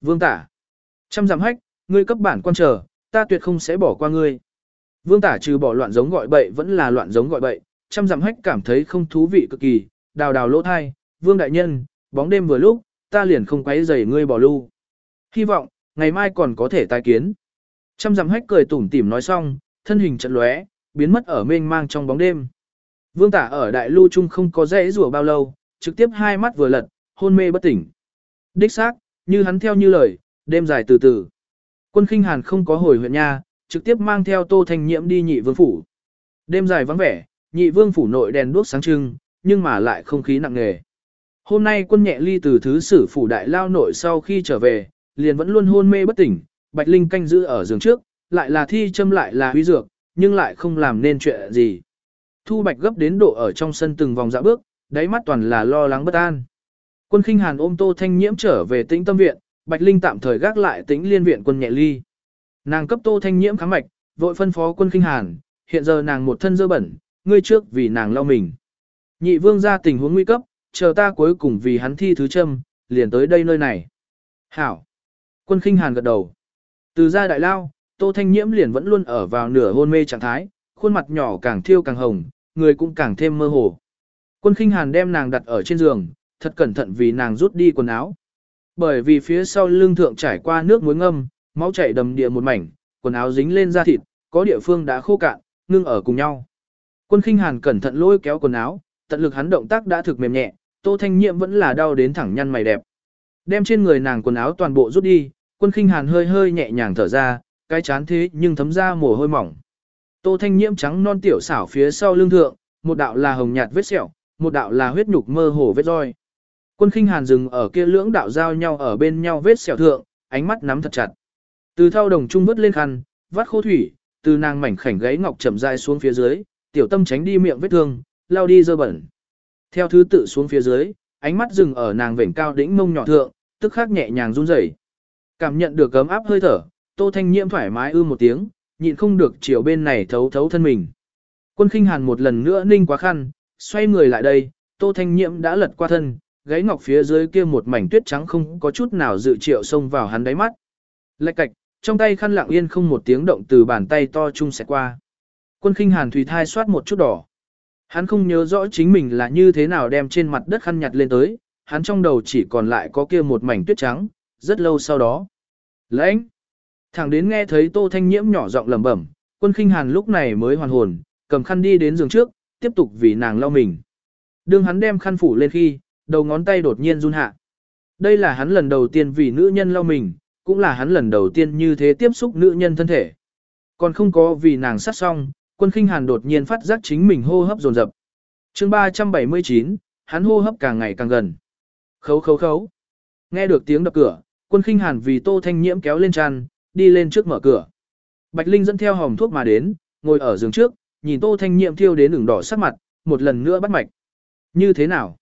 Vương tả. Trăm giảm hách, ngươi cấp bản quan trở, ta tuyệt không sẽ bỏ qua ngươi. Vương tả trừ bỏ loạn giống gọi bậy vẫn là loạn giống gọi bậy, trăm giảm hách cảm thấy không thú vị cực kỳ, đào đào lỗ thai, vương đại nhân, bóng đêm vừa lúc, ta liền không quấy rầy ngươi bỏ lưu. Hy vọng, ngày mai còn có thể tái kiến. Trăm giảm hách cười tủm tỉm nói xong, thân hình trận lóe, biến mất ở mênh mang trong bóng đêm. Vương tả ở đại lưu trung không có dễ rùa bao lâu, trực tiếp hai mắt vừa lật, hôn mê bất tỉnh. Đích xác, như hắn theo như lời, đêm dài từ từ. Quân khinh hàn không có hồi huyện nha, trực tiếp mang theo tô thanh nhiễm đi nhị vương phủ. Đêm dài vắng vẻ, nhị vương phủ nội đèn đuốc sáng trưng, nhưng mà lại không khí nặng nề. Hôm nay quân nhẹ ly từ thứ sử phủ đại lao nội sau khi trở về, liền vẫn luôn hôn mê bất tỉnh, Bạch Linh canh giữ ở giường trước, lại là thi châm lại là huy dược, nhưng lại không làm nên chuyện gì. Thu Bạch gấp đến độ ở trong sân từng vòng dã bước, đáy mắt toàn là lo lắng bất an. Quân khinh hàn ôm Tô Thanh Nhiễm trở về tĩnh tâm viện, Bạch Linh tạm thời gác lại tĩnh liên viện quân nhẹ ly. Nàng cấp Tô Thanh Nhiễm kháng mạch, vội phân phó quân khinh hàn, hiện giờ nàng một thân dơ bẩn, ngươi trước vì nàng lau mình. Nhị vương ra tình huống nguy cấp, chờ ta cuối cùng vì hắn thi thứ châm, liền tới đây nơi này. Hảo. Quân khinh hàn gật đầu. Từ ra đại lao, Tô Thanh Nhiễm liền vẫn luôn ở vào nửa hôn mê trạng thái, khuôn mặt nhỏ càng thiêu càng hồng, người cũng càng thêm mơ hồ. Quân khinh hàn đem nàng đặt ở trên giường, thật cẩn thận vì nàng rút đi quần áo. Bởi vì phía sau lưng thượng trải qua nước muối ngâm, máu chảy đầm địa một mảnh, quần áo dính lên da thịt, có địa phương đã khô cạn, ngưng ở cùng nhau. Quân khinh hàn cẩn thận lôi kéo quần áo, tận lực hắn động tác đã thực mềm nhẹ, Tô Thanh Nhiệm vẫn là đau đến thẳng nhăn mày đẹp. Đem trên người nàng quần áo toàn bộ rút đi, quân khinh hàn hơi hơi nhẹ nhàng thở ra, cái chán thế nhưng thấm ra mồ hôi mỏng. Tô Thanh Nhiệm trắng non tiểu xảo phía sau lưng thượng, một đạo là hồng nhạt vết sẹo, một đạo là huyết nhục mơ hồ vết roi. Quân khinh hàn dừng ở kia lưỡng đạo giao nhau ở bên nhau vết sẹo thượng, ánh mắt nắm thật chặt. Từ thao đồng trung vớt lên khăn, vắt khô thủy, từ nàng mảnh khảnh gáy ngọc chậm rãi xuống phía dưới, tiểu tâm tránh đi miệng vết thương, lao đi dơ bẩn. Theo thứ tự xuống phía dưới, ánh mắt dừng ở nàng vểnh cao đỉnh mông nhỏ thượng, tức khắc nhẹ nhàng run rẩy. Cảm nhận được cấm áp hơi thở, Tô Thanh Nhiễm thoải mái ư một tiếng, nhịn không được chiều bên này thấu thấu thân mình. Quân khinh hàn một lần nữa ninh quá khăn, xoay người lại đây, Tô Thanh Nhiễm đã lật qua thân, gáy ngọc phía dưới kia một mảnh tuyết trắng không có chút nào dự triệu xông vào hắn đáy mắt. Lạch cạch, trong tay khăn lặng yên không một tiếng động từ bàn tay to chung sẽ qua. Quân khinh hàn thủy thai soát một chút đỏ. Hắn không nhớ rõ chính mình là như thế nào đem trên mặt đất khăn nhặt lên tới, hắn trong đầu chỉ còn lại có kia một mảnh tuyết trắng, rất lâu sau đó. Lãnh! Thẳng đến nghe thấy Tô Thanh Nhiễm nhỏ giọng lẩm bẩm, quân khinh hàn lúc này mới hoàn hồn, cầm khăn đi đến giường trước, tiếp tục vì nàng lau mình. Đương hắn đem khăn phủ lên khi, đầu ngón tay đột nhiên run hạ. Đây là hắn lần đầu tiên vì nữ nhân lau mình, cũng là hắn lần đầu tiên như thế tiếp xúc nữ nhân thân thể. Còn không có vì nàng sát xong, quân khinh hàn đột nhiên phát giác chính mình hô hấp dồn dập. chương 379, hắn hô hấp càng ngày càng gần. Khấu khấu khấu. Nghe được tiếng đập cửa, quân khinh hàn vì tô thanh nhiễm kéo lên tràn, đi lên trước mở cửa. Bạch Linh dẫn theo hòm thuốc mà đến, ngồi ở giường trước, nhìn tô thanh nhiễm thiêu đến ửng đỏ sắc mặt, một lần nữa bắt mạch. Như thế nào?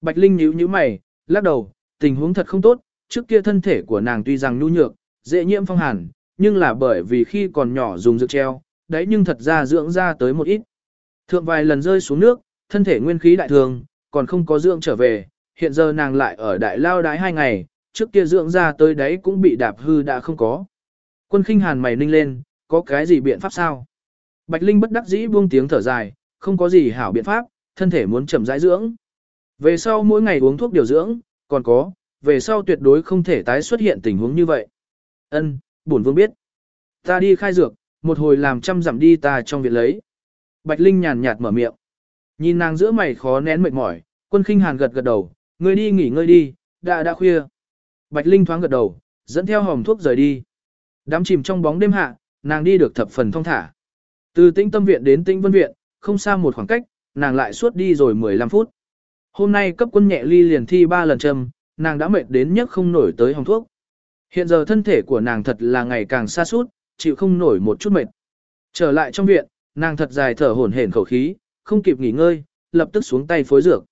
Bạch Linh nhíu nhíu mày, lắc đầu, tình huống thật không tốt, trước kia thân thể của nàng tuy rằng nhu nhược, dễ nhiễm phong hàn, nhưng là bởi vì khi còn nhỏ dùng dược treo, đấy nhưng thật ra dưỡng ra tới một ít. Thượng vài lần rơi xuống nước, thân thể nguyên khí đại thường, còn không có dưỡng trở về, hiện giờ nàng lại ở đại lao đái hai ngày, trước kia dưỡng ra tới đấy cũng bị đạp hư đã không có. Quân khinh hàn mày ninh lên, có cái gì biện pháp sao? Bạch Linh bất đắc dĩ buông tiếng thở dài, không có gì hảo biện pháp, thân thể muốn chậm rãi dưỡng. Về sau mỗi ngày uống thuốc điều dưỡng, còn có, về sau tuyệt đối không thể tái xuất hiện tình huống như vậy. Ân, bổn vương biết. Ta đi khai dược, một hồi làm trăm dặm đi ta trong viện lấy. Bạch Linh nhàn nhạt mở miệng. Nhìn nàng giữa mày khó nén mệt mỏi, quân khinh hàn gật gật đầu, ngươi đi nghỉ ngơi đi, đã đã khuya. Bạch Linh thoáng gật đầu, dẫn theo hòm thuốc rời đi. Đám chìm trong bóng đêm hạ, nàng đi được thập phần thong thả. Từ tĩnh tâm viện đến tĩnh vân viện, không xa một khoảng cách, nàng lại suốt đi rồi 15 phút. Hôm nay cấp quân nhẹ ly liền thi 3 lần châm, nàng đã mệt đến nhất không nổi tới hồng thuốc. Hiện giờ thân thể của nàng thật là ngày càng xa suốt, chịu không nổi một chút mệt. Trở lại trong viện, nàng thật dài thở hổn hển khẩu khí, không kịp nghỉ ngơi, lập tức xuống tay phối dược.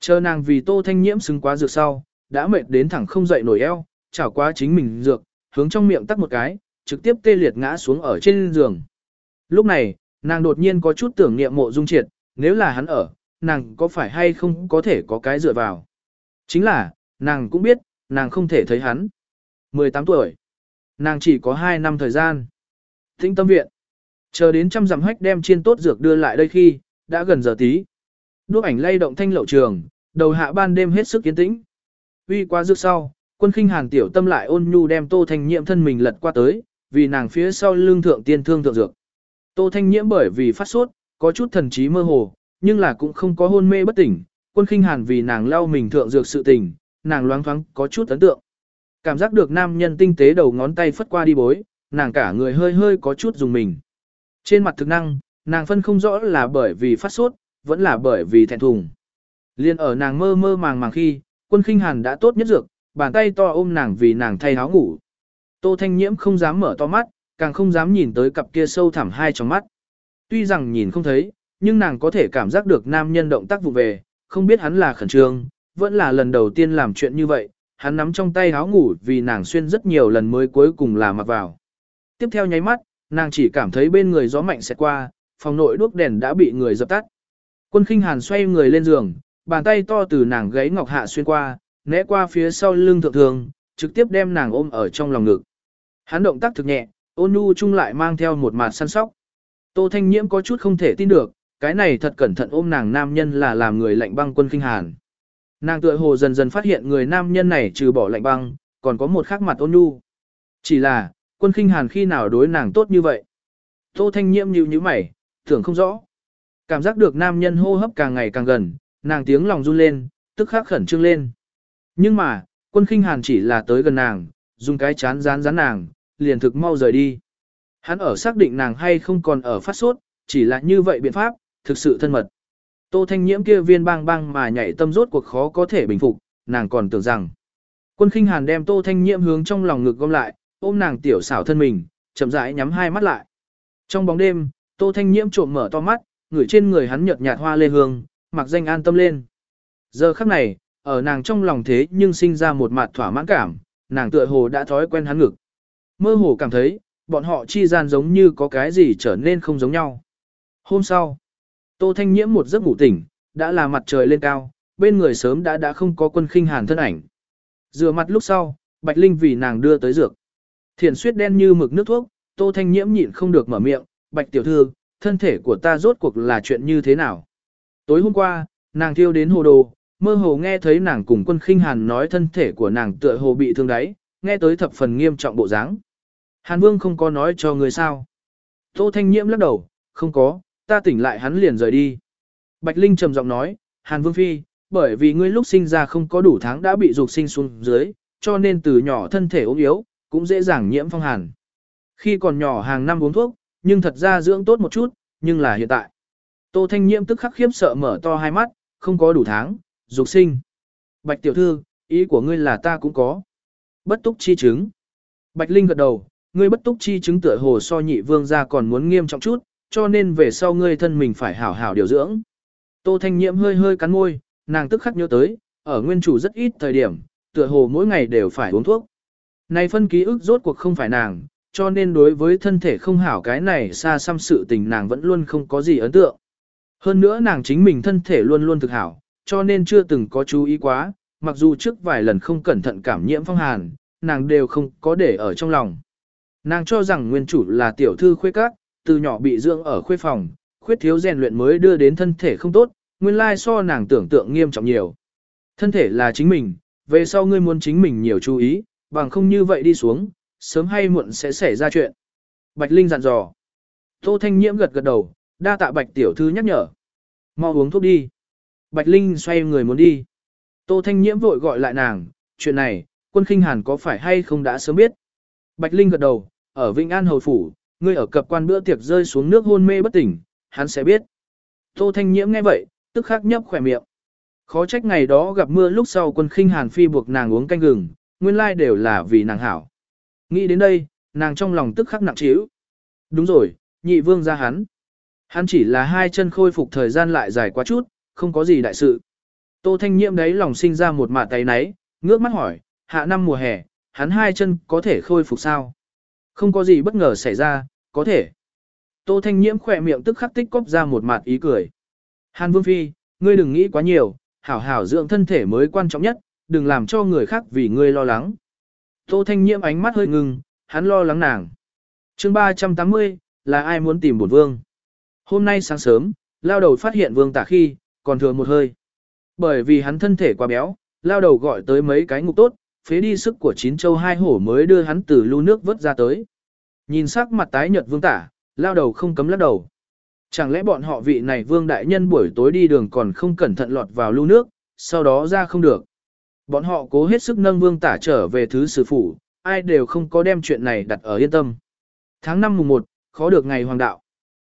Chờ nàng vì tô thanh nhiễm xứng quá dược sau, đã mệt đến thẳng không dậy nổi eo, chảo quá chính mình dược, hướng trong miệng tắt một cái, trực tiếp tê liệt ngã xuống ở trên giường. Lúc này, nàng đột nhiên có chút tưởng niệm mộ dung triệt, nếu là hắn ở, nàng có phải hay không có thể có cái dựa vào. Chính là, nàng cũng biết, nàng không thể thấy hắn. 18 tuổi. Nàng chỉ có 2 năm thời gian. Tĩnh tâm viện. Chờ đến trăm dặm hách đem chiên tốt dược đưa lại đây khi, đã gần giờ tí. Đuốc ảnh lay động thanh lậu trường, đầu hạ ban đêm hết sức kiến tĩnh. Uy qua dược sau, quân khinh hàn tiểu tâm lại ôn nhu đem tô thanh nhiễm thân mình lật qua tới, vì nàng phía sau lưng thượng tiên thương thượng dược. Tô thanh nhiễm bởi vì phát sốt, có chút thần trí mơ hồ, nhưng là cũng không có hôn mê bất tỉnh. Quân khinh hàn vì nàng lau mình thượng dược sự tình, nàng loáng thoáng có chút ấn tượng. Cảm giác được nam nhân tinh tế đầu ngón tay phất qua đi bối, nàng cả người hơi hơi có chút dùng mình. Trên mặt thực năng, nàng phân không rõ là bởi vì phát sốt, vẫn là bởi vì thẹn thùng. Liên ở nàng mơ mơ màng màng khi, quân khinh hàn đã tốt nhất dược, bàn tay to ôm nàng vì nàng thay áo ngủ. Tô Thanh Nhiễm không dám mở to mắt, càng không dám nhìn tới cặp kia sâu thẳm hai trong mắt. Tuy rằng nhìn không thấy, nhưng nàng có thể cảm giác được nam nhân động tác vụ về, không biết hắn là khẩn trương, vẫn là lần đầu tiên làm chuyện như vậy, hắn nắm trong tay áo ngủ vì nàng xuyên rất nhiều lần mới cuối cùng là mặc vào. Tiếp theo nháy mắt, nàng chỉ cảm thấy bên người gió mạnh sẽ qua, phòng nội đuốc đèn đã bị người dập tắt. Quân khinh hàn xoay người lên giường, bàn tay to từ nàng gáy ngọc hạ xuyên qua, né qua phía sau lưng thượng thường, trực tiếp đem nàng ôm ở trong lòng ngực. Hắn động tác thực nhẹ, ôn nhu chung lại mang theo một mặt săn sóc. Tô Thanh Nhiễm có chút không thể tin được, cái này thật cẩn thận ôm nàng nam nhân là làm người lạnh băng quân kinh hàn. Nàng tựa hồ dần dần phát hiện người nam nhân này trừ bỏ lạnh băng, còn có một khác mặt ôn nhu. Chỉ là, quân kinh hàn khi nào đối nàng tốt như vậy? Tô Thanh Nhiễm nhíu nhíu mày, tưởng không rõ. Cảm giác được nam nhân hô hấp càng ngày càng gần, nàng tiếng lòng run lên, tức khắc khẩn trương lên. Nhưng mà, quân kinh hàn chỉ là tới gần nàng, dùng cái chán rán rán nàng, liền thực mau rời đi. Hắn ở xác định nàng hay không còn ở phát sốt, chỉ là như vậy biện pháp, thực sự thân mật. Tô Thanh Nhiễm kia viên bang bang mà nhảy tâm rốt cuộc khó có thể bình phục, nàng còn tưởng rằng. Quân khinh hàn đem Tô Thanh Nhiễm hướng trong lòng ngực gom lại, ôm nàng tiểu xảo thân mình, chậm rãi nhắm hai mắt lại. Trong bóng đêm, Tô Thanh Nhiễm trộm mở to mắt, ngửi trên người hắn nhợt nhạt hoa lê hương, mặc danh an tâm lên. Giờ khắc này, ở nàng trong lòng thế nhưng sinh ra một mặt thỏa mãn cảm, nàng tựa hồ đã thói quen hắn ngực. Mơ hồ cảm thấy, bọn họ chi gian giống như có cái gì trở nên không giống nhau. Hôm sau, Tô Thanh Nhiễm một giấc ngủ tỉnh, đã là mặt trời lên cao, bên người sớm đã đã không có quân khinh hàn thân ảnh. Rửa mặt lúc sau, Bạch Linh vì nàng đưa tới dược. Thiền suyết đen như mực nước thuốc, Tô Thanh Nhiễm nhịn không được mở miệng, Bạch tiểu thư, thân thể của ta rốt cuộc là chuyện như thế nào? Tối hôm qua, nàng thiêu đến hồ đồ, mơ hồ nghe thấy nàng cùng quân khinh hàn nói thân thể của nàng tựa hồ bị thương đáy, nghe tới thập phần nghiêm trọng bộ dáng. Hàn Vương không có nói cho người sao. Tô Thanh Nhiễm lắc đầu, không có, ta tỉnh lại hắn liền rời đi. Bạch Linh trầm giọng nói, Hàn Vương Phi, bởi vì ngươi lúc sinh ra không có đủ tháng đã bị dục sinh xuống dưới, cho nên từ nhỏ thân thể ốm yếu, cũng dễ dàng nhiễm phong hàn. Khi còn nhỏ hàng năm uống thuốc, nhưng thật ra dưỡng tốt một chút, nhưng là hiện tại. Tô Thanh Nhiễm tức khắc khiếp sợ mở to hai mắt, không có đủ tháng, dục sinh. Bạch tiểu thư, ý của ngươi là ta cũng có. Bất túc chi chứng. Bạch Linh gật đầu, ngươi bất túc chi chứng tựa hồ so nhị vương gia còn muốn nghiêm trọng chút, cho nên về sau ngươi thân mình phải hảo hảo điều dưỡng. Tô Thanh Nhiễm hơi hơi cắn môi, nàng tức khắc nhớ tới, ở nguyên chủ rất ít thời điểm, tựa hồ mỗi ngày đều phải uống thuốc. Này phân ký ức rốt cuộc không phải nàng, cho nên đối với thân thể không hảo cái này xa xăm sự tình nàng vẫn luôn không có gì ấn tượng. Hơn nữa nàng chính mình thân thể luôn luôn thực hảo, cho nên chưa từng có chú ý quá, mặc dù trước vài lần không cẩn thận cảm nhiễm phong hàn, nàng đều không có để ở trong lòng. Nàng cho rằng nguyên chủ là tiểu thư khuê các, từ nhỏ bị dưỡng ở khuê phòng, khuyết thiếu rèn luyện mới đưa đến thân thể không tốt, nguyên lai so nàng tưởng tượng nghiêm trọng nhiều. Thân thể là chính mình, về sau ngươi muốn chính mình nhiều chú ý, bằng không như vậy đi xuống, sớm hay muộn sẽ xảy ra chuyện. Bạch Linh dặn dò. Tô Thanh Nhiễm gật gật đầu, đa tạ Bạch tiểu thư nhắc nhở. Mau uống thuốc đi. Bạch Linh xoay người muốn đi. Tô Thanh Nhiễm vội gọi lại nàng, chuyện này, quân khinh hàn có phải hay không đã sớm biết. Bạch Linh gật đầu, ở Vĩnh An Hầu Phủ, ngươi ở cập quan bữa tiệc rơi xuống nước hôn mê bất tỉnh, hắn sẽ biết. Tô Thanh Nhiễm nghe vậy, tức khắc nhấp khỏe miệng. Khó trách ngày đó gặp mưa lúc sau quân khinh hàn phi buộc nàng uống canh gừng, nguyên lai đều là vì nàng hảo. Nghĩ đến đây, nàng trong lòng tức khắc nặng trĩu. Đúng rồi, nhị vương ra hắn. Hắn chỉ là hai chân khôi phục thời gian lại dài quá chút, không có gì đại sự. Tô Thanh Nhiễm đấy lòng sinh ra một mạt tay náy, ngước mắt hỏi, hạ năm mùa hè, hắn hai chân có thể khôi phục sao? Không có gì bất ngờ xảy ra, có thể. Tô Thanh Nhiễm khỏe miệng tức khắc tích cóp ra một mặt ý cười. Hàn Vương Phi, ngươi đừng nghĩ quá nhiều, hảo hảo dưỡng thân thể mới quan trọng nhất, đừng làm cho người khác vì ngươi lo lắng. Tô Thanh Nhiễm ánh mắt hơi ngừng, hắn lo lắng nàng. chương 380, là ai muốn tìm bổn vương? Hôm nay sáng sớm, lao đầu phát hiện vương tả khi, còn thừa một hơi. Bởi vì hắn thân thể quá béo, lao đầu gọi tới mấy cái ngục tốt, phế đi sức của chín châu hai hổ mới đưa hắn từ lưu nước vớt ra tới. Nhìn sắc mặt tái nhợt vương tả, lao đầu không cấm lắc đầu. Chẳng lẽ bọn họ vị này vương đại nhân buổi tối đi đường còn không cẩn thận lọt vào lưu nước, sau đó ra không được. Bọn họ cố hết sức nâng vương tả trở về thứ sử phủ, ai đều không có đem chuyện này đặt ở yên tâm. Tháng 5 mùng 1, khó được ngày hoàng đạo.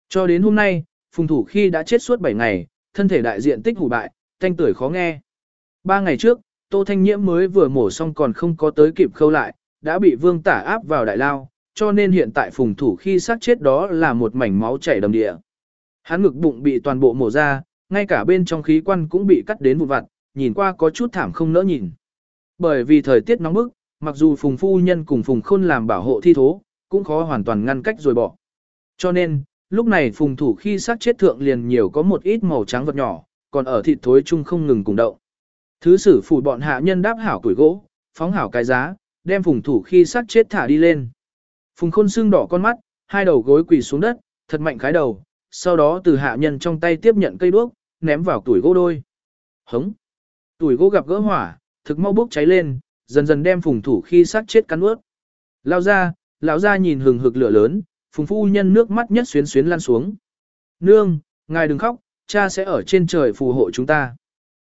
Cho đến hôm nay, phùng thủ khi đã chết suốt 7 ngày, thân thể đại diện tích hủ bại, thanh tuổi khó nghe. Ba ngày trước, Tô Thanh Nhiễm mới vừa mổ xong còn không có tới kịp khâu lại, đã bị vương tả áp vào đại lao, cho nên hiện tại phùng thủ khi sát chết đó là một mảnh máu chảy đầm địa. Hắn ngực bụng bị toàn bộ mổ ra, ngay cả bên trong khí quan cũng bị cắt đến vụn vặt, nhìn qua có chút thảm không nỡ nhìn. Bởi vì thời tiết nóng bức, mặc dù phùng phu nhân cùng phùng khôn làm bảo hộ thi thố, cũng khó hoàn toàn ngăn cách rồi bỏ. Cho nên, lúc này phùng thủ khi sát chết thượng liền nhiều có một ít màu trắng vật nhỏ, còn ở thịt thối chung không ngừng cùng động. Thứ sử phủ bọn hạ nhân đáp hảo củi gỗ, phóng hảo cái giá, đem phùng thủ khi sát chết thả đi lên. Phùng khôn xương đỏ con mắt, hai đầu gối quỳ xuống đất, thật mạnh khái đầu, sau đó từ hạ nhân trong tay tiếp nhận cây đuốc, ném vào tuổi gỗ đôi. Hống! Tuổi gỗ gặp gỡ hỏa, thực mau bốc cháy lên, dần dần đem phùng thủ khi sát chết cắn ướt. Lao ra, lão ra nhìn hừng hực lửa lớn, phùng phu nhân nước mắt nhất xuyến xuyến lan xuống. Nương, ngài đừng khóc, cha sẽ ở trên trời phù hộ chúng ta.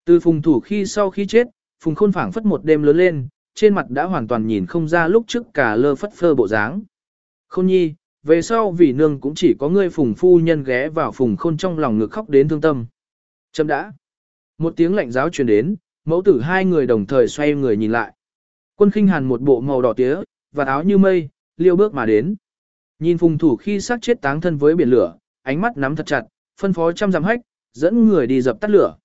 Từ phùng thủ khi sau khi chết, phùng khôn phảng phất một đêm lớn lên, trên mặt đã hoàn toàn nhìn không ra lúc trước cả lơ phất phơ bộ dáng. Khôn nhi, về sau vì nương cũng chỉ có ngươi phùng phu nhân ghé vào phùng khôn trong lòng ngực khóc đến thương tâm. Chấm đã. Một tiếng lạnh giáo truyền đến, mẫu tử hai người đồng thời xoay người nhìn lại. Quân khinh hàn một bộ màu đỏ tía, và áo như mây, liêu bước mà đến. Nhìn phùng thủ khi sát chết táng thân với biển lửa, ánh mắt nắm thật chặt, phân phó trăm dặm hách, dẫn người đi dập tắt lửa.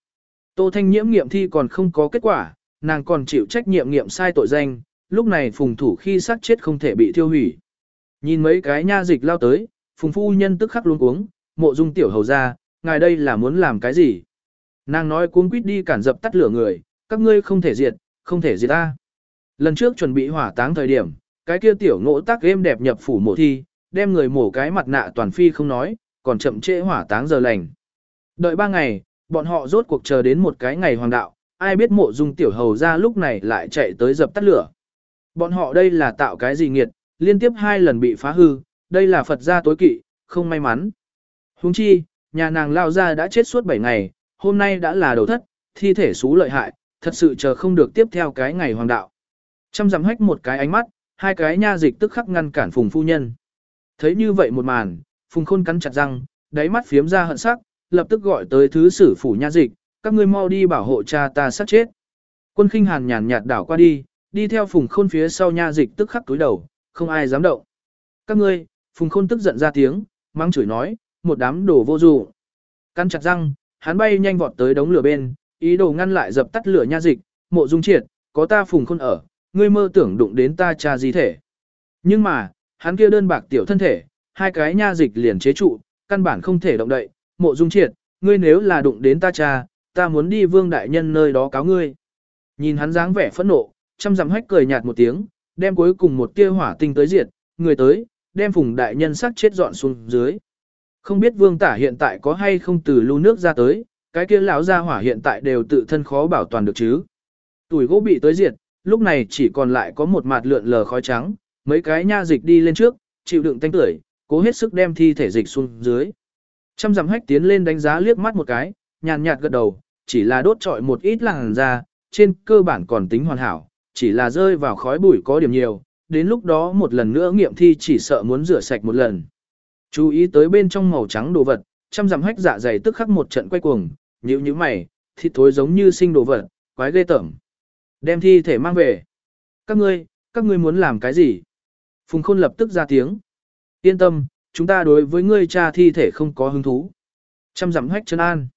Tô Thanh Nhiễm nghiệm thi còn không có kết quả, nàng còn chịu trách nhiệm nghiệm sai tội danh, lúc này phùng thủ khi sát chết không thể bị thiêu hủy. Nhìn mấy cái nha dịch lao tới, phùng phu nhân tức khắc luôn cuống, mộ dung tiểu hầu ra, ngài đây là muốn làm cái gì? Nàng nói cuống quýt đi cản dập tắt lửa người, các ngươi không thể diệt, không thể diệt ta. Lần trước chuẩn bị hỏa táng thời điểm, cái kia tiểu ngộ tác êm đẹp nhập phủ mộ thi, đem người mổ cái mặt nạ toàn phi không nói, còn chậm trễ hỏa táng giờ lành. Đợi ba ngày, bọn họ rốt cuộc chờ đến một cái ngày hoàng đạo, ai biết mộ dung tiểu hầu ra lúc này lại chạy tới dập tắt lửa. Bọn họ đây là tạo cái gì nghiệt, liên tiếp hai lần bị phá hư, đây là Phật gia tối kỵ, không may mắn. Huống chi, nhà nàng lao ra đã chết suốt 7 ngày, hôm nay đã là đầu thất, thi thể xú lợi hại, thật sự chờ không được tiếp theo cái ngày hoàng đạo. Trăm dặm hách một cái ánh mắt, hai cái nha dịch tức khắc ngăn cản phùng phu nhân. Thấy như vậy một màn, phùng khôn cắn chặt răng, đáy mắt phiếm ra hận sắc, lập tức gọi tới thứ sử phủ nha dịch, các ngươi mau đi bảo hộ cha ta sát chết. Quân khinh hàn nhàn nhạt đảo qua đi, đi theo phùng khôn phía sau nha dịch tức khắc túi đầu, không ai dám động. Các ngươi, phùng khôn tức giận ra tiếng, mắng chửi nói, một đám đồ vô dụng. Căn chặt răng, hắn bay nhanh vọt tới đống lửa bên, ý đồ ngăn lại dập tắt lửa nha dịch, mộ dung triệt, có ta phùng khôn ở, ngươi mơ tưởng đụng đến ta cha di thể. Nhưng mà, hắn kia đơn bạc tiểu thân thể, hai cái nha dịch liền chế trụ, căn bản không thể động đậy, mộ dung triệt, ngươi nếu là đụng đến ta cha, ta muốn đi vương đại nhân nơi đó cáo ngươi. Nhìn hắn dáng vẻ phẫn nộ, chăm dặm hách cười nhạt một tiếng, đem cuối cùng một tia hỏa tinh tới diệt, người tới, đem phùng đại nhân sắc chết dọn xuống dưới. Không biết vương tả hiện tại có hay không từ lưu nước ra tới, cái kia lão gia hỏa hiện tại đều tự thân khó bảo toàn được chứ. Tuổi gỗ bị tới diệt, lúc này chỉ còn lại có một mặt lượn lờ khói trắng, mấy cái nha dịch đi lên trước, chịu đựng tanh tưởi, cố hết sức đem thi thể dịch xuống dưới. Trăm dặm hách tiến lên đánh giá liếc mắt một cái, nhàn nhạt gật đầu, chỉ là đốt trọi một ít làn da, trên cơ bản còn tính hoàn hảo, chỉ là rơi vào khói bụi có điểm nhiều, đến lúc đó một lần nữa nghiệm thi chỉ sợ muốn rửa sạch một lần. Chú ý tới bên trong màu trắng đồ vật, trăm dặm hách dạ dày tức khắc một trận quay cuồng, nhíu nhíu mày, thịt thối giống như sinh đồ vật, quái ghê tởm. Đem thi thể mang về. Các ngươi, các ngươi muốn làm cái gì? Phùng Khôn lập tức ra tiếng. Yên tâm, chúng ta đối với ngươi cha thi thể không có hứng thú. Trăm dặm hách chân an.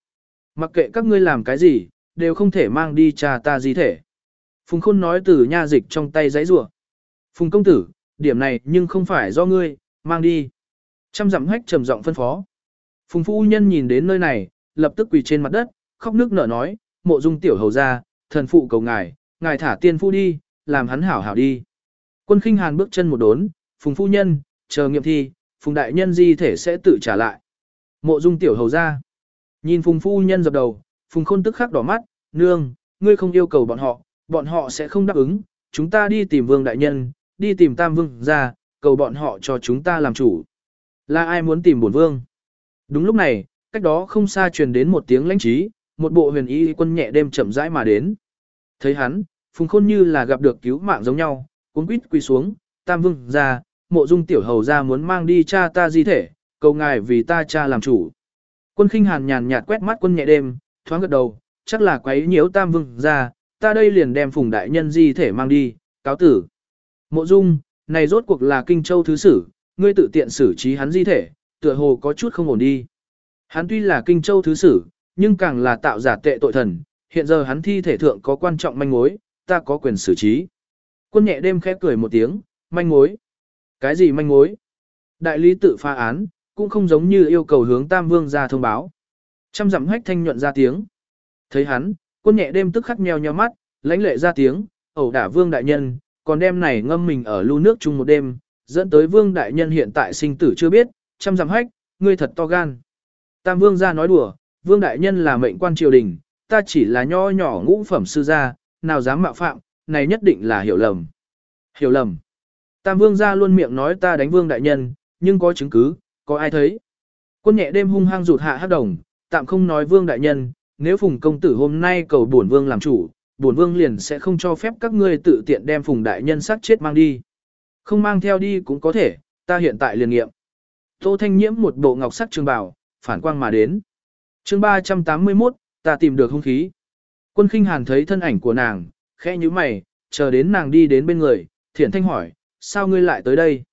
Mặc kệ các ngươi làm cái gì, đều không thể mang đi cha ta di thể. Phùng Khôn nói từ nha dịch trong tay giấy rủa. Phùng công tử, điểm này nhưng không phải do ngươi, mang đi. Trăm dặm hách trầm giọng phân phó. Phùng phu nhân nhìn đến nơi này, lập tức quỳ trên mặt đất, khóc nước nở nói, mộ dung tiểu hầu ra, thần phụ cầu ngài, ngài thả tiên phu đi, làm hắn hảo hảo đi. Quân khinh hàn bước chân một đốn, phùng phu nhân, chờ nghiệm thi, phùng đại nhân di thể sẽ tự trả lại. Mộ dung tiểu hầu ra. Nhìn phùng phu nhân dập đầu, phùng khôn tức khắc đỏ mắt, nương, ngươi không yêu cầu bọn họ, bọn họ sẽ không đáp ứng, chúng ta đi tìm vương đại nhân, đi tìm tam vương ra, cầu bọn họ cho chúng ta làm chủ. Là ai muốn tìm bổn vương? Đúng lúc này, cách đó không xa truyền đến một tiếng lãnh trí, một bộ huyền y quân nhẹ đêm chậm rãi mà đến. Thấy hắn, phùng khôn như là gặp được cứu mạng giống nhau, cuốn quýt quỳ xuống, tam vương ra, mộ dung tiểu hầu ra muốn mang đi cha ta di thể, cầu ngài vì ta cha làm chủ. Quân khinh hàn nhàn nhạt quét mắt quân nhẹ đêm, thoáng gật đầu, chắc là quấy nhiễu tam vương ra, ta đây liền đem phùng đại nhân di thể mang đi, cáo tử. Mộ dung, này rốt cuộc là kinh châu thứ sử, ngươi tự tiện xử trí hắn di thể, tựa hồ có chút không ổn đi. Hắn tuy là kinh châu thứ sử, nhưng càng là tạo giả tệ tội thần, hiện giờ hắn thi thể thượng có quan trọng manh mối, ta có quyền xử trí. Quân nhẹ đêm khẽ cười một tiếng, manh mối. Cái gì manh mối? Đại lý tự pha án, cũng không giống như yêu cầu hướng Tam Vương ra thông báo. Trăm dặm hách thanh nhuận ra tiếng. Thấy hắn, quân nhẹ đêm tức khắc nheo nheo mắt, lãnh lệ ra tiếng, ẩu đả Vương đại nhân, còn đêm này ngâm mình ở lưu nước chung một đêm, dẫn tới Vương đại nhân hiện tại sinh tử chưa biết, chăm dặm hách, ngươi thật to gan. Tam Vương ra nói đùa, Vương đại nhân là mệnh quan triều đình, ta chỉ là nho nhỏ ngũ phẩm sư gia, nào dám mạo phạm, này nhất định là hiểu lầm. Hiểu lầm. Tam vương ra luôn miệng nói ta đánh vương đại nhân, nhưng có chứng cứ, có ai thấy. Quân nhẹ đêm hung hăng rụt hạ hát đồng, tạm không nói vương đại nhân, nếu phùng công tử hôm nay cầu bổn vương làm chủ, bổn vương liền sẽ không cho phép các ngươi tự tiện đem phùng đại nhân sát chết mang đi. Không mang theo đi cũng có thể, ta hiện tại liền nghiệm. Tô Thanh Nhiễm một bộ ngọc sắc trường bào, phản quang mà đến. chương 381, ta tìm được hung khí. Quân khinh hàn thấy thân ảnh của nàng, khẽ như mày, chờ đến nàng đi đến bên người, thiện thanh hỏi, sao ngươi lại tới đây?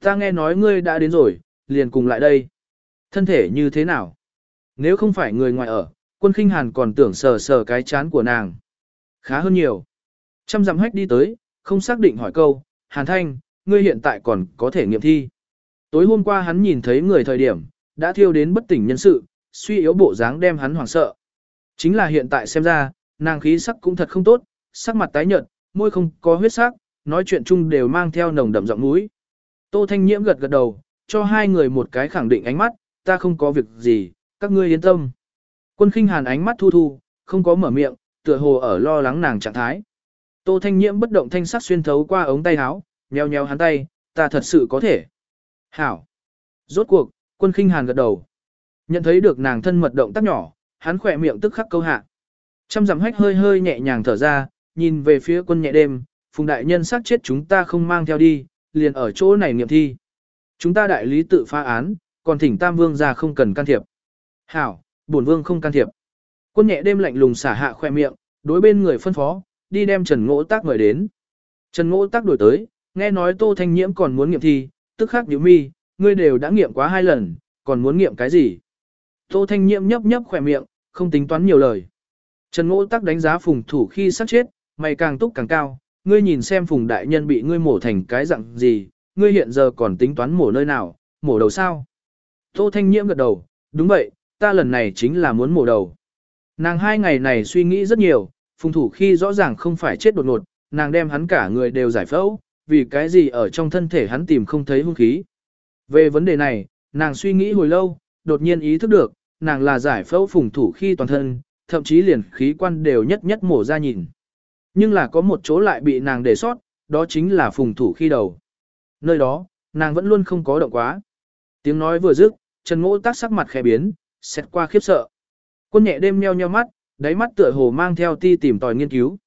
Ta nghe nói ngươi đã đến rồi, liền cùng lại đây. Thân thể như thế nào? Nếu không phải người ngoài ở, quân khinh hàn còn tưởng sờ sờ cái chán của nàng. Khá hơn nhiều. Trăm dặm hách đi tới, không xác định hỏi câu, hàn thanh, ngươi hiện tại còn có thể nghiệm thi. Tối hôm qua hắn nhìn thấy người thời điểm, đã thiêu đến bất tỉnh nhân sự, suy yếu bộ dáng đem hắn hoảng sợ. Chính là hiện tại xem ra, nàng khí sắc cũng thật không tốt, sắc mặt tái nhợt, môi không có huyết sắc, nói chuyện chung đều mang theo nồng đậm giọng mũi. Tô Thanh Nhiễm gật gật đầu, cho hai người một cái khẳng định ánh mắt, ta không có việc gì, các ngươi yên tâm. Quân khinh hàn ánh mắt thu thu, không có mở miệng, tựa hồ ở lo lắng nàng trạng thái. Tô Thanh Nhiễm bất động thanh sắc xuyên thấu qua ống tay áo, nheo nheo hắn tay, ta thật sự có thể. Hảo. Rốt cuộc, quân khinh hàn gật đầu. Nhận thấy được nàng thân mật động tác nhỏ, hắn khỏe miệng tức khắc câu hạ. Trăm dặm hách hơi hơi nhẹ nhàng thở ra, nhìn về phía quân nhẹ đêm, phùng đại nhân sát chết chúng ta không mang theo đi, liền ở chỗ này nghiệm thi. Chúng ta đại lý tự phá án, còn thỉnh tam vương ra không cần can thiệp. Hảo, bổn vương không can thiệp. Quân nhẹ đêm lạnh lùng xả hạ khoe miệng, đối bên người phân phó, đi đem Trần Ngỗ Tác mời đến. Trần Ngỗ Tác đổi tới, nghe nói Tô Thanh Nhiễm còn muốn nghiệm thi, tức khắc nhíu mi, ngươi đều đã nghiệm quá hai lần, còn muốn nghiệm cái gì? Tô Thanh Nhiễm nhấp nhấp khỏe miệng, không tính toán nhiều lời. Trần Ngỗ Tác đánh giá phùng thủ khi sát chết, mày càng túc càng cao, ngươi nhìn xem phùng đại nhân bị ngươi mổ thành cái dạng gì, ngươi hiện giờ còn tính toán mổ nơi nào, mổ đầu sao? Tô Thanh Nhiễm gật đầu, đúng vậy, ta lần này chính là muốn mổ đầu. Nàng hai ngày này suy nghĩ rất nhiều, phùng thủ khi rõ ràng không phải chết đột ngột, nàng đem hắn cả người đều giải phẫu, vì cái gì ở trong thân thể hắn tìm không thấy hung khí. Về vấn đề này, nàng suy nghĩ hồi lâu, đột nhiên ý thức được, nàng là giải phẫu phùng thủ khi toàn thân, thậm chí liền khí quan đều nhất nhất mổ ra nhìn. Nhưng là có một chỗ lại bị nàng để sót, đó chính là phùng thủ khi đầu. Nơi đó, nàng vẫn luôn không có động quá. Tiếng nói vừa dứt, Trần Ngỗ tác sắc mặt khẽ biến, xét qua khiếp sợ. Quân nhẹ đêm nheo nheo mắt, đáy mắt tựa hồ mang theo ti tìm tòi nghiên cứu.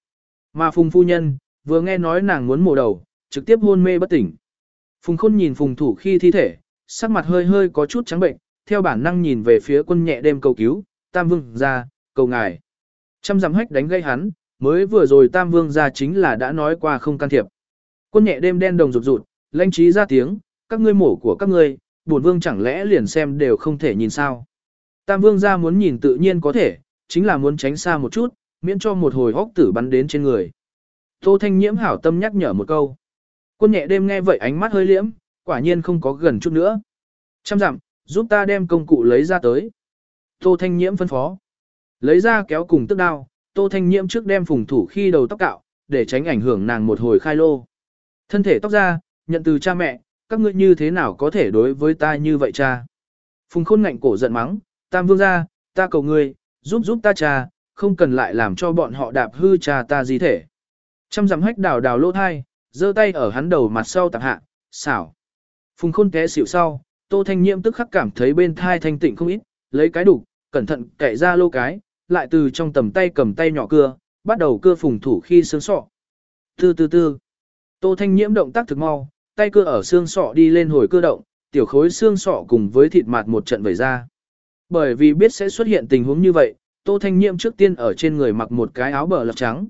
Mà phùng phu nhân, vừa nghe nói nàng muốn mổ đầu, trực tiếp hôn mê bất tỉnh. Phùng khôn nhìn phùng thủ khi thi thể, sắc mặt hơi hơi có chút trắng bệnh, theo bản năng nhìn về phía quân nhẹ đêm cầu cứu, tam vương ra, cầu ngài. Trăm dặm hách đánh gây hắn, mới vừa rồi tam vương ra chính là đã nói qua không can thiệp. Quân nhẹ đêm đen đồng rụt rụt, lãnh trí ra tiếng, các ngươi mổ của các ngươi, bổn vương chẳng lẽ liền xem đều không thể nhìn sao. Tam vương gia muốn nhìn tự nhiên có thể, chính là muốn tránh xa một chút, miễn cho một hồi hốc tử bắn đến trên người. Tô Thanh Nhiễm hảo tâm nhắc nhở một câu. Quân nhẹ đêm nghe vậy ánh mắt hơi liễm, quả nhiên không có gần chút nữa. Chăm dặm, giúp ta đem công cụ lấy ra tới. Tô Thanh Nhiễm phân phó. Lấy ra kéo cùng tức đao, Tô Thanh Nhiễm trước đem phùng thủ khi đầu tóc cạo, để tránh ảnh hưởng nàng một hồi khai lô. Thân thể tóc ra, nhận từ cha mẹ, các ngươi như thế nào có thể đối với ta như vậy cha. Phùng khôn ngạnh cổ giận mắng, tam vương ra, ta cầu ngươi, giúp giúp ta cha, không cần lại làm cho bọn họ đạp hư cha ta gì thể. Trăm dặm hách đào đào lỗ thai, giơ tay ở hắn đầu mặt sau tạp hạ, xảo. Phùng khôn té xỉu sau, tô thanh nhiễm tức khắc cảm thấy bên thai thanh tịnh không ít, lấy cái đục, cẩn thận cậy ra lô cái, lại từ trong tầm tay cầm tay nhỏ cưa, bắt đầu cưa phùng thủ khi xương sọ. từ từ từ. Tô thanh nhiễm động tác thực mau, tay cưa ở xương sọ đi lên hồi cưa động, tiểu khối xương sọ cùng với thịt mạt một trận vẩy ra. Bởi vì biết sẽ xuất hiện tình huống như vậy, Tô Thanh Nhiễm trước tiên ở trên người mặc một cái áo bờ lọc trắng.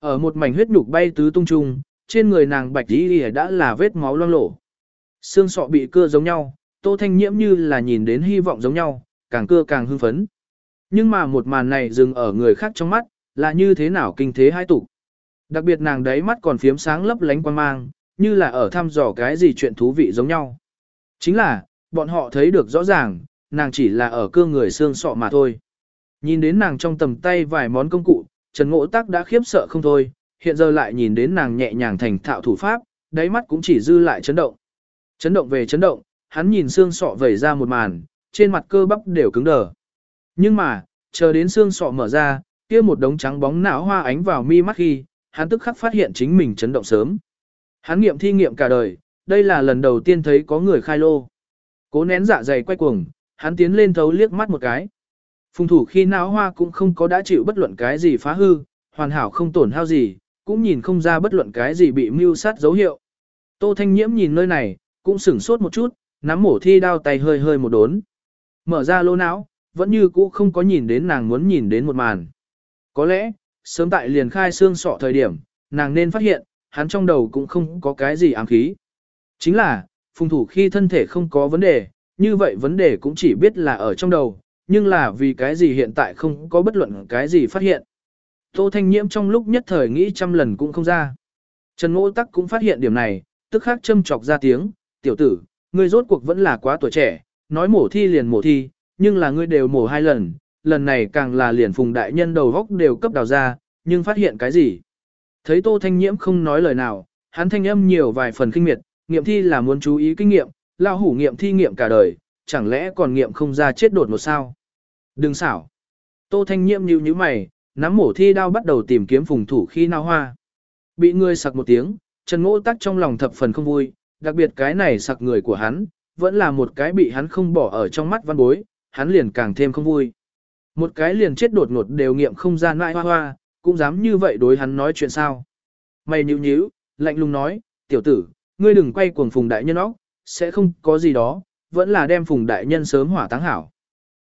Ở một mảnh huyết nhục bay tứ tung trung, trên người nàng bạch y đã là vết máu loang lổ. Xương sọ bị cưa giống nhau, Tô Thanh Nhiễm như là nhìn đến hy vọng giống nhau, càng cưa càng hưng phấn. Nhưng mà một màn này dừng ở người khác trong mắt, là như thế nào kinh thế hai tục. Đặc biệt nàng đấy mắt còn phiếm sáng lấp lánh quan mang, như là ở thăm dò cái gì chuyện thú vị giống nhau. Chính là, bọn họ thấy được rõ ràng, nàng chỉ là ở cương người xương sọ mà thôi. Nhìn đến nàng trong tầm tay vài món công cụ, Trần Ngộ Tắc đã khiếp sợ không thôi, hiện giờ lại nhìn đến nàng nhẹ nhàng thành thạo thủ pháp, đáy mắt cũng chỉ dư lại chấn động. Chấn động về chấn động, hắn nhìn xương sọ vẩy ra một màn, trên mặt cơ bắp đều cứng đờ. Nhưng mà, chờ đến xương sọ mở ra, kia một đống trắng bóng não hoa ánh vào mi mắt khi, hắn tức khắc phát hiện chính mình chấn động sớm. Hắn nghiệm thi nghiệm cả đời, đây là lần đầu tiên thấy có người khai lô. Cố nén dạ dày quay cuồng, hắn tiến lên thấu liếc mắt một cái. Phùng thủ khi não hoa cũng không có đã chịu bất luận cái gì phá hư, hoàn hảo không tổn hao gì, cũng nhìn không ra bất luận cái gì bị mưu sát dấu hiệu. Tô Thanh Nhiễm nhìn nơi này, cũng sửng sốt một chút, nắm mổ thi đao tay hơi hơi một đốn. Mở ra lô não, vẫn như cũ không có nhìn đến nàng muốn nhìn đến một màn. Có lẽ, sớm tại liền khai xương sọ thời điểm, nàng nên phát hiện, hắn trong đầu cũng không có cái gì ám khí. Chính là, phùng thủ khi thân thể không có vấn đề, như vậy vấn đề cũng chỉ biết là ở trong đầu, nhưng là vì cái gì hiện tại không có bất luận cái gì phát hiện. Tô Thanh Nhiễm trong lúc nhất thời nghĩ trăm lần cũng không ra. Trần Ngũ Tắc cũng phát hiện điểm này, tức khắc châm chọc ra tiếng, tiểu tử, ngươi rốt cuộc vẫn là quá tuổi trẻ, nói mổ thi liền mổ thi, nhưng là ngươi đều mổ hai lần, lần này càng là liền phùng đại nhân đầu góc đều cấp đào ra, nhưng phát hiện cái gì? Thấy Tô Thanh Nhiễm không nói lời nào, hắn thanh âm nhiều vài phần kinh miệt, nghiệm thi là muốn chú ý kinh nghiệm, lao hủ nghiệm thi nghiệm cả đời, chẳng lẽ còn nghiệm không ra chết đột một sao? Đừng xảo. Tô Thanh nhiệm nhíu nhíu mày, nắm mổ thi đao bắt đầu tìm kiếm phùng thủ khi nao hoa. Bị người sặc một tiếng, Trần Ngỗ Tắc trong lòng thập phần không vui, đặc biệt cái này sặc người của hắn, vẫn là một cái bị hắn không bỏ ở trong mắt văn bối, hắn liền càng thêm không vui. Một cái liền chết đột ngột đều nghiệm không gian mãi hoa hoa, cũng dám như vậy đối hắn nói chuyện sao. Mày nhíu nhíu, lạnh lùng nói, tiểu tử, ngươi đừng quay cuồng phùng đại nhân óc, sẽ không có gì đó, vẫn là đem phùng đại nhân sớm hỏa táng hảo.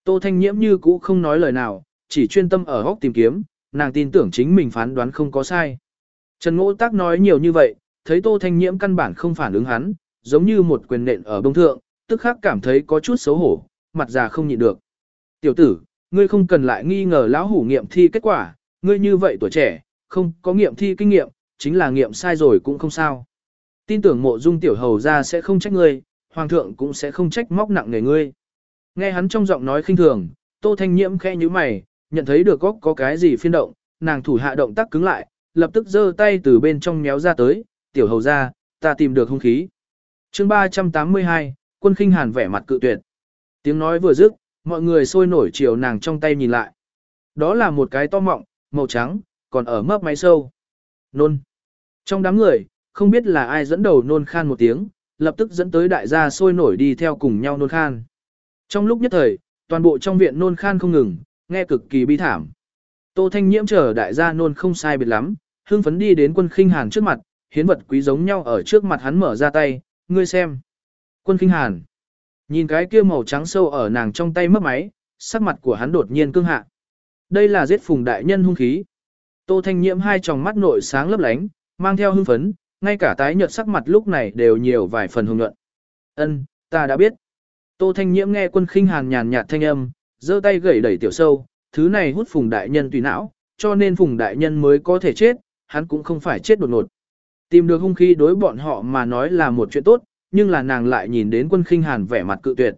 Tô Thanh Nhiễm như cũ không nói lời nào, chỉ chuyên tâm ở góc tìm kiếm, nàng tin tưởng chính mình phán đoán không có sai. Trần Ngũ Tác nói nhiều như vậy, thấy Tô Thanh Nhiễm căn bản không phản ứng hắn, giống như một quyền nện ở bông thượng, tức khắc cảm thấy có chút xấu hổ, mặt già không nhịn được. Tiểu tử, ngươi không cần lại nghi ngờ lão hủ nghiệm thi kết quả, ngươi như vậy tuổi trẻ, không có nghiệm thi kinh nghiệm, chính là nghiệm sai rồi cũng không sao. Tin tưởng mộ dung tiểu hầu ra sẽ không trách ngươi, hoàng thượng cũng sẽ không trách móc nặng nề ngươi. Nghe hắn trong giọng nói khinh thường, tô thanh nhiễm khẽ như mày, nhận thấy được góc có cái gì phiên động, nàng thủ hạ động tác cứng lại, lập tức giơ tay từ bên trong méo ra tới, tiểu hầu ra, ta tìm được hung khí. chương 382, quân khinh hàn vẻ mặt cự tuyệt. Tiếng nói vừa dứt, mọi người sôi nổi chiều nàng trong tay nhìn lại. Đó là một cái to mọng, màu trắng, còn ở mấp máy sâu. Nôn. Trong đám người, không biết là ai dẫn đầu nôn khan một tiếng, lập tức dẫn tới đại gia sôi nổi đi theo cùng nhau nôn khan. Trong lúc nhất thời, toàn bộ trong viện nôn khan không ngừng, nghe cực kỳ bi thảm. Tô Thanh Nhiễm chờ đại gia nôn không sai biệt lắm, hưng phấn đi đến quân khinh hàn trước mặt, hiến vật quý giống nhau ở trước mặt hắn mở ra tay, ngươi xem. Quân khinh hàn. Nhìn cái kia màu trắng sâu ở nàng trong tay mất máy, sắc mặt của hắn đột nhiên cương hạ. Đây là giết phùng đại nhân hung khí. Tô Thanh Nhiễm hai tròng mắt nội sáng lấp lánh, mang theo hưng phấn, ngay cả tái nhợt sắc mặt lúc này đều nhiều vài phần hùng nhuận. Ân, ta đã biết. Tô Thanh Nhiễm nghe quân khinh hàn nhàn nhạt thanh âm, giơ tay gẩy đẩy tiểu sâu, thứ này hút phùng đại nhân tùy não, cho nên phùng đại nhân mới có thể chết, hắn cũng không phải chết đột ngột. Tìm được hung khí đối bọn họ mà nói là một chuyện tốt, nhưng là nàng lại nhìn đến quân khinh hàn vẻ mặt cự tuyệt.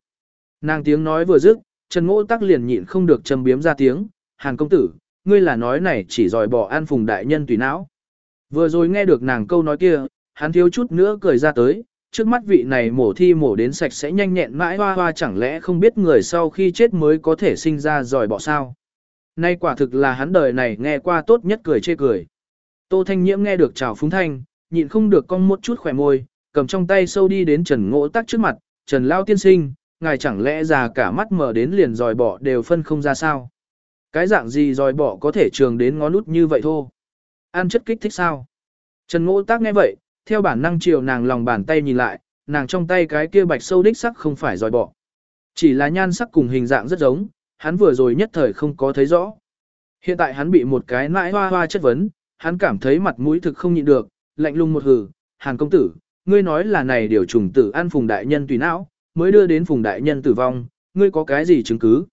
Nàng tiếng nói vừa dứt, Trần Ngỗ Tắc liền nhịn không được châm biếm ra tiếng, "Hàn công tử, ngươi là nói này chỉ dòi bỏ an phùng đại nhân tùy não." Vừa rồi nghe được nàng câu nói kia, hắn thiếu chút nữa cười ra tới, trước mắt vị này mổ thi mổ đến sạch sẽ nhanh nhẹn mãi hoa hoa chẳng lẽ không biết người sau khi chết mới có thể sinh ra giỏi bỏ sao. Nay quả thực là hắn đời này nghe qua tốt nhất cười chê cười. Tô Thanh Nhiễm nghe được chào phúng thanh, nhịn không được cong một chút khỏe môi, cầm trong tay sâu đi đến Trần Ngộ Tắc trước mặt, Trần Lao tiên sinh, ngài chẳng lẽ già cả mắt mở đến liền dòi bỏ đều phân không ra sao. Cái dạng gì dòi bỏ có thể trường đến ngón út như vậy thôi. Ăn chất kích thích sao? Trần Ngỗ Tác nghe vậy, theo bản năng chiều nàng lòng bàn tay nhìn lại, nàng trong tay cái kia bạch sâu đích sắc không phải dòi bỏ. Chỉ là nhan sắc cùng hình dạng rất giống, hắn vừa rồi nhất thời không có thấy rõ. Hiện tại hắn bị một cái nãi hoa hoa chất vấn, hắn cảm thấy mặt mũi thực không nhịn được, lạnh lùng một hừ, hàn công tử, ngươi nói là này điều trùng tử ăn phùng đại nhân tùy não, mới đưa đến phùng đại nhân tử vong, ngươi có cái gì chứng cứ?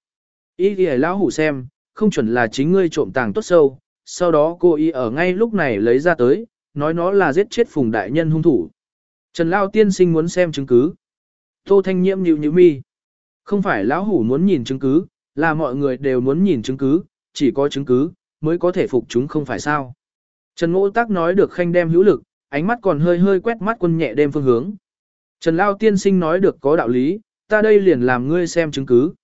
Ý thì lão hủ xem, không chuẩn là chính ngươi trộm tàng tốt sâu, sau đó cô ý ở ngay lúc này lấy ra tới, nói nó là giết chết phùng đại nhân hung thủ. Trần Lao tiên sinh muốn xem chứng cứ. Tô Thanh Nhiễm nhíu nhíu mi. Không phải lão hủ muốn nhìn chứng cứ, là mọi người đều muốn nhìn chứng cứ, chỉ có chứng cứ, mới có thể phục chúng không phải sao. Trần Ngũ Tác nói được khanh đem hữu lực, ánh mắt còn hơi hơi quét mắt quân nhẹ đêm phương hướng. Trần Lao tiên sinh nói được có đạo lý, ta đây liền làm ngươi xem chứng cứ.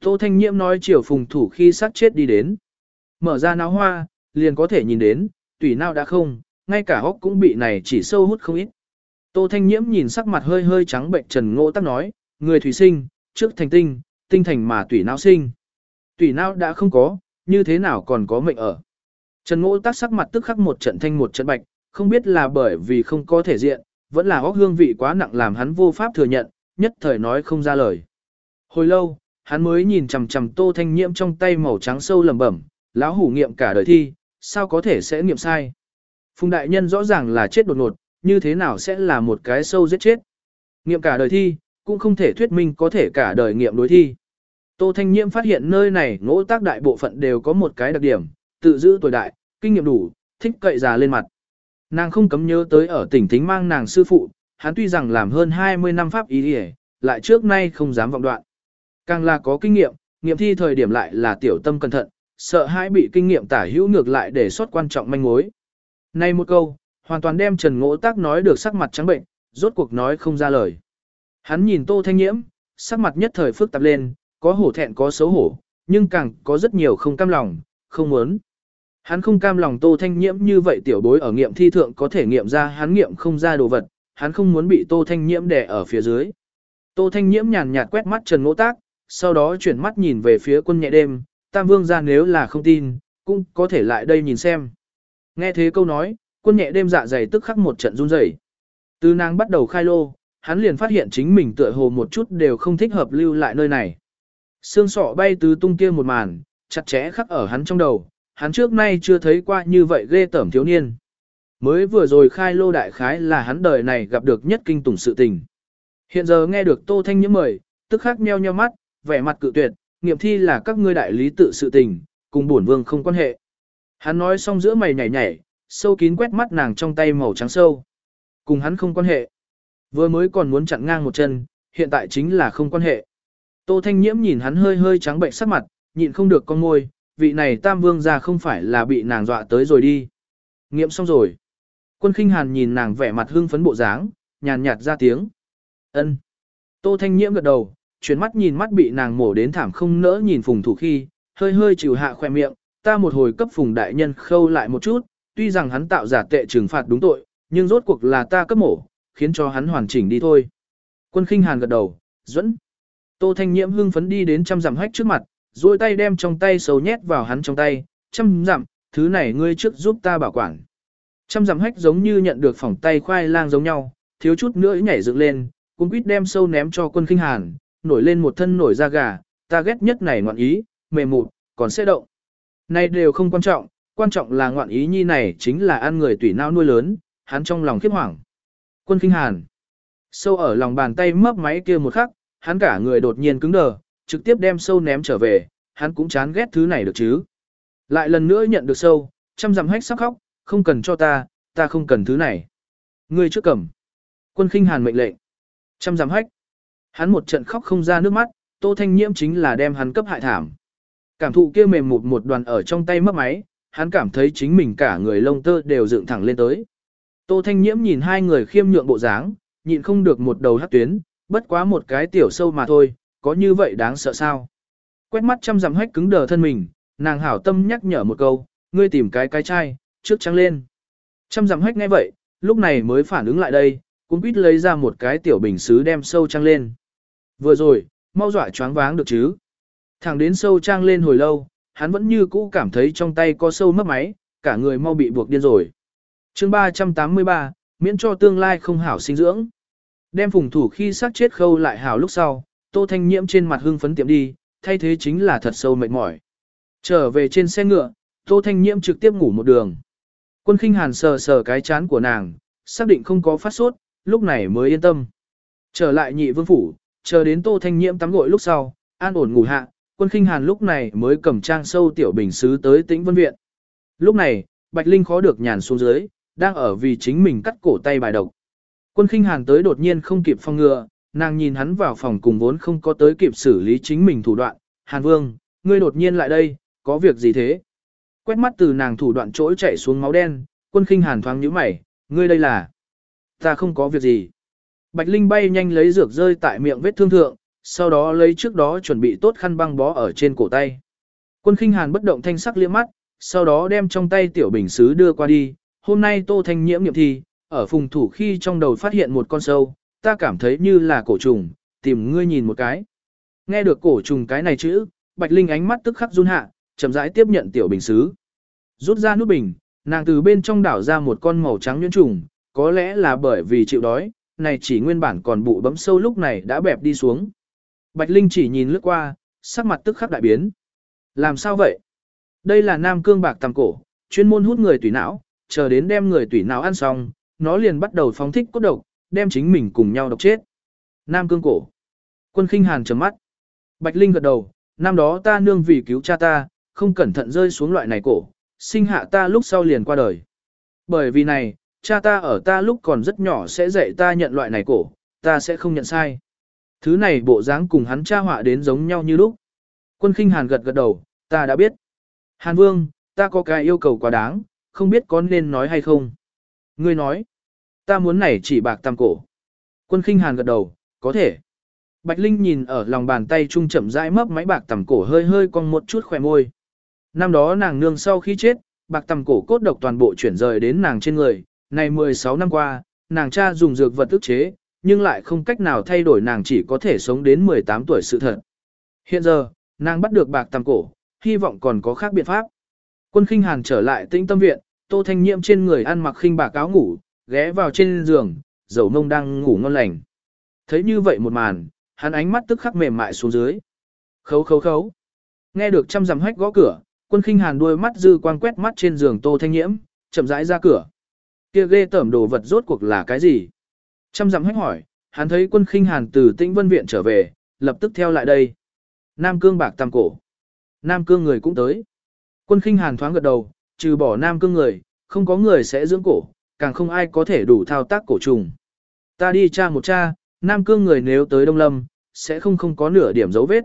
Tô Thanh Nhiễm nói chiều phùng thủ khi sát chết đi đến. Mở ra náo hoa, liền có thể nhìn đến, tùy nào đã không, ngay cả hốc cũng bị này chỉ sâu hút không ít. Tô Thanh Nhiễm nhìn sắc mặt hơi hơi trắng bệnh Trần Ngộ tắc nói, người thủy sinh, trước thành tinh, tinh thành mà tùy não sinh. Tùy não đã không có, như thế nào còn có mệnh ở. Trần Ngộ tắc sắc mặt tức khắc một trận thanh một trận bạch, không biết là bởi vì không có thể diện, vẫn là hốc hương vị quá nặng làm hắn vô pháp thừa nhận, nhất thời nói không ra lời. Hồi lâu, hắn mới nhìn chằm chằm Tô Thanh Nhiễm trong tay màu trắng sâu lẩm bẩm, lão hủ nghiệm cả đời thi, sao có thể sẽ nghiệm sai. Phùng đại nhân rõ ràng là chết đột ngột, như thế nào sẽ là một cái sâu giết chết. Nghiệm cả đời thi, cũng không thể thuyết minh có thể cả đời nghiệm đối thi. Tô Thanh Nhiễm phát hiện nơi này ngỗ tác đại bộ phận đều có một cái đặc điểm, tự giữ tuổi đại, kinh nghiệm đủ, thích cậy già lên mặt. Nàng không cấm nhớ tới ở tỉnh Thính mang nàng sư phụ, hắn tuy rằng làm hơn 20 năm pháp ý đi lại trước nay không dám vọng đoạn. Càng là có kinh nghiệm, nghiệm thi thời điểm lại là tiểu tâm cẩn thận, sợ hãi bị kinh nghiệm tả hữu ngược lại để xuất quan trọng manh mối. Nay một câu, hoàn toàn đem Trần Ngỗ Tác nói được sắc mặt trắng bệnh, rốt cuộc nói không ra lời. Hắn nhìn Tô Thanh Nhiễm, sắc mặt nhất thời phức tạp lên, có hổ thẹn có xấu hổ, nhưng càng có rất nhiều không cam lòng, không muốn. Hắn không cam lòng Tô Thanh Nhiễm như vậy tiểu bối ở nghiệm thi thượng có thể nghiệm ra hắn nghiệm không ra đồ vật, hắn không muốn bị Tô Thanh Nhiễm đè ở phía dưới. Tô Thanh Nhiễm nhàn nhạt quét mắt Trần Ngỗ Tác, sau đó chuyển mắt nhìn về phía quân nhẹ đêm, Tam Vương ra nếu là không tin, cũng có thể lại đây nhìn xem. Nghe thế câu nói, quân nhẹ đêm dạ dày tức khắc một trận run rẩy. Từ nàng bắt đầu khai lô, hắn liền phát hiện chính mình tựa hồ một chút đều không thích hợp lưu lại nơi này. Sương sọ bay tứ tung kia một màn, chặt chẽ khắc ở hắn trong đầu, hắn trước nay chưa thấy qua như vậy ghê tởm thiếu niên. Mới vừa rồi khai lô đại khái là hắn đời này gặp được nhất kinh tủng sự tình. Hiện giờ nghe được Tô Thanh Nhiễm mời, tức khắc nheo nheo mắt, vẻ mặt cự tuyệt, nghiệm thi là các ngươi đại lý tự sự tình, cùng bổn vương không quan hệ. Hắn nói xong giữa mày nhảy nhảy, sâu kín quét mắt nàng trong tay màu trắng sâu. Cùng hắn không quan hệ. Vừa mới còn muốn chặn ngang một chân, hiện tại chính là không quan hệ. Tô Thanh Nhiễm nhìn hắn hơi hơi trắng bệnh sắc mặt, nhịn không được con môi, vị này tam vương ra không phải là bị nàng dọa tới rồi đi. Nghiệm xong rồi. Quân khinh hàn nhìn nàng vẻ mặt hưng phấn bộ dáng, nhàn nhạt ra tiếng. ân. Tô Thanh Nhiễm gật đầu, chuyển mắt nhìn mắt bị nàng mổ đến thảm không nỡ nhìn phùng thủ khi, hơi hơi chịu hạ khoe miệng, ta một hồi cấp phùng đại nhân khâu lại một chút, tuy rằng hắn tạo giả tệ trừng phạt đúng tội, nhưng rốt cuộc là ta cấp mổ, khiến cho hắn hoàn chỉnh đi thôi. Quân khinh hàn gật đầu, dẫn. Tô Thanh Nhiễm hưng phấn đi đến trăm dặm hách trước mặt, duỗi tay đem trong tay sầu nhét vào hắn trong tay, trăm dặm, thứ này ngươi trước giúp ta bảo quản. Trăm dặm hách giống như nhận được phỏng tay khoai lang giống nhau, thiếu chút nữa nhảy dựng lên, cũng quýt đem sâu ném cho quân khinh hàn, nổi lên một thân nổi da gà, ta ghét nhất này ngoạn ý, mềm mụt, còn sẽ động. Này đều không quan trọng, quan trọng là ngoạn ý nhi này chính là ăn người tùy nao nuôi lớn, hắn trong lòng khiếp hoảng. Quân kinh hàn. Sâu ở lòng bàn tay mấp máy kia một khắc, hắn cả người đột nhiên cứng đờ, trực tiếp đem sâu ném trở về, hắn cũng chán ghét thứ này được chứ. Lại lần nữa nhận được sâu, chăm dặm hách sắc khóc, không cần cho ta, ta không cần thứ này. Ngươi trước cầm. Quân khinh hàn mệnh lệnh. Chăm dặm hách. Hắn một trận khóc không ra nước mắt, Tô Thanh Nhiễm chính là đem hắn cấp hại thảm. Cảm thụ kia mềm một một đoàn ở trong tay mất máy, hắn cảm thấy chính mình cả người lông tơ đều dựng thẳng lên tới. Tô Thanh Nhiễm nhìn hai người khiêm nhượng bộ dáng, nhịn không được một đầu hát tuyến, bất quá một cái tiểu sâu mà thôi, có như vậy đáng sợ sao? Quét mắt chăm dặm hách cứng đờ thân mình, nàng hảo tâm nhắc nhở một câu, ngươi tìm cái cái chai, trước trắng lên. Chăm dặm hách nghe vậy, lúc này mới phản ứng lại đây, cũng quýt lấy ra một cái tiểu bình xứ đem sâu trăng lên. Vừa rồi, mau dọa choáng váng được chứ. Thẳng đến sâu trang lên hồi lâu, hắn vẫn như cũ cảm thấy trong tay có sâu mất máy, cả người mau bị buộc điên rồi. chương 383, miễn cho tương lai không hảo sinh dưỡng. Đem phùng thủ khi xác chết khâu lại hảo lúc sau, tô thanh nhiễm trên mặt hưng phấn tiệm đi, thay thế chính là thật sâu mệt mỏi. Trở về trên xe ngựa, tô thanh nhiễm trực tiếp ngủ một đường. Quân khinh hàn sờ sờ cái chán của nàng, xác định không có phát sốt, lúc này mới yên tâm. Trở lại nhị vương phủ, chờ đến tô thanh nhiễm tắm gội lúc sau, an ổn ngủ hạ, quân khinh hàn lúc này mới cầm trang sâu tiểu bình sứ tới tĩnh vân viện. Lúc này, Bạch Linh khó được nhàn xuống dưới, đang ở vì chính mình cắt cổ tay bài độc. Quân khinh hàn tới đột nhiên không kịp phong ngừa, nàng nhìn hắn vào phòng cùng vốn không có tới kịp xử lý chính mình thủ đoạn. Hàn vương, ngươi đột nhiên lại đây, có việc gì thế? Quét mắt từ nàng thủ đoạn trỗi chạy xuống máu đen, quân khinh hàn thoáng nhíu mày, ngươi đây là... Ta không có việc gì. Bạch Linh bay nhanh lấy dược rơi tại miệng vết thương thượng, sau đó lấy trước đó chuẩn bị tốt khăn băng bó ở trên cổ tay. Quân khinh hàn bất động thanh sắc liếc mắt, sau đó đem trong tay tiểu bình xứ đưa qua đi. Hôm nay Tô Thanh nhiễm nghiệm thi, ở phùng thủ khi trong đầu phát hiện một con sâu, ta cảm thấy như là cổ trùng, tìm ngươi nhìn một cái. Nghe được cổ trùng cái này chữ, Bạch Linh ánh mắt tức khắc run hạ, chậm rãi tiếp nhận tiểu bình xứ. Rút ra nút bình, nàng từ bên trong đảo ra một con màu trắng nhuyễn trùng, có lẽ là bởi vì chịu đói, này chỉ nguyên bản còn bụ bấm sâu lúc này đã bẹp đi xuống. Bạch Linh chỉ nhìn lướt qua, sắc mặt tức khắc đại biến. Làm sao vậy? Đây là nam cương bạc tầm cổ, chuyên môn hút người tủy não, chờ đến đem người tủy não ăn xong, nó liền bắt đầu phóng thích cốt độc, đem chính mình cùng nhau độc chết. Nam cương cổ. Quân khinh hàn trầm mắt. Bạch Linh gật đầu, năm đó ta nương vì cứu cha ta, không cẩn thận rơi xuống loại này cổ, sinh hạ ta lúc sau liền qua đời. Bởi vì này, cha ta ở ta lúc còn rất nhỏ sẽ dạy ta nhận loại này cổ, ta sẽ không nhận sai. Thứ này bộ dáng cùng hắn cha họa đến giống nhau như lúc. Quân khinh hàn gật gật đầu, ta đã biết. Hàn vương, ta có cái yêu cầu quá đáng, không biết có nên nói hay không. Ngươi nói, ta muốn này chỉ bạc tam cổ. Quân khinh hàn gật đầu, có thể. Bạch Linh nhìn ở lòng bàn tay trung chậm rãi mấp máy bạc tầm cổ hơi hơi cong một chút khỏe môi. Năm đó nàng nương sau khi chết, bạc tầm cổ cốt độc toàn bộ chuyển rời đến nàng trên người. Này 16 năm qua, nàng cha dùng dược vật ức chế, nhưng lại không cách nào thay đổi nàng chỉ có thể sống đến 18 tuổi sự thật. Hiện giờ, nàng bắt được bạc tầm cổ, hy vọng còn có khác biện pháp. Quân khinh hàn trở lại tinh tâm viện, tô thanh nhiễm trên người ăn mặc khinh bạc áo ngủ, ghé vào trên giường, dầu mông đang ngủ ngon lành. Thấy như vậy một màn, hắn ánh mắt tức khắc mềm mại xuống dưới. Khấu khấu khấu. Nghe được trăm dằm hách gõ cửa, quân khinh hàn đuôi mắt dư quang quét mắt trên giường tô thanh nhiễm, chậm rãi ra cửa. Kia ghê tởm đồ vật rốt cuộc là cái gì? Trăm dặm hách hỏi, hắn thấy quân khinh hàn từ tĩnh vân viện trở về, lập tức theo lại đây. Nam cương bạc tam cổ. Nam cương người cũng tới. Quân khinh hàn thoáng gật đầu, trừ bỏ nam cương người, không có người sẽ dưỡng cổ, càng không ai có thể đủ thao tác cổ trùng. Ta đi tra một tra, nam cương người nếu tới Đông Lâm, sẽ không không có nửa điểm dấu vết.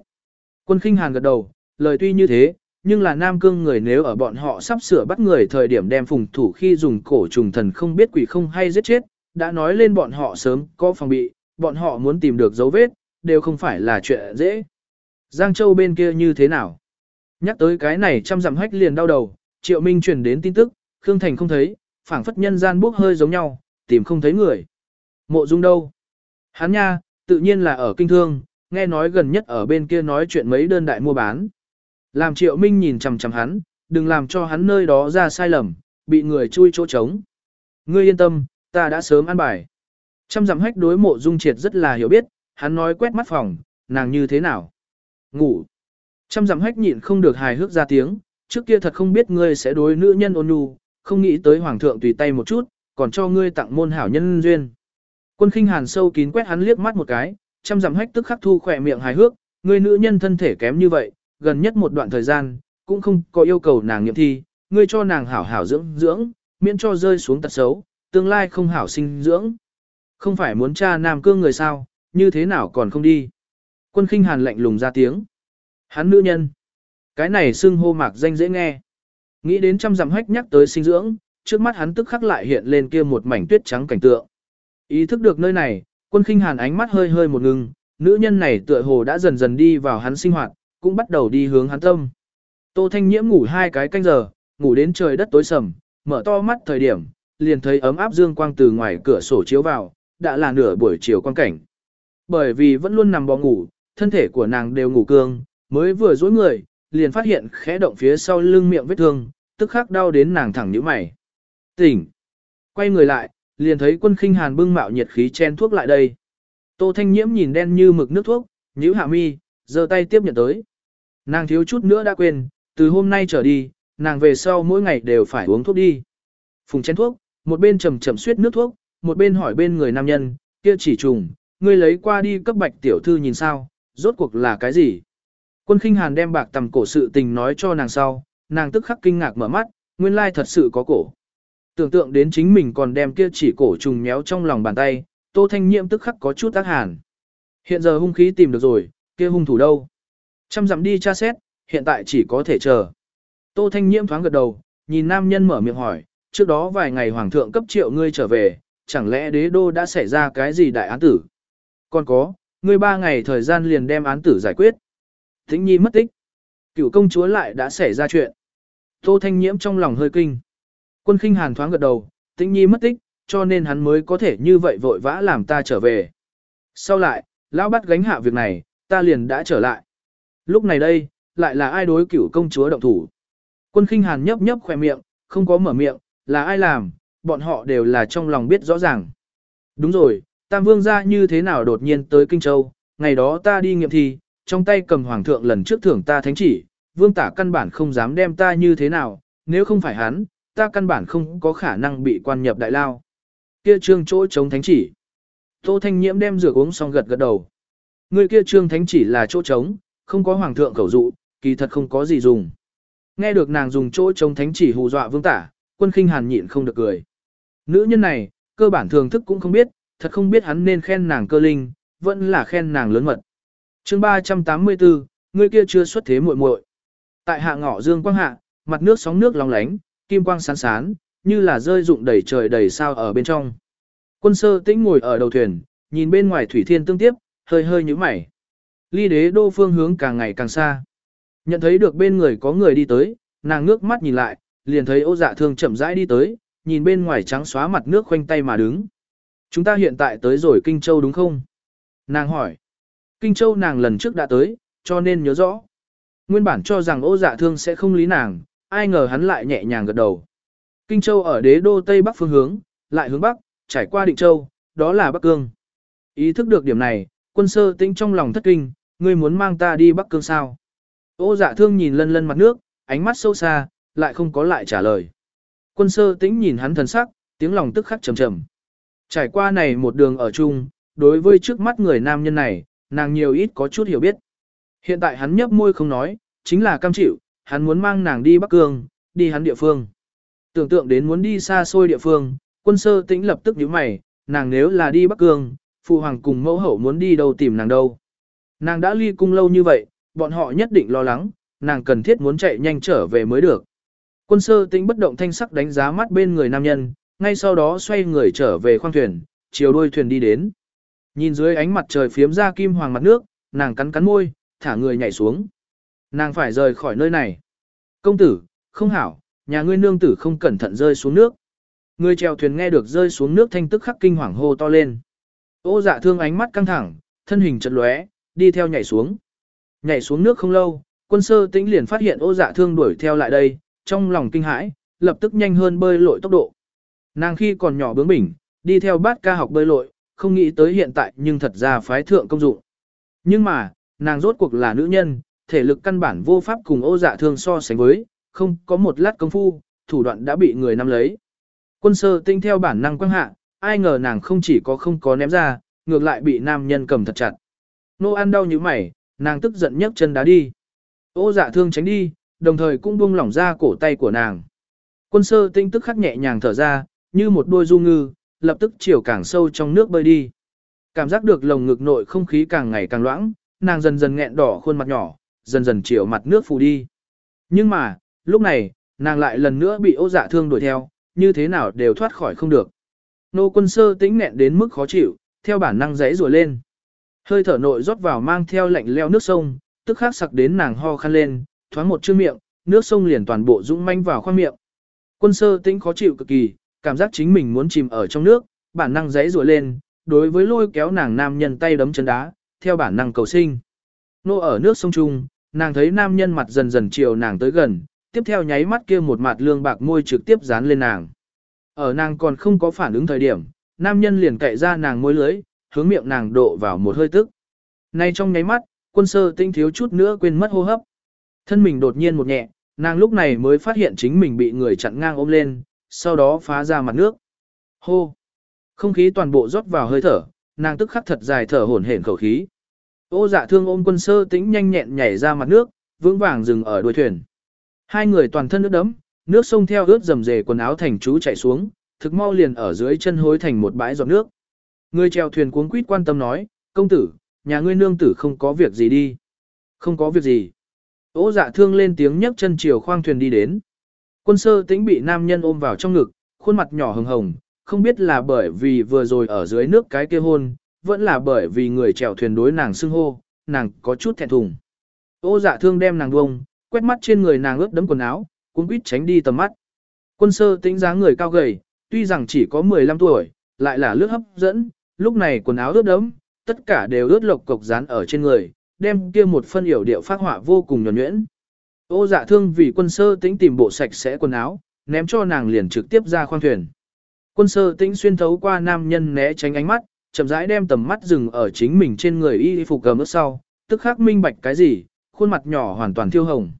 Quân khinh hàn gật đầu, lời tuy như thế, nhưng là nam cương người nếu ở bọn họ sắp sửa bắt người thời điểm đem phùng thủ khi dùng cổ trùng thần không biết quỷ không hay giết chết, đã nói lên bọn họ sớm có phòng bị, bọn họ muốn tìm được dấu vết, đều không phải là chuyện dễ. Giang Châu bên kia như thế nào? Nhắc tới cái này trăm dặm hách liền đau đầu, Triệu Minh truyền đến tin tức, Khương Thành không thấy, phảng phất nhân gian bốc hơi giống nhau, tìm không thấy người. Mộ Dung đâu? Hắn nha, tự nhiên là ở kinh thương, nghe nói gần nhất ở bên kia nói chuyện mấy đơn đại mua bán. Làm Triệu Minh nhìn chằm chằm hắn, đừng làm cho hắn nơi đó ra sai lầm, bị người chui chỗ trống. Ngươi yên tâm, ta đã sớm ăn bài. Trăm dặm hách đối mộ dung triệt rất là hiểu biết, hắn nói quét mắt phòng, nàng như thế nào? Ngủ. Trăm dặm hách nhịn không được hài hước ra tiếng, trước kia thật không biết ngươi sẽ đối nữ nhân ôn nhu, không nghĩ tới hoàng thượng tùy tay một chút, còn cho ngươi tặng môn hảo nhân duyên. Quân khinh hàn sâu kín quét hắn liếc mắt một cái, trăm dặm hách tức khắc thu khỏe miệng hài hước, ngươi nữ nhân thân thể kém như vậy, gần nhất một đoạn thời gian, cũng không có yêu cầu nàng nghiệm thi, ngươi cho nàng hảo hảo dưỡng dưỡng, miễn cho rơi xuống tật xấu, tương lai không hảo sinh dưỡng. Không phải muốn cha nam cương người sao, như thế nào còn không đi. Quân khinh hàn lạnh lùng ra tiếng. Hắn nữ nhân. Cái này xưng hô mạc danh dễ nghe. Nghĩ đến trăm dặm hách nhắc tới sinh dưỡng, trước mắt hắn tức khắc lại hiện lên kia một mảnh tuyết trắng cảnh tượng. Ý thức được nơi này, quân khinh hàn ánh mắt hơi hơi một ngừng, nữ nhân này tựa hồ đã dần dần đi vào hắn sinh hoạt, cũng bắt đầu đi hướng hắn tâm. Tô Thanh Nhiễm ngủ hai cái canh giờ, ngủ đến trời đất tối sầm, mở to mắt thời điểm, liền thấy ấm áp dương quang từ ngoài cửa sổ chiếu vào, đã là nửa buổi chiều quang cảnh. Bởi vì vẫn luôn nằm bò ngủ, thân thể của nàng đều ngủ cương, mới vừa dối người, liền phát hiện khẽ động phía sau lưng miệng vết thương, tức khắc đau đến nàng thẳng nhíu mày. Tỉnh! Quay người lại, liền thấy quân khinh hàn bưng mạo nhiệt khí chen thuốc lại đây. Tô Thanh Nhiễm nhìn đen như mực nước thuốc, nhíu hạ mi, giơ tay tiếp nhận tới. Nàng thiếu chút nữa đã quên, từ hôm nay trở đi, nàng về sau mỗi ngày đều phải uống thuốc đi. Phùng chén thuốc, một bên chầm chậm suyết nước thuốc, một bên hỏi bên người nam nhân, kia chỉ trùng, ngươi lấy qua đi cấp bạch tiểu thư nhìn sao, rốt cuộc là cái gì? Quân khinh hàn đem bạc tầm cổ sự tình nói cho nàng sau, nàng tức khắc kinh ngạc mở mắt, nguyên lai thật sự có cổ. Tưởng tượng đến chính mình còn đem kia chỉ cổ trùng méo trong lòng bàn tay, tô thanh nhiễm tức khắc có chút tác hàn. Hiện giờ hung khí tìm được rồi, kia hung thủ đâu? Chăm dặm đi tra xét, hiện tại chỉ có thể chờ. Tô thanh nhiễm thoáng gật đầu, nhìn nam nhân mở miệng hỏi, trước đó vài ngày hoàng thượng cấp triệu ngươi trở về, chẳng lẽ đế đô đã xảy ra cái gì đại án tử? Còn có, ngươi ba ngày thời gian liền đem án tử giải quyết. Thính nhi mất tích. Cựu công chúa lại đã xảy ra chuyện. Tô Thanh Nhiễm trong lòng hơi kinh. Quân khinh hàn thoáng gật đầu, tĩnh nhi mất tích, cho nên hắn mới có thể như vậy vội vã làm ta trở về. Sau lại, lão bắt gánh hạ việc này, ta liền đã trở lại. Lúc này đây, lại là ai đối cửu công chúa động thủ. Quân khinh hàn nhấp nhấp khỏe miệng, không có mở miệng, là ai làm, bọn họ đều là trong lòng biết rõ ràng. Đúng rồi, Tam Vương gia như thế nào đột nhiên tới Kinh Châu, ngày đó ta đi nghiệm thi, trong tay cầm hoàng thượng lần trước thưởng ta thánh chỉ, vương tả căn bản không dám đem ta như thế nào, nếu không phải hắn, ta căn bản không có khả năng bị quan nhập đại lao. Kia trương chỗ chống thánh chỉ. Tô Thanh Nhiễm đem rửa uống xong gật gật đầu. Người kia trương thánh chỉ là chỗ trống, không có hoàng thượng khẩu dụ, kỳ thật không có gì dùng. Nghe được nàng dùng chỗ chống thánh chỉ hù dọa vương tả, quân khinh hàn nhịn không được cười. Nữ nhân này, cơ bản thường thức cũng không biết, thật không biết hắn nên khen nàng cơ linh, vẫn là khen nàng lớn mật. chương 384, người kia chưa xuất thế muội muội Tại hạ ngọ dương quang hạ, mặt nước sóng nước long lánh, kim quang sáng sán, như là rơi rụng đầy trời đầy sao ở bên trong. Quân sơ tĩnh ngồi ở đầu thuyền, nhìn bên ngoài thủy thiên tương tiếp, hơi hơi như mày. Ly đế đô phương hướng càng ngày càng xa. Nhận thấy được bên người có người đi tới, nàng ngước mắt nhìn lại, liền thấy ô dạ thương chậm rãi đi tới, nhìn bên ngoài trắng xóa mặt nước khoanh tay mà đứng. Chúng ta hiện tại tới rồi Kinh Châu đúng không? Nàng hỏi. Kinh Châu nàng lần trước đã tới, cho nên nhớ rõ. Nguyên bản cho rằng ô dạ thương sẽ không lý nàng, ai ngờ hắn lại nhẹ nhàng gật đầu. Kinh Châu ở đế đô Tây Bắc phương hướng, lại hướng Bắc, trải qua Định Châu, đó là Bắc Cương. Ý thức được điểm này, quân sơ tĩnh trong lòng thất kinh, ngươi muốn mang ta đi Bắc Cương sao? Ô dạ thương nhìn lân lân mặt nước, ánh mắt sâu xa, lại không có lại trả lời. Quân sơ tĩnh nhìn hắn thần sắc, tiếng lòng tức khắc trầm trầm. Trải qua này một đường ở chung, đối với trước mắt người nam nhân này, nàng nhiều ít có chút hiểu biết. Hiện tại hắn nhấp môi không nói, chính là cam chịu, hắn muốn mang nàng đi Bắc Cương, đi hắn địa phương. Tưởng tượng đến muốn đi xa xôi địa phương, quân sơ tĩnh lập tức nhíu mày, nàng nếu là đi Bắc Cương, phụ hoàng cùng mẫu hậu muốn đi đâu tìm nàng đâu. Nàng đã ly cung lâu như vậy, bọn họ nhất định lo lắng, nàng cần thiết muốn chạy nhanh trở về mới được. Quân sơ tĩnh bất động thanh sắc đánh giá mắt bên người nam nhân, ngay sau đó xoay người trở về khoang thuyền, chiều đuôi thuyền đi đến. Nhìn dưới ánh mặt trời phiếm ra kim hoàng mặt nước, nàng cắn cắn môi, thả người nhảy xuống. Nàng phải rời khỏi nơi này. Công tử, không hảo, nhà ngươi nương tử không cẩn thận rơi xuống nước. Người chèo thuyền nghe được rơi xuống nước thanh tức khắc kinh hoàng hô to lên. Ô dạ thương ánh mắt căng thẳng, thân hình chật lóe, đi theo nhảy xuống. Nhảy xuống nước không lâu, quân sơ tĩnh liền phát hiện ô dạ thương đuổi theo lại đây, trong lòng kinh hãi, lập tức nhanh hơn bơi lội tốc độ. Nàng khi còn nhỏ bướng bỉnh, đi theo bát ca học bơi lội, không nghĩ tới hiện tại nhưng thật ra phái thượng công dụng. Nhưng mà, nàng rốt cuộc là nữ nhân, thể lực căn bản vô pháp cùng ô dạ thương so sánh với, không có một lát công phu, thủ đoạn đã bị người nắm lấy. Quân sơ tinh theo bản năng quăng hạ, ai ngờ nàng không chỉ có không có ném ra, ngược lại bị nam nhân cầm thật chặt. Nô an đau như mày, nàng tức giận nhấc chân đá đi. Ô dạ thương tránh đi, đồng thời cũng buông lỏng ra cổ tay của nàng. Quân sơ tinh tức khắc nhẹ nhàng thở ra, như một đôi du ngư, lập tức chiều càng sâu trong nước bơi đi. Cảm giác được lồng ngực nội không khí càng ngày càng loãng, nàng dần dần nghẹn đỏ khuôn mặt nhỏ, dần dần chiều mặt nước phù đi. Nhưng mà, lúc này, nàng lại lần nữa bị ô dạ thương đuổi theo, như thế nào đều thoát khỏi không được. Nô quân sơ tĩnh nghẹn đến mức khó chịu, theo bản năng giấy rùa lên. Hơi thở nội rót vào mang theo lạnh leo nước sông, tức khắc sặc đến nàng ho khăn lên, thoáng một chữ miệng, nước sông liền toàn bộ dũng manh vào khoang miệng. Quân sơ tĩnh khó chịu cực kỳ, cảm giác chính mình muốn chìm ở trong nước, bản năng giấy rùa lên, đối với lôi kéo nàng nam nhân tay đấm chân đá, theo bản năng cầu sinh. Nô ở nước sông Trung, nàng thấy nam nhân mặt dần dần chiều nàng tới gần, tiếp theo nháy mắt kia một mặt lương bạc môi trực tiếp dán lên nàng. Ở nàng còn không có phản ứng thời điểm, nam nhân liền cậy ra nàng môi lưới, hướng miệng nàng độ vào một hơi tức. Nay trong nháy mắt, quân sơ tinh thiếu chút nữa quên mất hô hấp. Thân mình đột nhiên một nhẹ, nàng lúc này mới phát hiện chính mình bị người chặn ngang ôm lên, sau đó phá ra mặt nước. Hô! Không khí toàn bộ rót vào hơi thở, nàng tức khắc thật dài thở hổn hển khẩu khí. Ô dạ thương ôm quân sơ tĩnh nhanh nhẹn nhảy ra mặt nước, vững vàng dừng ở đuôi thuyền. Hai người toàn thân nước đấm, nước sông theo ướt dầm dề quần áo thành chú chạy xuống, thực mau liền ở dưới chân hối thành một bãi giọt nước. Người chèo thuyền cuống quýt quan tâm nói, công tử, nhà ngươi nương tử không có việc gì đi. Không có việc gì. Ô dạ thương lên tiếng nhấc chân chiều khoang thuyền đi đến. Quân sơ tĩnh bị nam nhân ôm vào trong ngực, khuôn mặt nhỏ hồng hồng, không biết là bởi vì vừa rồi ở dưới nước cái kia hôn, vẫn là bởi vì người chèo thuyền đối nàng xưng hô, nàng có chút thẹn thùng. Ô dạ thương đem nàng bông, quét mắt trên người nàng ướt đấm quần áo, cũng quýt tránh đi tầm mắt. Quân sơ tĩnh dáng người cao gầy, tuy rằng chỉ có 15 tuổi, lại là lướt hấp dẫn, lúc này quần áo ướt đẫm, tất cả đều ướt lộc cục dán ở trên người, đem kia một phân hiểu điệu phát họa vô cùng nhuần nhuyễn. Ô dạ thương vì quân sơ tĩnh tìm bộ sạch sẽ quần áo, ném cho nàng liền trực tiếp ra khoang thuyền. Quân sơ tĩnh xuyên thấu qua nam nhân né tránh ánh mắt, chậm rãi đem tầm mắt dừng ở chính mình trên người y phục gầm ướt sau, tức khắc minh bạch cái gì, khuôn mặt nhỏ hoàn toàn thiêu hồng.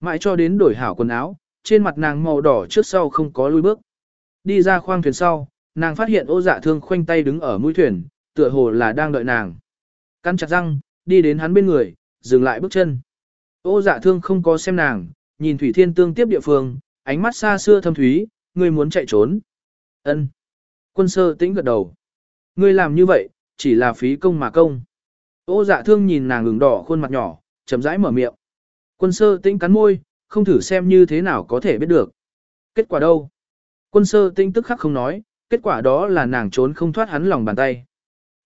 Mãi cho đến đổi hảo quần áo, trên mặt nàng màu đỏ trước sau không có lui bước. Đi ra khoang thuyền sau, nàng phát hiện ô dạ thương khoanh tay đứng ở mũi thuyền, tựa hồ là đang đợi nàng. Cắn chặt răng, đi đến hắn bên người, dừng lại bước chân. Ô dạ thương không có xem nàng, nhìn Thủy Thiên Tương tiếp địa phương, ánh mắt xa xưa thâm thúy, ngươi muốn chạy trốn. Ân. Quân sơ tĩnh gật đầu. Ngươi làm như vậy, chỉ là phí công mà công. Ô dạ thương nhìn nàng ửng đỏ khuôn mặt nhỏ, chậm rãi mở miệng. Quân sơ tĩnh cắn môi, không thử xem như thế nào có thể biết được. Kết quả đâu? Quân sơ tĩnh tức khắc không nói, kết quả đó là nàng trốn không thoát hắn lòng bàn tay.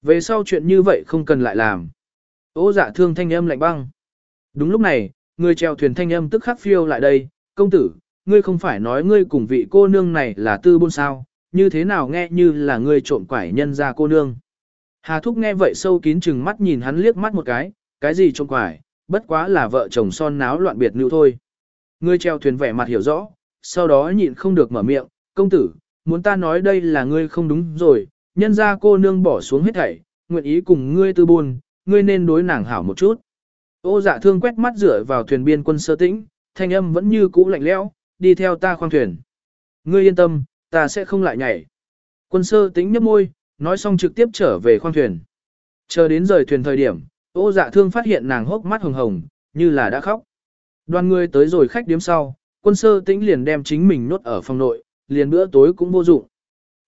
Về sau chuyện như vậy không cần lại làm. Ô dạ thương thanh âm lạnh băng. Đúng lúc này, người chèo thuyền thanh âm tức khắc phiêu lại đây, công tử, ngươi không phải nói ngươi cùng vị cô nương này là tư buôn sao, như thế nào nghe như là ngươi trộm quải nhân ra cô nương. Hà Thúc nghe vậy sâu kín chừng mắt nhìn hắn liếc mắt một cái, cái gì trộm quải, bất quá là vợ chồng son náo loạn biệt nữ thôi. Ngươi treo thuyền vẻ mặt hiểu rõ, sau đó nhịn không được mở miệng, công tử, muốn ta nói đây là ngươi không đúng rồi, nhân ra cô nương bỏ xuống hết thảy, nguyện ý cùng ngươi tư buồn ngươi nên đối nàng hảo một chút. Ô dạ thương quét mắt rửa vào thuyền biên quân sơ tĩnh, thanh âm vẫn như cũ lạnh lẽo, đi theo ta khoang thuyền. Ngươi yên tâm, ta sẽ không lại nhảy. Quân sơ tĩnh nhấp môi, nói xong trực tiếp trở về khoang thuyền. Chờ đến rời thuyền thời điểm, ô dạ thương phát hiện nàng hốc mắt hồng hồng, như là đã khóc. Đoàn người tới rồi khách điếm sau, quân sơ tĩnh liền đem chính mình nốt ở phòng nội, liền bữa tối cũng vô dụng.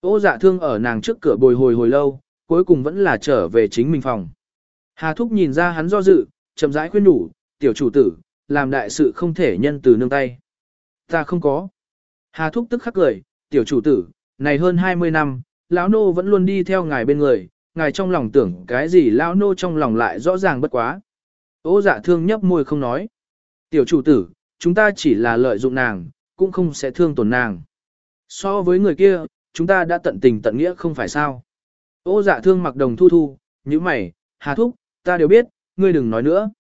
Ô dạ thương ở nàng trước cửa bồi hồi hồi lâu, cuối cùng vẫn là trở về chính mình phòng. Hà Thúc nhìn ra hắn do dự, chậm rãi khuyên đủ, tiểu chủ tử, làm đại sự không thể nhân từ nương tay. Ta không có. Hà Thúc tức khắc cười, tiểu chủ tử, này hơn 20 năm, lão nô vẫn luôn đi theo ngài bên người, ngài trong lòng tưởng cái gì lão nô trong lòng lại rõ ràng bất quá. Ô dạ thương nhấp môi không nói. Tiểu chủ tử, chúng ta chỉ là lợi dụng nàng, cũng không sẽ thương tổn nàng. So với người kia, chúng ta đã tận tình tận nghĩa không phải sao. Ô dạ thương mặc đồng thu thu, như mày, hà thúc, ta đều biết, ngươi đừng nói nữa.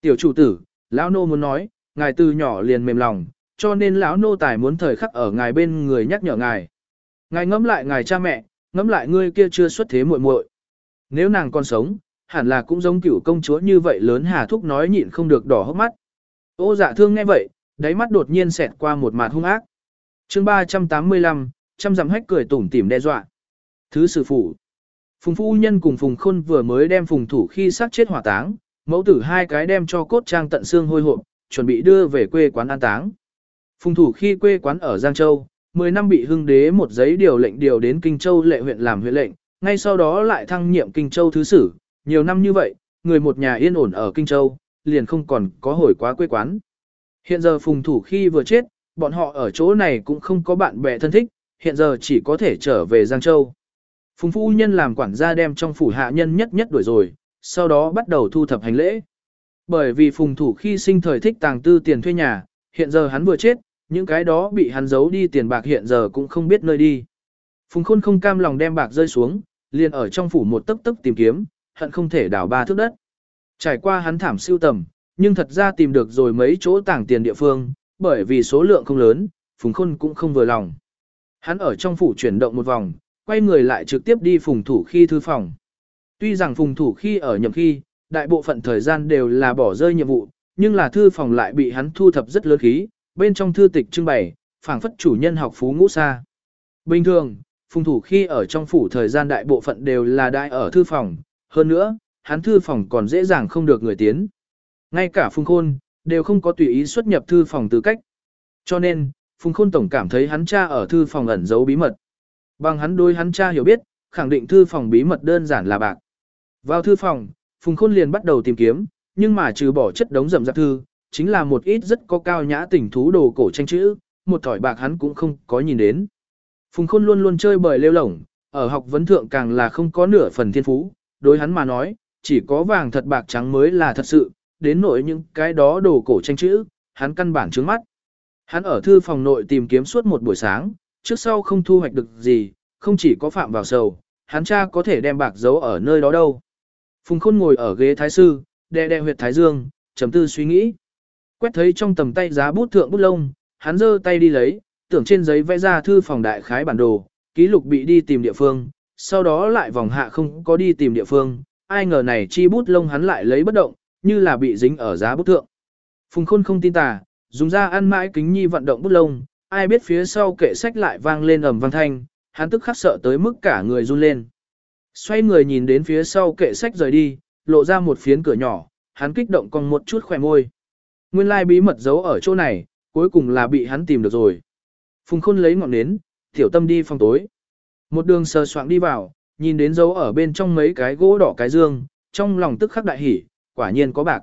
Tiểu chủ tử, lão nô muốn nói, ngài từ nhỏ liền mềm lòng, cho nên lão nô tài muốn thời khắc ở ngài bên người nhắc nhở ngài. Ngài ngẫm lại ngài cha mẹ, ngẫm lại ngươi kia chưa xuất thế muội muội. Nếu nàng còn sống, hẳn là cũng giống cựu công chúa như vậy lớn hà thúc nói nhịn không được đỏ hốc mắt. Ô dạ thương nghe vậy, đáy mắt đột nhiên xẹt qua một mặt hung ác chương 385, trăm dặm hách cười tủm tỉm đe dọa. Thứ sử phụ. Phùng phu nhân cùng Phùng Khôn vừa mới đem Phùng thủ khi sát chết hỏa táng, mẫu tử hai cái đem cho cốt trang tận xương hôi hộp, chuẩn bị đưa về quê quán an táng. Phùng thủ khi quê quán ở Giang Châu, 10 năm bị hưng đế một giấy điều lệnh điều đến Kinh Châu lệ huyện làm huyện lệnh, ngay sau đó lại thăng nhiệm Kinh Châu thứ sử, nhiều năm như vậy, người một nhà yên ổn ở Kinh Châu, liền không còn có hồi quá quê quán. Hiện giờ phùng thủ khi vừa chết, bọn họ ở chỗ này cũng không có bạn bè thân thích, hiện giờ chỉ có thể trở về Giang Châu. Phùng phu nhân làm quản gia đem trong phủ hạ nhân nhất nhất đuổi rồi, sau đó bắt đầu thu thập hành lễ. Bởi vì phùng thủ khi sinh thời thích tàng tư tiền thuê nhà, hiện giờ hắn vừa chết, những cái đó bị hắn giấu đi tiền bạc hiện giờ cũng không biết nơi đi. Phùng khôn không cam lòng đem bạc rơi xuống, liền ở trong phủ một tấc tấc tìm kiếm, hận không thể đào ba thước đất. Trải qua hắn thảm siêu tầm, nhưng thật ra tìm được rồi mấy chỗ tàng tiền địa phương, bởi vì số lượng không lớn, Phùng Khôn cũng không vừa lòng. Hắn ở trong phủ chuyển động một vòng, quay người lại trực tiếp đi phùng thủ khi thư phòng. Tuy rằng phùng thủ khi ở nhậm khi, đại bộ phận thời gian đều là bỏ rơi nhiệm vụ, nhưng là thư phòng lại bị hắn thu thập rất lớn khí, bên trong thư tịch trưng bày, phảng phất chủ nhân học phú ngũ xa. Bình thường, phùng thủ khi ở trong phủ thời gian đại bộ phận đều là đại ở thư phòng, hơn nữa, hắn thư phòng còn dễ dàng không được người tiến. Ngay cả phùng khôn, đều không có tùy ý xuất nhập thư phòng tư cách. Cho nên, phùng khôn tổng cảm thấy hắn cha ở thư phòng ẩn giấu bí mật. Bằng hắn đối hắn cha hiểu biết, khẳng định thư phòng bí mật đơn giản là bạc. Vào thư phòng, phùng khôn liền bắt đầu tìm kiếm, nhưng mà trừ bỏ chất đống rầm rạp thư, chính là một ít rất có cao nhã tình thú đồ cổ tranh chữ, một thỏi bạc hắn cũng không có nhìn đến. Phùng Khôn luôn luôn chơi bời lêu lổng, ở học vấn thượng càng là không có nửa phần thiên phú, đối hắn mà nói, chỉ có vàng thật bạc trắng mới là thật sự, đến nội những cái đó đồ cổ tranh chữ, hắn căn bản trướng mắt. Hắn ở thư phòng nội tìm kiếm suốt một buổi sáng, trước sau không thu hoạch được gì, không chỉ có phạm vào sầu, hắn cha có thể đem bạc giấu ở nơi đó đâu. Phùng Khôn ngồi ở ghế thái sư, đè đè huyệt thái dương, chấm tư suy nghĩ. Quét thấy trong tầm tay giá bút thượng bút lông, hắn giơ tay đi lấy, tưởng trên giấy vẽ ra thư phòng đại khái bản đồ, ký lục bị đi tìm địa phương, sau đó lại vòng hạ không có đi tìm địa phương, ai ngờ này chi bút lông hắn lại lấy bất động, như là bị dính ở giá bút thượng. Phùng Khôn không tin tà, dùng ra ăn mãi kính nhi vận động bút lông, ai biết phía sau kệ sách lại vang lên ầm vang thanh, hắn tức khắc sợ tới mức cả người run lên. Xoay người nhìn đến phía sau kệ sách rời đi, lộ ra một phiến cửa nhỏ, hắn kích động còn một chút khỏe môi. Nguyên lai bí mật giấu ở chỗ này, cuối cùng là bị hắn tìm được rồi. Phùng Khôn lấy ngọn nến, tiểu tâm đi phòng tối. Một đường sờ soạng đi vào, nhìn đến dấu ở bên trong mấy cái gỗ đỏ cái dương, trong lòng tức khắc đại hỉ, quả nhiên có bạc.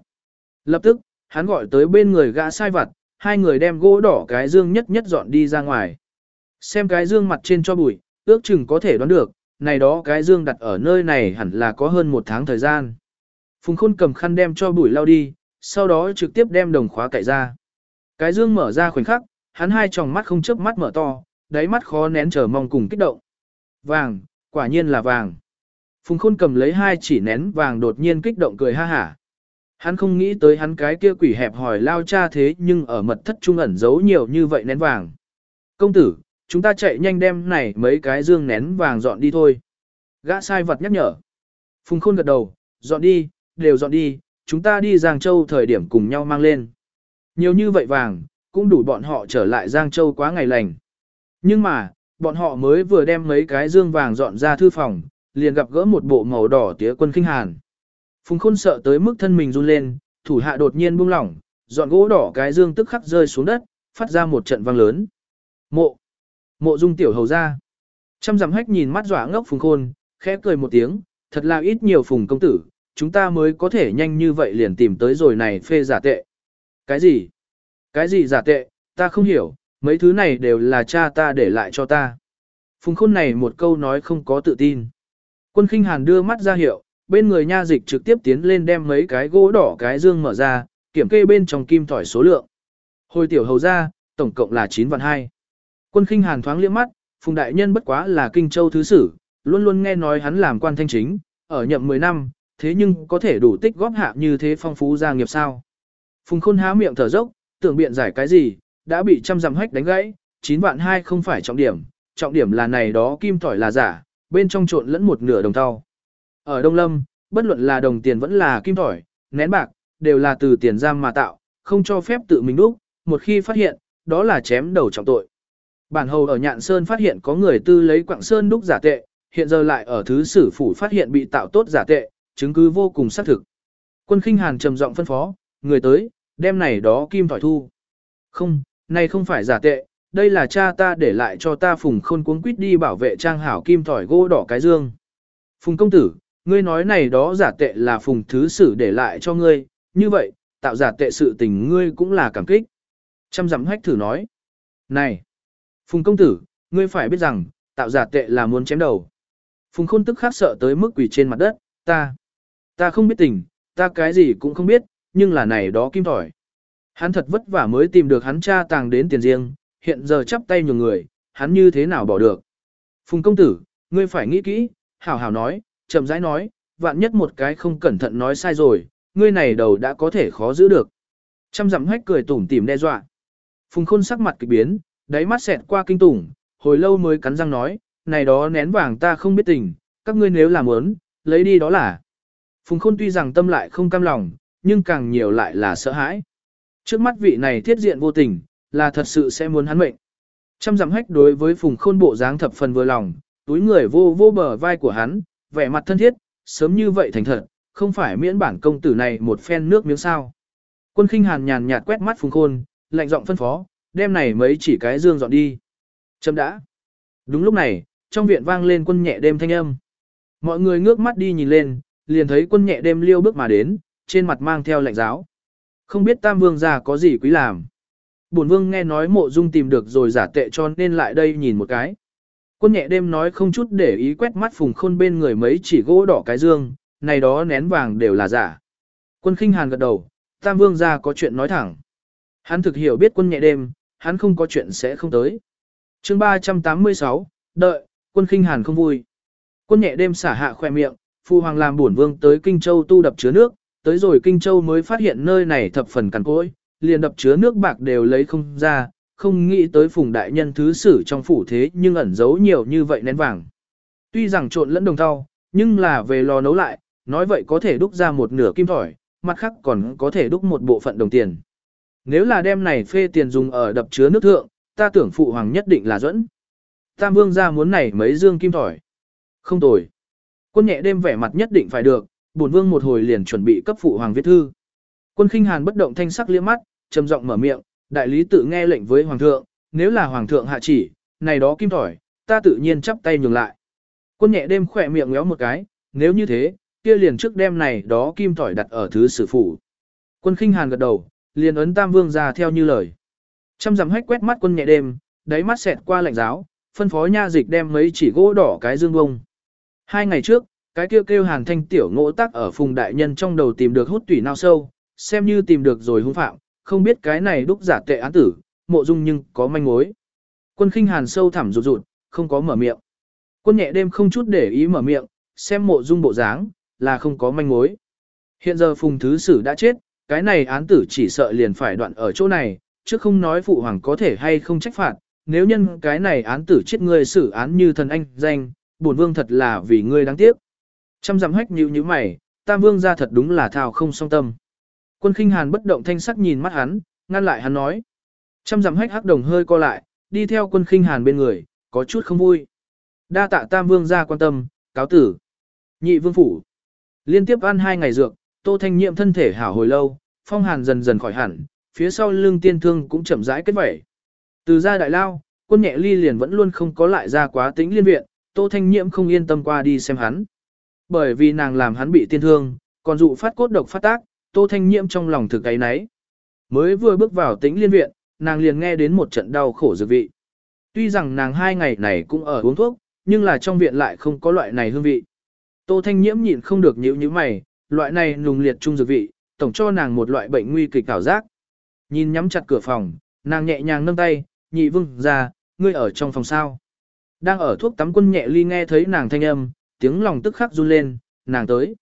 Lập tức, hắn gọi tới bên người gã sai vặt, hai người đem gỗ đỏ cái dương nhất nhất dọn đi ra ngoài. Xem cái dương mặt trên cho bụi, ước chừng có thể đoán được, này đó cái dương đặt ở nơi này hẳn là có hơn một tháng thời gian. Phùng Khôn cầm khăn đem cho bụi lau đi, sau đó trực tiếp đem đồng khóa cậy ra. Cái dương mở ra khoảnh khắc, hắn hai tròng mắt không chớp mắt mở to, đáy mắt khó nén chờ mong cùng kích động. Vàng, quả nhiên là vàng. Phùng Khôn cầm lấy hai chỉ nén vàng đột nhiên kích động cười ha hả. Hắn không nghĩ tới hắn cái kia quỷ hẹp hỏi lao cha thế nhưng ở mật thất trung ẩn giấu nhiều như vậy nén vàng. Công tử, chúng ta chạy nhanh đem này mấy cái dương nén vàng dọn đi thôi. Gã sai vật nhắc nhở. Phùng Khôn gật đầu, dọn đi, đều dọn đi, chúng ta đi Giang Châu thời điểm cùng nhau mang lên. Nhiều như vậy vàng, cũng đủ bọn họ trở lại Giang Châu quá ngày lành. Nhưng mà, bọn họ mới vừa đem mấy cái dương vàng dọn ra thư phòng, liền gặp gỡ một bộ màu đỏ tía quân kinh hàn. Phùng khôn sợ tới mức thân mình run lên, thủ hạ đột nhiên buông lỏng, dọn gỗ đỏ cái dương tức khắc rơi xuống đất, phát ra một trận vang lớn. Mộ! Mộ dung tiểu hầu ra. Trăm dặm hách nhìn mắt dọa ngốc phùng khôn, khẽ cười một tiếng, thật là ít nhiều phùng công tử, chúng ta mới có thể nhanh như vậy liền tìm tới rồi này phê giả tệ. Cái gì? Cái gì giả tệ, ta không hiểu, mấy thứ này đều là cha ta để lại cho ta. Phùng khôn này một câu nói không có tự tin. Quân khinh hàn đưa mắt ra hiệu, bên người nha dịch trực tiếp tiến lên đem mấy cái gỗ đỏ cái dương mở ra, kiểm kê bên trong kim thỏi số lượng. Hồi tiểu hầu ra, tổng cộng là 9 vạn 2. Quân khinh hàn thoáng liếc mắt, phùng đại nhân bất quá là kinh châu thứ sử, luôn luôn nghe nói hắn làm quan thanh chính, ở nhậm 10 năm, thế nhưng có thể đủ tích góp hạ như thế phong phú gia nghiệp sao. Phùng khôn há miệng thở dốc, tưởng biện giải cái gì, đã bị trăm dặm hách đánh gãy, 9 vạn 2 không phải trọng điểm, trọng điểm là này đó kim tỏi là giả, bên trong trộn lẫn một nửa đồng tàu. Ở Đông Lâm, bất luận là đồng tiền vẫn là kim thỏi, nén bạc, đều là từ tiền giam mà tạo, không cho phép tự mình đúc, một khi phát hiện, đó là chém đầu trọng tội. Bản hầu ở Nhạn Sơn phát hiện có người tư lấy quặng sơn đúc giả tệ, hiện giờ lại ở thứ sử phủ phát hiện bị tạo tốt giả tệ, chứng cứ vô cùng xác thực. Quân khinh hàn trầm giọng phân phó, người tới, đem này đó kim thỏi thu. Không, này không phải giả tệ, đây là cha ta để lại cho ta phùng khôn cuốn quýt đi bảo vệ trang hảo kim thỏi gỗ đỏ cái dương. Phùng công tử, ngươi nói này đó giả tệ là phùng thứ sử để lại cho ngươi, như vậy, tạo giả tệ sự tình ngươi cũng là cảm kích. Trăm dặm hách thử nói. Này, phùng công tử, ngươi phải biết rằng, tạo giả tệ là muốn chém đầu. Phùng khôn tức khắc sợ tới mức quỳ trên mặt đất, ta, ta không biết tình, ta cái gì cũng không biết, nhưng là này đó kim tỏi. Hắn thật vất vả mới tìm được hắn cha tàng đến tiền riêng, hiện giờ chắp tay nhường người, hắn như thế nào bỏ được. Phùng công tử, ngươi phải nghĩ kỹ, hảo hảo nói, chậm rãi nói, vạn nhất một cái không cẩn thận nói sai rồi, ngươi này đầu đã có thể khó giữ được. Trăm dặm hách cười tủm tỉm đe dọa. Phùng khôn sắc mặt kỳ biến, đáy mắt xẹt qua kinh tủng, hồi lâu mới cắn răng nói, này đó nén vàng ta không biết tình, các ngươi nếu làm muốn, lấy đi đó là. Phùng khôn tuy rằng tâm lại không cam lòng, nhưng càng nhiều lại là sợ hãi. Trước mắt vị này thiết diện vô tình, là thật sự sẽ muốn hắn mệnh. Trăm dặm hách đối với phùng khôn bộ dáng thập phần vừa lòng, túi người vô vô bờ vai của hắn, vẻ mặt thân thiết, sớm như vậy thành thật, không phải miễn bản công tử này một phen nước miếng sao. Quân khinh hàn nhàn nhạt quét mắt phùng khôn, lạnh giọng phân phó, đem này mấy chỉ cái dương dọn đi. Chấm đã. Đúng lúc này, trong viện vang lên quân nhẹ đêm thanh âm. Mọi người ngước mắt đi nhìn lên, liền thấy quân nhẹ đêm liêu bước mà đến, trên mặt mang theo lạnh giáo. Không biết tam vương gia có gì quý làm. Bổn vương nghe nói mộ dung tìm được rồi giả tệ cho nên lại đây nhìn một cái. Quân nhẹ đêm nói không chút để ý quét mắt phùng khôn bên người mấy chỉ gỗ đỏ cái dương, này đó nén vàng đều là giả. Quân khinh hàn gật đầu, tam vương gia có chuyện nói thẳng. Hắn thực hiểu biết quân nhẹ đêm, hắn không có chuyện sẽ không tới. chương 386, đợi, quân khinh hàn không vui. Quân nhẹ đêm xả hạ khoe miệng, phu hoàng làm bổn vương tới Kinh Châu tu đập chứa nước, tới rồi Kinh Châu mới phát hiện nơi này thập phần cằn cỗi, liền đập chứa nước bạc đều lấy không ra, không nghĩ tới phùng đại nhân thứ sử trong phủ thế nhưng ẩn giấu nhiều như vậy nén vàng. Tuy rằng trộn lẫn đồng thau, nhưng là về lò nấu lại, nói vậy có thể đúc ra một nửa kim thỏi, mặt khác còn có thể đúc một bộ phận đồng tiền. Nếu là đem này phê tiền dùng ở đập chứa nước thượng, ta tưởng phụ hoàng nhất định là dẫn. Tam vương ra muốn này mấy dương kim thỏi. Không tồi. Quân nhẹ đêm vẻ mặt nhất định phải được, bổn vương một hồi liền chuẩn bị cấp phụ hoàng viết thư. Quân khinh hàn bất động thanh sắc liếc mắt, trầm giọng mở miệng, đại lý tự nghe lệnh với hoàng thượng, nếu là hoàng thượng hạ chỉ, này đó kim thỏi, ta tự nhiên chắp tay nhường lại. Quân nhẹ đêm khỏe miệng ngéo một cái, nếu như thế, kia liền trước đêm này đó kim thỏi đặt ở thứ sử phủ. Quân khinh hàn gật đầu, liền ấn tam vương ra theo như lời. Trăm dặm hách quét mắt quân nhẹ đêm, đáy mắt xẹt qua lạnh giáo, phân phó nha dịch đem mấy chỉ gỗ đỏ cái dương bông. Hai ngày trước, cái kêu kêu hàn thanh tiểu ngỗ tác ở phùng đại nhân trong đầu tìm được hút tủy nao sâu, xem như tìm được rồi hung phạm, không biết cái này đúc giả tệ án tử, mộ dung nhưng có manh mối. Quân khinh hàn sâu thẳm rụt rụt, không có mở miệng. Quân nhẹ đêm không chút để ý mở miệng, xem mộ dung bộ dáng, là không có manh mối. Hiện giờ phùng thứ sử đã chết, cái này án tử chỉ sợ liền phải đoạn ở chỗ này, chứ không nói phụ hoàng có thể hay không trách phạt, nếu nhân cái này án tử chết ngươi xử án như thần anh danh, bổn vương thật là vì ngươi đáng tiếc. Trăm dặm hách nhíu như mày, tam vương ra thật đúng là thao không song tâm. Quân khinh hàn bất động thanh sắc nhìn mắt hắn, ngăn lại hắn nói. Trăm dặm hách hắc đồng hơi co lại, đi theo quân khinh hàn bên người, có chút không vui. Đa tạ tam vương ra quan tâm, cáo tử. Nhị vương phủ. Liên tiếp ăn hai ngày dược, tô thanh nhiệm thân thể hảo hồi lâu, phong hàn dần dần khỏi hẳn, phía sau lưng tiên thương cũng chậm rãi kết vẩy. Từ ra đại lao, quân nhẹ ly liền vẫn luôn không có lại ra quá tính liên viện, tô thanh nhiệm không yên tâm qua đi xem hắn. Bởi vì nàng làm hắn bị tiên thương, còn dụ phát cốt độc phát tác, Tô Thanh Nhiễm trong lòng thực cái nấy. Mới vừa bước vào tĩnh liên viện, nàng liền nghe đến một trận đau khổ dược vị. Tuy rằng nàng hai ngày này cũng ở uống thuốc, nhưng là trong viện lại không có loại này hương vị. Tô Thanh Nhiễm nhịn không được nhíu như mày, loại này nùng liệt trung dược vị, tổng cho nàng một loại bệnh nguy kịch cảm giác. Nhìn nhắm chặt cửa phòng, nàng nhẹ nhàng nâng tay, nhị vương ra, ngươi ở trong phòng sao. Đang ở thuốc tắm quân nhẹ ly nghe thấy nàng thanh âm, tiếng lòng tức khắc run lên, nàng tới.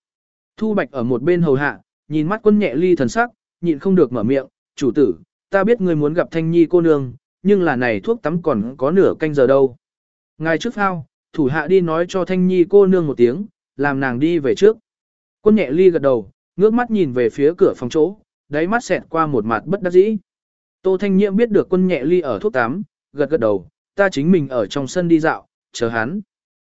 Thu Bạch ở một bên hầu hạ, nhìn mắt quân nhẹ ly thần sắc, nhịn không được mở miệng, chủ tử, ta biết ngươi muốn gặp thanh nhi cô nương, nhưng là này thuốc tắm còn có nửa canh giờ đâu. Ngài trước phao, thủ hạ đi nói cho thanh nhi cô nương một tiếng, làm nàng đi về trước. Quân nhẹ ly gật đầu, ngước mắt nhìn về phía cửa phòng chỗ, đáy mắt xẹt qua một mặt bất đắc dĩ. Tô Thanh Nhiễm biết được quân nhẹ ly ở thuốc tắm, gật gật đầu, ta chính mình ở trong sân đi dạo, chờ hắn.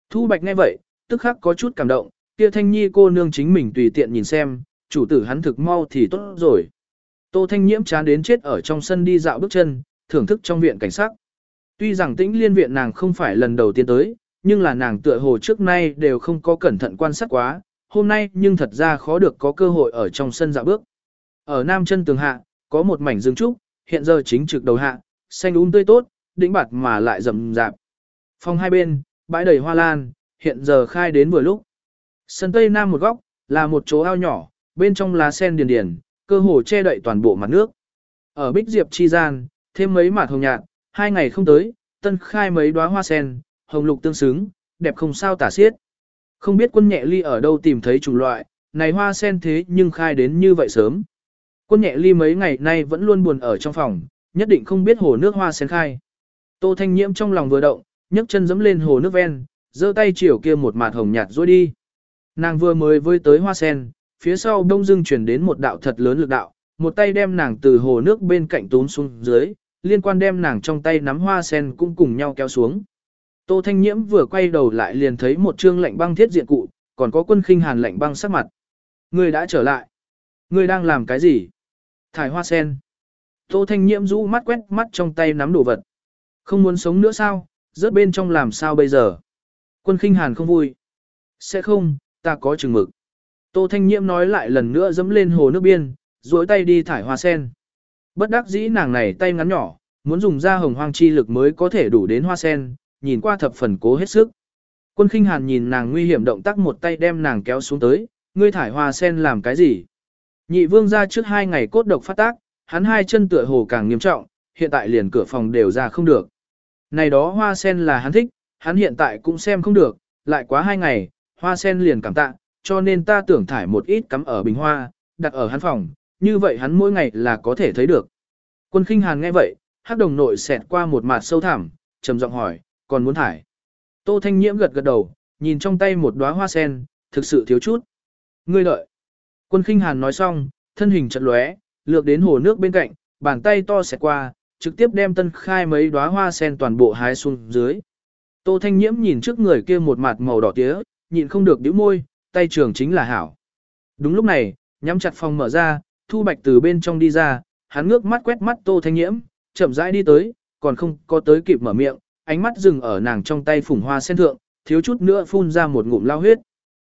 Thu Bạch nghe vậy, tức khắc có chút cảm động, kia Thanh Nhi cô nương chính mình tùy tiện nhìn xem, chủ tử hắn thực mau thì tốt rồi. Tô Thanh Nhiễm chán đến chết ở trong sân đi dạo bước chân, thưởng thức trong viện cảnh sát. Tuy rằng tĩnh liên viện nàng không phải lần đầu tiên tới, nhưng là nàng tựa hồ trước nay đều không có cẩn thận quan sát quá, hôm nay nhưng thật ra khó được có cơ hội ở trong sân dạo bước. Ở nam chân tường hạ, có một mảnh rừng trúc, hiện giờ chính trực đầu hạ, xanh úng um tươi tốt, đỉnh bạt mà lại rậm rạp. Phòng hai bên, bãi đầy hoa lan, hiện giờ khai đến vừa lúc. Sân tây nam một góc, là một chỗ ao nhỏ, bên trong lá sen điền điền, cơ hồ che đậy toàn bộ mặt nước. Ở bích diệp chi gian, thêm mấy mạt hồng nhạt, hai ngày không tới, tân khai mấy đóa hoa sen, hồng lục tương xứng, đẹp không sao tả xiết. Không biết quân nhẹ ly ở đâu tìm thấy chủng loại, này hoa sen thế nhưng khai đến như vậy sớm. Quân nhẹ ly mấy ngày nay vẫn luôn buồn ở trong phòng, nhất định không biết hồ nước hoa sen khai. Tô Thanh Nhiễm trong lòng vừa động, nhấc chân dẫm lên hồ nước ven, giơ tay chiều kia một mạt hồng nhạt rồi đi. Nàng vừa mới với tới hoa sen, phía sau đông dưng chuyển đến một đạo thật lớn lực đạo, một tay đem nàng từ hồ nước bên cạnh tốn xuống dưới, liên quan đem nàng trong tay nắm hoa sen cũng cùng nhau kéo xuống. Tô Thanh Nhiễm vừa quay đầu lại liền thấy một trương lạnh băng thiết diện cụ, còn có quân khinh hàn lạnh băng sắc mặt. Người đã trở lại. Người đang làm cái gì? Thải hoa sen. Tô Thanh Nhiễm rũ mắt quét mắt trong tay nắm đồ vật. Không muốn sống nữa sao, rớt bên trong làm sao bây giờ? Quân khinh hàn không vui. Sẽ không, ta có chừng mực. Tô Thanh Nhiễm nói lại lần nữa dẫm lên hồ nước biên, duỗi tay đi thải hoa sen. Bất đắc dĩ nàng này tay ngắn nhỏ, muốn dùng ra hồng hoang chi lực mới có thể đủ đến hoa sen, nhìn qua thập phần cố hết sức. Quân khinh hàn nhìn nàng nguy hiểm động tác một tay đem nàng kéo xuống tới, ngươi thải hoa sen làm cái gì? Nhị vương ra trước hai ngày cốt độc phát tác, hắn hai chân tựa hồ càng nghiêm trọng, hiện tại liền cửa phòng đều ra không được. Này đó hoa sen là hắn thích, hắn hiện tại cũng xem không được, lại quá hai ngày, hoa sen liền cảm tạ, cho nên ta tưởng thải một ít cắm ở bình hoa, đặt ở hắn phòng, như vậy hắn mỗi ngày là có thể thấy được. Quân khinh hàn nghe vậy, hắc đồng nội xẹt qua một mặt sâu thẳm, trầm giọng hỏi, còn muốn thải. Tô Thanh Nhiễm gật gật đầu, nhìn trong tay một đóa hoa sen, thực sự thiếu chút. Ngươi đợi. Quân khinh hàn nói xong, thân hình chật lóe, lược đến hồ nước bên cạnh, bàn tay to xẹt qua, trực tiếp đem tân khai mấy đóa hoa sen toàn bộ hái xuống dưới. Tô Thanh Nhiễm nhìn trước người kia một mặt màu đỏ tía, nhịn không được nhíu môi, tay trường chính là hảo. Đúng lúc này, nhắm chặt phòng mở ra, Thu Bạch từ bên trong đi ra, hắn ngước mắt quét mắt Tô Thanh Nhiễm, chậm rãi đi tới, còn không có tới kịp mở miệng, ánh mắt dừng ở nàng trong tay phùng hoa sen thượng, thiếu chút nữa phun ra một ngụm lao huyết.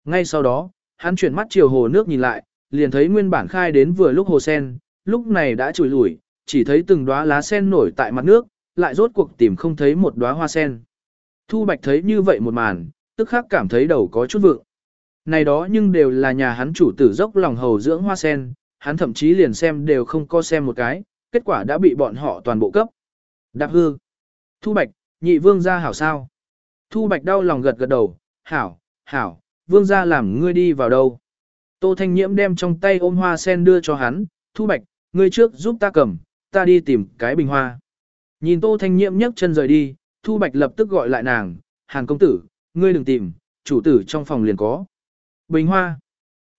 Ngay sau đó, hắn chuyển mắt chiều hồ nước nhìn lại, liền thấy nguyên bản khai đến vừa lúc hồ sen, lúc này đã trùi lủi, chỉ thấy từng đóa lá sen nổi tại mặt nước, lại rốt cuộc tìm không thấy một đóa hoa sen. Thu Bạch thấy như vậy một màn, tức khắc cảm thấy đầu có chút vượng. Này đó nhưng đều là nhà hắn chủ tử dốc lòng hầu dưỡng hoa sen, hắn thậm chí liền xem đều không co xem một cái, kết quả đã bị bọn họ toàn bộ cấp. Đạp hư. Thu Bạch, nhị vương gia hảo sao? Thu Bạch đau lòng gật gật đầu, hảo, hảo, vương gia làm ngươi đi vào đâu? Tô Thanh Nhiễm đem trong tay ôm hoa sen đưa cho hắn, Thu Bạch, ngươi trước giúp ta cầm, ta đi tìm cái bình hoa. Nhìn Tô Thanh Nhiễm nhấc chân rời đi, Thu Bạch lập tức gọi lại nàng, Hàn công tử, ngươi đừng tìm, chủ tử trong phòng liền có. Bình hoa.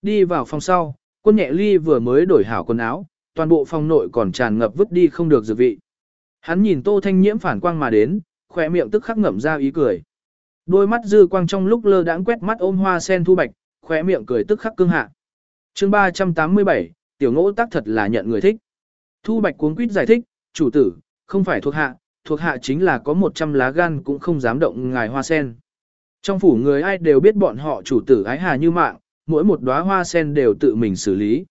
Đi vào phòng sau, quân nhẹ ly vừa mới đổi hảo quần áo, toàn bộ phòng nội còn tràn ngập vứt đi không được dự vị. Hắn nhìn Tô Thanh Nhiễm phản quang mà đến, khỏe miệng tức khắc ngậm ra ý cười. Đôi mắt dư quang trong lúc lơ đãng quét mắt ôm hoa sen thu bạch, khỏe miệng cười tức khắc cương hạ. Chương 387, tiểu ngỗ tác thật là nhận người thích. Thu bạch cuống quýt giải thích, chủ tử, không phải thuộc hạ, thuộc hạ chính là có 100 lá gan cũng không dám động ngài hoa sen. Trong phủ người ai đều biết bọn họ chủ tử ái hà như mạng, mỗi một đóa hoa sen đều tự mình xử lý.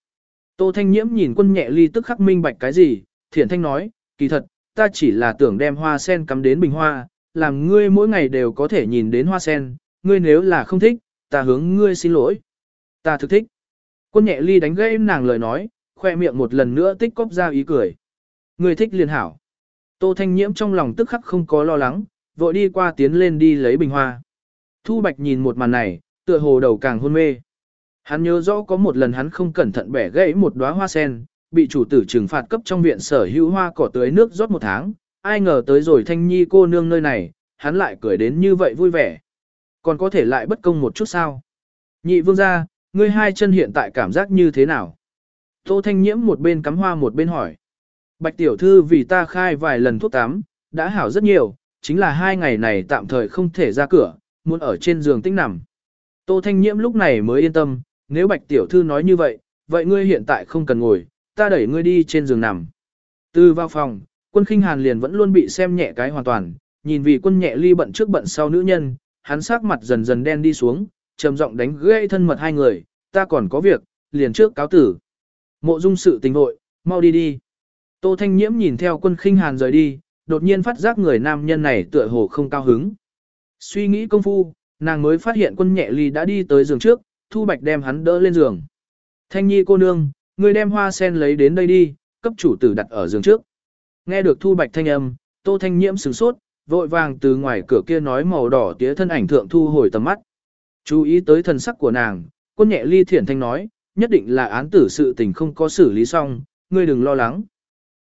Tô Thanh Nhiễm nhìn quân nhẹ ly tức khắc minh bạch cái gì, thiện thanh nói, kỳ thật, ta chỉ là tưởng đem hoa sen cắm đến bình hoa, làm ngươi mỗi ngày đều có thể nhìn đến hoa sen, ngươi nếu là không thích, ta hướng ngươi xin lỗi. Ta thực thích. Quân nhẹ ly đánh gãy nàng lời nói, khoe miệng một lần nữa tích cóp ra ý cười. Ngươi thích liền hảo. Tô Thanh Nhiễm trong lòng tức khắc không có lo lắng, vội đi qua tiến lên đi lấy bình hoa. Thu Bạch nhìn một màn này, tựa hồ đầu càng hôn mê. Hắn nhớ rõ có một lần hắn không cẩn thận bẻ gãy một đóa hoa sen, bị chủ tử trừng phạt cấp trong viện sở hữu hoa cỏ tưới nước rót một tháng, ai ngờ tới rồi thanh nhi cô nương nơi này, hắn lại cười đến như vậy vui vẻ. Còn có thể lại bất công một chút sao? Nhị vương gia, ngươi hai chân hiện tại cảm giác như thế nào? Tô thanh nhiễm một bên cắm hoa một bên hỏi. Bạch tiểu thư vì ta khai vài lần thuốc tắm, đã hảo rất nhiều, chính là hai ngày này tạm thời không thể ra cửa, muốn ở trên giường tĩnh nằm. Tô thanh nhiễm lúc này mới yên tâm, nếu bạch tiểu thư nói như vậy, vậy ngươi hiện tại không cần ngồi, ta đẩy ngươi đi trên giường nằm. Từ vào phòng, quân khinh hàn liền vẫn luôn bị xem nhẹ cái hoàn toàn, nhìn vì quân nhẹ ly bận trước bận sau nữ nhân, hắn sắc mặt dần dần đen đi xuống, trầm giọng đánh gãy thân mật hai người, ta còn có việc, liền trước cáo tử. Mộ dung sự tình vội, mau đi đi. Tô Thanh Nhiễm nhìn theo quân khinh hàn rời đi, đột nhiên phát giác người nam nhân này tựa hồ không cao hứng. Suy nghĩ công phu, nàng mới phát hiện quân nhẹ ly đã đi tới giường trước, Thu Bạch đem hắn đỡ lên giường. Thanh nhi cô nương, người đem hoa sen lấy đến đây đi, cấp chủ tử đặt ở giường trước. Nghe được Thu Bạch thanh âm, Tô Thanh Nhiễm sửng sốt, vội vàng từ ngoài cửa kia nói màu đỏ tía thân ảnh thượng thu hồi tầm mắt. Chú ý tới thần sắc của nàng, quân nhẹ ly thiển thanh nói, nhất định là án tử sự tình không có xử lý xong, ngươi đừng lo lắng.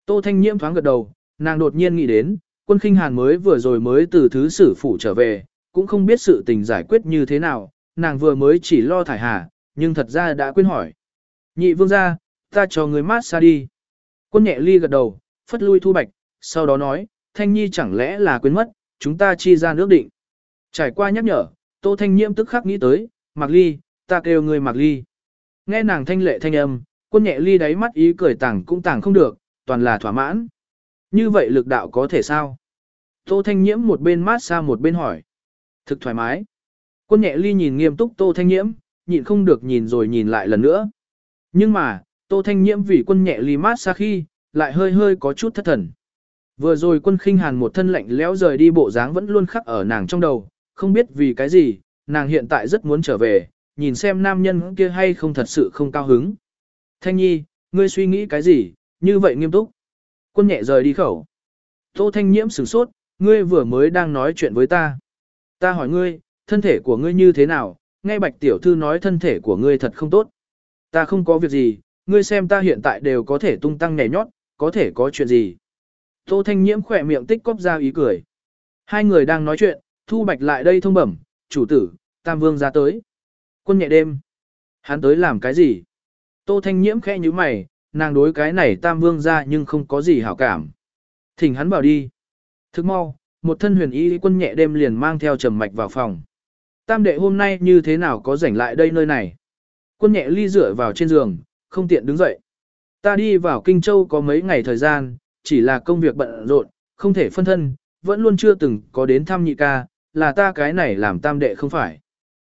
Tô Thanh Nhiễm thoáng gật đầu, nàng đột nhiên nghĩ đến, quân khinh hàn mới vừa rồi mới từ thứ sử phủ trở về, cũng không biết sự tình giải quyết như thế nào, nàng vừa mới chỉ lo thải hà, nhưng thật ra đã quên hỏi. Nhị vương ra, ta cho người mát xa đi. Quân nhẹ ly gật đầu, phất lui thu bạch, sau đó nói, Thanh Nhi chẳng lẽ là quên mất, chúng ta chi ra nước định. Trải qua nhắc nhở, Tô Thanh Nhiễm tức khắc nghĩ tới, Mạc Ly, ta kêu người Mạc Ly. Nghe nàng thanh lệ thanh âm, quân nhẹ ly đáy mắt ý cười tảng cũng tảng không được, toàn là thỏa mãn. Như vậy lực đạo có thể sao? Tô Thanh Nhiễm một bên mát xa một bên hỏi. Thực thoải mái. Quân nhẹ ly nhìn nghiêm túc Tô Thanh Nhiễm, nhịn không được nhìn rồi nhìn lại lần nữa. Nhưng mà, Tô Thanh Nhiễm vì quân nhẹ ly mát xa khi, lại hơi hơi có chút thất thần. Vừa rồi quân khinh hàn một thân lạnh lẽo rời đi bộ dáng vẫn luôn khắc ở nàng trong đầu, không biết vì cái gì, nàng hiện tại rất muốn trở về, nhìn xem nam nhân kia hay không thật sự không cao hứng. Thanh nhi, ngươi suy nghĩ cái gì, như vậy nghiêm túc. Quân nhẹ rời đi khẩu. Tô Thanh Nhiễm sửng sốt, ngươi vừa mới đang nói chuyện với ta. Ta hỏi ngươi, thân thể của ngươi như thế nào, nghe bạch tiểu thư nói thân thể của ngươi thật không tốt. Ta không có việc gì, ngươi xem ta hiện tại đều có thể tung tăng nhảy nhót, có thể có chuyện gì. Tô Thanh Nhiễm khỏe miệng tích cóp ra ý cười. Hai người đang nói chuyện, Thu Bạch lại đây thông bẩm, chủ tử, Tam Vương ra tới. Quân nhẹ đêm. Hắn tới làm cái gì? Tô Thanh Nhiễm khẽ như mày, nàng đối cái này Tam Vương ra nhưng không có gì hảo cảm. Thỉnh hắn bảo đi. Thức mau, một thân huyền y quân nhẹ đêm liền mang theo trầm mạch vào phòng. Tam đệ hôm nay như thế nào có rảnh lại đây nơi này? Quân nhẹ ly dựa vào trên giường, không tiện đứng dậy. Ta đi vào Kinh Châu có mấy ngày thời gian, chỉ là công việc bận rộn, không thể phân thân, vẫn luôn chưa từng có đến thăm nhị ca, là ta cái này làm tam đệ không phải.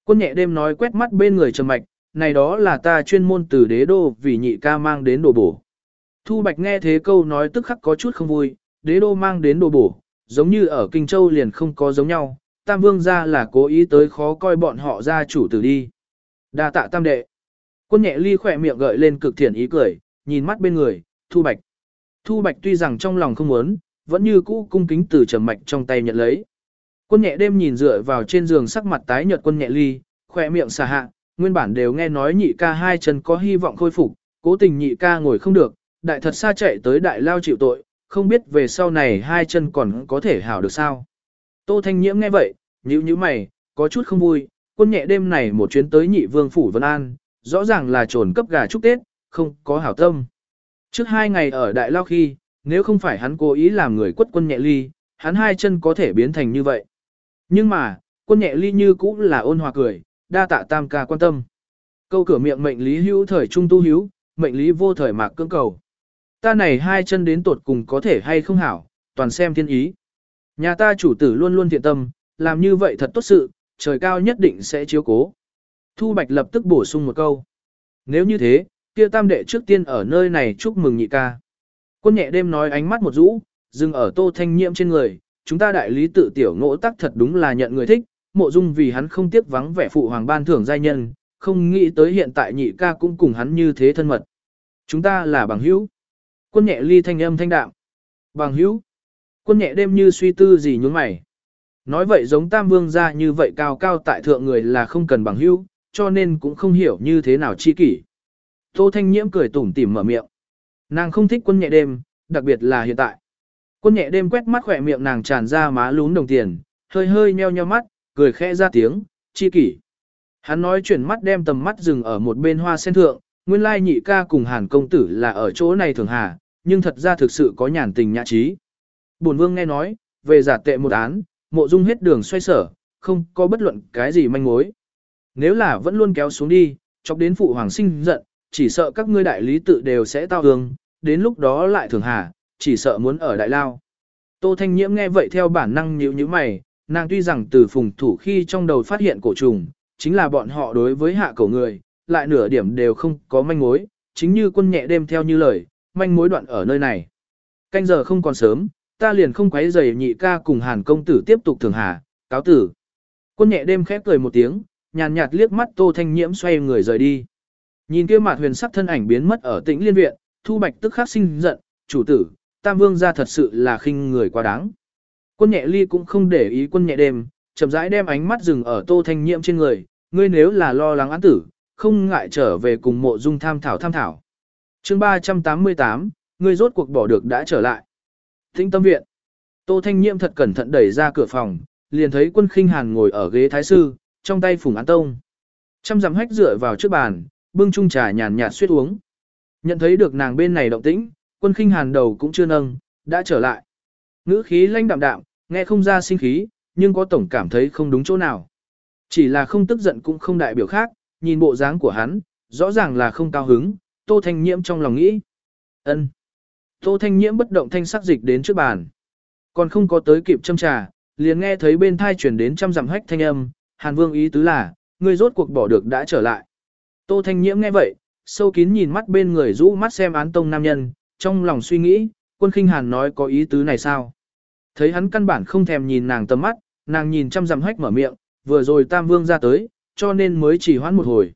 Quân nhẹ đêm nói quét mắt bên người trầm mạch, này đó là ta chuyên môn từ đế đô vì nhị ca mang đến đồ bổ. Thu Bạch nghe thế câu nói tức khắc có chút không vui, đế đô mang đến đồ bổ, giống như ở Kinh Châu liền không có giống nhau, Tam Vương ra là cố ý tới khó coi bọn họ ra chủ tử đi. đa tạ Tam Đệ. Quân nhẹ ly khỏe miệng gợi lên cực thiện ý cười, nhìn mắt bên người, Thu Bạch. Thu Bạch tuy rằng trong lòng không muốn, vẫn như cũ cung kính từ trầm mạch trong tay nhận lấy. Quân nhẹ đêm nhìn dựa vào trên giường sắc mặt tái nhợt quân nhẹ ly, khỏe miệng xà hạ, nguyên bản đều nghe nói nhị ca hai chân có hy vọng khôi phục, cố tình nhị ca ngồi không được, đại thật xa chạy tới đại lao chịu tội, không biết về sau này hai chân còn có thể hảo được sao. Tô Thanh Nhiễm nghe vậy, nhíu nhíu mày, có chút không vui, quân nhẹ đêm này một chuyến tới nhị vương phủ Vân An, rõ ràng là trồn cấp gà chúc Tết, không có hảo tâm. Trước hai ngày ở đại lao khi, nếu không phải hắn cố ý làm người quất quân nhẹ ly, hắn hai chân có thể biến thành như vậy. Nhưng mà, quân nhẹ ly như cũ là ôn hòa cười, đa tạ tam ca quan tâm. Câu cửa miệng mệnh lý hữu thời trung tu hữu, mệnh lý vô thời mạc cưỡng cầu. Ta này hai chân đến tột cùng có thể hay không hảo, toàn xem thiên ý. Nhà ta chủ tử luôn luôn thiện tâm, làm như vậy thật tốt sự, trời cao nhất định sẽ chiếu cố. Thu Bạch lập tức bổ sung một câu. Nếu như thế, kia tam đệ trước tiên ở nơi này chúc mừng nhị ca. Quân nhẹ đêm nói ánh mắt một rũ, dừng ở tô thanh nhiễm trên người, chúng ta đại lý tự tiểu ngỗ tắc thật đúng là nhận người thích, mộ dung vì hắn không tiếc vắng vẻ phụ hoàng ban thưởng giai nhân, không nghĩ tới hiện tại nhị ca cũng cùng hắn như thế thân mật. Chúng ta là bằng hữu. Quân nhẹ ly thanh âm thanh đạm. Bằng hữu. Quân nhẹ đêm như suy tư gì nhướng mày. Nói vậy giống tam vương gia như vậy cao cao tại thượng người là không cần bằng hữu, cho nên cũng không hiểu như thế nào chi kỷ. Tô Thanh Nhiễm cười tủm tỉm mở miệng. Nàng không thích quân nhẹ đêm, đặc biệt là hiện tại. Quân nhẹ đêm quét mắt khỏe miệng nàng tràn ra má lún đồng tiền, hơi hơi nheo nheo mắt, cười khẽ ra tiếng, chi kỷ. Hắn nói chuyển mắt đem tầm mắt dừng ở một bên hoa sen thượng, nguyên lai nhị ca cùng hàn công tử là ở chỗ này thường hà, nhưng thật ra thực sự có nhàn tình nhã trí. Bổn vương nghe nói, về giả tệ một án, mộ dung hết đường xoay sở, không có bất luận cái gì manh mối. Nếu là vẫn luôn kéo xuống đi, chọc đến phụ hoàng sinh giận, chỉ sợ các ngươi đại lý tự đều sẽ tao hương, đến lúc đó lại thường hà, chỉ sợ muốn ở đại lao. Tô Thanh Nhiễm nghe vậy theo bản năng nhíu nhíu mày, nàng tuy rằng từ phùng thủ khi trong đầu phát hiện cổ trùng, chính là bọn họ đối với hạ cổ người, lại nửa điểm đều không có manh mối, chính như quân nhẹ đêm theo như lời, manh mối đoạn ở nơi này. Canh giờ không còn sớm, ta liền không quấy rầy nhị ca cùng hàn công tử tiếp tục thường hà, cáo tử. Quân nhẹ đêm khép cười một tiếng, nhàn nhạt liếc mắt Tô Thanh Nhiễm xoay người rời đi. Nhìn kia mặt huyền sắc thân ảnh biến mất ở tĩnh liên viện, Thu Bạch tức khắc sinh giận, chủ tử, Tam Vương gia thật sự là khinh người quá đáng. Quân nhẹ ly cũng không để ý quân nhẹ đêm, chậm rãi đem ánh mắt dừng ở Tô Thanh Nhiễm trên người, ngươi nếu là lo lắng án tử, không ngại trở về cùng mộ dung tham thảo tham thảo. chương 388, ngươi rốt cuộc bỏ được đã trở lại. Thính tâm viện. Tô Thanh Nhiễm thật cẩn thận đẩy ra cửa phòng, liền thấy quân khinh hàn ngồi ở ghế thái sư, trong tay phùng án tông. Trăm dặm hách dựa vào trước bàn, bưng chung trà nhàn nhạt suyết uống. Nhận thấy được nàng bên này động tĩnh, quân khinh hàn đầu cũng chưa nâng, đã trở lại. Ngữ khí lanh đạm đạm, nghe không ra sinh khí, nhưng có tổng cảm thấy không đúng chỗ nào. Chỉ là không tức giận cũng không đại biểu khác, nhìn bộ dáng của hắn, rõ ràng là không cao hứng, Tô Thanh Nhiễm trong lòng nghĩ. ân. Tô Thanh Nhiễm bất động thanh sắc dịch đến trước bàn. Còn không có tới kịp châm trà, liền nghe thấy bên thai chuyển đến trăm dặm hách thanh âm, Hàn Vương ý tứ là, người rốt cuộc bỏ được đã trở lại. Tô Thanh Nhiễm nghe vậy, sâu kín nhìn mắt bên người rũ mắt xem án tông nam nhân, trong lòng suy nghĩ, quân khinh Hàn nói có ý tứ này sao? Thấy hắn căn bản không thèm nhìn nàng tầm mắt, nàng nhìn chăm dằm hách mở miệng, vừa rồi Tam Vương ra tới, cho nên mới chỉ hoãn một hồi.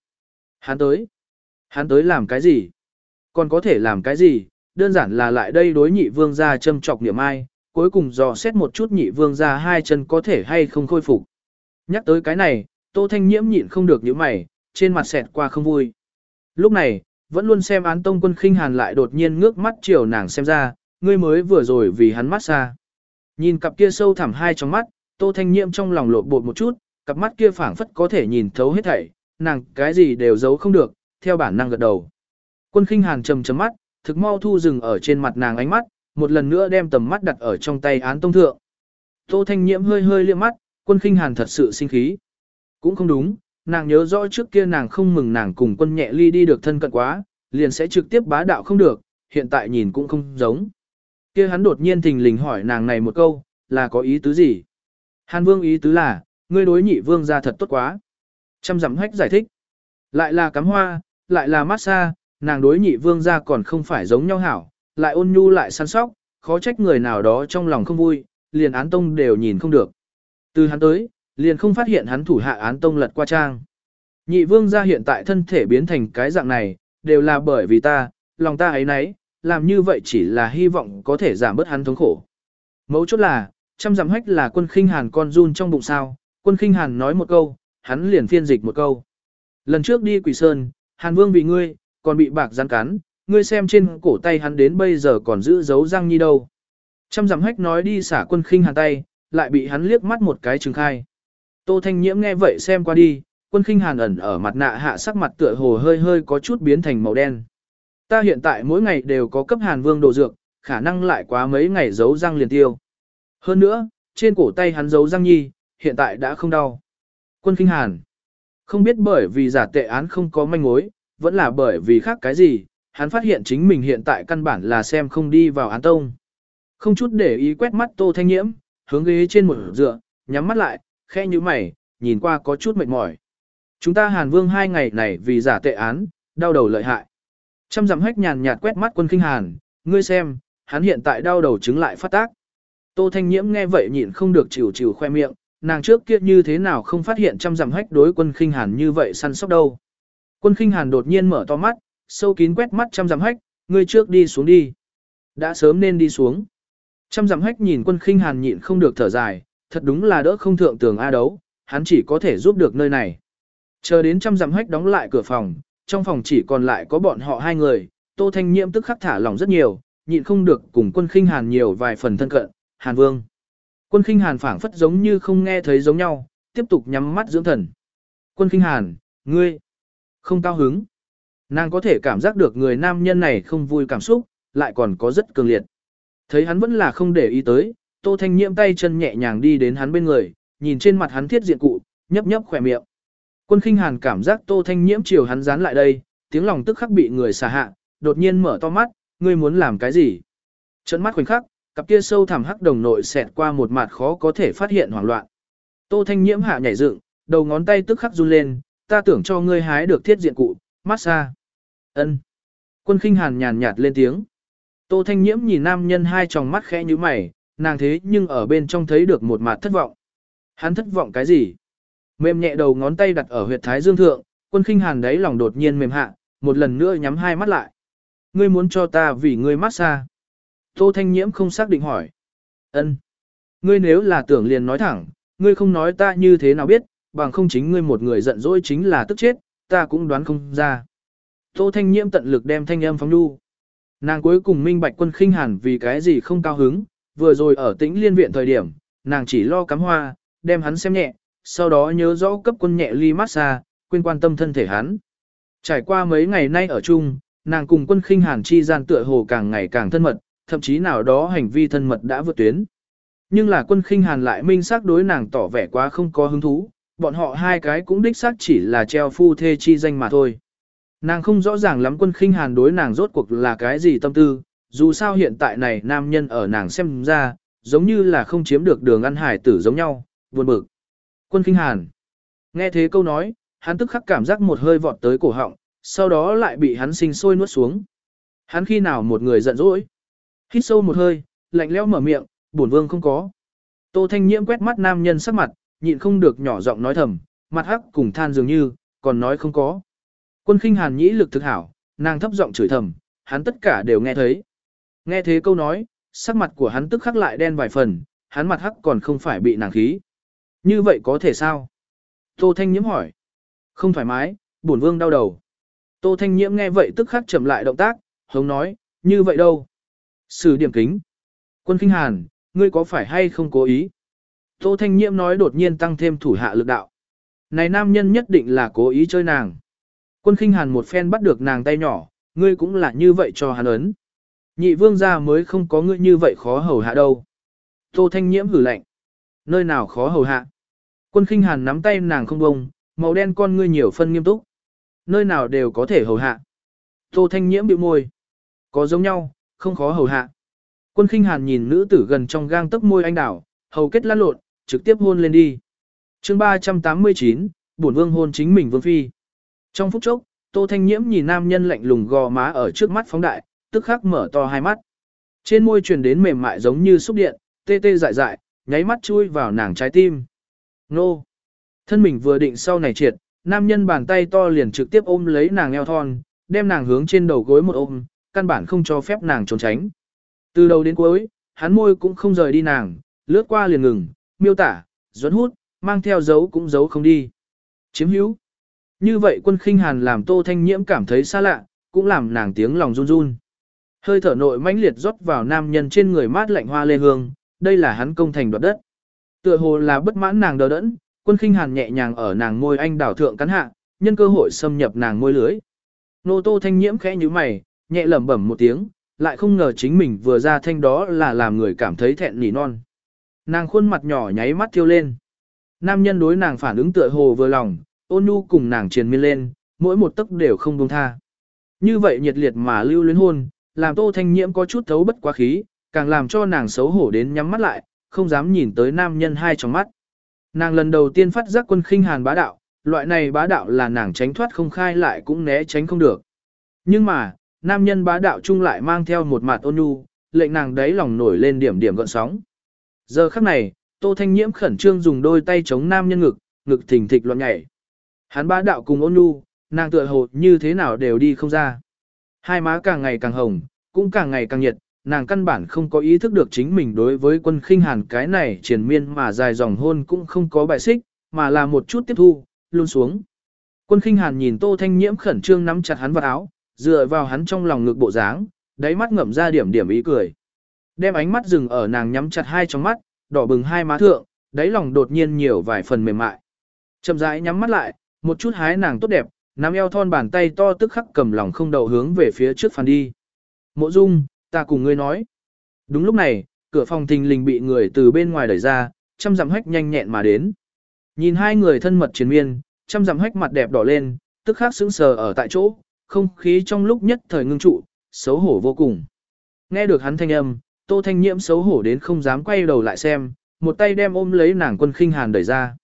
Hắn tới. Hắn tới làm cái gì? Còn có thể làm cái gì? Đơn giản là lại đây đối nhị vương ra châm trọc niệm ai, cuối cùng dò xét một chút nhị vương ra hai chân có thể hay không khôi phục. Nhắc tới cái này, Tô Thanh Nhiễm nhịn không được những mày, trên mặt xẹt qua không vui. Lúc này, vẫn luôn xem án tông quân khinh hàn lại đột nhiên ngước mắt chiều nàng xem ra, ngươi mới vừa rồi vì hắn mát xa. Nhìn cặp kia sâu thẳm hai trong mắt, Tô Thanh Nhiễm trong lòng lộ bột một chút, cặp mắt kia phảng phất có thể nhìn thấu hết thảy, nàng cái gì đều giấu không được, theo bản năng gật đầu. Quân khinh hàn trầm chấm mắt, thực mau thu dừng ở trên mặt nàng ánh mắt, một lần nữa đem tầm mắt đặt ở trong tay án tông thượng. Tô Thanh Nhiễm hơi hơi liếc mắt, quân khinh hàn thật sự sinh khí. Cũng không đúng, nàng nhớ rõ trước kia nàng không mừng nàng cùng quân nhẹ ly đi được thân cận quá, liền sẽ trực tiếp bá đạo không được, hiện tại nhìn cũng không giống. Kia hắn đột nhiên thình lình hỏi nàng này một câu, là có ý tứ gì? Hàn vương ý tứ là, ngươi đối nhị vương ra thật tốt quá. Trăm dặm hách giải thích. Lại là cắm hoa, lại là massage, nàng đối nhị vương ra còn không phải giống nhau hảo, lại ôn nhu lại săn sóc, khó trách người nào đó trong lòng không vui, liền án tông đều nhìn không được. Từ hắn tới, liền không phát hiện hắn thủ hạ án tông lật qua trang. Nhị vương gia hiện tại thân thể biến thành cái dạng này, đều là bởi vì ta, lòng ta ấy nấy, làm như vậy chỉ là hy vọng có thể giảm bớt hắn thống khổ. Mấu chốt là, trăm dặm hách là quân khinh hàn con run trong bụng sao, quân khinh hàn nói một câu, hắn liền phiên dịch một câu. Lần trước đi quỷ sơn, hàn vương vì ngươi, còn bị bạc rắn cắn, ngươi xem trên cổ tay hắn đến bây giờ còn giữ dấu răng nhi đâu. Trăm dặm hách nói đi xả quân khinh hàn tay, lại bị hắn liếc mắt một cái trừng khai. Tô Thanh Nhiễm nghe vậy xem qua đi, quân khinh hàn ẩn ở mặt nạ hạ sắc mặt tựa hồ hơi hơi có chút biến thành màu đen. Ta hiện tại mỗi ngày đều có cấp hàn vương đồ dược, khả năng lại quá mấy ngày giấu răng liền tiêu. Hơn nữa, trên cổ tay hắn giấu răng nhi, hiện tại đã không đau. Quân kinh hàn, không biết bởi vì giả tệ án không có manh mối, vẫn là bởi vì khác cái gì, hắn phát hiện chính mình hiện tại căn bản là xem không đi vào án tông. Không chút để ý quét mắt tô thanh nhiễm, hướng ghế trên một dựa, nhắm mắt lại, khe như mày, nhìn qua có chút mệt mỏi. Chúng ta Hàn Vương hai ngày này vì giả tệ án, đau đầu lợi hại. Trăm dặm hách nhàn nhạt quét mắt quân kinh Hàn, ngươi xem, hắn hiện tại đau đầu chứng lại phát tác. Tô Thanh Nhiễm nghe vậy nhịn không được chịu chịu khoe miệng, nàng trước kia như thế nào không phát hiện trăm dặm hách đối quân khinh hàn như vậy săn sóc đâu. Quân khinh hàn đột nhiên mở to mắt, sâu kín quét mắt trăm dặm hách, ngươi trước đi xuống đi. Đã sớm nên đi xuống. Trăm dặm hách nhìn quân khinh hàn nhịn không được thở dài, thật đúng là đỡ không thượng tường A đấu, hắn chỉ có thể giúp được nơi này. Chờ đến trăm dặm hách đóng lại cửa phòng, trong phòng chỉ còn lại có bọn họ hai người, Tô Thanh Nhiễm tức khắc thả lỏng rất nhiều, nhịn không được cùng quân khinh hàn nhiều vài phần thân cận, Hàn Vương. Quân khinh hàn phảng phất giống như không nghe thấy giống nhau, tiếp tục nhắm mắt dưỡng thần. Quân khinh hàn, ngươi, không cao hứng. Nàng có thể cảm giác được người nam nhân này không vui cảm xúc, lại còn có rất cường liệt. Thấy hắn vẫn là không để ý tới, Tô Thanh Nhiễm tay chân nhẹ nhàng đi đến hắn bên người, nhìn trên mặt hắn thiết diện cụ, nhấp nhấp khỏe miệng. Quân khinh hàn cảm giác Tô Thanh Nhiễm chiều hắn dán lại đây, tiếng lòng tức khắc bị người xả hạ, đột nhiên mở to mắt, ngươi muốn làm cái gì? Trận mắt khoảnh khắc, cặp kia sâu thẳm hắc đồng nội xẹt qua một mặt khó có thể phát hiện hoảng loạn. Tô Thanh Nhiễm hạ nhảy dựng, đầu ngón tay tức khắc run lên, ta tưởng cho ngươi hái được thiết diện cụ, massage. Ân. Quân khinh hàn nhàn nhạt lên tiếng. Tô Thanh Nhiễm nhìn nam nhân hai tròng mắt khẽ như mày, nàng thế nhưng ở bên trong thấy được một mặt thất vọng. Hắn thất vọng cái gì? Mềm nhẹ đầu ngón tay đặt ở huyệt thái dương thượng, quân khinh hàn đấy lòng đột nhiên mềm hạ, một lần nữa nhắm hai mắt lại. Ngươi muốn cho ta vì ngươi massage. Tô Thanh Nhiễm không xác định hỏi. Ân. Ngươi nếu là tưởng liền nói thẳng, ngươi không nói ta như thế nào biết, bằng không chính ngươi một người giận dỗi chính là tức chết, ta cũng đoán không ra. Tô Thanh Nhiễm tận lực đem thanh âm phóng đu. Nàng cuối cùng minh bạch quân khinh hàn vì cái gì không cao hứng, vừa rồi ở tĩnh liên viện thời điểm, nàng chỉ lo cắm hoa, đem hắn xem nhẹ, sau đó nhớ rõ cấp quân nhẹ ly massage, quên quan tâm thân thể hắn. Trải qua mấy ngày nay ở chung, nàng cùng quân khinh hàn chi gian tựa hồ càng ngày càng thân mật, thậm chí nào đó hành vi thân mật đã vượt tuyến. Nhưng là quân khinh hàn lại minh xác đối nàng tỏ vẻ quá không có hứng thú, bọn họ hai cái cũng đích xác chỉ là treo phu thê chi danh mà thôi. Nàng không rõ ràng lắm quân khinh hàn đối nàng rốt cuộc là cái gì tâm tư, dù sao hiện tại này nam nhân ở nàng xem ra, giống như là không chiếm được đường ăn hải tử giống nhau, buồn bực. Quân Kinh hàn. Nghe thế câu nói, hắn tức khắc cảm giác một hơi vọt tới cổ họng, sau đó lại bị hắn sinh sôi nuốt xuống. Hắn khi nào một người giận dỗi. Hít sâu một hơi, lạnh lẽo mở miệng, bổn vương không có. Tô Thanh Nhiễm quét mắt nam nhân sắc mặt, nhịn không được nhỏ giọng nói thầm, mặt hắc cùng than dường như, còn nói không có. Quân khinh hàn nhĩ lực thực hảo, nàng thấp giọng chửi thầm, hắn tất cả đều nghe thấy. Nghe thế câu nói, sắc mặt của hắn tức khắc lại đen vài phần, hắn mặt hắc còn không phải bị nàng khí. Như vậy có thể sao? Tô Thanh Nhiễm hỏi. Không thoải mái, bổn vương đau đầu. Tô Thanh Nhiễm nghe vậy tức khắc chậm lại động tác, hống nói, như vậy đâu? Sử điểm kính. Quân Kinh Hàn, ngươi có phải hay không cố ý? Tô Thanh Nhiễm nói đột nhiên tăng thêm thủ hạ lực đạo. Này nam nhân nhất định là cố ý chơi nàng. Quân Kinh Hàn một phen bắt được nàng tay nhỏ, ngươi cũng là như vậy cho hắn ấn. Nhị vương gia mới không có ngươi như vậy khó hầu hạ đâu. Tô Thanh Nhiễm hử lạnh. Nơi nào khó hầu hạ? Quân Kinh Hàn nắm tay nàng không bông, màu đen con ngươi nhiều phân nghiêm túc. Nơi nào đều có thể hầu hạ. Tô Thanh Nhiễm bĩu môi. Có giống nhau, không khó hầu hạ. Quân khinh hàn nhìn nữ tử gần trong gang tấc môi anh đảo, hầu kết lăn lộn, trực tiếp hôn lên đi. chương 389, bổn vương hôn chính mình vương phi. Trong phút chốc, Tô Thanh Nhiễm nhìn nam nhân lạnh lùng gò má ở trước mắt phóng đại, tức khắc mở to hai mắt. Trên môi truyền đến mềm mại giống như xúc điện, tê tê dại dại, nháy mắt chui vào nàng trái tim. Nô! Thân mình vừa định sau này triệt, nam nhân bàn tay to liền trực tiếp ôm lấy nàng eo thon, đem nàng hướng trên đầu gối một ôm, căn bản không cho phép nàng trốn tránh. Từ đầu đến cuối, hắn môi cũng không rời đi nàng, lướt qua liền ngừng, miêu tả, dẫn hút, mang theo dấu cũng giấu không đi. Chiếm hữu. Như vậy quân khinh hàn làm tô thanh nhiễm cảm thấy xa lạ, cũng làm nàng tiếng lòng run run. Hơi thở nội mãnh liệt rót vào nam nhân trên người mát lạnh hoa lê hương, đây là hắn công thành đoạt đất. Tựa hồ là bất mãn nàng đờ đẫn, quân khinh hàn nhẹ nhàng ở nàng môi anh đảo thượng cắn hạ, nhân cơ hội xâm nhập nàng môi lưới. Nô tô thanh nhiễm khẽ như mày, nhẹ lẩm bẩm một tiếng, lại không ngờ chính mình vừa ra thanh đó là làm người cảm thấy thẹn nỉ non. Nàng khuôn mặt nhỏ nháy mắt thiêu lên. Nam nhân đối nàng phản ứng tựa hồ vừa lòng, ôn nhu cùng nàng triền miên lên, mỗi một tấc đều không buông tha. Như vậy nhiệt liệt mà lưu luyến hôn, làm tô thanh nhiễm có chút thấu bất quá khí, càng làm cho nàng xấu hổ đến nhắm mắt lại, không dám nhìn tới nam nhân hai trong mắt. Nàng lần đầu tiên phát giác quân khinh hàn bá đạo, loại này bá đạo là nàng tránh thoát không khai lại cũng né tránh không được. Nhưng mà, nam nhân bá đạo chung lại mang theo một mặt ôn nhu, lệnh nàng đấy lòng nổi lên điểm điểm gợn sóng. Giờ khắc này, Tô Thanh Nhiễm khẩn trương dùng đôi tay chống nam nhân ngực, ngực thình thịch loạn nhảy. Hắn bá đạo cùng ôn nhu, nàng tựa hồ như thế nào đều đi không ra. Hai má càng ngày càng hồng, cũng càng ngày càng nhiệt, nàng căn bản không có ý thức được chính mình đối với quân khinh hàn cái này triển miên mà dài dòng hôn cũng không có bại xích, mà là một chút tiếp thu, luôn xuống. Quân khinh hàn nhìn Tô Thanh Nhiễm khẩn trương nắm chặt hắn vào áo, dựa vào hắn trong lòng ngực bộ dáng, đáy mắt ngậm ra điểm điểm ý cười. Đem ánh mắt dừng ở nàng nhắm chặt hai trong mắt, đỏ bừng hai má thượng, đáy lòng đột nhiên nhiều vài phần mềm mại. Chậm rãi nhắm mắt lại, một chút hái nàng tốt đẹp, nắm eo thon bàn tay to tức khắc cầm lòng không đầu hướng về phía trước phàn đi. Mộ Dung, ta cùng ngươi nói. Đúng lúc này, cửa phòng thình lình bị người từ bên ngoài đẩy ra, chăm dặm hách nhanh nhẹn mà đến. Nhìn hai người thân mật chiến miên, chăm dặm hách mặt đẹp đỏ lên, tức khắc sững sờ ở tại chỗ, không khí trong lúc nhất thời ngưng trụ, xấu hổ vô cùng. Nghe được hắn thanh âm, Tô Thanh Nhiễm xấu hổ đến không dám quay đầu lại xem, một tay đem ôm lấy nàng quân khinh hàn đẩy ra.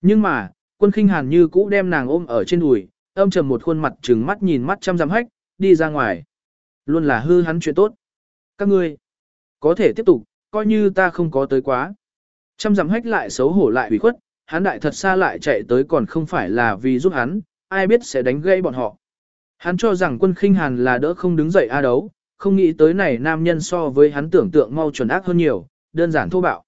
Nhưng mà, quân khinh hàn như cũ đem nàng ôm ở trên đùi, âm trầm một khuôn mặt trừng mắt nhìn mắt chăm dặm hách, đi ra ngoài. Luôn là hư hắn chuyện tốt. Các ngươi, có thể tiếp tục, coi như ta không có tới quá. Chăm dặm hách lại xấu hổ lại ủy khuất, hắn đại thật xa lại chạy tới còn không phải là vì giúp hắn, ai biết sẽ đánh gãy bọn họ. Hắn cho rằng quân khinh hàn là đỡ không đứng dậy a đấu, không nghĩ tới này nam nhân so với hắn tưởng tượng mau chuẩn ác hơn nhiều, đơn giản thô bạo.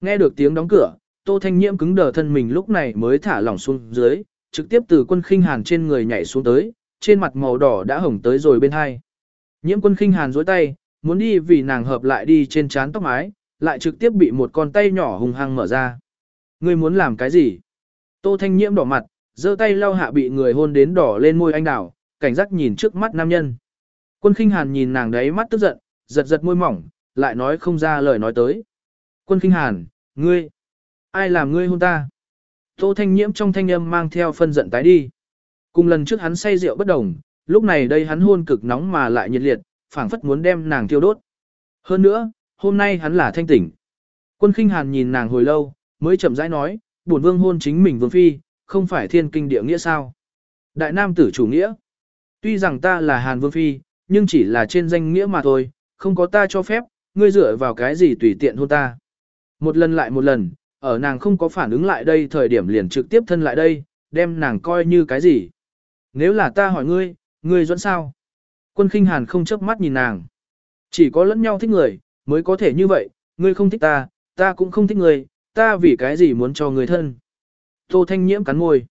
Nghe được tiếng đóng cửa, Tô Thanh Nhiễm cứng đờ thân mình lúc này mới thả lỏng xuống dưới, trực tiếp từ quân khinh hàn trên người nhảy xuống tới, trên mặt màu đỏ đã hồng tới rồi bên hai. Nhiễm quân khinh hàn dối tay, muốn đi vì nàng hợp lại đi trên trán tóc mái, lại trực tiếp bị một con tay nhỏ hùng hăng mở ra. Ngươi muốn làm cái gì? Tô Thanh Nhiễm đỏ mặt, giơ tay lau hạ bị người hôn đến đỏ lên môi anh đảo, cảnh giác nhìn trước mắt nam nhân. Quân khinh hàn nhìn nàng đấy mắt tức giận, giật giật môi mỏng, lại nói không ra lời nói tới. Quân khinh hàn, ngươi, ai làm ngươi hôn ta? Tô Thanh Nhiễm trong thanh âm mang theo phân giận tái đi. Cùng lần trước hắn say rượu bất đồng, lúc này đây hắn hôn cực nóng mà lại nhiệt liệt, phảng phất muốn đem nàng thiêu đốt. Hơn nữa, hôm nay hắn là thanh tỉnh. Quân khinh hàn nhìn nàng hồi lâu, mới chậm rãi nói, bổn vương hôn chính mình vương phi, không phải thiên kinh địa nghĩa sao. Đại nam tử chủ nghĩa. Tuy rằng ta là hàn vương phi, nhưng chỉ là trên danh nghĩa mà thôi, không có ta cho phép, ngươi dựa vào cái gì tùy tiện hôn ta. Một lần lại một lần, ở nàng không có phản ứng lại đây thời điểm liền trực tiếp thân lại đây, đem nàng coi như cái gì. Nếu là ta hỏi ngươi, ngươi dẫn sao? Quân khinh hàn không chớp mắt nhìn nàng. Chỉ có lẫn nhau thích người, mới có thể như vậy, ngươi không thích ta, ta cũng không thích ngươi, ta vì cái gì muốn cho người thân. Tô Thanh Nhiễm cắn môi.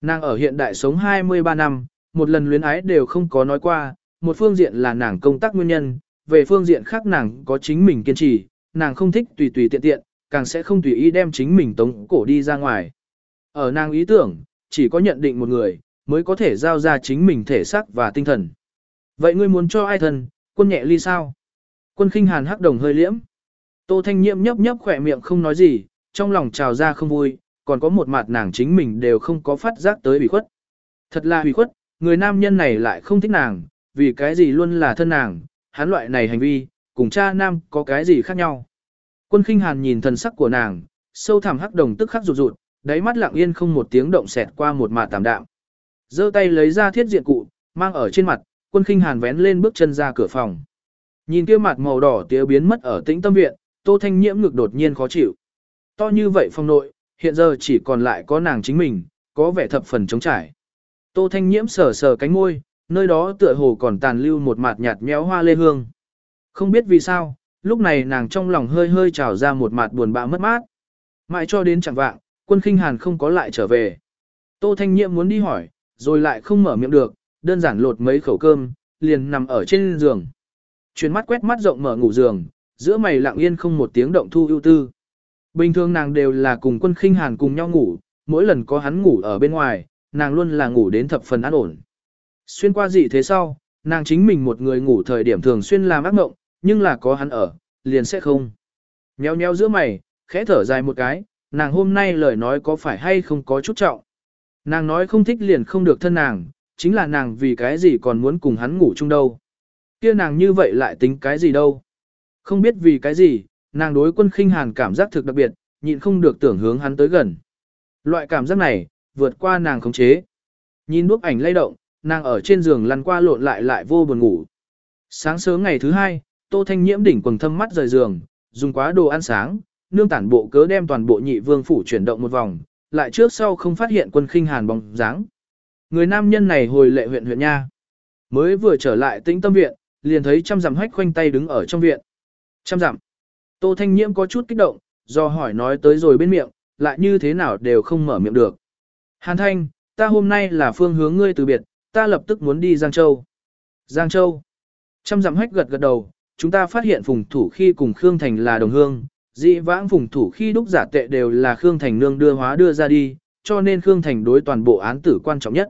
Nàng ở hiện đại sống 23 năm, một lần luyến ái đều không có nói qua, một phương diện là nàng công tác nguyên nhân, về phương diện khác nàng có chính mình kiên trì, nàng không thích tùy tùy tiện tiện, càng sẽ không tùy ý đem chính mình tống cổ đi ra ngoài. Ở nàng ý tưởng, chỉ có nhận định một người, mới có thể giao ra chính mình thể xác và tinh thần. Vậy ngươi muốn cho ai thần, quân nhẹ ly sao? Quân khinh hàn hắc đồng hơi liễm. Tô Thanh Nhiệm nhấp nhấp khỏe miệng không nói gì, trong lòng trào ra không vui, còn có một mặt nàng chính mình đều không có phát giác tới bị khuất. Thật là bị khuất, người nam nhân này lại không thích nàng, vì cái gì luôn là thân nàng, hắn loại này hành vi, cùng cha nam có cái gì khác nhau. Quân khinh hàn nhìn thần sắc của nàng, sâu thẳm hắc đồng tức khắc rụt rụt, đáy mắt lặng yên không một tiếng động xẹt qua một mạt tạm đạm. giơ tay lấy ra thiết diện cụ, mang ở trên mặt, quân khinh hàn vén lên bước chân ra cửa phòng. Nhìn kia mặt màu đỏ tía biến mất ở tĩnh tâm viện, tô thanh nhiễm ngực đột nhiên khó chịu. To như vậy phòng nội, hiện giờ chỉ còn lại có nàng chính mình, có vẻ thập phần trống trải. Tô thanh nhiễm sờ sờ cánh môi, nơi đó tựa hồ còn tàn lưu một mạt nhạt méo hoa lê hương. Không biết vì sao, lúc này nàng trong lòng hơi hơi trào ra một mạt buồn bã mất mát. Mãi cho đến chẳng vạng, quân khinh hàn không có lại trở về. Tô Thanh Nhiễm muốn đi hỏi, rồi lại không mở miệng được, đơn giản lột mấy khẩu cơm, liền nằm ở trên giường. Chuyến mắt quét mắt rộng mở ngủ giường, giữa mày lặng yên không một tiếng động thu ưu tư. Bình thường nàng đều là cùng quân khinh hàn cùng nhau ngủ, mỗi lần có hắn ngủ ở bên ngoài, nàng luôn là ngủ đến thập phần an ổn. Xuyên qua gì thế sau, nàng chính mình một người ngủ thời điểm thường xuyên làm ác mộng, nhưng là có hắn ở, liền sẽ không. Nheo nheo giữa mày, khẽ thở dài một cái, nàng hôm nay lời nói có phải hay không có chút trọng. Nàng nói không thích liền không được thân nàng, chính là nàng vì cái gì còn muốn cùng hắn ngủ chung đâu. Kia nàng như vậy lại tính cái gì đâu. Không biết vì cái gì, nàng đối quân khinh hàn cảm giác thực đặc biệt, nhịn không được tưởng hướng hắn tới gần. Loại cảm giác này, vượt qua nàng khống chế. Nhìn bức ảnh lay động, nàng ở trên giường lăn qua lộn lại lại vô buồn ngủ. Sáng sớm ngày thứ hai, Tô Thanh Nhiễm đỉnh quần thâm mắt rời giường, dùng quá đồ ăn sáng, nương tản bộ cớ đem toàn bộ nhị vương phủ chuyển động một vòng, lại trước sau không phát hiện quân khinh hàn bóng dáng. Người nam nhân này hồi lệ huyện huyện nha. Mới vừa trở lại tĩnh tâm viện, liền thấy trăm dặm hách khoanh tay đứng ở trong viện. Trăm dặm. Tô Thanh Nhiễm có chút kích động, do hỏi nói tới rồi bên miệng, lại như thế nào đều không mở miệng được. Hàn Thanh, ta hôm nay là phương hướng ngươi từ biệt, ta lập tức muốn đi Giang Châu. Giang Châu. Trăm dặm hách gật gật đầu, chúng ta phát hiện phùng thủ khi cùng Khương Thành là đồng hương, dị vãng phùng thủ khi đúc giả tệ đều là Khương Thành nương đưa hóa đưa ra đi, cho nên Khương Thành đối toàn bộ án tử quan trọng nhất.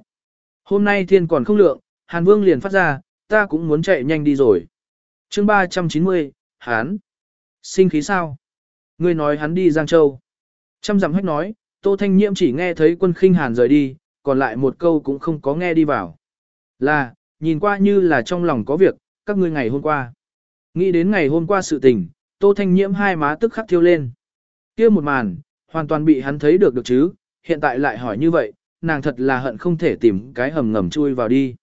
Hôm nay thiên còn không lượng, Hàn Vương liền phát ra, ta cũng muốn chạy nhanh đi rồi. chương 390, Hán. Sinh khí sao? Ngươi nói hắn đi Giang Châu. Trăm dặm hách nói, Tô Thanh Nhiễm chỉ nghe thấy quân khinh Hàn rời đi, còn lại một câu cũng không có nghe đi vào. Là, nhìn qua như là trong lòng có việc, các ngươi ngày hôm qua. Nghĩ đến ngày hôm qua sự tình, Tô Thanh Nhiễm hai má tức khắc thiêu lên. kia một màn, hoàn toàn bị hắn thấy được được chứ, hiện tại lại hỏi như vậy, nàng thật là hận không thể tìm cái hầm ngầm chui vào đi.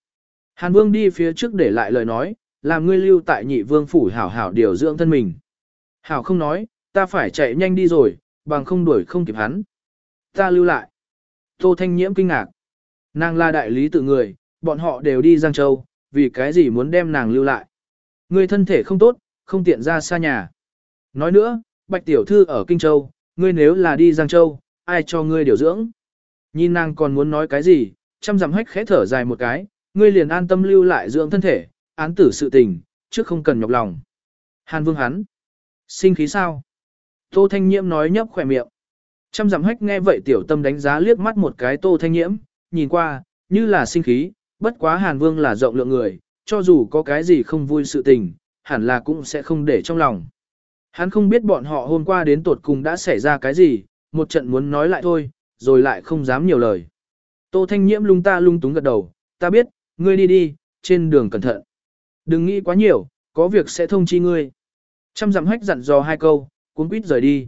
Hàn Vương đi phía trước để lại lời nói, làm ngươi lưu tại nhị vương phủ hảo hảo điều dưỡng thân mình. Hảo không nói, ta phải chạy nhanh đi rồi, bằng không đuổi không kịp hắn. Ta lưu lại. Tô Thanh Nhiễm kinh ngạc. Nàng là đại lý tự người, bọn họ đều đi Giang Châu, vì cái gì muốn đem nàng lưu lại. Ngươi thân thể không tốt, không tiện ra xa nhà. Nói nữa, Bạch Tiểu Thư ở Kinh Châu, ngươi nếu là đi Giang Châu, ai cho ngươi điều dưỡng. Nhìn nàng còn muốn nói cái gì, chăm dặm hách khẽ thở dài một cái, ngươi liền an tâm lưu lại dưỡng thân thể, án tử sự tình, trước không cần nhọc lòng. Hàn Vương hắn, sinh khí sao? Tô Thanh Nhiễm nói nhấp khỏe miệng. Trăm dặm hách nghe vậy tiểu tâm đánh giá liếc mắt một cái Tô Thanh Nhiễm, nhìn qua, như là sinh khí, bất quá Hàn Vương là rộng lượng người, cho dù có cái gì không vui sự tình, hẳn là cũng sẽ không để trong lòng. Hắn không biết bọn họ hôm qua đến tột cùng đã xảy ra cái gì, một trận muốn nói lại thôi, rồi lại không dám nhiều lời. Tô Thanh Nhiễm lung ta lung túng gật đầu, ta biết, ngươi đi đi, trên đường cẩn thận. Đừng nghĩ quá nhiều, có việc sẽ thông chi ngươi. Trăm dặm hách dặn dò hai câu, cuốn quýt rời đi.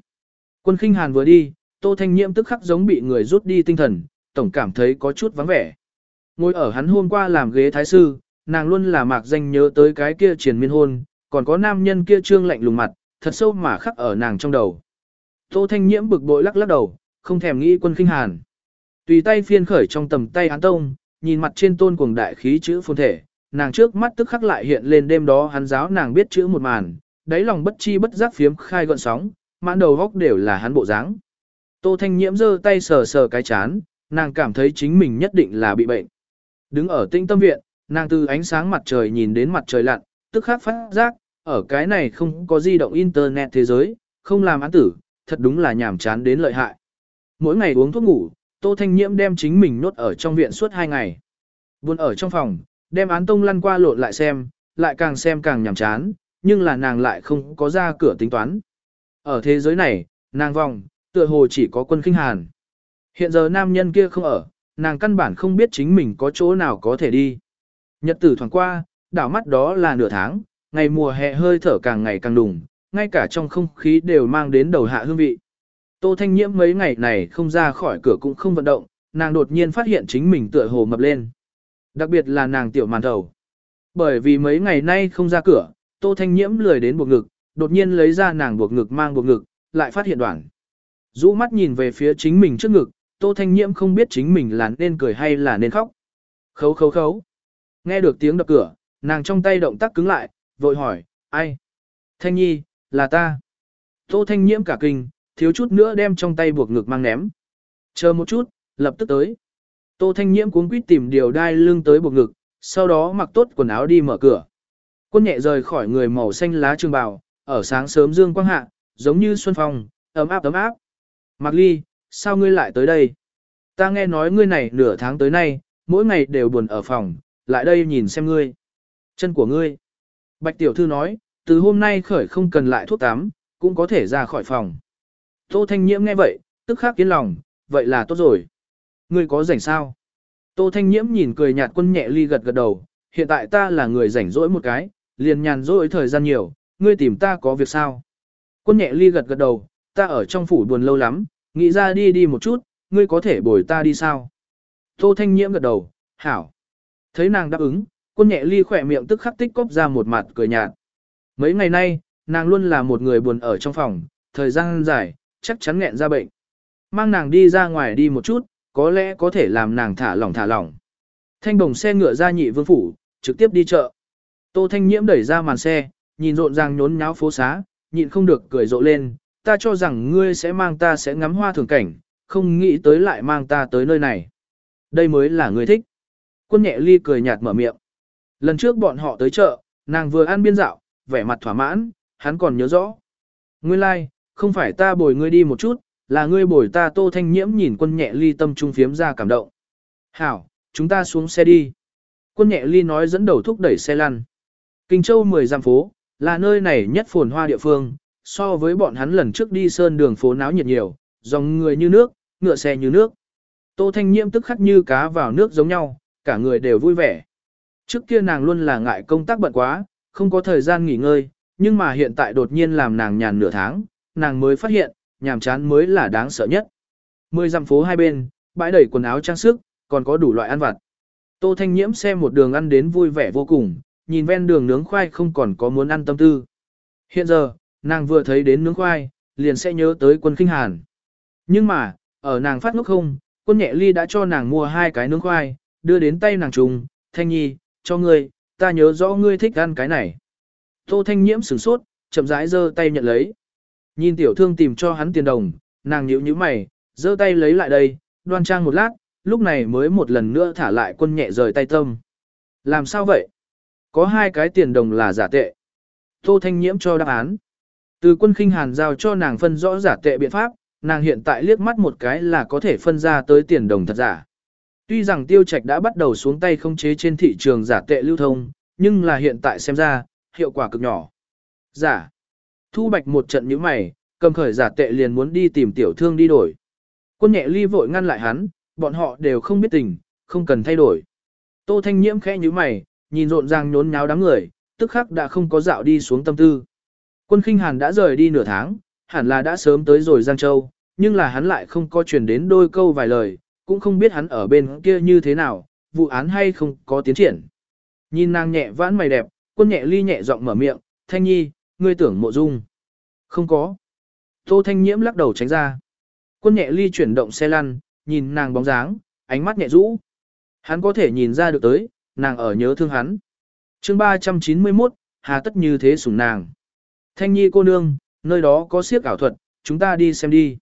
Quân khinh hàn vừa đi, Tô Thanh Nhiễm tức khắc giống bị người rút đi tinh thần, tổng cảm thấy có chút vắng vẻ. Ngồi ở hắn hôm qua làm ghế thái sư, nàng luôn là mạc danh nhớ tới cái kia triển miên hôn, còn có nam nhân kia trương lạnh lùng mặt, thật sâu mà khắc ở nàng trong đầu. Tô Thanh Nhiễm bực bội lắc lắc đầu, không thèm nghĩ quân khinh hàn. Tùy tay phiên khởi trong tầm tay án tông, nhìn mặt trên tôn cuồng đại khí chữ phồn thể, nàng trước mắt tức khắc lại hiện lên đêm đó hắn giáo nàng biết chữ một màn, đáy lòng bất chi bất giác phiếm khai gọn sóng, mãn đầu góc đều là hắn bộ dáng. Tô Thanh Nhiễm giơ tay sờ sờ cái chán, nàng cảm thấy chính mình nhất định là bị bệnh. Đứng ở tinh tâm viện, nàng từ ánh sáng mặt trời nhìn đến mặt trời lặn, tức khắc phát giác, ở cái này không có di động internet thế giới, không làm án tử, thật đúng là nhàm chán đến lợi hại. Mỗi ngày uống thuốc ngủ, Tô Thanh Nhiễm đem chính mình nốt ở trong viện suốt hai ngày. Buồn ở trong phòng, đem án tông lăn qua lộn lại xem, lại càng xem càng nhàm chán, nhưng là nàng lại không có ra cửa tính toán. Ở thế giới này, nàng vòng, tựa hồ chỉ có quân khinh hàn. Hiện giờ nam nhân kia không ở, nàng căn bản không biết chính mình có chỗ nào có thể đi. Nhật tử thoảng qua, đảo mắt đó là nửa tháng, ngày mùa hè hơi thở càng ngày càng đùng, ngay cả trong không khí đều mang đến đầu hạ hương vị. Tô Thanh Nhiễm mấy ngày này không ra khỏi cửa cũng không vận động, nàng đột nhiên phát hiện chính mình tựa hồ mập lên. Đặc biệt là nàng tiểu màn đầu. Bởi vì mấy ngày nay không ra cửa, Tô Thanh Nhiễm lười đến buộc ngực, đột nhiên lấy ra nàng buộc ngực mang buộc ngực, lại phát hiện đoạn. Rũ mắt nhìn về phía chính mình trước ngực, Tô Thanh Nhiễm không biết chính mình là nên cười hay là nên khóc. Khấu khấu khấu. Nghe được tiếng đập cửa, nàng trong tay động tác cứng lại, vội hỏi, ai? Thanh Nhi, là ta. Tô Thanh Nhiễm cả kinh, thiếu chút nữa đem trong tay buộc ngực mang ném. Chờ một chút, lập tức tới. Tô Thanh Nhiễm cuống quýt tìm điều đai lưng tới buộc ngực, sau đó mặc tốt quần áo đi mở cửa. Quân nhẹ rời khỏi người màu xanh lá trường bào, ở sáng sớm dương quang hạ, giống như xuân phong, ấm áp ấm áp. Mạc Ly, sao ngươi lại tới đây? Ta nghe nói ngươi này nửa tháng tới nay, mỗi ngày đều buồn ở phòng, lại đây nhìn xem ngươi. Chân của ngươi. Bạch Tiểu Thư nói, từ hôm nay khởi không cần lại thuốc tắm, cũng có thể ra khỏi phòng. Tô Thanh Nhiễm nghe vậy, tức khắc kiến lòng, vậy là tốt rồi. Ngươi có rảnh sao? Tô Thanh Nhiễm nhìn cười nhạt quân nhẹ ly gật gật đầu, hiện tại ta là người rảnh rỗi một cái, liền nhàn rỗi thời gian nhiều, ngươi tìm ta có việc sao? Quân nhẹ ly gật gật đầu, ta ở trong phủ buồn lâu lắm, nghĩ ra đi đi một chút, ngươi có thể bồi ta đi sao? Tô Thanh Nhiễm gật đầu, hảo. Thấy nàng đáp ứng, quân nhẹ ly khỏe miệng tức khắc tích cóp ra một mặt cười nhạt. Mấy ngày nay, nàng luôn là một người buồn ở trong phòng, thời gian dài, chắc chắn nghẹn ra bệnh. Mang nàng đi ra ngoài đi một chút, có lẽ có thể làm nàng thả lỏng thả lỏng. Thanh đồng xe ngựa ra nhị vương phủ, trực tiếp đi chợ. Tô Thanh Nhiễm đẩy ra màn xe, nhìn rộn ràng nhốn nháo phố xá, nhịn không được cười rộ lên, ta cho rằng ngươi sẽ mang ta sẽ ngắm hoa thường cảnh, không nghĩ tới lại mang ta tới nơi này. Đây mới là ngươi thích. Quân nhẹ ly cười nhạt mở miệng. Lần trước bọn họ tới chợ, nàng vừa ăn biên dạo, vẻ mặt thỏa mãn, hắn còn nhớ rõ. Nguyên lai, like, không phải ta bồi ngươi đi một chút, là ngươi bồi ta tô thanh nhiễm nhìn quân nhẹ ly tâm trung phiếm ra cảm động. Hảo, chúng ta xuống xe đi. Quân nhẹ ly nói dẫn đầu thúc đẩy xe lăn. Kinh Châu 10 giam phố, là nơi này nhất phồn hoa địa phương, so với bọn hắn lần trước đi sơn đường phố náo nhiệt nhiều, dòng người như nước, ngựa xe như nước. Tô Thanh Nhiễm tức khắc như cá vào nước giống nhau, cả người đều vui vẻ. Trước kia nàng luôn là ngại công tác bận quá, không có thời gian nghỉ ngơi, nhưng mà hiện tại đột nhiên làm nàng nhàn nửa tháng, nàng mới phát hiện, nhàm chán mới là đáng sợ nhất. Mười dặm phố hai bên, bãi đầy quần áo trang sức, còn có đủ loại ăn vặt. Tô Thanh Nhiễm xem một đường ăn đến vui vẻ vô cùng, nhìn ven đường nướng khoai không còn có muốn ăn tâm tư. Hiện giờ, nàng vừa thấy đến nướng khoai, liền sẽ nhớ tới quân kinh hàn. Nhưng mà, ở nàng phát ngốc không, quân nhẹ ly đã cho nàng mua hai cái nướng khoai, đưa đến tay nàng trùng, thanh nhi, cho ngươi, ta nhớ rõ ngươi thích ăn cái này. Tô thanh nhiễm sửng sốt, chậm rãi giơ tay nhận lấy. Nhìn tiểu thương tìm cho hắn tiền đồng, nàng nhíu nhíu mày, giơ tay lấy lại đây, đoan trang một lát, lúc này mới một lần nữa thả lại quân nhẹ rời tay tâm. Làm sao vậy? Có hai cái tiền đồng là giả tệ. Tô Thanh Nhiễm cho đáp án. Từ quân khinh hàn giao cho nàng phân rõ giả tệ biện pháp, nàng hiện tại liếc mắt một cái là có thể phân ra tới tiền đồng thật giả. Tuy rằng tiêu trạch đã bắt đầu xuống tay không chế trên thị trường giả tệ lưu thông, nhưng là hiện tại xem ra, hiệu quả cực nhỏ. Giả. Thu bạch một trận như mày, cầm khởi giả tệ liền muốn đi tìm tiểu thương đi đổi. Quân nhẹ ly vội ngăn lại hắn, bọn họ đều không biết tình, không cần thay đổi. Tô Thanh Nhiễm khẽ như mày, nhìn rộn ràng nhốn nháo đám người, tức khắc đã không có dạo đi xuống tâm tư. Quân khinh hàn đã rời đi nửa tháng, hẳn là đã sớm tới rồi Giang Châu, nhưng là hắn lại không có truyền đến đôi câu vài lời, cũng không biết hắn ở bên kia như thế nào, vụ án hay không có tiến triển. Nhìn nàng nhẹ vãn mày đẹp, quân nhẹ ly nhẹ giọng mở miệng, Thanh Nhi, ngươi tưởng mộ dung. Không có. Tô Thanh Nhiễm lắc đầu tránh ra. Quân nhẹ ly chuyển động xe lăn, nhìn nàng bóng dáng, ánh mắt nhẹ rũ. Hắn có thể nhìn ra được tới, nàng ở nhớ thương hắn. chương 391, hà tất như thế sủng nàng. Thanh nhi cô nương, nơi đó có siếc ảo thuật, chúng ta đi xem đi.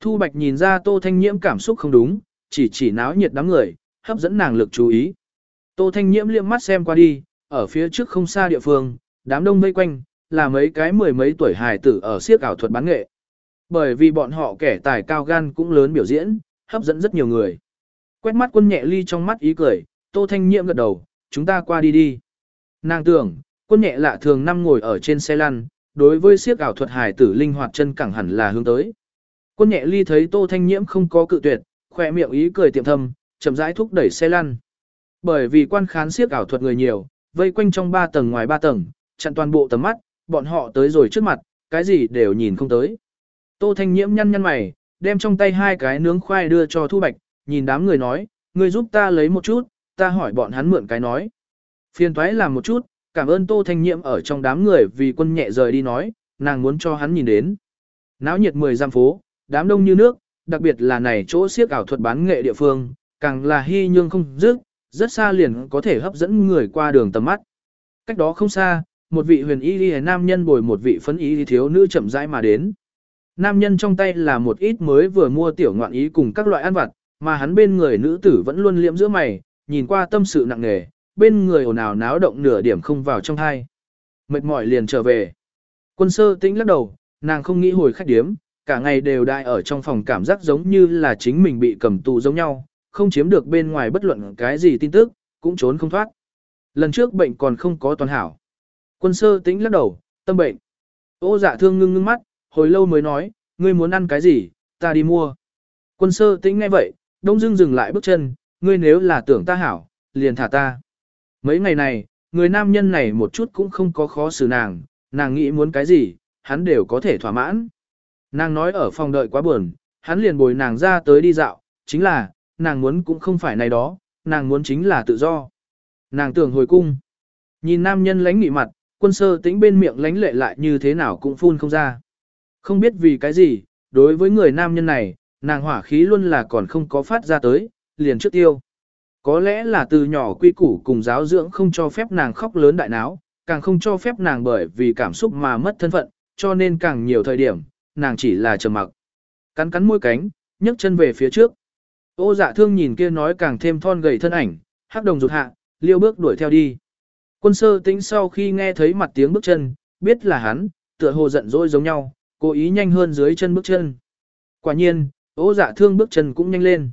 Thu Bạch nhìn ra Tô Thanh Nhiễm cảm xúc không đúng, chỉ chỉ náo nhiệt đám người, hấp dẫn nàng lực chú ý. Tô Thanh Nhiễm liếc mắt xem qua đi, ở phía trước không xa địa phương, đám đông vây quanh, là mấy cái mười mấy tuổi hài tử ở siếc ảo thuật bán nghệ. Bởi vì bọn họ kẻ tài cao gan cũng lớn biểu diễn, hấp dẫn rất nhiều người. Quét mắt quân nhẹ ly trong mắt ý cười, Tô Thanh Nhiễm gật đầu, chúng ta qua đi đi. Nàng tưởng, quân nhẹ lạ thường năm ngồi ở trên xe lăn, đối với siếc ảo thuật hài tử linh hoạt chân cẳng hẳn là hướng tới. Quân nhẹ ly thấy Tô Thanh Nhiễm không có cự tuyệt, khỏe miệng ý cười tiệm thâm, chậm rãi thúc đẩy xe lăn. Bởi vì quan khán siếc ảo thuật người nhiều, vây quanh trong ba tầng ngoài ba tầng, chặn toàn bộ tầm mắt, bọn họ tới rồi trước mặt, cái gì đều nhìn không tới. Tô Thanh Nhiễm nhăn nhăn mày, đem trong tay hai cái nướng khoai đưa cho Thu Bạch, nhìn đám người nói, người giúp ta lấy một chút, ta hỏi bọn hắn mượn cái nói. Phiền thoái làm một chút, cảm ơn Tô Thanh Nhiễm ở trong đám người vì quân nhẹ rời đi nói, nàng muốn cho hắn nhìn đến. Náo nhiệt mười giam phố, đám đông như nước, đặc biệt là này chỗ siếc ảo thuật bán nghệ địa phương, càng là hy nhưng không dứt, rất xa liền có thể hấp dẫn người qua đường tầm mắt. Cách đó không xa, một vị huyền y đi nam nhân bồi một vị phấn y thiếu nữ chậm rãi mà đến. Nam nhân trong tay là một ít mới vừa mua tiểu ngoạn ý cùng các loại ăn vặt, mà hắn bên người nữ tử vẫn luôn liễm giữa mày, nhìn qua tâm sự nặng nề, bên người ồn ào náo động nửa điểm không vào trong thai. Mệt mỏi liền trở về. Quân sơ tĩnh lắc đầu, nàng không nghĩ hồi khách điếm, cả ngày đều đại ở trong phòng cảm giác giống như là chính mình bị cầm tù giống nhau, không chiếm được bên ngoài bất luận cái gì tin tức, cũng trốn không thoát. Lần trước bệnh còn không có toàn hảo. Quân sơ tĩnh lắc đầu, tâm bệnh. Ô dạ thương ngưng ngưng mắt, hồi lâu mới nói, ngươi muốn ăn cái gì, ta đi mua. Quân sơ tĩnh ngay vậy, đông dưng dừng lại bước chân, ngươi nếu là tưởng ta hảo, liền thả ta. Mấy ngày này, người nam nhân này một chút cũng không có khó xử nàng, nàng nghĩ muốn cái gì, hắn đều có thể thỏa mãn. Nàng nói ở phòng đợi quá buồn, hắn liền bồi nàng ra tới đi dạo, chính là, nàng muốn cũng không phải này đó, nàng muốn chính là tự do. Nàng tưởng hồi cung. Nhìn nam nhân lánh nghị mặt, quân sơ tĩnh bên miệng lánh lệ lại như thế nào cũng phun không ra. Không biết vì cái gì, đối với người nam nhân này, nàng hỏa khí luôn là còn không có phát ra tới, liền trước tiêu. Có lẽ là từ nhỏ quy củ cùng giáo dưỡng không cho phép nàng khóc lớn đại náo, càng không cho phép nàng bởi vì cảm xúc mà mất thân phận, cho nên càng nhiều thời điểm, nàng chỉ là trầm mặc. Cắn cắn môi cánh, nhấc chân về phía trước. Ô dạ thương nhìn kia nói càng thêm thon gầy thân ảnh, hắc đồng rụt hạ, liêu bước đuổi theo đi. Quân sơ tĩnh sau khi nghe thấy mặt tiếng bước chân, biết là hắn, tựa hồ giận dỗi giống nhau, cố ý nhanh hơn dưới chân bước chân. Quả nhiên, ố dạ thương bước chân cũng nhanh lên.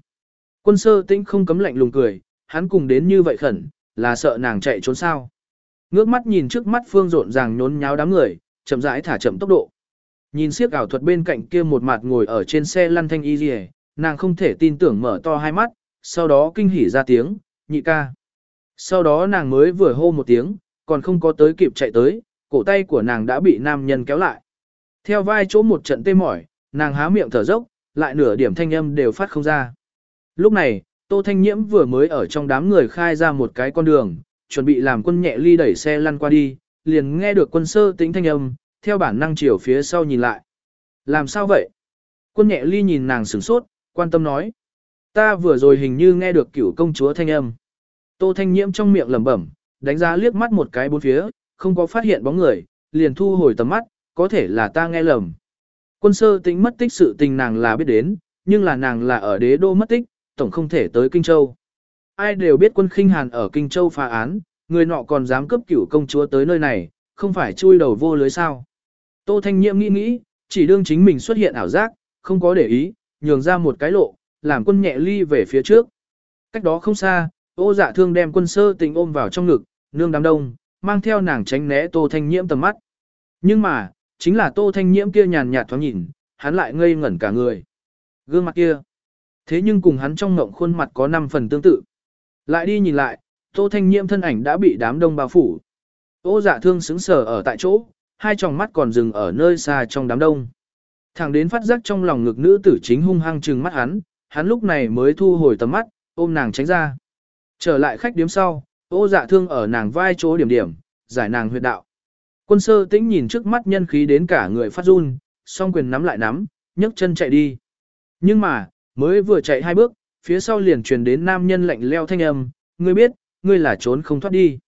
Quân sơ tĩnh không cấm lạnh lùng cười, hắn cùng đến như vậy khẩn, là sợ nàng chạy trốn sao. Ngước mắt nhìn trước mắt phương rộn ràng nhốn nháo đám người, chậm rãi thả chậm tốc độ. Nhìn siếc ảo thuật bên cạnh kia một mặt ngồi ở trên xe lăn thanh y rìa, nàng không thể tin tưởng mở to hai mắt, sau đó kinh hỉ ra tiếng, nhị ca. Sau đó nàng mới vừa hô một tiếng, còn không có tới kịp chạy tới, cổ tay của nàng đã bị nam nhân kéo lại. Theo vai chỗ một trận tê mỏi, nàng há miệng thở dốc, lại nửa điểm thanh âm đều phát không ra. Lúc này, Tô Thanh Nhiễm vừa mới ở trong đám người khai ra một cái con đường, chuẩn bị làm quân nhẹ ly đẩy xe lăn qua đi, liền nghe được quân sơ tính thanh âm, theo bản năng chiều phía sau nhìn lại. Làm sao vậy? Quân nhẹ ly nhìn nàng sửng sốt, quan tâm nói. Ta vừa rồi hình như nghe được cửu công chúa thanh âm. Tô Thanh Nhiễm trong miệng lẩm bẩm, đánh giá liếc mắt một cái bốn phía, không có phát hiện bóng người, liền thu hồi tầm mắt, có thể là ta nghe lầm. Quân sơ tính mất tích sự tình nàng là biết đến, nhưng là nàng là ở đế đô mất tích, tổng không thể tới Kinh Châu. Ai đều biết quân khinh hàn ở Kinh Châu phá án, người nọ còn dám cướp cửu công chúa tới nơi này, không phải chui đầu vô lưới sao. Tô Thanh Nhiệm nghĩ nghĩ, chỉ đương chính mình xuất hiện ảo giác, không có để ý, nhường ra một cái lộ, làm quân nhẹ ly về phía trước. Cách đó không xa, ô dạ thương đem quân sơ tình ôm vào trong ngực, nương đám đông, mang theo nàng tránh né Tô Thanh Nhiễm tầm mắt. Nhưng mà, chính là Tô Thanh Nhiễm kia nhàn nhạt thoáng nhìn, hắn lại ngây ngẩn cả người. Gương mặt kia. Thế nhưng cùng hắn trong ngộng khuôn mặt có 5 phần tương tự. Lại đi nhìn lại, Tô Thanh Nhiễm thân ảnh đã bị đám đông bao phủ. Ô dạ thương xứng sở ở tại chỗ, hai tròng mắt còn dừng ở nơi xa trong đám đông. Thẳng đến phát giác trong lòng ngực nữ tử chính hung hăng trừng mắt hắn, hắn lúc này mới thu hồi tầm mắt, ôm nàng tránh ra. Trở lại khách điếm sau, ô dạ thương ở nàng vai chỗ điểm điểm, giải nàng huyệt đạo. Quân sơ tĩnh nhìn trước mắt nhân khí đến cả người phát run, song quyền nắm lại nắm, nhấc chân chạy đi. Nhưng mà, mới vừa chạy hai bước, phía sau liền truyền đến nam nhân lạnh leo thanh âm, ngươi biết, ngươi là trốn không thoát đi.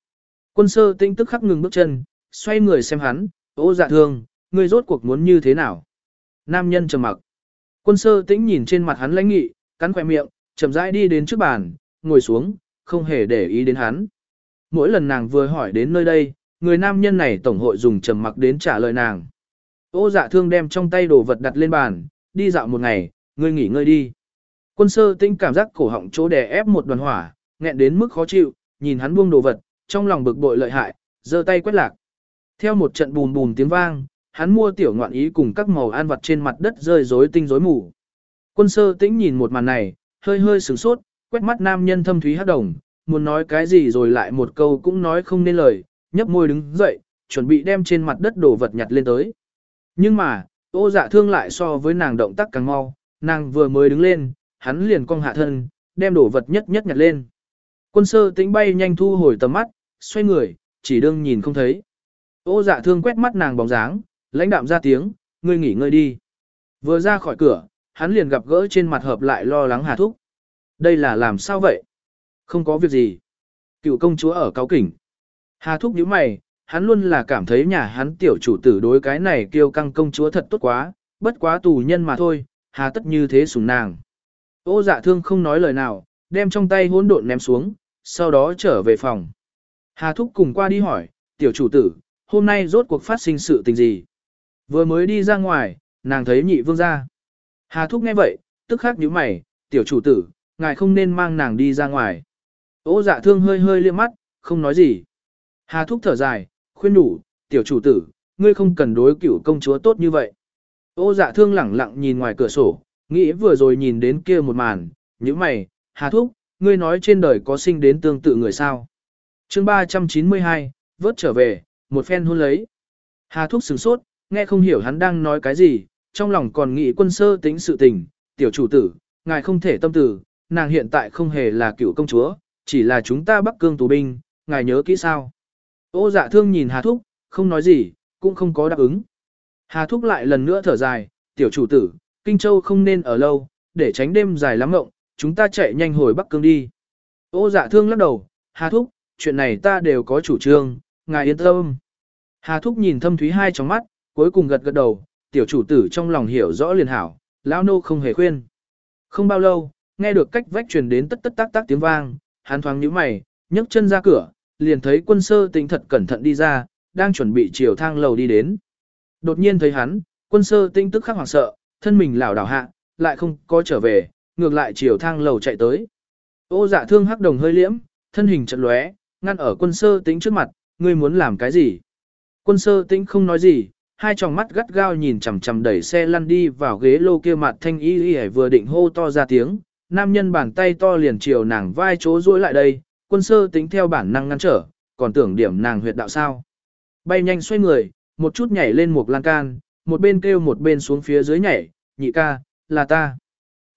Quân sơ tĩnh tức khắc ngừng bước chân, xoay người xem hắn, ô dạ thương, ngươi rốt cuộc muốn như thế nào. Nam nhân trầm mặc. Quân sơ tĩnh nhìn trên mặt hắn lãnh nghị, cắn khỏe miệng, chậm rãi đi đến trước bàn, ngồi xuống, không hề để ý đến hắn. Mỗi lần nàng vừa hỏi đến nơi đây, người nam nhân này tổng hội dùng trầm mặc đến trả lời nàng. Ô dạ thương đem trong tay đồ vật đặt lên bàn, đi dạo một ngày, ngươi nghỉ ngơi đi. Quân sơ tĩnh cảm giác cổ họng chỗ đè ép một đoàn hỏa, nghẹn đến mức khó chịu, nhìn hắn buông đồ vật, trong lòng bực bội lợi hại, giơ tay quét lạc. Theo một trận bùn bùn tiếng vang, hắn mua tiểu ngoạn ý cùng các màu an vật trên mặt đất rơi rối tinh rối mù. Quân sơ tĩnh nhìn một màn này, hơi hơi sửng sốt, quét mắt nam nhân thâm thúy hắc đồng, muốn nói cái gì rồi lại một câu cũng nói không nên lời, nhấp môi đứng dậy, chuẩn bị đem trên mặt đất đồ vật nhặt lên tới. Nhưng mà, ô dạ thương lại so với nàng động tác càng mau, nàng vừa mới đứng lên, hắn liền cong hạ thân, đem đồ vật nhất nhất nhặt lên. Quân sơ tĩnh bay nhanh thu hồi tầm mắt, xoay người, chỉ đương nhìn không thấy. Ô dạ thương quét mắt nàng bóng dáng, lãnh đạm ra tiếng, ngươi nghỉ ngơi đi. Vừa ra khỏi cửa, hắn liền gặp gỡ trên mặt hợp lại lo lắng Hà Thúc. Đây là làm sao vậy? Không có việc gì. Cựu công chúa ở cáo kỉnh. Hà Thúc nhíu mày, hắn luôn là cảm thấy nhà hắn tiểu chủ tử đối cái này kêu căng công chúa thật tốt quá, bất quá tù nhân mà thôi, hà tất như thế sủng nàng. Ô dạ thương không nói lời nào, đem trong tay hỗn độn ném xuống, sau đó trở về phòng. Hà Thúc cùng qua đi hỏi, tiểu chủ tử, hôm nay rốt cuộc phát sinh sự tình gì? Vừa mới đi ra ngoài, nàng thấy nhị vương ra. Hà Thúc nghe vậy, tức khắc nhíu mày, tiểu chủ tử, ngài không nên mang nàng đi ra ngoài. Ô dạ thương hơi hơi liếc mắt, không nói gì. Hà Thúc thở dài, khuyên đủ, tiểu chủ tử, ngươi không cần đối cửu công chúa tốt như vậy. Ô dạ thương lẳng lặng nhìn ngoài cửa sổ, nghĩ vừa rồi nhìn đến kia một màn, những mày, Hà Thúc, ngươi nói trên đời có sinh đến tương tự người sao. chương 392, vớt trở về, một phen hôn lấy. Hà Thúc sửng sốt, nghe không hiểu hắn đang nói cái gì, trong lòng còn nghĩ quân sơ tính sự tình, tiểu chủ tử, ngài không thể tâm tử, nàng hiện tại không hề là cựu công chúa, chỉ là chúng ta bắc cương tù binh, ngài nhớ kỹ sao. Ô dạ thương nhìn Hà Thúc, không nói gì, cũng không có đáp ứng. Hà Thúc lại lần nữa thở dài, tiểu chủ tử, Kinh Châu không nên ở lâu, để tránh đêm dài lắm ngộng, chúng ta chạy nhanh hồi Bắc Cương đi. Ô dạ thương lắc đầu, Hà Thúc, chuyện này ta đều có chủ trương, ngài yên tâm. Hà Thúc nhìn thâm thúy hai trong mắt, cuối cùng gật gật đầu, tiểu chủ tử trong lòng hiểu rõ liền hảo, lão nô không hề khuyên. Không bao lâu, nghe được cách vách truyền đến tất tất tác tác tiếng vang, hắn thoáng nhíu mày, nhấc chân ra cửa, liền thấy quân sơ tinh thật cẩn thận đi ra, đang chuẩn bị chiều thang lầu đi đến. Đột nhiên thấy hắn, quân sơ tinh tức khắc hoảng sợ, thân mình lảo đảo hạ, lại không có trở về, ngược lại chiều thang lầu chạy tới. Ô dạ thương hắc đồng hơi liễm, thân hình chật lóe, ngăn ở quân sơ tính trước mặt, ngươi muốn làm cái gì? Quân sơ tính không nói gì, hai tròng mắt gắt gao nhìn chằm chằm đẩy xe lăn đi vào ghế lô kia mặt thanh y y vừa định hô to ra tiếng, nam nhân bàn tay to liền chiều nàng vai chỗ duỗi lại đây, quân sơ tính theo bản năng ngăn trở, còn tưởng điểm nàng huyệt đạo sao. Bay nhanh xoay người, một chút nhảy lên một lan can, một bên kêu một bên xuống phía dưới nhảy, nhị ca, là ta.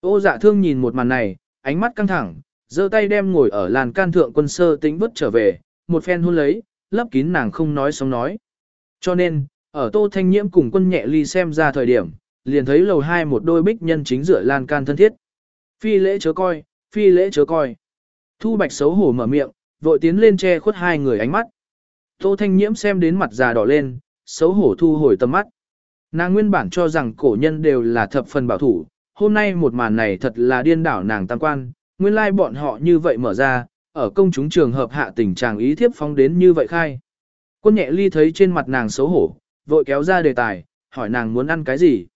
Ô dạ thương nhìn một màn này, ánh mắt căng thẳng, giơ tay đem ngồi ở làn can thượng quân sơ tính vứt trở về, một phen hôn lấy, lấp kín nàng không nói sống nói. Cho nên, ở tô thanh nhiễm cùng quân nhẹ ly xem ra thời điểm, liền thấy lầu hai một đôi bích nhân chính giữa lan can thân thiết. Phi lễ chớ coi, phi lễ chớ coi. Thu Bạch xấu hổ mở miệng, vội tiến lên che khuất hai người ánh mắt. Tô Thanh Nhiễm xem đến mặt già đỏ lên, xấu hổ thu hồi tầm mắt. Nàng nguyên bản cho rằng cổ nhân đều là thập phần bảo thủ, hôm nay một màn này thật là điên đảo nàng tam quan, nguyên lai bọn họ như vậy mở ra, ở công chúng trường hợp hạ tình trạng ý thiếp phóng đến như vậy khai. Quân nhẹ ly thấy trên mặt nàng xấu hổ, vội kéo ra đề tài, hỏi nàng muốn ăn cái gì.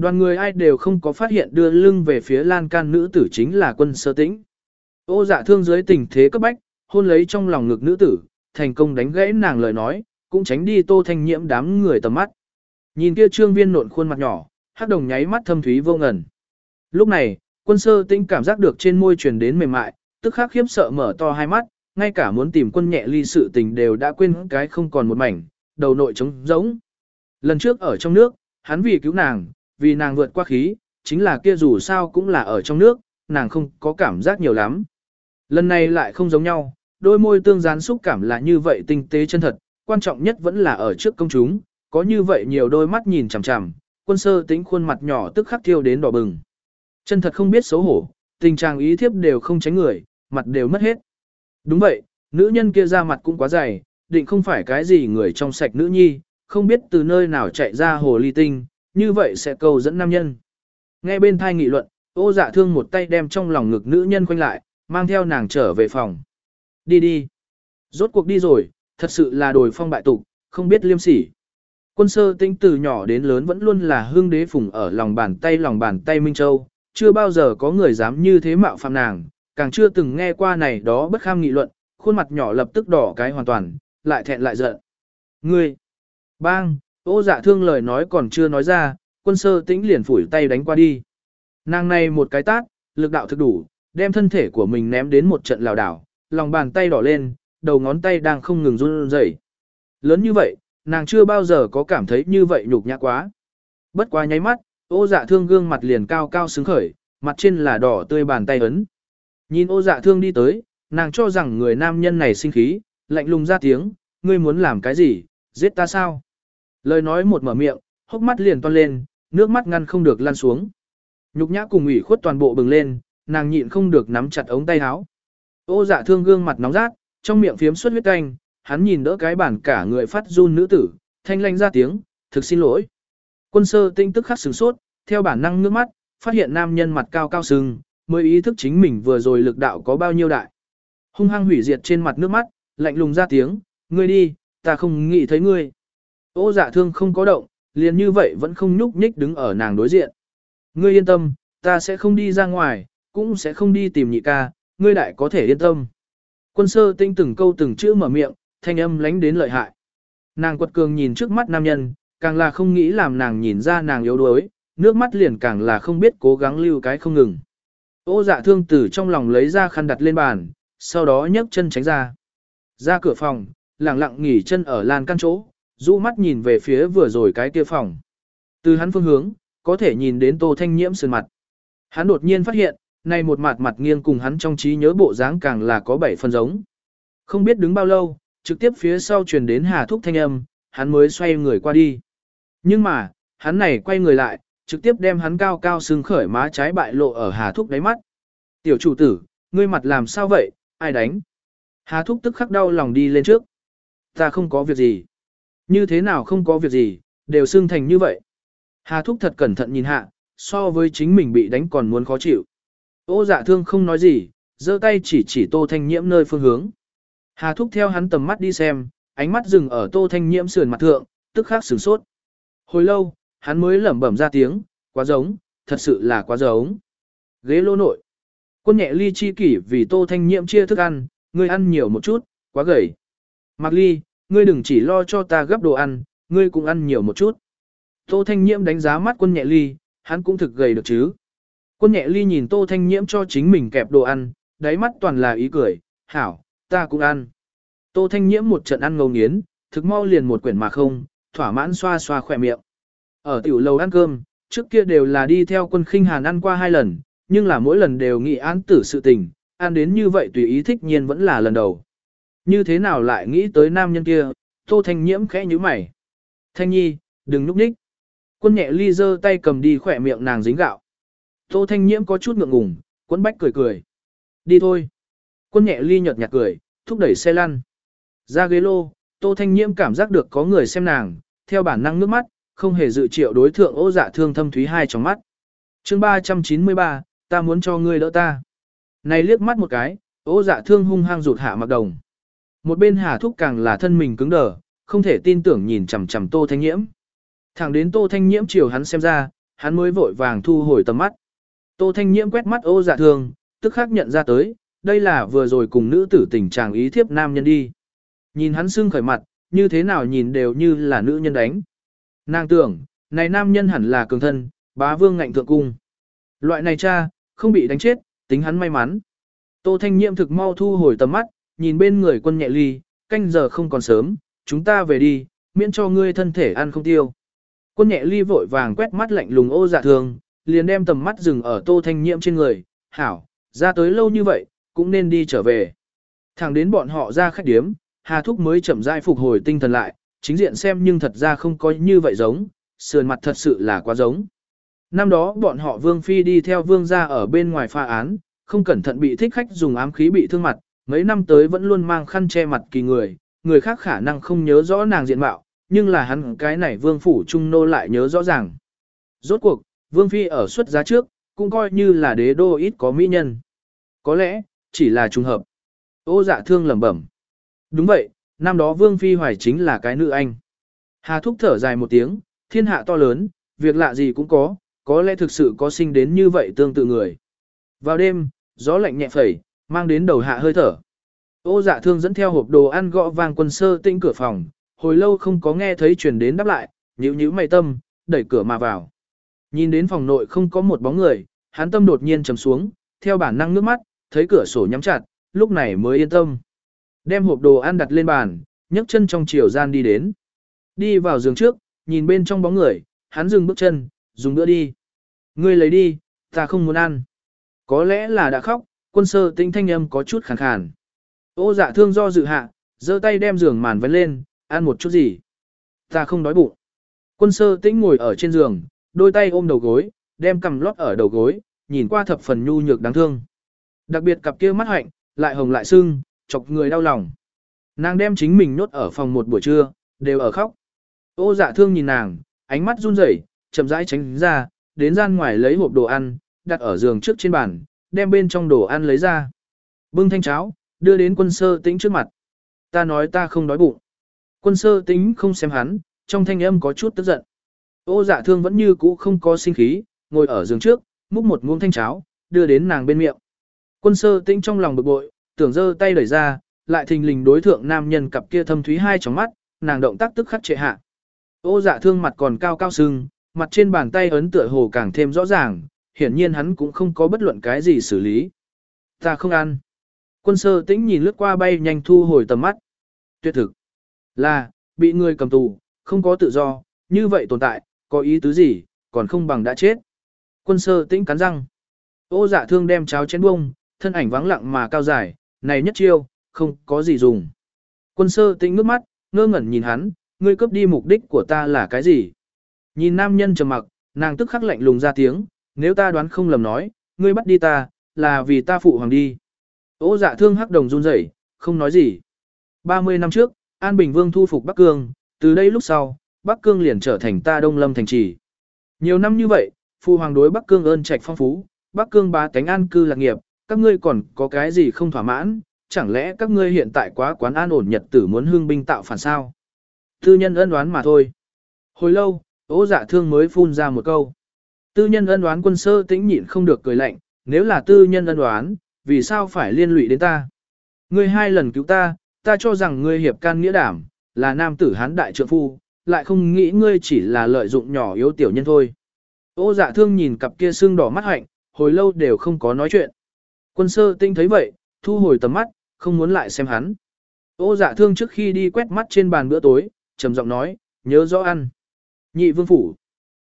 Đoàn người ai đều không có phát hiện đưa lưng về phía lan can nữ tử chính là quân sơ tĩnh. Ô dạ thương dưới tình thế cấp bách, hôn lấy trong lòng ngực nữ tử, thành công đánh gãy nàng lời nói, cũng tránh đi tô thanh nhiễm đám người tầm mắt. Nhìn kia trương viên nộn khuôn mặt nhỏ, hát đồng nháy mắt thâm thúy vô ngẩn Lúc này, quân sơ tĩnh cảm giác được trên môi truyền đến mềm mại, tức khắc khiếp sợ mở to hai mắt, ngay cả muốn tìm quân nhẹ ly sự tình đều đã quên cái không còn một mảnh, đầu nội trống rỗng. Lần trước ở trong nước, hắn vì cứu nàng, vì nàng vượt qua khí, chính là kia dù sao cũng là ở trong nước, nàng không có cảm giác nhiều lắm. Lần này lại không giống nhau, đôi môi tương gián xúc cảm là như vậy tinh tế chân thật, quan trọng nhất vẫn là ở trước công chúng, có như vậy nhiều đôi mắt nhìn chằm chằm, quân sơ tính khuôn mặt nhỏ tức khắc thiêu đến đỏ bừng. Chân thật không biết xấu hổ, tình trạng ý thiếp đều không tránh người, mặt đều mất hết. Đúng vậy, nữ nhân kia ra mặt cũng quá dày, định không phải cái gì người trong sạch nữ nhi, không biết từ nơi nào chạy ra hồ ly tinh, như vậy sẽ cầu dẫn nam nhân. Nghe bên thai nghị luận, ô dạ thương một tay đem trong lòng ngực nữ nhân quanh lại, mang theo nàng trở về phòng. Đi đi. Rốt cuộc đi rồi, thật sự là đồi phong bại tục, không biết liêm sỉ. Quân sơ tinh từ nhỏ đến lớn vẫn luôn là hương đế phùng ở lòng bàn tay lòng bàn tay Minh Châu, chưa bao giờ có người dám như thế mạo phạm nàng, càng chưa từng nghe qua này đó bất kham nghị luận, khuôn mặt nhỏ lập tức đỏ cái hoàn toàn, lại thẹn lại giận. Ngươi! Bang! Ô dạ thương lời nói còn chưa nói ra, quân sơ tĩnh liền phủi tay đánh qua đi. Nàng này một cái tát, lực đạo thực đủ, đem thân thể của mình ném đến một trận lào đảo, lòng bàn tay đỏ lên, đầu ngón tay đang không ngừng run rẩy. Lớn như vậy, nàng chưa bao giờ có cảm thấy như vậy nhục nhã quá. Bất quá nháy mắt, ô dạ thương gương mặt liền cao cao xứng khởi, mặt trên là đỏ tươi bàn tay ấn. Nhìn ô dạ thương đi tới, nàng cho rằng người nam nhân này sinh khí, lạnh lùng ra tiếng, ngươi muốn làm cái gì, giết ta sao? Lời nói một mở miệng, hốc mắt liền toan lên, nước mắt ngăn không được lan xuống. Nhục nhã cùng ủy khuất toàn bộ bừng lên, nàng nhịn không được nắm chặt ống tay áo. Ô dạ thương gương mặt nóng rát, trong miệng phiếm xuất huyết canh, hắn nhìn đỡ cái bản cả người phát run nữ tử, thanh lanh ra tiếng, thực xin lỗi. Quân sơ tinh tức khắc sửng sốt, theo bản năng nước mắt, phát hiện nam nhân mặt cao cao sưng, mới ý thức chính mình vừa rồi lực đạo có bao nhiêu đại. Hung hăng hủy diệt trên mặt nước mắt, lạnh lùng ra tiếng, ngươi đi, ta không nghĩ thấy ngươi. Ô dạ thương không có động, liền như vậy vẫn không nhúc nhích đứng ở nàng đối diện. Ngươi yên tâm, ta sẽ không đi ra ngoài, cũng sẽ không đi tìm nhị ca, ngươi đại có thể yên tâm. Quân sơ tinh từng câu từng chữ mở miệng, thanh âm lánh đến lợi hại. Nàng quật cường nhìn trước mắt nam nhân, càng là không nghĩ làm nàng nhìn ra nàng yếu đuối, nước mắt liền càng là không biết cố gắng lưu cái không ngừng. Ô dạ thương tử trong lòng lấy ra khăn đặt lên bàn, sau đó nhấc chân tránh ra. Ra cửa phòng, lặng lặng nghỉ chân ở lan căn chỗ, rũ mắt nhìn về phía vừa rồi cái kia phòng. Từ hắn phương hướng, có thể nhìn đến tô thanh nhiễm sườn mặt. Hắn đột nhiên phát hiện, này một mặt mặt nghiêng cùng hắn trong trí nhớ bộ dáng càng là có bảy phần giống. Không biết đứng bao lâu, trực tiếp phía sau truyền đến hà thúc thanh âm, hắn mới xoay người qua đi. Nhưng mà, hắn này quay người lại, trực tiếp đem hắn cao cao sưng khởi má trái bại lộ ở Hà Thúc đáy mắt. Tiểu chủ tử, ngươi mặt làm sao vậy, ai đánh? Hà Thúc tức khắc đau lòng đi lên trước. Ta không có việc gì. Như thế nào không có việc gì, đều sưng thành như vậy. Hà Thúc thật cẩn thận nhìn hạ, so với chính mình bị đánh còn muốn khó chịu. Ô dạ thương không nói gì, giơ tay chỉ chỉ tô thanh nhiễm nơi phương hướng. Hà Thúc theo hắn tầm mắt đi xem, ánh mắt dừng ở tô thanh nhiễm sườn mặt thượng, tức khắc sửng sốt. Hồi lâu, hắn mới lẩm bẩm ra tiếng, quá giống, thật sự là quá giống. Ghế lô nội. Quân nhẹ ly chi kỷ vì tô thanh nhiễm chia thức ăn, ngươi ăn nhiều một chút, quá gầy. Mạc ly, ngươi đừng chỉ lo cho ta gấp đồ ăn, ngươi cũng ăn nhiều một chút. Tô thanh nhiễm đánh giá mắt quân nhẹ ly, hắn cũng thực gầy được chứ. Quân nhẹ ly nhìn tô thanh nhiễm cho chính mình kẹp đồ ăn, đáy mắt toàn là ý cười, hảo, ta cũng ăn. Tô thanh nhiễm một trận ăn ngầu nghiến, thực mau liền một quyển mà không, thỏa mãn xoa xoa khỏe miệng. Ở tiểu lầu ăn cơm, trước kia đều là đi theo quân khinh hàn ăn qua hai lần, nhưng là mỗi lần đều nghĩ án tử sự tình, ăn đến như vậy tùy ý thích nhiên vẫn là lần đầu. Như thế nào lại nghĩ tới nam nhân kia, tô thanh nhiễm khẽ như mày. Thanh nhi, đừng núp ních. Quân nhẹ ly giơ tay cầm đi khỏe miệng nàng dính gạo. Tô thanh nhiễm có chút ngượng ngùng, Quân bách cười cười. Đi thôi. Quân nhẹ ly nhợt nhạt cười, thúc đẩy xe lăn. Ra ghế lô, Tô Thanh Nhiễm cảm giác được có người xem nàng, theo bản năng nước mắt, không hề dự triệu đối thượng ô dạ thương thâm thúy hai trong mắt. chương 393, ta muốn cho ngươi đỡ ta. Này liếc mắt một cái, ô dạ thương hung hăng rụt hạ mặc đồng. Một bên hà thúc càng là thân mình cứng đờ, không thể tin tưởng nhìn chằm chằm Tô Thanh Nhiễm. Thẳng đến Tô Thanh Nhiễm chiều hắn xem ra, hắn mới vội vàng thu hồi tầm mắt. Tô Thanh Nhiễm quét mắt ô dạ thương, tức khắc nhận ra tới, đây là vừa rồi cùng nữ tử tình chàng ý thiếp nam nhân đi. Nhìn hắn sưng khởi mặt, như thế nào nhìn đều như là nữ nhân đánh. Nàng tưởng, này nam nhân hẳn là cường thân, bá vương ngạnh thượng cung. Loại này cha, không bị đánh chết, tính hắn may mắn. Tô Thanh Nhiệm thực mau thu hồi tầm mắt, nhìn bên người quân nhẹ ly, canh giờ không còn sớm, chúng ta về đi, miễn cho ngươi thân thể ăn không tiêu. Quân nhẹ ly vội vàng quét mắt lạnh lùng ô dạ thường, liền đem tầm mắt dừng ở Tô Thanh Nhiệm trên người, hảo, ra tới lâu như vậy, cũng nên đi trở về. Thẳng đến bọn họ ra khách điếm, Hà Thúc mới chậm rãi phục hồi tinh thần lại, chính diện xem nhưng thật ra không có như vậy giống, sườn mặt thật sự là quá giống. Năm đó bọn họ Vương Phi đi theo Vương gia ở bên ngoài pha án, không cẩn thận bị thích khách dùng ám khí bị thương mặt, mấy năm tới vẫn luôn mang khăn che mặt kỳ người, người khác khả năng không nhớ rõ nàng diện mạo, nhưng là hắn cái này Vương Phủ Trung Nô lại nhớ rõ ràng. Rốt cuộc, Vương Phi ở xuất giá trước, cũng coi như là đế đô ít có mỹ nhân. Có lẽ, chỉ là trùng hợp. Ô dạ thương lẩm bẩm. Đúng vậy, năm đó Vương Phi Hoài chính là cái nữ anh. Hà Thúc thở dài một tiếng, thiên hạ to lớn, việc lạ gì cũng có, có lẽ thực sự có sinh đến như vậy tương tự người. Vào đêm, gió lạnh nhẹ phẩy, mang đến đầu hạ hơi thở. Ô dạ thương dẫn theo hộp đồ ăn gõ vang quân sơ tinh cửa phòng, hồi lâu không có nghe thấy truyền đến đáp lại, nhíu nhíu mày tâm, đẩy cửa mà vào. Nhìn đến phòng nội không có một bóng người, hắn tâm đột nhiên trầm xuống, theo bản năng nước mắt, thấy cửa sổ nhắm chặt, lúc này mới yên tâm. Đem hộp đồ ăn đặt lên bàn, nhấc chân trong chiều gian đi đến. Đi vào giường trước, nhìn bên trong bóng người, hắn dừng bước chân, dùng bữa đi. Ngươi lấy đi, ta không muốn ăn. Có lẽ là đã khóc, quân sơ tinh thanh âm có chút khàn khàn. Ô dạ thương do dự hạ, giơ tay đem giường màn vấn lên, ăn một chút gì. Ta không đói bụng. Quân sơ tĩnh ngồi ở trên giường, đôi tay ôm đầu gối, đem cầm lót ở đầu gối, nhìn qua thập phần nhu nhược đáng thương. Đặc biệt cặp kia mắt hạnh, lại hồng lại sưng, chọc người đau lòng. Nàng đem chính mình nhốt ở phòng một buổi trưa, đều ở khóc. Ô dạ thương nhìn nàng, ánh mắt run rẩy, chậm rãi tránh ra, đến gian ngoài lấy hộp đồ ăn, đặt ở giường trước trên bàn, đem bên trong đồ ăn lấy ra. Bưng thanh cháo, đưa đến quân sơ tĩnh trước mặt. Ta nói ta không đói bụng. Quân sơ tĩnh không xem hắn, trong thanh âm có chút tức giận. Ô dạ thương vẫn như cũ không có sinh khí, ngồi ở giường trước, múc một muỗng thanh cháo, đưa đến nàng bên miệng. Quân sơ tĩnh trong lòng bực bội, tưởng giơ tay đẩy ra, lại thình lình đối thượng nam nhân cặp kia thâm thúy hai trong mắt, nàng động tác tức khắc trệ hạ. Ô dạ thương mặt còn cao cao sưng, mặt trên bàn tay ấn tựa hồ càng thêm rõ ràng, hiển nhiên hắn cũng không có bất luận cái gì xử lý. Ta không ăn. Quân sơ tĩnh nhìn lướt qua bay nhanh thu hồi tầm mắt. Tuyệt thực. Là, bị người cầm tù, không có tự do, như vậy tồn tại, có ý tứ gì, còn không bằng đã chết. Quân sơ tĩnh cắn răng. Ô dạ thương đem cháo chén bông, thân ảnh vắng lặng mà cao dài, này nhất chiêu, không có gì dùng. Quân sơ tĩnh nước mắt, ngơ ngẩn nhìn hắn, ngươi cướp đi mục đích của ta là cái gì? Nhìn nam nhân trầm mặc, nàng tức khắc lạnh lùng ra tiếng, nếu ta đoán không lầm nói, ngươi bắt đi ta, là vì ta phụ hoàng đi. Ô dạ thương hắc đồng run rẩy, không nói gì. 30 năm trước, An Bình Vương thu phục Bắc Cương, từ đây lúc sau, Bắc Cương liền trở thành ta Đông Lâm thành trì. Nhiều năm như vậy, phụ hoàng đối Bắc Cương ơn trạch phong phú, Bắc Cương bá tánh an cư lạc nghiệp, các ngươi còn có cái gì không thỏa mãn, chẳng lẽ các ngươi hiện tại quá quán an ổn nhật tử muốn hương binh tạo phản sao? Tư nhân ân đoán mà thôi. Hồi lâu, ố dạ thương mới phun ra một câu. Tư nhân ân đoán quân sơ tĩnh nhịn không được cười lạnh, nếu là tư nhân ân đoán, vì sao phải liên lụy đến ta? Ngươi hai lần cứu ta, ta cho rằng ngươi hiệp can nghĩa đảm, là nam tử hán đại trượng phu, lại không nghĩ ngươi chỉ là lợi dụng nhỏ yếu tiểu nhân thôi. Ô dạ thương nhìn cặp kia xương đỏ mắt hạnh, hồi lâu đều không có nói chuyện. Quân sơ tinh thấy vậy, thu hồi tầm mắt, không muốn lại xem hắn. Ô dạ thương trước khi đi quét mắt trên bàn bữa tối, trầm giọng nói, nhớ rõ ăn. Nhị vương phủ.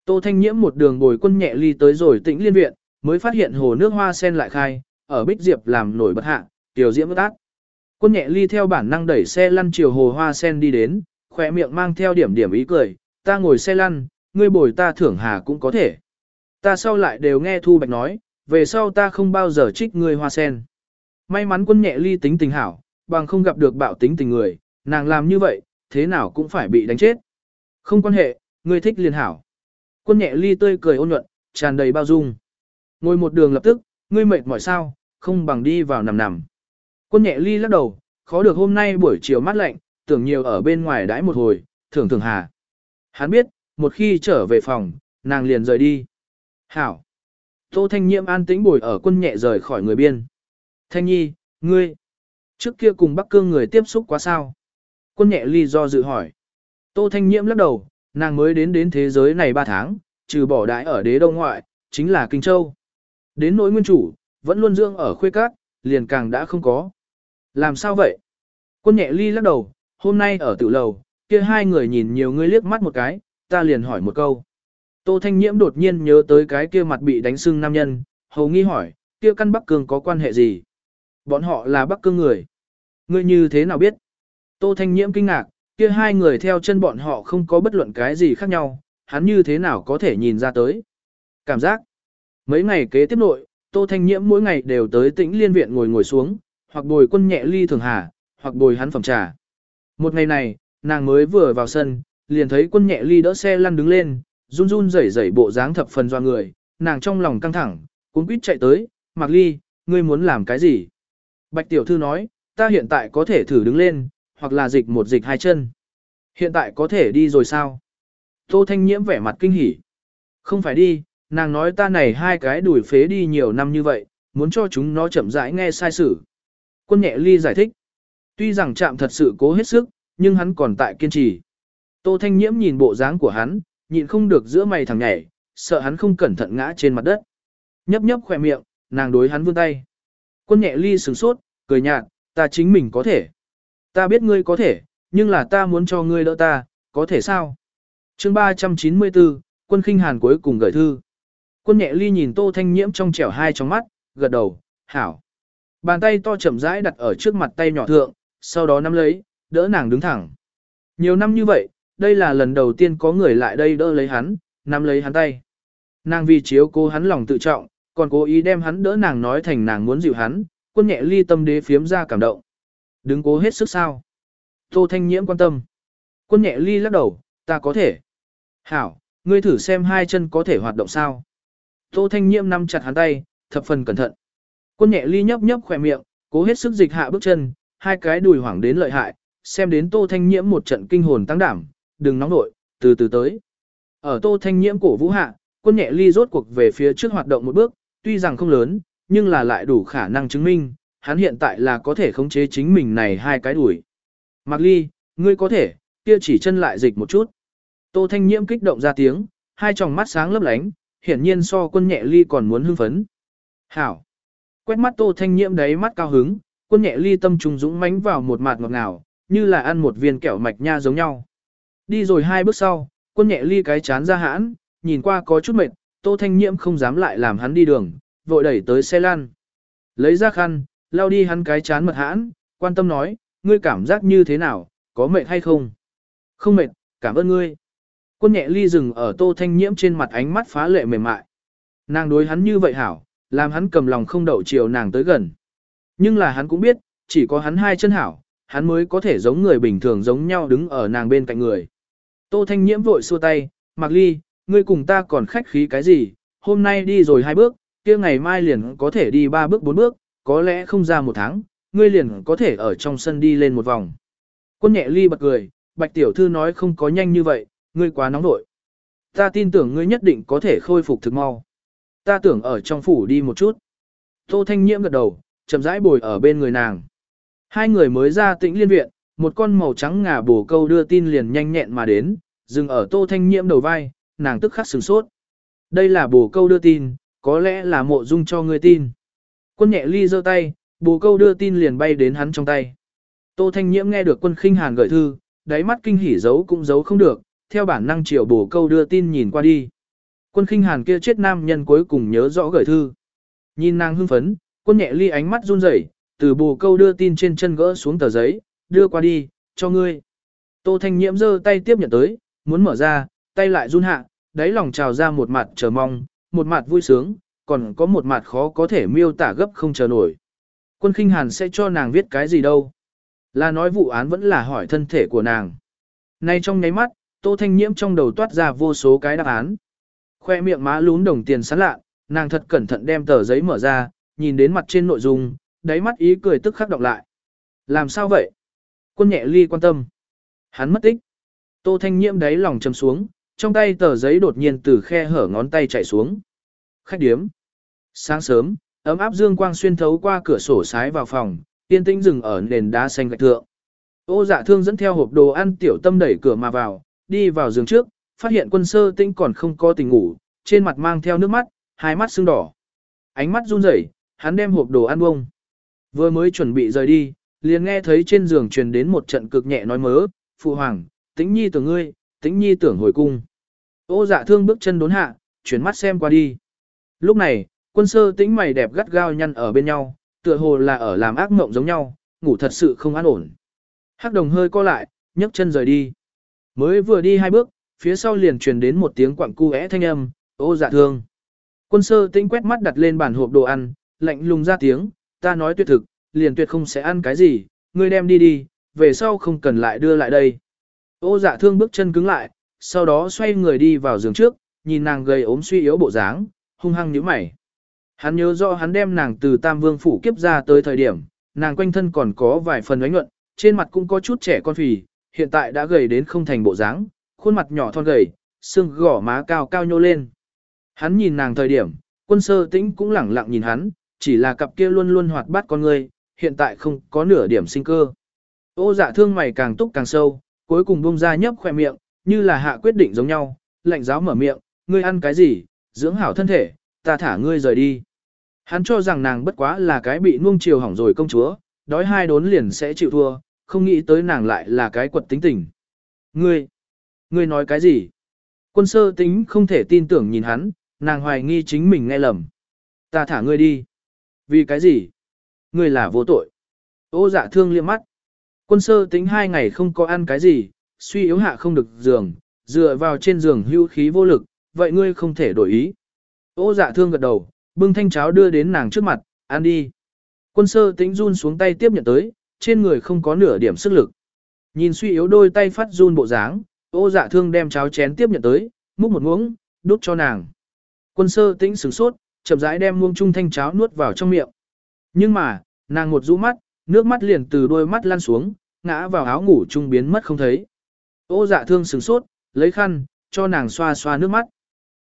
Tô Thanh Nhiễm một đường bồi quân nhẹ ly tới rồi tĩnh liên viện, mới phát hiện hồ nước hoa sen lại khai, ở bích diệp làm nổi bật hạ, tiểu diễm ác. Quân nhẹ ly theo bản năng đẩy xe lăn chiều hồ hoa sen đi đến, khỏe miệng mang theo điểm điểm ý cười, ta ngồi xe lăn, ngươi bồi ta thưởng hà cũng có thể. Ta sau lại đều nghe Thu Bạch nói, về sau ta không bao giờ trích ngươi hoa sen. May mắn quân nhẹ ly tính tình hảo, bằng không gặp được bạo tính tình người, nàng làm như vậy, thế nào cũng phải bị đánh chết. Không quan hệ, ngươi thích liền hảo. Quân nhẹ ly tươi cười ôn nhuận, tràn đầy bao dung. Ngồi một đường lập tức, ngươi mệt mỏi sao, không bằng đi vào nằm nằm. Quân nhẹ ly lắc đầu, khó được hôm nay buổi chiều mát lạnh, tưởng nhiều ở bên ngoài đãi một hồi, thưởng thưởng hà. Hắn biết, một khi trở về phòng, nàng liền rời đi. Hảo. Tô Thanh Nhiễm an tĩnh bồi ở quân nhẹ rời khỏi người biên. Thanh Nhi, ngươi, trước kia cùng Bắc Cương người tiếp xúc quá sao? Quân nhẹ ly do dự hỏi. Tô Thanh Nhiễm lắc đầu, nàng mới đến đến thế giới này 3 tháng, trừ bỏ đại ở đế đông ngoại, chính là Kinh Châu. Đến nỗi nguyên chủ, vẫn luôn dưỡng ở khuê cát, liền càng đã không có. Làm sao vậy? Quân nhẹ ly lắc đầu, hôm nay ở tự lầu, kia hai người nhìn nhiều người liếc mắt một cái, ta liền hỏi một câu. Tô Thanh Nhiễm đột nhiên nhớ tới cái kia mặt bị đánh sưng nam nhân, hầu nghi hỏi, kia căn Bắc Cương có quan hệ gì? Bọn họ là Bắc Cương người. Ngươi như thế nào biết? Tô Thanh Nhiễm kinh ngạc, kia hai người theo chân bọn họ không có bất luận cái gì khác nhau, hắn như thế nào có thể nhìn ra tới. Cảm giác. Mấy ngày kế tiếp nội, Tô Thanh Nhiễm mỗi ngày đều tới tĩnh liên viện ngồi ngồi xuống, hoặc bồi quân nhẹ ly thường hà, hoặc bồi hắn phẩm trà. Một ngày này, nàng mới vừa vào sân, liền thấy quân nhẹ ly đỡ xe lăn đứng lên, run run rẩy rẩy bộ dáng thập phần doa người, nàng trong lòng căng thẳng, cuốn quýt chạy tới, Mạc Ly, ngươi muốn làm cái gì? Bạch tiểu thư nói, ta hiện tại có thể thử đứng lên, hoặc là dịch một dịch hai chân. Hiện tại có thể đi rồi sao? Tô Thanh Nhiễm vẻ mặt kinh hỉ. Không phải đi, nàng nói ta này hai cái đuổi phế đi nhiều năm như vậy, muốn cho chúng nó chậm rãi nghe sai sự. Quân nhẹ ly giải thích. Tuy rằng chạm thật sự cố hết sức, nhưng hắn còn tại kiên trì. Tô Thanh Nhiễm nhìn bộ dáng của hắn, nhịn không được giữa mày thằng nhảy, sợ hắn không cẩn thận ngã trên mặt đất. Nhấp nhấp khỏe miệng, nàng đối hắn vươn tay. Quân nhẹ ly sửng sốt, cười nhạt, ta chính mình có thể. Ta biết ngươi có thể, nhưng là ta muốn cho ngươi đỡ ta, có thể sao? chương 394, quân khinh hàn cuối cùng gửi thư. Quân nhẹ ly nhìn tô thanh nhiễm trong trẻo hai trong mắt, gật đầu, hảo. Bàn tay to chậm rãi đặt ở trước mặt tay nhỏ thượng, sau đó nắm lấy, đỡ nàng đứng thẳng. Nhiều năm như vậy, đây là lần đầu tiên có người lại đây đỡ lấy hắn, nắm lấy hắn tay. Nàng vì chiếu cố hắn lòng tự trọng, còn cố ý đem hắn đỡ nàng nói thành nàng muốn dịu hắn, quân nhẹ ly tâm đế phiếm ra cảm động. Đứng cố hết sức sao. Tô Thanh Nhiễm quan tâm. Quân nhẹ ly lắc đầu, ta có thể. Hảo, ngươi thử xem hai chân có thể hoạt động sao. Tô Thanh Nhiễm nắm chặt hắn tay, thập phần cẩn thận. Quân nhẹ ly nhấp nhấp khỏe miệng, cố hết sức dịch hạ bước chân, hai cái đùi hoảng đến lợi hại, xem đến Tô Thanh Nhiễm một trận kinh hồn tăng đảm, đừng nóng nội, từ từ tới. Ở Tô Thanh Nhiễm cổ vũ hạ, quân nhẹ ly rốt cuộc về phía trước hoạt động một bước, tuy rằng không lớn, nhưng là lại đủ khả năng chứng minh, hắn hiện tại là có thể khống chế chính mình này hai cái đuổi. Mạc Ly, ngươi có thể, kia chỉ chân lại dịch một chút. Tô Thanh Nhiễm kích động ra tiếng, hai tròng mắt sáng lấp lánh, hiển nhiên so quân nhẹ ly còn muốn hưng phấn. Hảo. Quét mắt Tô Thanh Nhiễm đấy mắt cao hứng, quân nhẹ ly tâm trùng dũng mãnh vào một mạt ngọt ngào, như là ăn một viên kẹo mạch nha giống nhau. Đi rồi hai bước sau, quân nhẹ ly cái chán ra hãn, nhìn qua có chút mệt, Tô Thanh Nhiễm không dám lại làm hắn đi đường, vội đẩy tới xe lan. Lấy ra khăn, lao đi hắn cái chán mật hãn, quan tâm nói, ngươi cảm giác như thế nào, có mệt hay không? Không mệt, cảm ơn ngươi. Quân nhẹ ly dừng ở tô thanh nhiễm trên mặt ánh mắt phá lệ mềm mại. Nàng đối hắn như vậy hảo, làm hắn cầm lòng không đậu chiều nàng tới gần. Nhưng là hắn cũng biết, chỉ có hắn hai chân hảo, hắn mới có thể giống người bình thường giống nhau đứng ở nàng bên cạnh người. Tô thanh nhiễm vội xua tay, Mạc Ly, ngươi cùng ta còn khách khí cái gì, hôm nay đi rồi hai bước, kia ngày mai liền có thể đi ba bước bốn bước, có lẽ không ra một tháng, ngươi liền có thể ở trong sân đi lên một vòng. Quân nhẹ ly bật cười, bạch tiểu thư nói không có nhanh như vậy, ngươi quá nóng nội. Ta tin tưởng ngươi nhất định có thể khôi phục thực mau. Ta tưởng ở trong phủ đi một chút. Tô Thanh Nhiễm gật đầu, chậm rãi bồi ở bên người nàng. Hai người mới ra tĩnh liên viện, một con màu trắng ngà bổ câu đưa tin liền nhanh nhẹn mà đến, dừng ở Tô Thanh Nhiễm đầu vai, nàng tức khắc sửng sốt. Đây là bổ câu đưa tin, có lẽ là mộ dung cho ngươi tin. Quân nhẹ ly giơ tay, bồ câu đưa tin liền bay đến hắn trong tay. Tô Thanh Nhiễm nghe được quân khinh hàn gửi thư, đáy mắt kinh hỉ giấu cũng giấu không được, theo bản năng triệu bồ câu đưa tin nhìn qua đi. Quân khinh hàn kia chết nam nhân cuối cùng nhớ rõ gửi thư. Nhìn nàng hưng phấn, quân nhẹ ly ánh mắt run rẩy, từ bồ câu đưa tin trên chân gỡ xuống tờ giấy, đưa qua đi, cho ngươi. Tô Thanh Nhiễm giơ tay tiếp nhận tới, muốn mở ra, tay lại run hạ, đáy lòng trào ra một mặt chờ mong, một mặt vui sướng, còn có một mặt khó có thể miêu tả gấp không chờ nổi. Quân khinh hàn sẽ cho nàng viết cái gì đâu. Là nói vụ án vẫn là hỏi thân thể của nàng. Nay trong nháy mắt, Tô Thanh Nhiễm trong đầu toát ra vô số cái đáp án. Khoe miệng má lún đồng tiền sán lạ, nàng thật cẩn thận đem tờ giấy mở ra, nhìn đến mặt trên nội dung, đáy mắt ý cười tức khắc đọc lại. Làm sao vậy? Quân nhẹ ly quan tâm. Hắn mất tích. Tô Thanh Nhiễm đáy lòng chầm xuống, trong tay tờ giấy đột nhiên từ khe hở ngón tay chạy xuống. Khách điếm. Sáng sớm, ấm áp dương quang xuyên thấu qua cửa sổ sái vào phòng, tiên tĩnh dừng ở nền đá xanh gạch thượng. Ô dạ thương dẫn theo hộp đồ ăn tiểu tâm đẩy cửa mà vào, đi vào giường trước, phát hiện quân sơ tinh còn không có tình ngủ, trên mặt mang theo nước mắt, hai mắt sưng đỏ. Ánh mắt run rẩy, hắn đem hộp đồ ăn bông. Vừa mới chuẩn bị rời đi, liền nghe thấy trên giường truyền đến một trận cực nhẹ nói mớ, phụ hoàng, tĩnh nhi tưởng ngươi, tĩnh nhi tưởng hồi cung. Ô dạ thương bước chân đốn hạ, chuyển mắt xem qua đi. Lúc này, quân sơ tĩnh mày đẹp gắt gao nhăn ở bên nhau, tựa hồ là ở làm ác mộng giống nhau, ngủ thật sự không an ổn. Hắc đồng hơi co lại, nhấc chân rời đi. Mới vừa đi hai bước, phía sau liền truyền đến một tiếng quặng cu é thanh âm, ô dạ thương. Quân sơ tĩnh quét mắt đặt lên bàn hộp đồ ăn, lạnh lùng ra tiếng, ta nói tuyệt thực, liền tuyệt không sẽ ăn cái gì, ngươi đem đi đi, về sau không cần lại đưa lại đây. Ô dạ thương bước chân cứng lại, sau đó xoay người đi vào giường trước, nhìn nàng gầy ốm suy yếu bộ dáng, hung hăng nhíu mày. Hắn nhớ rõ hắn đem nàng từ Tam Vương phủ kiếp ra tới thời điểm, nàng quanh thân còn có vài phần ánh nhuận, trên mặt cũng có chút trẻ con phì, hiện tại đã gầy đến không thành bộ dáng, khuôn mặt nhỏ thon gầy, xương gỏ má cao cao nhô lên. Hắn nhìn nàng thời điểm, quân sơ tĩnh cũng lẳng lặng nhìn hắn, chỉ là cặp kia luôn luôn hoạt bát con người, hiện tại không có nửa điểm sinh cơ. Ô dạ thương mày càng túc càng sâu, cuối cùng bông ra nhấp khỏe miệng, như là hạ quyết định giống nhau, lạnh giáo mở miệng, ngươi ăn cái gì, dưỡng hảo thân thể, ta thả ngươi rời đi. Hắn cho rằng nàng bất quá là cái bị nuông chiều hỏng rồi công chúa, đói hai đốn liền sẽ chịu thua, không nghĩ tới nàng lại là cái quật tính tình. Ngươi, ngươi nói cái gì? Quân sơ tính không thể tin tưởng nhìn hắn, nàng hoài nghi chính mình nghe lầm. Ta thả ngươi đi. Vì cái gì? Ngươi là vô tội. Ô dạ thương liếc mắt. Quân sơ tính hai ngày không có ăn cái gì, suy yếu hạ không được giường, dựa vào trên giường hưu khí vô lực, vậy ngươi không thể đổi ý. Ô dạ thương gật đầu, bưng thanh cháo đưa đến nàng trước mặt, ăn đi. Quân sơ tính run xuống tay tiếp nhận tới, trên người không có nửa điểm sức lực. Nhìn suy yếu đôi tay phát run bộ dáng, ô dạ thương đem cháo chén tiếp nhận tới, múc một muỗng, đút cho nàng. Quân sơ tĩnh sửng sốt, chậm rãi đem muông trung thanh cháo nuốt vào trong miệng. Nhưng mà, nàng một rũ mắt, nước mắt liền từ đôi mắt lăn xuống, ngã vào áo ngủ trung biến mất không thấy. Ô dạ thương sửng sốt, lấy khăn, cho nàng xoa xoa nước mắt.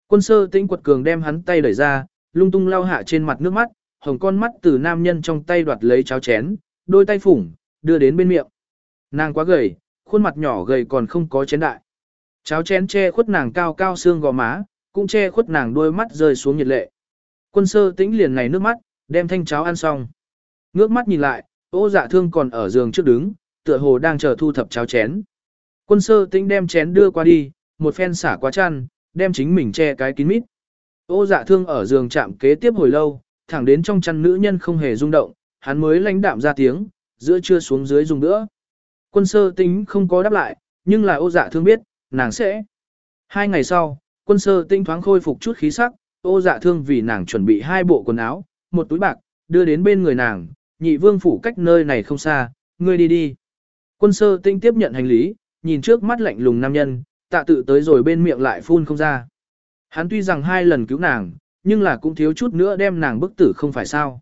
Quân sơ tĩnh quật cường đem hắn tay đẩy ra, lung tung lau hạ trên mặt nước mắt, hồng con mắt từ nam nhân trong tay đoạt lấy cháo chén, đôi tay phủng, đưa đến bên miệng. Nàng quá gầy, khuôn mặt nhỏ gầy còn không có chén đại. Cháo chén che khuất nàng cao cao xương gò má, cũng che khuất nàng đôi mắt rơi xuống nhiệt lệ. Quân sơ tĩnh liền này nước mắt, đem thanh cháo ăn xong. Ngước mắt nhìn lại, ô dạ thương còn ở giường trước đứng, tựa hồ đang chờ thu thập cháo chén. Quân sơ tĩnh đem chén đưa qua đi, một phen xả quá chăn, đem chính mình che cái kín mít. Ô dạ thương ở giường chạm kế tiếp hồi lâu, thẳng đến trong chăn nữ nhân không hề rung động, hắn mới lãnh đạm ra tiếng, giữa trưa xuống dưới dùng nữa. Quân sơ tính không có đáp lại, nhưng là ô dạ thương biết, nàng sẽ. Hai ngày sau, quân sơ tinh thoáng khôi phục chút khí sắc, ô dạ thương vì nàng chuẩn bị hai bộ quần áo, một túi bạc, đưa đến bên người nàng, nhị vương phủ cách nơi này không xa, ngươi đi đi. Quân sơ tinh tiếp nhận hành lý, nhìn trước mắt lạnh lùng nam nhân, tạ tự tới rồi bên miệng lại phun không ra. Hắn tuy rằng hai lần cứu nàng, nhưng là cũng thiếu chút nữa đem nàng bức tử không phải sao.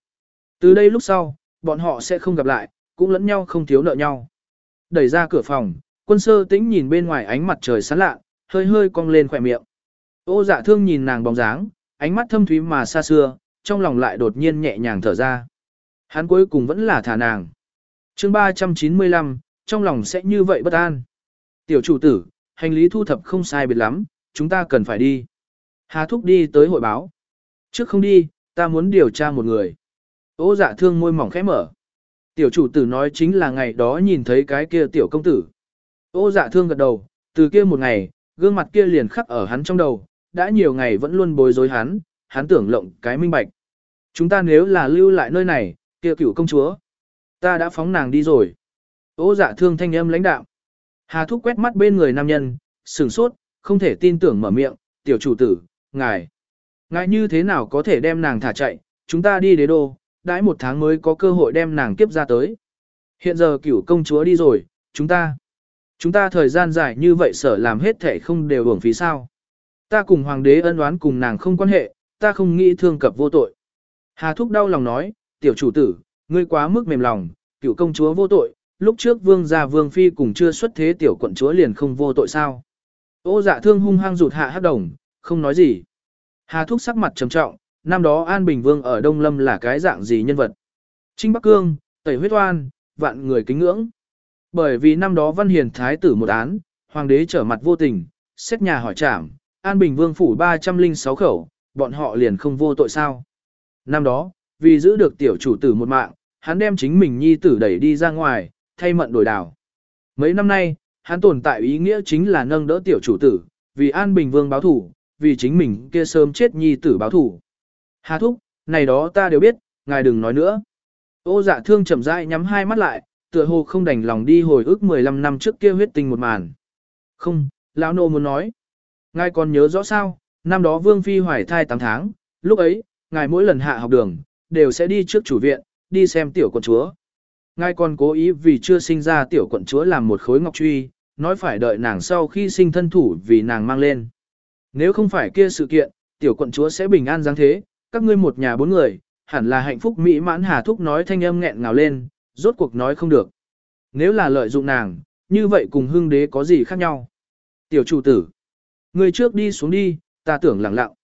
Từ đây lúc sau, bọn họ sẽ không gặp lại, cũng lẫn nhau không thiếu nợ nhau. Đẩy ra cửa phòng, quân sơ tĩnh nhìn bên ngoài ánh mặt trời sáng lạ, hơi hơi cong lên khỏe miệng. Ô dạ thương nhìn nàng bóng dáng, ánh mắt thâm thúy mà xa xưa, trong lòng lại đột nhiên nhẹ nhàng thở ra. Hắn cuối cùng vẫn là thả nàng. chương 395, trong lòng sẽ như vậy bất an. Tiểu chủ tử, hành lý thu thập không sai biệt lắm, chúng ta cần phải đi. Hà Thúc đi tới hội báo. Trước không đi, ta muốn điều tra một người. Ô dạ thương môi mỏng khẽ mở. Tiểu chủ tử nói chính là ngày đó nhìn thấy cái kia tiểu công tử. Ô dạ thương gật đầu, từ kia một ngày, gương mặt kia liền khắc ở hắn trong đầu, đã nhiều ngày vẫn luôn bối rối hắn, hắn tưởng lộng cái minh bạch. Chúng ta nếu là lưu lại nơi này, kia cửu công chúa, ta đã phóng nàng đi rồi. Ô dạ thương thanh âm lãnh đạo. Hà thúc quét mắt bên người nam nhân, sửng sốt, không thể tin tưởng mở miệng, tiểu chủ tử, ngài, ngài như thế nào có thể đem nàng thả chạy, chúng ta đi đế đô, đãi một tháng mới có cơ hội đem nàng kiếp ra tới. Hiện giờ cửu công chúa đi rồi, chúng ta, chúng ta thời gian dài như vậy sở làm hết thể không đều hưởng phí sao. Ta cùng hoàng đế ân oán cùng nàng không quan hệ, ta không nghĩ thương cập vô tội. Hà Thúc đau lòng nói, tiểu chủ tử, ngươi quá mức mềm lòng, cựu công chúa vô tội, lúc trước vương gia vương phi cùng chưa xuất thế tiểu quận chúa liền không vô tội sao. Ô dạ thương hung hăng rụt hạ hát đồng, không nói gì. Hà Thúc sắc mặt trầm trọng, năm đó An Bình Vương ở Đông Lâm là cái dạng gì nhân vật. Trinh Bắc Cương, Tẩy Huyết Oan, vạn người kính ngưỡng. Bởi vì năm đó Văn Hiền Thái tử một án, Hoàng đế trở mặt vô tình, xét nhà hỏi trảm, An Bình Vương phủ 306 khẩu, bọn họ liền không vô tội sao. Năm đó, vì giữ được tiểu chủ tử một mạng, hắn đem chính mình nhi tử đẩy đi ra ngoài, thay mận đổi đảo. Mấy năm nay, hắn tồn tại ý nghĩa chính là nâng đỡ tiểu chủ tử, vì An Bình Vương báo thủ, vì chính mình kia sớm chết nhi tử báo thủ. Hà thúc, này đó ta đều biết, ngài đừng nói nữa. Ô dạ thương chậm rãi nhắm hai mắt lại, tựa hồ không đành lòng đi hồi ức 15 năm trước kia huyết tình một màn. Không, lão nô muốn nói. Ngài còn nhớ rõ sao, năm đó Vương Phi hoài thai 8 tháng, lúc ấy, ngài mỗi lần hạ học đường, đều sẽ đi trước chủ viện, đi xem tiểu quận chúa. Ngài còn cố ý vì chưa sinh ra tiểu quận chúa làm một khối ngọc truy, nói phải đợi nàng sau khi sinh thân thủ vì nàng mang lên. Nếu không phải kia sự kiện, tiểu quận chúa sẽ bình an giáng thế, các ngươi một nhà bốn người, hẳn là hạnh phúc mỹ mãn hà thúc nói thanh âm nghẹn ngào lên, rốt cuộc nói không được. Nếu là lợi dụng nàng, như vậy cùng hương đế có gì khác nhau? Tiểu chủ tử, người trước đi xuống đi, ta tưởng lặng lặng.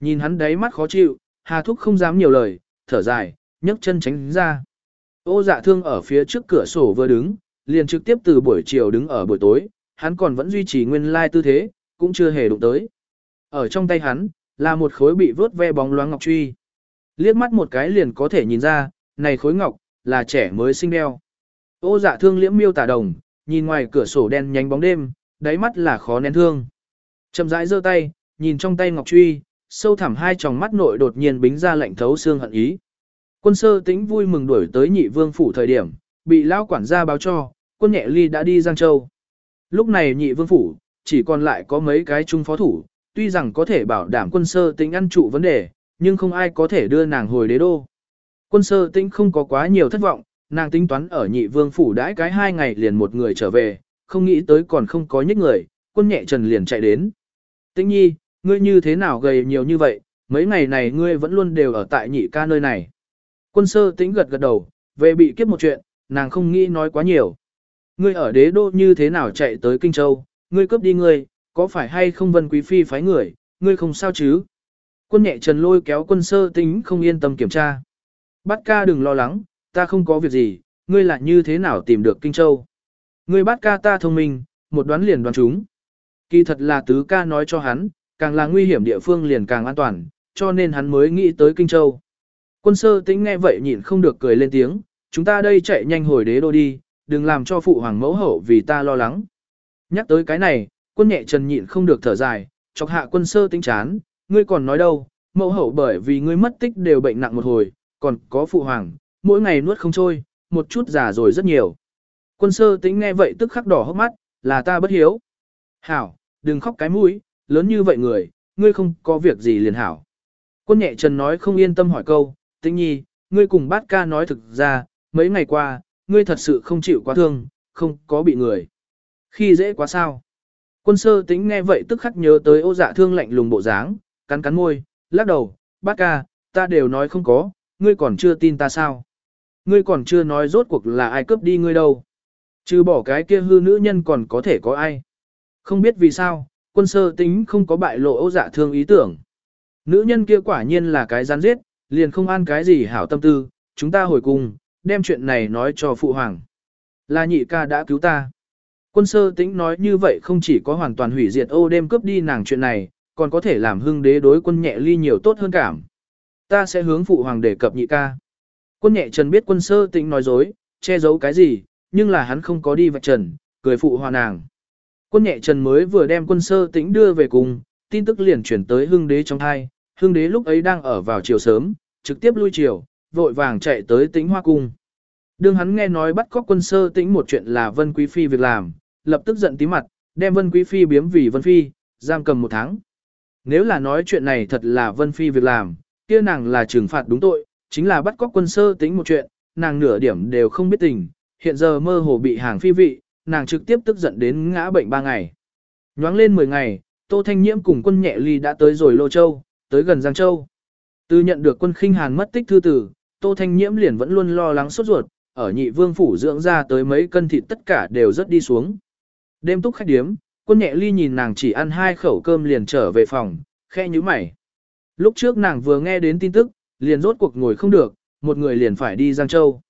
Nhìn hắn đáy mắt khó chịu, hà thúc không dám nhiều lời, thở dài, nhấc chân tránh ra. Ô dạ thương ở phía trước cửa sổ vừa đứng, liền trực tiếp từ buổi chiều đứng ở buổi tối, hắn còn vẫn duy trì nguyên lai tư thế, cũng chưa hề đụng tới. Ở trong tay hắn, là một khối bị vớt ve bóng loáng ngọc truy. Liếc mắt một cái liền có thể nhìn ra, này khối ngọc, là trẻ mới sinh đeo. Ô dạ thương liễm miêu tả đồng, nhìn ngoài cửa sổ đen nhánh bóng đêm, đáy mắt là khó nén thương. Chậm rãi giơ tay, nhìn trong tay ngọc truy, sâu thẳm hai tròng mắt nội đột nhiên bính ra lạnh thấu xương hận ý. Quân sơ tĩnh vui mừng đuổi tới nhị vương phủ thời điểm, bị lão quản gia báo cho, quân nhẹ ly đã đi Giang Châu. Lúc này nhị vương phủ, chỉ còn lại có mấy cái trung phó thủ, tuy rằng có thể bảo đảm quân sơ tĩnh ăn trụ vấn đề, nhưng không ai có thể đưa nàng hồi đế đô. Quân sơ tĩnh không có quá nhiều thất vọng, nàng tính toán ở nhị vương phủ đãi cái hai ngày liền một người trở về, không nghĩ tới còn không có nhất người, quân nhẹ trần liền chạy đến. Tĩnh nhi, ngươi như thế nào gầy nhiều như vậy, mấy ngày này ngươi vẫn luôn đều ở tại nhị ca nơi này. Quân sơ tĩnh gật gật đầu, về bị kiếp một chuyện, nàng không nghĩ nói quá nhiều. Ngươi ở đế đô như thế nào chạy tới Kinh Châu, ngươi cướp đi ngươi, có phải hay không vân quý phi phái người, ngươi không sao chứ? Quân nhẹ trần lôi kéo quân sơ tính không yên tâm kiểm tra. Bát ca đừng lo lắng, ta không có việc gì, ngươi lại như thế nào tìm được Kinh Châu? Ngươi bát ca ta thông minh, một đoán liền đoán chúng. Kỳ thật là tứ ca nói cho hắn, càng là nguy hiểm địa phương liền càng an toàn, cho nên hắn mới nghĩ tới Kinh Châu. Quân sơ tính nghe vậy nhịn không được cười lên tiếng, chúng ta đây chạy nhanh hồi đế đô đi, đừng làm cho phụ hoàng mẫu hậu vì ta lo lắng. Nhắc tới cái này, quân nhẹ trần nhịn không được thở dài, chọc hạ quân sơ tính chán, ngươi còn nói đâu, mẫu hậu bởi vì ngươi mất tích đều bệnh nặng một hồi, còn có phụ hoàng, mỗi ngày nuốt không trôi, một chút già rồi rất nhiều. Quân sơ tính nghe vậy tức khắc đỏ hốc mắt, là ta bất hiếu. Hảo, đừng khóc cái mũi, lớn như vậy người, ngươi không có việc gì liền hảo. Quân nhẹ trần nói không yên tâm hỏi câu, tính nhi, ngươi cùng bát ca nói thực ra, mấy ngày qua, ngươi thật sự không chịu quá thương, không có bị người. Khi dễ quá sao? Quân sơ tính nghe vậy tức khắc nhớ tới ô dạ thương lạnh lùng bộ dáng, cắn cắn môi, lắc đầu, bác ca, ta đều nói không có, ngươi còn chưa tin ta sao? Ngươi còn chưa nói rốt cuộc là ai cướp đi ngươi đâu? Chứ bỏ cái kia hư nữ nhân còn có thể có ai? Không biết vì sao, quân sơ tính không có bại lộ ô dạ thương ý tưởng. Nữ nhân kia quả nhiên là cái gián giết, liền không ăn cái gì hảo tâm tư, chúng ta hồi cùng, đem chuyện này nói cho phụ hoàng. Là nhị ca đã cứu ta. Quân sơ tĩnh nói như vậy không chỉ có hoàn toàn hủy diệt ô đêm cướp đi nàng chuyện này, còn có thể làm hưng đế đối quân nhẹ ly nhiều tốt hơn cảm. Ta sẽ hướng phụ hoàng đề cập nhị ca. Quân nhẹ trần biết quân sơ tĩnh nói dối, che giấu cái gì, nhưng là hắn không có đi vạch trần, cười phụ hòa nàng. Quân nhẹ trần mới vừa đem quân sơ tĩnh đưa về cùng, tin tức liền chuyển tới hưng đế trong thai, hưng đế lúc ấy đang ở vào chiều sớm, trực tiếp lui chiều, vội vàng chạy tới tĩnh hoa cung. Đương hắn nghe nói bắt cóc quân sơ tĩnh một chuyện là Vân Quý Phi việc làm, lập tức giận tí mặt, đem Vân Quý Phi biếm vì Vân Phi, giam cầm một tháng. Nếu là nói chuyện này thật là Vân Phi việc làm, kia nàng là trừng phạt đúng tội, chính là bắt cóc quân sơ tính một chuyện, nàng nửa điểm đều không biết tình, hiện giờ mơ hồ bị hàng phi vị, nàng trực tiếp tức giận đến ngã bệnh ba ngày. Nhoáng lên 10 ngày, Tô Thanh Nhiễm cùng quân nhẹ ly đã tới rồi Lô Châu, tới gần Giang Châu. Từ nhận được quân khinh hàn mất tích thư tử, Tô Thanh Nhiễm liền vẫn luôn lo lắng sốt ruột, ở nhị vương phủ dưỡng ra tới mấy cân thịt tất cả đều rất đi xuống. Đêm túc khách điếm, quân nhẹ ly nhìn nàng chỉ ăn hai khẩu cơm liền trở về phòng, khe như mày. Lúc trước nàng vừa nghe đến tin tức, liền rốt cuộc ngồi không được, một người liền phải đi Giang Châu.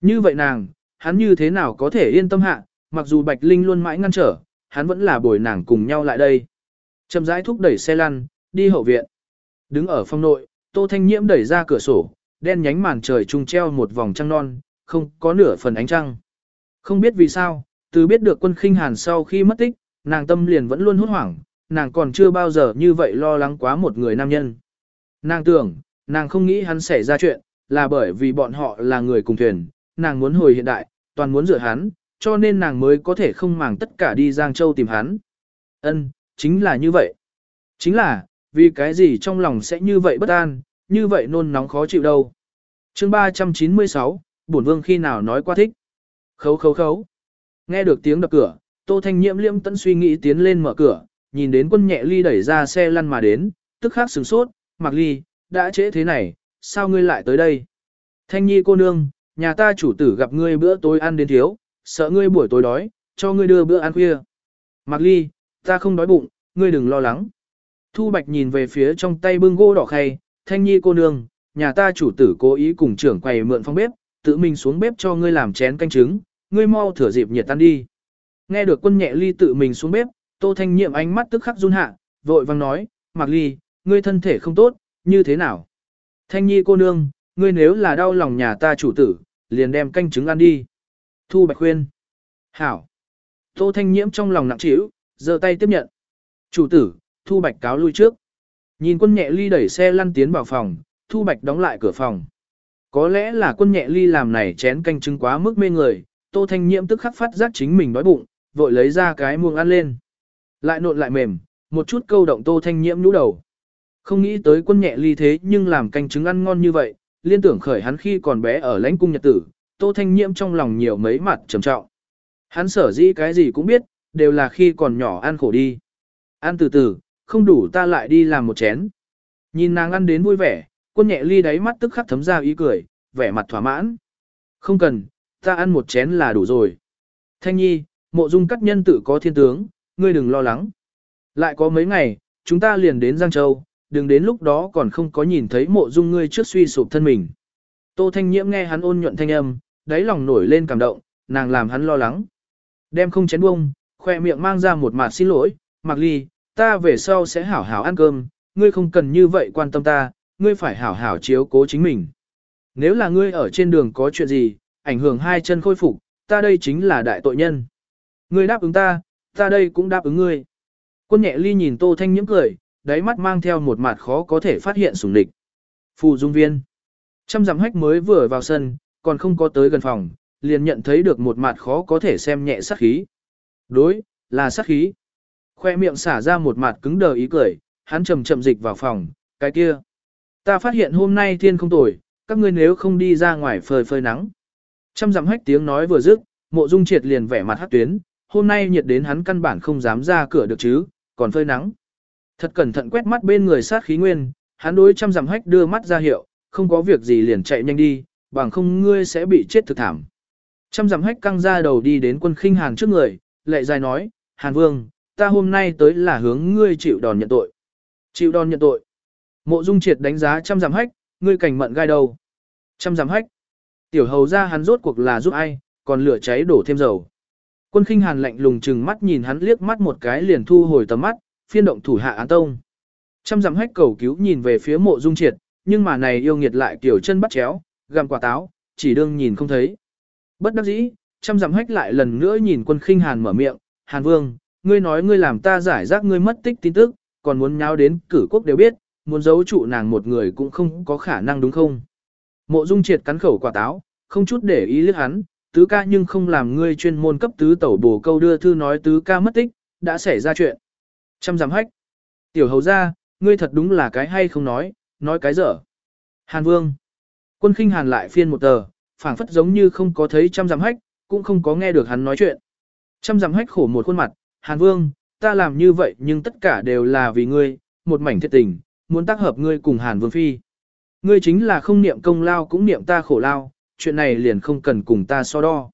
Như vậy nàng, hắn như thế nào có thể yên tâm hạ, mặc dù Bạch Linh luôn mãi ngăn trở, hắn vẫn là bồi nàng cùng nhau lại đây. Chậm rãi thúc đẩy xe lăn, đi hậu viện. Đứng ở phòng nội, Tô Thanh Nhiễm đẩy ra cửa sổ, đen nhánh màn trời trung treo một vòng trăng non, không có nửa phần ánh trăng. Không biết vì sao, từ biết được quân khinh hàn sau khi mất tích, nàng tâm liền vẫn luôn hốt hoảng, nàng còn chưa bao giờ như vậy lo lắng quá một người nam nhân. Nàng tưởng, nàng không nghĩ hắn xảy ra chuyện, là bởi vì bọn họ là người cùng thuyền, nàng muốn hồi hiện đại, toàn muốn rửa hắn, cho nên nàng mới có thể không màng tất cả đi Giang Châu tìm hắn. Ân, chính là như vậy. Chính là, vì cái gì trong lòng sẽ như vậy bất an, như vậy nôn nóng khó chịu đâu. chương 396, bổn vương khi nào nói qua thích. Khấu khấu khấu. Nghe được tiếng đập cửa, Tô Thanh Nhiễm liêm tẫn suy nghĩ tiến lên mở cửa, nhìn đến quân nhẹ ly đẩy ra xe lăn mà đến, tức khắc sửng sốt, mặc ly, đã trễ thế này, sao ngươi lại tới đây? Thanh nhi cô nương, nhà ta chủ tử gặp ngươi bữa tối ăn đến thiếu, sợ ngươi buổi tối đói, cho ngươi đưa bữa ăn khuya. Mặc ly, ta không đói bụng, ngươi đừng lo lắng. Thu Bạch nhìn về phía trong tay bưng gỗ đỏ khay, thanh nhi cô nương, nhà ta chủ tử cố ý cùng trưởng quầy mượn phong bếp, tự mình xuống bếp cho ngươi làm chén canh trứng, ngươi mau thửa dịp nhiệt tan đi. Nghe được quân nhẹ ly tự mình xuống bếp, tô thanh nhiệm ánh mắt tức khắc run hạ, vội vang nói, Mạc ly, ngươi thân thể không tốt, như thế nào? Thanh nhi cô nương, ngươi nếu là đau lòng nhà ta chủ tử, liền đem canh trứng ăn đi. Thu Bạch khuyên. Hảo. Tô Thanh Nhiễm trong lòng nặng trĩu, giơ tay tiếp nhận. Chủ tử, Thu Bạch cáo lui trước. Nhìn quân nhẹ ly đẩy xe lăn tiến vào phòng, Thu Bạch đóng lại cửa phòng. Có lẽ là quân nhẹ ly làm này chén canh trứng quá mức mê người, Tô Thanh Nhiễm tức khắc phát giác chính mình đói bụng, vội lấy ra cái muông ăn lên. Lại nộn lại mềm, một chút câu động Tô Thanh Nhiễm nhũ đầu. Không nghĩ tới quân nhẹ ly thế nhưng làm canh trứng ăn ngon như vậy, liên tưởng khởi hắn khi còn bé ở lãnh cung nhật tử, Tô Thanh Nhiễm trong lòng nhiều mấy mặt trầm trọng. Hắn sở dĩ cái gì cũng biết, đều là khi còn nhỏ ăn khổ đi. Ăn từ từ, không đủ ta lại đi làm một chén. Nhìn nàng ăn đến vui vẻ, quân nhẹ ly đáy mắt tức khắc thấm ra ý cười, vẻ mặt thỏa mãn. Không cần, ta ăn một chén là đủ rồi. Thanh nhi, mộ dung các nhân tự có thiên tướng, ngươi đừng lo lắng. Lại có mấy ngày, chúng ta liền đến Giang Châu, đừng đến lúc đó còn không có nhìn thấy mộ dung ngươi trước suy sụp thân mình. Tô Thanh Nhiễm nghe hắn ôn nhuận thanh âm, đáy lòng nổi lên cảm động, nàng làm hắn lo lắng. Đem không chén bông, khoe miệng mang ra một mặt xin lỗi, Mạc Ly, ta về sau sẽ hảo hảo ăn cơm, ngươi không cần như vậy quan tâm ta, ngươi phải hảo hảo chiếu cố chính mình. Nếu là ngươi ở trên đường có chuyện gì, ảnh hưởng hai chân khôi phục, ta đây chính là đại tội nhân. Ngươi đáp ứng ta, ta đây cũng đáp ứng ngươi. Quân nhẹ ly nhìn Tô Thanh Nhiễm cười, đáy mắt mang theo một mặt khó có thể phát hiện sủng địch. Phù dung viên. Trăm dặm hách mới vừa vào sân, còn không có tới gần phòng, liền nhận thấy được một mặt khó có thể xem nhẹ sát khí. Đối, là sát khí. Khoe miệng xả ra một mặt cứng đờ ý cười, hắn chậm chậm dịch vào phòng, cái kia. Ta phát hiện hôm nay thiên không tồi, các ngươi nếu không đi ra ngoài phơi phơi nắng. Trăm dặm hách tiếng nói vừa dứt, mộ dung triệt liền vẻ mặt hát tuyến, hôm nay nhiệt đến hắn căn bản không dám ra cửa được chứ, còn phơi nắng. Thật cẩn thận quét mắt bên người sát khí nguyên, hắn đối trăm dặm hách đưa mắt ra hiệu, không có việc gì liền chạy nhanh đi, bằng không ngươi sẽ bị chết thực thảm. Trăm dặm hách căng ra đầu đi đến quân khinh hàn trước người, lệ dài nói, Hàn Vương, ta hôm nay tới là hướng ngươi chịu đòn nhận tội. Chịu đòn nhận tội. Mộ Dung Triệt đánh giá trăm dặm hách, ngươi cảnh mận gai đầu. Trăm dặm hách. Tiểu hầu ra hắn rốt cuộc là giúp ai, còn lửa cháy đổ thêm dầu. Quân khinh hàn lạnh lùng chừng mắt nhìn hắn liếc mắt một cái liền thu hồi tầm mắt, phiên động thủ hạ án tông. Trăm dặm hách cầu cứu nhìn về phía mộ dung triệt, nhưng mà này yêu nghiệt lại kiểu chân bắt chéo, gặm quả táo, chỉ đương nhìn không thấy. Bất đắc dĩ, trăm dặm hách lại lần nữa nhìn quân khinh hàn mở miệng, hàn vương, ngươi nói ngươi làm ta giải rác ngươi mất tích tin tức, còn muốn nháo đến cử quốc đều biết, muốn giấu trụ nàng một người cũng không có khả năng đúng không? Mộ Dung Triệt cắn khẩu quả táo, không chút để ý liếc hắn, tứ ca nhưng không làm ngươi chuyên môn cấp tứ tẩu bổ câu đưa thư nói tứ ca mất tích, đã xảy ra chuyện. Trăm giảm hách. Tiểu hầu ra, ngươi thật đúng là cái hay không nói, nói cái dở. Hàn Vương. Quân khinh Hàn lại phiên một tờ, phảng phất giống như không có thấy trăm giảm hách, cũng không có nghe được hắn nói chuyện. Trăm giảm hách khổ một khuôn mặt, Hàn Vương, ta làm như vậy nhưng tất cả đều là vì ngươi, một mảnh thiệt tình, muốn tác hợp ngươi cùng Hàn Vương Phi. Ngươi chính là không niệm công lao cũng niệm ta khổ lao, chuyện này liền không cần cùng ta so đo.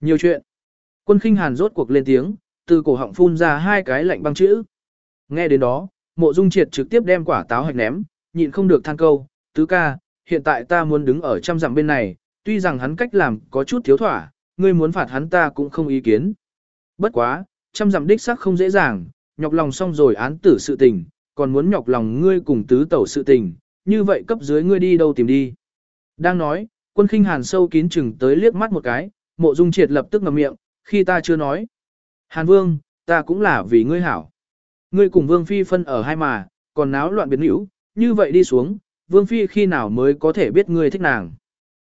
Nhiều chuyện. Quân khinh Hàn rốt cuộc lên tiếng, từ cổ họng phun ra hai cái lạnh băng chữ. Nghe đến đó, mộ dung triệt trực tiếp đem quả táo hạch ném, nhịn không được than câu, tứ ca, hiện tại ta muốn đứng ở trăm dặm bên này, tuy rằng hắn cách làm có chút thiếu thỏa, ngươi muốn phạt hắn ta cũng không ý kiến. Bất quá, trăm dặm đích xác không dễ dàng, nhọc lòng xong rồi án tử sự tình, còn muốn nhọc lòng ngươi cùng tứ tẩu sự tình, như vậy cấp dưới ngươi đi đâu tìm đi. Đang nói, quân khinh hàn sâu kín chừng tới liếc mắt một cái, mộ dung triệt lập tức ngậm miệng, khi ta chưa nói. Hàn vương, ta cũng là vì ngươi hảo. Ngươi cùng vương phi phân ở hai mà, còn náo loạn biến hữu, như vậy đi xuống, vương phi khi nào mới có thể biết ngươi thích nàng.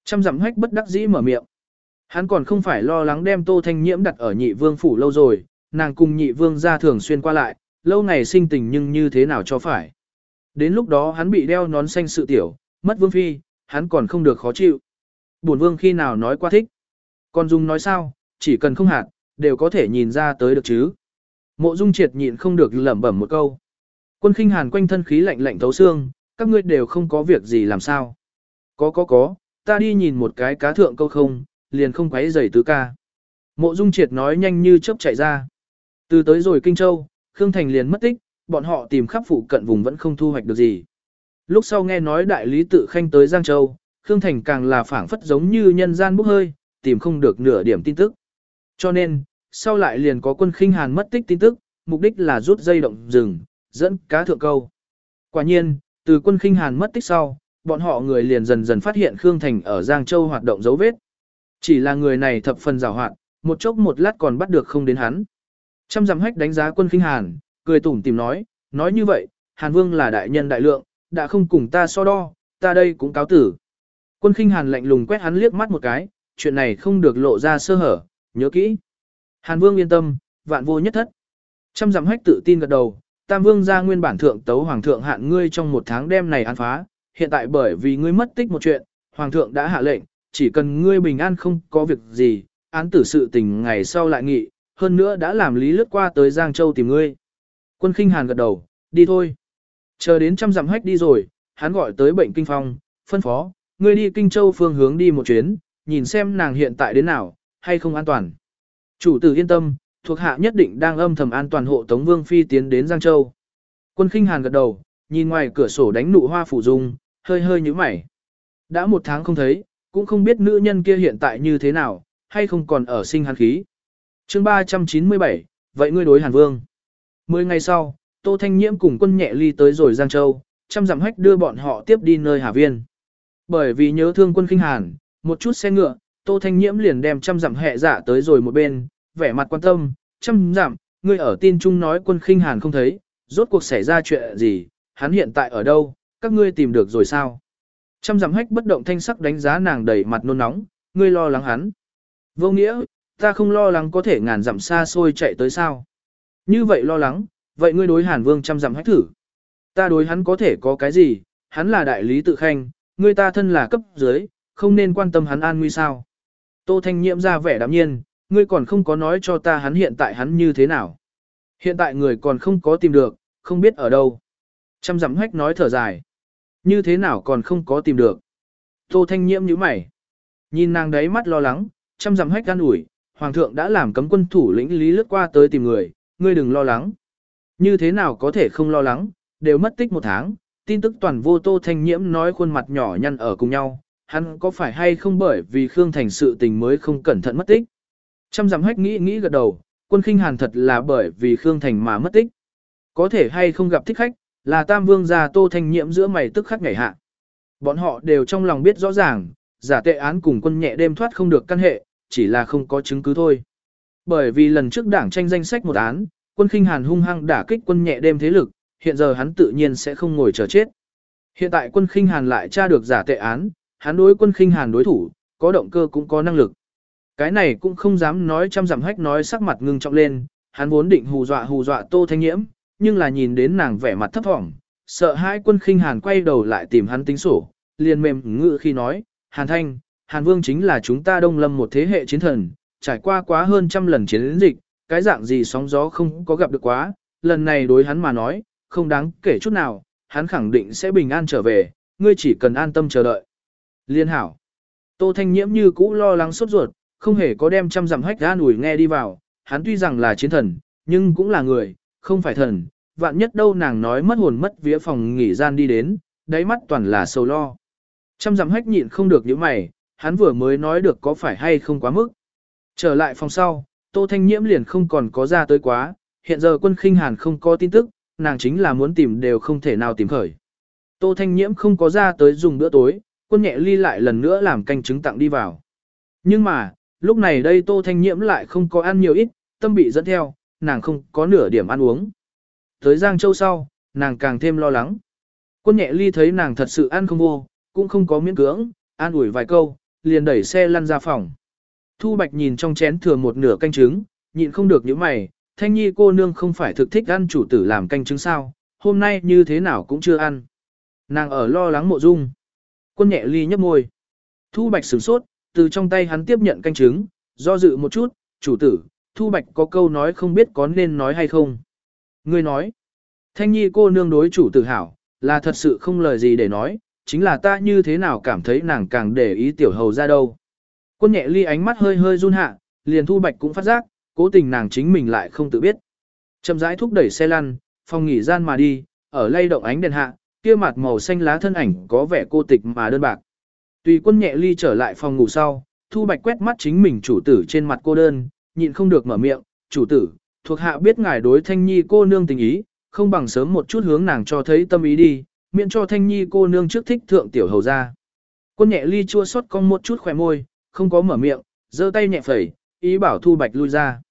Trăm dặm hách bất đắc dĩ mở miệng. Hắn còn không phải lo lắng đem tô thanh nhiễm đặt ở nhị vương phủ lâu rồi, nàng cùng nhị vương ra thường xuyên qua lại, lâu ngày sinh tình nhưng như thế nào cho phải. Đến lúc đó hắn bị đeo nón xanh sự tiểu, mất vương phi, hắn còn không được khó chịu. Bổn vương khi nào nói qua thích. Còn dung nói sao, chỉ cần không hạt, đều có thể nhìn ra tới được chứ. Mộ dung triệt nhịn không được lẩm bẩm một câu. Quân khinh hàn quanh thân khí lạnh lạnh thấu xương, các ngươi đều không có việc gì làm sao. Có có có, ta đi nhìn một cái cá thượng câu không, liền không quấy giày tứ ca. Mộ dung triệt nói nhanh như chớp chạy ra. Từ tới rồi Kinh Châu, Khương Thành liền mất tích, bọn họ tìm khắp phụ cận vùng vẫn không thu hoạch được gì. Lúc sau nghe nói đại lý tự khanh tới Giang Châu, Khương Thành càng là phảng phất giống như nhân gian bốc hơi, tìm không được nửa điểm tin tức. Cho nên, sau lại liền có quân khinh hàn mất tích tin tức, mục đích là rút dây động rừng, dẫn cá thượng câu. Quả nhiên, từ quân khinh hàn mất tích sau, bọn họ người liền dần dần phát hiện Khương Thành ở Giang Châu hoạt động dấu vết. Chỉ là người này thập phần rào hoạt, một chốc một lát còn bắt được không đến hắn. Trăm dặm hách đánh giá quân khinh hàn, cười tủm tìm nói, nói như vậy, Hàn Vương là đại nhân đại lượng, đã không cùng ta so đo, ta đây cũng cáo tử. Quân khinh hàn lạnh lùng quét hắn liếc mắt một cái, chuyện này không được lộ ra sơ hở, nhớ kỹ. Hàn Vương yên tâm, vạn vô nhất thất. Trăm dặm hách tự tin gật đầu, Tam Vương ra nguyên bản thượng tấu Hoàng thượng hạn ngươi trong một tháng đêm này án phá, hiện tại bởi vì ngươi mất tích một chuyện, Hoàng thượng đã hạ lệnh, chỉ cần ngươi bình an không có việc gì, án tử sự tình ngày sau lại nghị, hơn nữa đã làm lý lướt qua tới Giang Châu tìm ngươi. Quân khinh hàn gật đầu, đi thôi. Chờ đến trăm dặm hách đi rồi, hắn gọi tới bệnh kinh phong, phân phó, ngươi đi Kinh Châu phương hướng đi một chuyến, nhìn xem nàng hiện tại đến nào, hay không an toàn. Chủ tử yên tâm, thuộc hạ nhất định đang âm thầm an toàn hộ Tống Vương Phi tiến đến Giang Châu. Quân khinh hàn gật đầu, nhìn ngoài cửa sổ đánh nụ hoa phủ dung, hơi hơi như mày. Đã một tháng không thấy, cũng không biết nữ nhân kia hiện tại như thế nào, hay không còn ở sinh hàn khí. chương 397, vậy ngươi đối hàn vương. Mười ngày sau, Tô Thanh Nhiễm cùng quân nhẹ ly tới rồi Giang Châu, trăm dặm hách đưa bọn họ tiếp đi nơi Hà Viên. Bởi vì nhớ thương quân khinh hàn, một chút xe ngựa, Tô Thanh Nhiễm liền đem trăm dặm hệ giả dạ tới rồi một bên, vẻ mặt quan tâm, trăm dặm, ngươi ở tin chung nói quân khinh hàn không thấy, rốt cuộc xảy ra chuyện gì, hắn hiện tại ở đâu, các ngươi tìm được rồi sao? Trăm dặm hách bất động thanh sắc đánh giá nàng đầy mặt nôn nóng, ngươi lo lắng hắn. Vô nghĩa, ta không lo lắng có thể ngàn dặm xa xôi chạy tới sao. Như vậy lo lắng, vậy ngươi đối hàn vương chăm dặm hách thử. Ta đối hắn có thể có cái gì, hắn là đại lý tự khanh, ngươi ta thân là cấp dưới, không nên quan tâm hắn an nguy sao. Tô Thanh Nhiễm ra vẻ đạm nhiên, ngươi còn không có nói cho ta hắn hiện tại hắn như thế nào. Hiện tại người còn không có tìm được, không biết ở đâu. chăm dặm hách nói thở dài. Như thế nào còn không có tìm được. Tô Thanh Nhiễm nhíu mày. Nhìn nàng đấy mắt lo lắng, chăm dặm hách gan ủi, Hoàng thượng đã làm cấm quân thủ lĩnh lý lướt qua tới tìm người, ngươi đừng lo lắng. Như thế nào có thể không lo lắng, đều mất tích một tháng, tin tức toàn vô Tô Thanh Nhiễm nói khuôn mặt nhỏ nhăn ở cùng nhau, hắn có phải hay không bởi vì Khương Thành sự tình mới không cẩn thận mất tích. Trăm dặm hách nghĩ nghĩ gật đầu, quân khinh hàn thật là bởi vì Khương Thành mà mất tích. Có thể hay không gặp thích khách, là Tam Vương gia Tô Thanh Nhiễm giữa mày tức khắc ngày hạ. Bọn họ đều trong lòng biết rõ ràng, giả tệ án cùng quân nhẹ đêm thoát không được căn hệ, chỉ là không có chứng cứ thôi. Bởi vì lần trước đảng tranh danh sách một án, quân khinh hàn hung hăng đả kích quân nhẹ đêm thế lực, hiện giờ hắn tự nhiên sẽ không ngồi chờ chết. Hiện tại quân khinh hàn lại tra được giả tệ án, hắn đối quân khinh hàn đối thủ, có động cơ cũng có năng lực. Cái này cũng không dám nói trăm dặm hách nói sắc mặt ngưng trọng lên, hắn vốn định hù dọa hù dọa tô thanh nhiễm, nhưng là nhìn đến nàng vẻ mặt thấp thỏm, Sợ hãi quân khinh hàn quay đầu lại tìm hắn tính sổ, liền mềm ngự khi nói, Hàn Thanh, Hàn Vương chính là chúng ta đông lâm một thế hệ chiến thần, trải qua quá hơn trăm lần chiến dịch, cái dạng gì sóng gió không có gặp được quá, lần này đối hắn mà nói, không đáng kể chút nào, hắn khẳng định sẽ bình an trở về, ngươi chỉ cần an tâm chờ đợi. Liên hảo. Tô Thanh Nhiễm như cũ lo lắng sốt ruột, không hề có đem trăm dặm hách ra ủi nghe đi vào, hắn tuy rằng là chiến thần, nhưng cũng là người, không phải thần, vạn nhất đâu nàng nói mất hồn mất vía phòng nghỉ gian đi đến, đáy mắt toàn là sầu lo. Trăm dặm hách nhịn không được những mày, hắn vừa mới nói được có phải hay không quá mức. Trở lại phòng sau, Tô Thanh Nhiễm liền không còn có ra tới quá, hiện giờ quân khinh hàn không có tin tức, nàng chính là muốn tìm đều không thể nào tìm khởi. Tô Thanh Nhiễm không có ra tới dùng bữa tối, quân nhẹ ly lại lần nữa làm canh trứng tặng đi vào. Nhưng mà, lúc này đây Tô Thanh Nhiễm lại không có ăn nhiều ít, tâm bị dẫn theo, nàng không có nửa điểm ăn uống. Tới Giang Châu sau, nàng càng thêm lo lắng. Quân nhẹ ly thấy nàng thật sự ăn không vô, cũng không có miễn cưỡng, an ủi vài câu, liền đẩy xe lăn ra phòng. Thu Bạch nhìn trong chén thừa một nửa canh trứng, nhịn không được những mày, thanh nhi cô nương không phải thực thích ăn chủ tử làm canh trứng sao, hôm nay như thế nào cũng chưa ăn. Nàng ở lo lắng mộ dung. Quân nhẹ ly nhấp môi. Thu Bạch sửng sốt, từ trong tay hắn tiếp nhận canh trứng, do dự một chút, chủ tử, Thu Bạch có câu nói không biết có nên nói hay không. Ngươi nói, thanh nhi cô nương đối chủ tử hảo, là thật sự không lời gì để nói, chính là ta như thế nào cảm thấy nàng càng để ý tiểu hầu ra đâu. Quân nhẹ ly ánh mắt hơi hơi run hạ, liền Thu Bạch cũng phát giác, cố tình nàng chính mình lại không tự biết. Chậm rãi thúc đẩy xe lăn, phòng nghỉ gian mà đi, ở lay động ánh đèn hạ, kia mặt màu xanh lá thân ảnh có vẻ cô tịch mà đơn bạc. Tùy quân nhẹ ly trở lại phòng ngủ sau, Thu Bạch quét mắt chính mình chủ tử trên mặt cô đơn, nhịn không được mở miệng, chủ tử, thuộc hạ biết ngài đối thanh nhi cô nương tình ý, không bằng sớm một chút hướng nàng cho thấy tâm ý đi, miễn cho thanh nhi cô nương trước thích thượng tiểu hầu ra. Quân nhẹ ly chua xót cong một chút khỏe môi, không có mở miệng, giơ tay nhẹ phẩy, ý bảo Thu Bạch lui ra.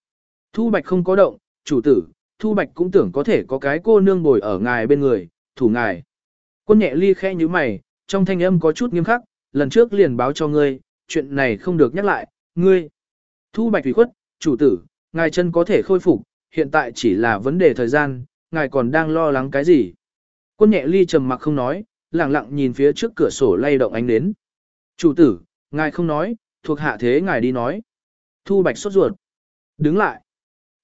Thu Bạch không có động, chủ tử, Thu Bạch cũng tưởng có thể có cái cô nương bồi ở ngài bên người, thủ ngài. Quân nhẹ ly khẽ như mày, trong thanh âm có chút nghiêm khắc, lần trước liền báo cho ngươi, chuyện này không được nhắc lại, ngươi. Thu Bạch ủy khuất, chủ tử, ngài chân có thể khôi phục, hiện tại chỉ là vấn đề thời gian, ngài còn đang lo lắng cái gì. Quân nhẹ ly trầm mặc không nói, lặng lặng nhìn phía trước cửa sổ lay động ánh đến. Chủ tử, ngài không nói, thuộc hạ thế ngài đi nói. Thu Bạch sốt ruột. Đứng lại.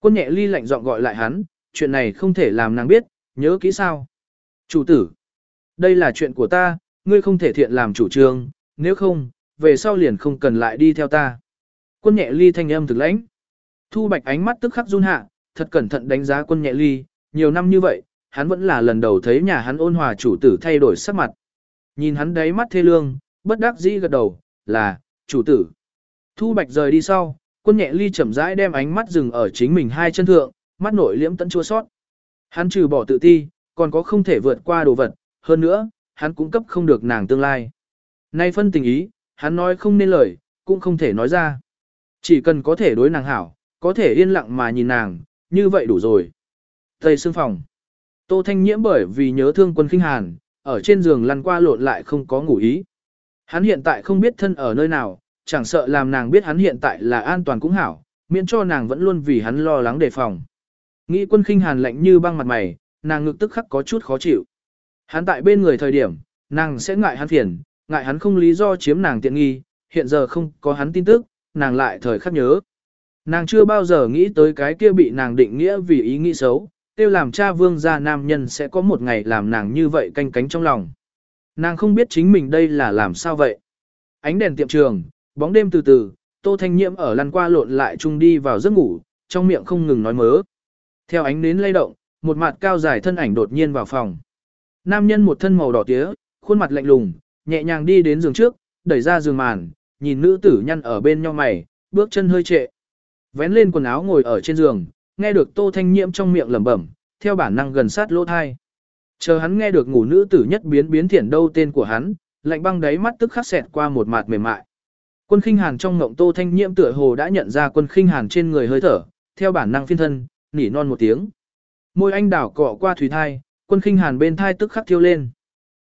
Quân nhẹ ly lạnh giọng gọi lại hắn, chuyện này không thể làm nàng biết, nhớ kỹ sao. Chủ tử. Đây là chuyện của ta, ngươi không thể thiện làm chủ trương, nếu không, về sau liền không cần lại đi theo ta. Quân nhẹ ly thanh âm thực lãnh. Thu Bạch ánh mắt tức khắc run hạ, thật cẩn thận đánh giá quân nhẹ ly, nhiều năm như vậy, hắn vẫn là lần đầu thấy nhà hắn ôn hòa chủ tử thay đổi sắc mặt. Nhìn hắn đáy mắt thê lương, bất đắc dĩ gật đầu, là, chủ tử. Thu Bạch rời đi sau, quân nhẹ ly chậm rãi đem ánh mắt dừng ở chính mình hai chân thượng, mắt nội liễm tận chua sót. Hắn trừ bỏ tự ti, còn có không thể vượt qua đồ vật, hơn nữa, hắn cũng cấp không được nàng tương lai. Nay phân tình ý, hắn nói không nên lời, cũng không thể nói ra. Chỉ cần có thể đối nàng hảo, có thể yên lặng mà nhìn nàng, như vậy đủ rồi. Tây xương phòng. Tô Thanh Nhiễm bởi vì nhớ thương quân kinh hàn, ở trên giường lăn qua lộn lại không có ngủ ý. Hắn hiện tại không biết thân ở nơi nào, chẳng sợ làm nàng biết hắn hiện tại là an toàn cũng hảo, miễn cho nàng vẫn luôn vì hắn lo lắng đề phòng. Nghĩ quân khinh hàn lạnh như băng mặt mày, nàng ngực tức khắc có chút khó chịu. Hắn tại bên người thời điểm, nàng sẽ ngại hắn phiền, ngại hắn không lý do chiếm nàng tiện nghi, hiện giờ không có hắn tin tức, nàng lại thời khắc nhớ. Nàng chưa bao giờ nghĩ tới cái kia bị nàng định nghĩa vì ý nghĩ xấu, tiêu làm cha vương gia nam nhân sẽ có một ngày làm nàng như vậy canh cánh trong lòng. Nàng không biết chính mình đây là làm sao vậy. Ánh đèn tiệm trường, bóng đêm từ từ, tô thanh nhiễm ở lăn qua lộn lại chung đi vào giấc ngủ, trong miệng không ngừng nói mớ. Theo ánh nến lay động, một mặt cao dài thân ảnh đột nhiên vào phòng. Nam nhân một thân màu đỏ tía, khuôn mặt lạnh lùng, nhẹ nhàng đi đến giường trước, đẩy ra giường màn, nhìn nữ tử nhăn ở bên nhau mày, bước chân hơi trệ. Vén lên quần áo ngồi ở trên giường, nghe được Tô Thanh Nhiễm trong miệng lẩm bẩm, theo bản năng gần sát lỗ thai. Chờ hắn nghe được ngủ nữ tử nhất biến biến thiển đâu tên của hắn, lạnh băng đáy mắt tức khắc xẹt qua một mặt mềm mại. Quân khinh hàn trong ngộng Tô Thanh Nhiễm tựa hồ đã nhận ra quân khinh hàn trên người hơi thở, theo bản năng phiên thân, nỉ non một tiếng. Môi anh đảo cọ qua thủy thai, quân khinh hàn bên thai tức khắc thiêu lên.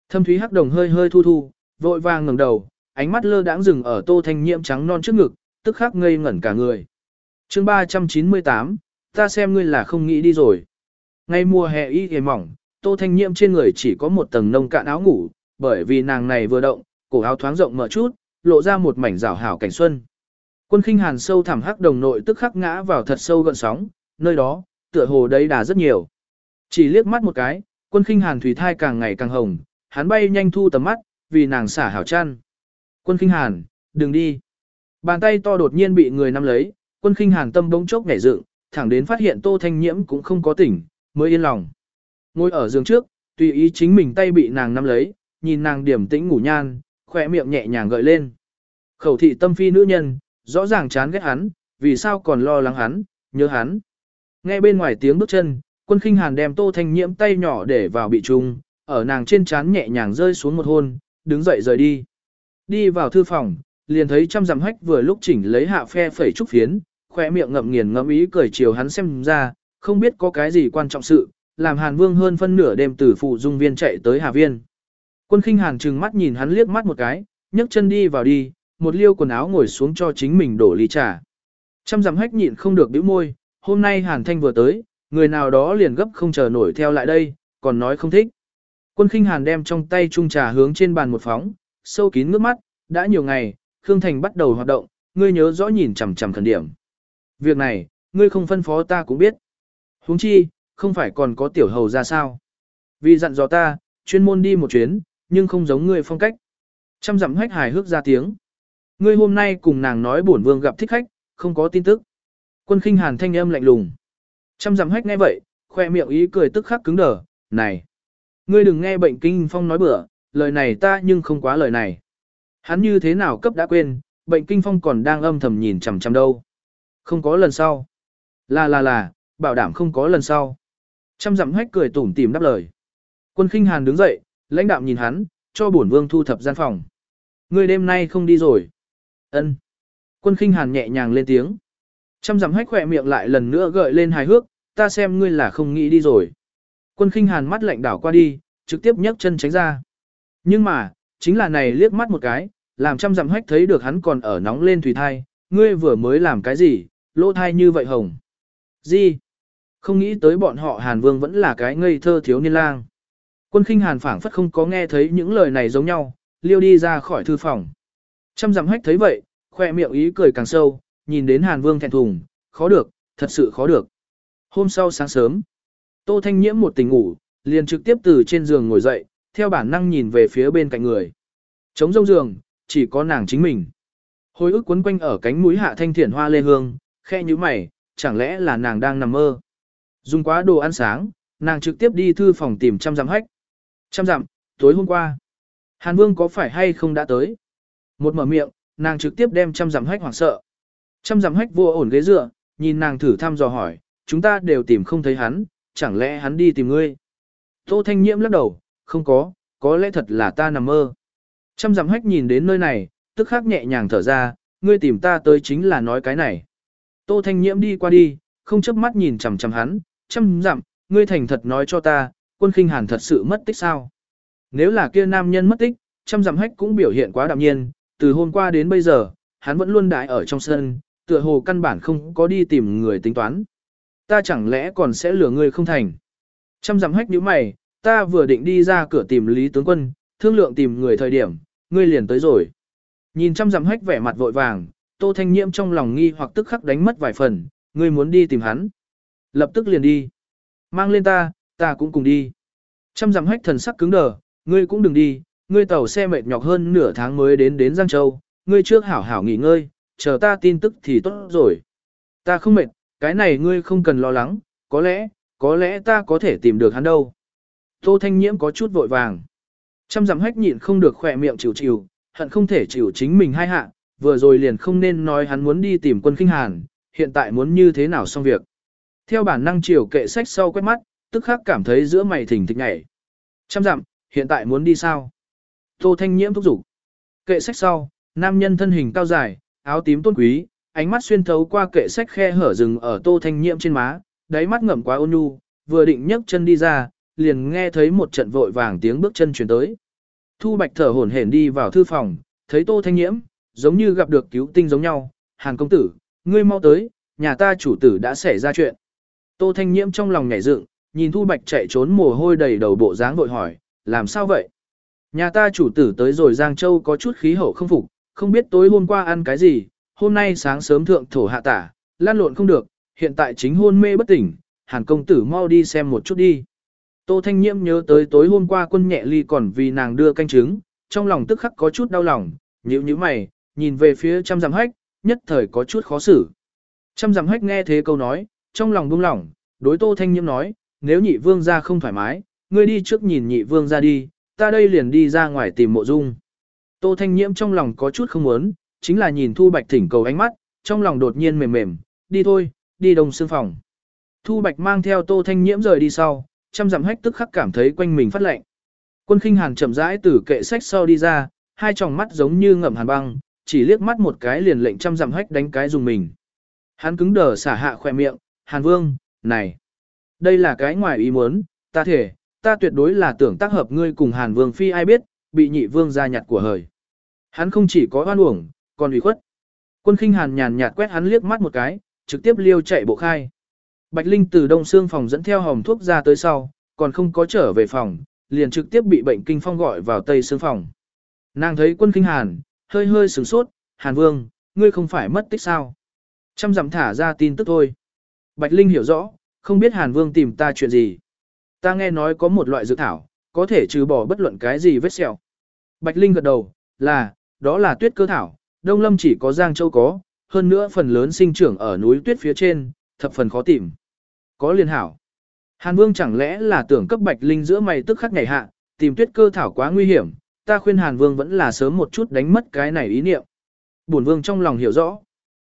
Thâm thúy hắc đồng hơi hơi thu thu, vội vàng ngẩng đầu, ánh mắt lơ đãng dừng ở Tô Thanh Nhiễm trắng non trước ngực, tức khắc ngây ngẩn cả người. Chương 398, ta xem ngươi là không nghĩ đi rồi. Ngày mùa hè y hề mỏng, Tô Thanh Nhiễm trên người chỉ có một tầng nông cạn áo ngủ, bởi vì nàng này vừa động, cổ áo thoáng rộng mở chút, lộ ra một mảnh rảo hảo cảnh xuân. Quân khinh hàn sâu thẳm hắc đồng nội tức khắc ngã vào thật sâu gần sóng, nơi đó, tựa hồ đấy đà rất nhiều. Chỉ liếc mắt một cái, quân khinh hàn thủy thai càng ngày càng hồng, hắn bay nhanh thu tầm mắt, vì nàng xả hảo chăn. Quân khinh hàn, đừng đi. Bàn tay to đột nhiên bị người nắm lấy, quân khinh hàn tâm bỗng chốc nhảy dựng, thẳng đến phát hiện tô thanh nhiễm cũng không có tỉnh, mới yên lòng. Ngồi ở giường trước, tùy ý chính mình tay bị nàng nắm lấy, nhìn nàng điểm tĩnh ngủ nhan, khỏe miệng nhẹ nhàng gợi lên. Khẩu thị tâm phi nữ nhân, rõ ràng chán ghét hắn, vì sao còn lo lắng hắn, nhớ hắn. Nghe bên ngoài tiếng bước chân, quân khinh hàn đem tô thanh nhiễm tay nhỏ để vào bị trung, ở nàng trên trán nhẹ nhàng rơi xuống một hôn, đứng dậy rời đi. Đi vào thư phòng, liền thấy trăm dặm hách vừa lúc chỉnh lấy hạ phe phẩy trúc phiến, khỏe miệng ngậm nghiền ngẫm ý cười chiều hắn xem ra, không biết có cái gì quan trọng sự, làm Hàn Vương hơn phân nửa đêm từ phụ dung viên chạy tới Hà Viên. Quân khinh Hàn trừng mắt nhìn hắn liếc mắt một cái, nhấc chân đi vào đi, một liêu quần áo ngồi xuống cho chính mình đổ ly trà. Trăm dặm hách nhịn không được bĩu môi, hôm nay Hàn Thanh vừa tới, người nào đó liền gấp không chờ nổi theo lại đây, còn nói không thích. Quân khinh Hàn đem trong tay chung trà hướng trên bàn một phóng, sâu kín ngước mắt, đã nhiều ngày, Khương Thành bắt đầu hoạt động, ngươi nhớ rõ nhìn chằm chằm khẩn điểm. Việc này, ngươi không phân phó ta cũng biết. huống chi, không phải còn có tiểu hầu ra sao. Vì dặn dò ta, chuyên môn đi một chuyến, nhưng không giống ngươi phong cách. Trăm dặm hách hài hước ra tiếng. Ngươi hôm nay cùng nàng nói bổn vương gặp thích khách, không có tin tức. Quân khinh hàn thanh âm lạnh lùng. Trăm dặm hách nghe vậy, khoe miệng ý cười tức khắc cứng đờ, này. Ngươi đừng nghe bệnh kinh phong nói bừa, lời này ta nhưng không quá lời này. Hắn như thế nào cấp đã quên, bệnh kinh phong còn đang âm thầm nhìn chằm chằm đâu. Không có lần sau. Là là là, bảo đảm không có lần sau. Trăm dặm hách cười tủm tỉm đáp lời. Quân khinh hàn đứng dậy, lãnh đạm nhìn hắn, cho bổn vương thu thập gian phòng. Ngươi đêm nay không đi rồi. Ân. Quân khinh hàn nhẹ nhàng lên tiếng. Trăm dặm hách khỏe miệng lại lần nữa gợi lên hài hước, ta xem ngươi là không nghĩ đi rồi. Quân khinh hàn mắt lạnh đảo qua đi, trực tiếp nhấc chân tránh ra. Nhưng mà, chính là này liếc mắt một cái, làm trăm dặm hách thấy được hắn còn ở nóng lên thủy thai, ngươi vừa mới làm cái gì, lỗ thai như vậy hồng. Gì? Không nghĩ tới bọn họ Hàn Vương vẫn là cái ngây thơ thiếu niên lang. Quân khinh Hàn phảng phất không có nghe thấy những lời này giống nhau, liêu đi ra khỏi thư phòng. Trăm dặm hách thấy vậy, khoe miệng ý cười càng sâu, nhìn đến Hàn Vương thẹn thùng, khó được, thật sự khó được. Hôm sau sáng sớm, Tô Thanh Nhiễm một tình ngủ, liền trực tiếp từ trên giường ngồi dậy, theo bản năng nhìn về phía bên cạnh người. Trống rông giường, chỉ có nàng chính mình. Hồi ức quấn quanh ở cánh mũi hạ thanh thiển hoa lê hương, khe như mày, chẳng lẽ là nàng đang nằm mơ. Dùng quá đồ ăn sáng, nàng trực tiếp đi thư phòng tìm trăm dặm hách. Trăm dặm, tối hôm qua. Hàn Vương có phải hay không đã tới? Một mở miệng, nàng trực tiếp đem trăm dặm hách hoảng sợ. Trăm dặm hách vô ổn ghế dựa, nhìn nàng thử thăm dò hỏi, chúng ta đều tìm không thấy hắn, chẳng lẽ hắn đi tìm ngươi? Tô Thanh Nhiễm lắc đầu, không có, có lẽ thật là ta nằm mơ. Trăm dặm hách nhìn đến nơi này, tức khắc nhẹ nhàng thở ra, ngươi tìm ta tới chính là nói cái này. Tô Thanh Nhiễm đi qua đi, không chớp mắt nhìn chằm chằm hắn, trăm dặm, ngươi thành thật nói cho ta, quân khinh hàn thật sự mất tích sao? Nếu là kia nam nhân mất tích, trăm dặm hách cũng biểu hiện quá đạm nhiên, từ hôm qua đến bây giờ, hắn vẫn luôn đại ở trong sân, tựa hồ căn bản không có đi tìm người tính toán. Ta chẳng lẽ còn sẽ lừa ngươi không thành? Trăm dặm hách nhíu mày, ta vừa định đi ra cửa tìm Lý tướng quân, thương lượng tìm người thời điểm, ngươi liền tới rồi. Nhìn trăm dặm hách vẻ mặt vội vàng, Tô Thanh Nhiễm trong lòng nghi hoặc tức khắc đánh mất vài phần, ngươi muốn đi tìm hắn. Lập tức liền đi. Mang lên ta, ta cũng cùng đi. Trăm dặm hách thần sắc cứng đờ, ngươi cũng đừng đi, ngươi tàu xe mệt nhọc hơn nửa tháng mới đến đến Giang Châu, ngươi trước hảo hảo nghỉ ngơi, chờ ta tin tức thì tốt rồi. Ta không mệt, cái này ngươi không cần lo lắng, có lẽ, có lẽ ta có thể tìm được hắn đâu. Tô Thanh Nhiễm có chút vội vàng. Trăm dặm hách nhịn không được khỏe miệng chịu chịu, hận không thể chịu chính mình hai hạ, vừa rồi liền không nên nói hắn muốn đi tìm quân khinh hàn, hiện tại muốn như thế nào xong việc. Theo bản năng chiều kệ sách sau quét mắt, tức khắc cảm thấy giữa mày thỉnh thịch nhảy. Trăm dặm, hiện tại muốn đi sao? Tô Thanh Nhiễm thúc giục. Kệ sách sau, nam nhân thân hình cao dài, áo tím tôn quý, ánh mắt xuyên thấu qua kệ sách khe hở rừng ở Tô Thanh Nhiễm trên má, đáy mắt ngậm quá ôn nhu, vừa định nhấc chân đi ra, liền nghe thấy một trận vội vàng tiếng bước chân truyền tới. Thu Bạch thở hổn hển đi vào thư phòng, thấy Tô Thanh Nhiễm, giống như gặp được cứu tinh giống nhau, "Hàn công tử, ngươi mau tới, nhà ta chủ tử đã xảy ra chuyện." Tô Thanh Nhiễm trong lòng nhảy dựng, nhìn Thu Bạch chạy trốn mồ hôi đầy đầu bộ dáng vội hỏi, làm sao vậy? Nhà ta chủ tử tới rồi Giang Châu có chút khí hậu không phục, không biết tối hôm qua ăn cái gì, hôm nay sáng sớm thượng thổ hạ tả, lan lộn không được, hiện tại chính hôn mê bất tỉnh, hàn công tử mau đi xem một chút đi. Tô Thanh Nhiễm nhớ tới tối hôm qua quân nhẹ ly còn vì nàng đưa canh trứng, trong lòng tức khắc có chút đau lòng, nhíu nhíu mày, nhìn về phía trăm dặm hách, nhất thời có chút khó xử. Trăm dặm hách nghe thế câu nói, trong lòng buông lỏng, đối Tô Thanh Nhiễm nói, nếu nhị vương ra không thoải mái, ngươi đi trước nhìn nhị vương ra đi, ta đây liền đi ra ngoài tìm mộ dung. Tô Thanh Nhiễm trong lòng có chút không muốn, chính là nhìn Thu Bạch thỉnh cầu ánh mắt, trong lòng đột nhiên mềm mềm, đi thôi, đi đông xương phòng. Thu Bạch mang theo Tô Thanh Nhiễm rời đi sau, trăm dặm hách tức khắc cảm thấy quanh mình phát lạnh. Quân khinh hàn chậm rãi từ kệ sách sau đi ra, hai tròng mắt giống như ngậm hàn băng, chỉ liếc mắt một cái liền lệnh trăm dặm hách đánh cái dùng mình. Hắn cứng đờ xả hạ khỏe miệng, hàn vương, này, đây là cái ngoài ý muốn, ta thể, ta tuyệt đối là tưởng tác hợp ngươi cùng hàn vương phi ai biết, bị nhị vương ra nhặt của hời. Hắn không chỉ có oan uổng, còn ủy khuất. Quân khinh hàn nhàn nhạt quét hắn liếc mắt một cái, trực tiếp liêu chạy bộ khai. Bạch Linh từ đông xương phòng dẫn theo hòm thuốc ra tới sau, còn không có trở về phòng, liền trực tiếp bị bệnh kinh phong gọi vào tây xương phòng. Nàng thấy quân kinh hàn, hơi hơi sửng sốt, hàn vương, ngươi không phải mất tích sao. Trăm dặm thả ra tin tức thôi. Bạch Linh hiểu rõ, không biết hàn vương tìm ta chuyện gì. Ta nghe nói có một loại dược thảo, có thể trừ bỏ bất luận cái gì vết sẹo. Bạch Linh gật đầu, là, đó là tuyết cơ thảo, Đông Lâm chỉ có Giang Châu có, hơn nữa phần lớn sinh trưởng ở núi tuyết phía trên, thập phần khó tìm. Có liên hảo. Hàn Vương chẳng lẽ là tưởng cấp Bạch Linh giữa mày tức khắc ngày hạ, tìm tuyết cơ thảo quá nguy hiểm, ta khuyên Hàn Vương vẫn là sớm một chút đánh mất cái này ý niệm. Bổn Vương trong lòng hiểu rõ.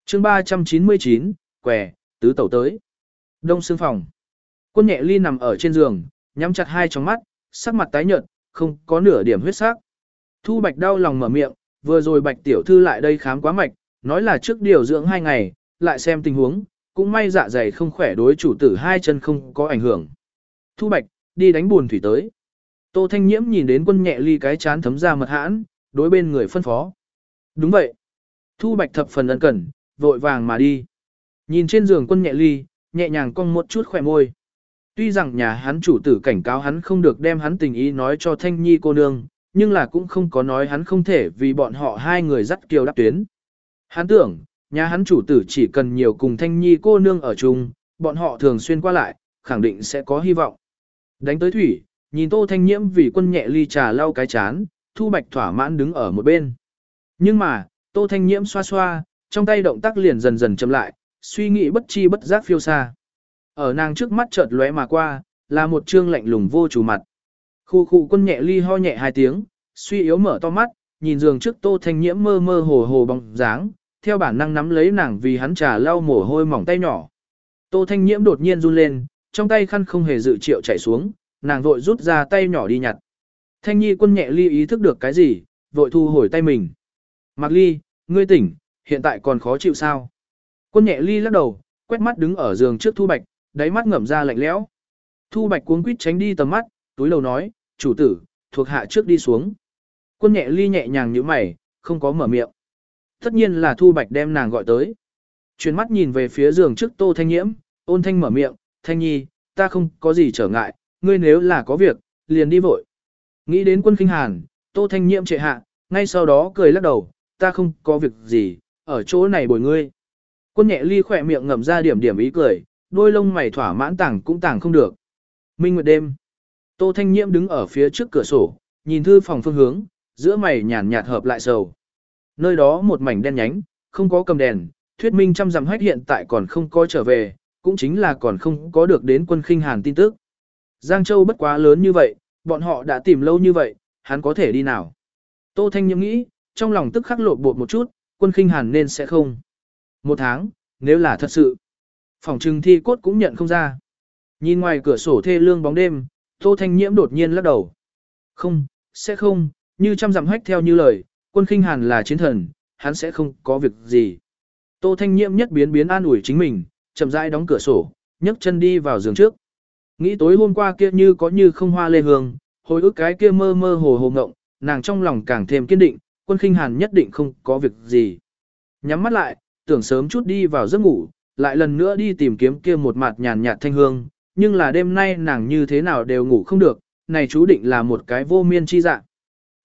chương 399, quẻ, tứ tẩu tới. Đông xương phòng. Quân nhẹ ly nằm ở trên giường, nhắm chặt hai tròng mắt, sắc mặt tái nhợt, không có nửa điểm huyết sắc. Thu Bạch đau lòng mở miệng, vừa rồi Bạch tiểu thư lại đây khám quá mạch, nói là trước điều dưỡng hai ngày, lại xem tình huống, cũng may dạ dày không khỏe đối chủ tử hai chân không có ảnh hưởng. Thu Bạch, đi đánh buồn thủy tới. Tô Thanh Nhiễm nhìn đến quân nhẹ ly cái chán thấm ra mật hãn, đối bên người phân phó. Đúng vậy. Thu Bạch thập phần ân cần, vội vàng mà đi. Nhìn trên giường quân nhẹ ly, nhẹ nhàng cong một chút khỏe môi. Tuy rằng nhà hắn chủ tử cảnh cáo hắn không được đem hắn tình ý nói cho Thanh Nhi cô nương, nhưng là cũng không có nói hắn không thể vì bọn họ hai người dắt kiều đáp tuyến. Hắn tưởng, nhà hắn chủ tử chỉ cần nhiều cùng Thanh Nhi cô nương ở chung, bọn họ thường xuyên qua lại, khẳng định sẽ có hy vọng. Đánh tới thủy, nhìn Tô Thanh Nhiễm vì quân nhẹ ly trà lau cái chán, Thu Bạch thỏa mãn đứng ở một bên. Nhưng mà, Tô Thanh Nhiễm xoa xoa, trong tay động tác liền dần dần chậm lại, suy nghĩ bất chi bất giác phiêu xa. Ở nàng trước mắt chợt lóe mà qua, là một trương lạnh lùng vô chủ mặt. Khu khu quân nhẹ ly ho nhẹ hai tiếng, suy yếu mở to mắt, nhìn giường trước Tô Thanh Nhiễm mơ mơ hồ hồ bóng dáng, theo bản năng nắm lấy nàng vì hắn trà lau mồ hôi mỏng tay nhỏ. Tô Thanh Nhiễm đột nhiên run lên, trong tay khăn không hề dự triệu chảy xuống, nàng vội rút ra tay nhỏ đi nhặt. Thanh Nhi quân nhẹ ly ý thức được cái gì, vội thu hồi tay mình. Mạc ly, ngươi tỉnh, hiện tại còn khó chịu sao? Quân nhẹ ly lắc đầu, quét mắt đứng ở giường trước Thu Bạch, đáy mắt ngậm ra lạnh lẽo. Thu Bạch cuống quýt tránh đi tầm mắt, túi lầu nói, chủ tử, thuộc hạ trước đi xuống. Quân nhẹ ly nhẹ nhàng như mày, không có mở miệng. Tất nhiên là Thu Bạch đem nàng gọi tới. Chuyển mắt nhìn về phía giường trước Tô Thanh Nhiễm, ôn thanh mở miệng, Thanh Nhi, ta không có gì trở ngại, ngươi nếu là có việc, liền đi vội. Nghĩ đến quân kinh hàn, Tô Thanh Nhiễm trệ hạ, ngay sau đó cười lắc đầu, ta không có việc gì, ở chỗ này bồi ngươi. Quân nhẹ ly khỏe miệng ngậm ra điểm điểm ý cười, đôi lông mày thỏa mãn tảng cũng tảng không được. Minh Nguyệt đêm. Tô Thanh Nhiễm đứng ở phía trước cửa sổ, nhìn thư phòng phương hướng, giữa mày nhàn nhạt hợp lại sầu. Nơi đó một mảnh đen nhánh, không có cầm đèn, thuyết minh trăm dặm hách hiện tại còn không có trở về, cũng chính là còn không có được đến quân khinh hàn tin tức. Giang Châu bất quá lớn như vậy, bọn họ đã tìm lâu như vậy, hắn có thể đi nào. Tô Thanh Nhiễm nghĩ, trong lòng tức khắc lộ bột một chút, quân khinh hàn nên sẽ không. Một tháng, nếu là thật sự. Phòng trừng thi cốt cũng nhận không ra. Nhìn ngoài cửa sổ thê lương bóng đêm, Tô Thanh Nhiễm đột nhiên lắc đầu. Không, sẽ không, như trăm dặm hách theo như lời, quân khinh hàn là chiến thần, hắn sẽ không có việc gì. Tô Thanh Nhiễm nhất biến biến an ủi chính mình, chậm rãi đóng cửa sổ, nhấc chân đi vào giường trước. Nghĩ tối hôm qua kia như có như không hoa lê hương, hồi ức cái kia mơ mơ hồ hồ ngộng, nàng trong lòng càng thêm kiên định, quân khinh hàn nhất định không có việc gì. Nhắm mắt lại, tưởng sớm chút đi vào giấc ngủ, lại lần nữa đi tìm kiếm kia một mặt nhàn nhạt thanh hương, nhưng là đêm nay nàng như thế nào đều ngủ không được, này chú định là một cái vô miên chi dạng.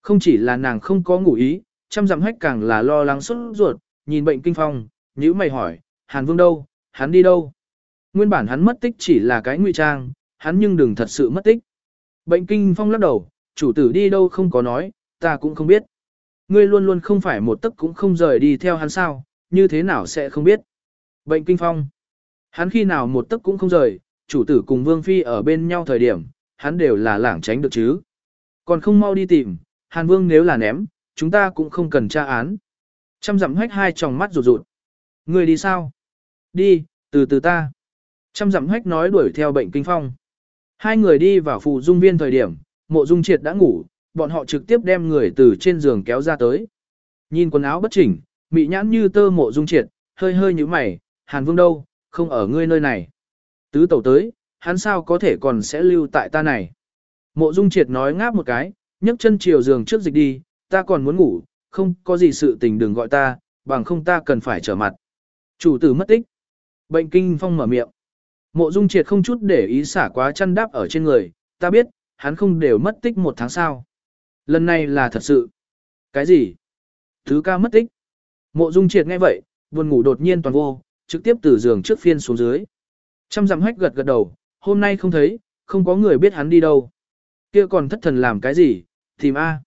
Không chỉ là nàng không có ngủ ý, chăm dặm hách càng là lo lắng xuất ruột, nhìn bệnh kinh phong, nhữ mày hỏi, Hàn Vương đâu, hắn đi đâu? Nguyên bản hắn mất tích chỉ là cái ngụy trang, hắn nhưng đừng thật sự mất tích. Bệnh kinh phong lắc đầu, chủ tử đi đâu không có nói, ta cũng không biết. Ngươi luôn luôn không phải một tấc cũng không rời đi theo hắn sao, như thế nào sẽ không biết. Bệnh kinh phong. Hắn khi nào một tấc cũng không rời, chủ tử cùng vương phi ở bên nhau thời điểm, hắn đều là lảng tránh được chứ. Còn không mau đi tìm, hàn vương nếu là ném, chúng ta cũng không cần tra án. Trăm dặm hách hai tròng mắt rụt rụt. người đi sao? Đi, từ từ ta. Trăm dặm hách nói đuổi theo bệnh kinh phong. Hai người đi vào phụ dung viên thời điểm, mộ dung triệt đã ngủ, bọn họ trực tiếp đem người từ trên giường kéo ra tới. Nhìn quần áo bất chỉnh, mị nhãn như tơ mộ dung triệt, hơi hơi như mày, hàn vương đâu, không ở ngươi nơi này. Tứ tẩu tới, hắn sao có thể còn sẽ lưu tại ta này. Mộ dung triệt nói ngáp một cái, nhấc chân chiều giường trước dịch đi, ta còn muốn ngủ, không có gì sự tình đừng gọi ta, bằng không ta cần phải trở mặt. Chủ tử mất tích. Bệnh kinh phong mở miệng. Mộ dung triệt không chút để ý xả quá chăn đáp ở trên người, ta biết, hắn không đều mất tích một tháng sau. Lần này là thật sự. Cái gì? Thứ ca mất tích. Mộ dung triệt nghe vậy, buồn ngủ đột nhiên toàn vô, trực tiếp từ giường trước phiên xuống dưới. Trăm dặm hách gật gật đầu, hôm nay không thấy, không có người biết hắn đi đâu. Kia còn thất thần làm cái gì, tìm A.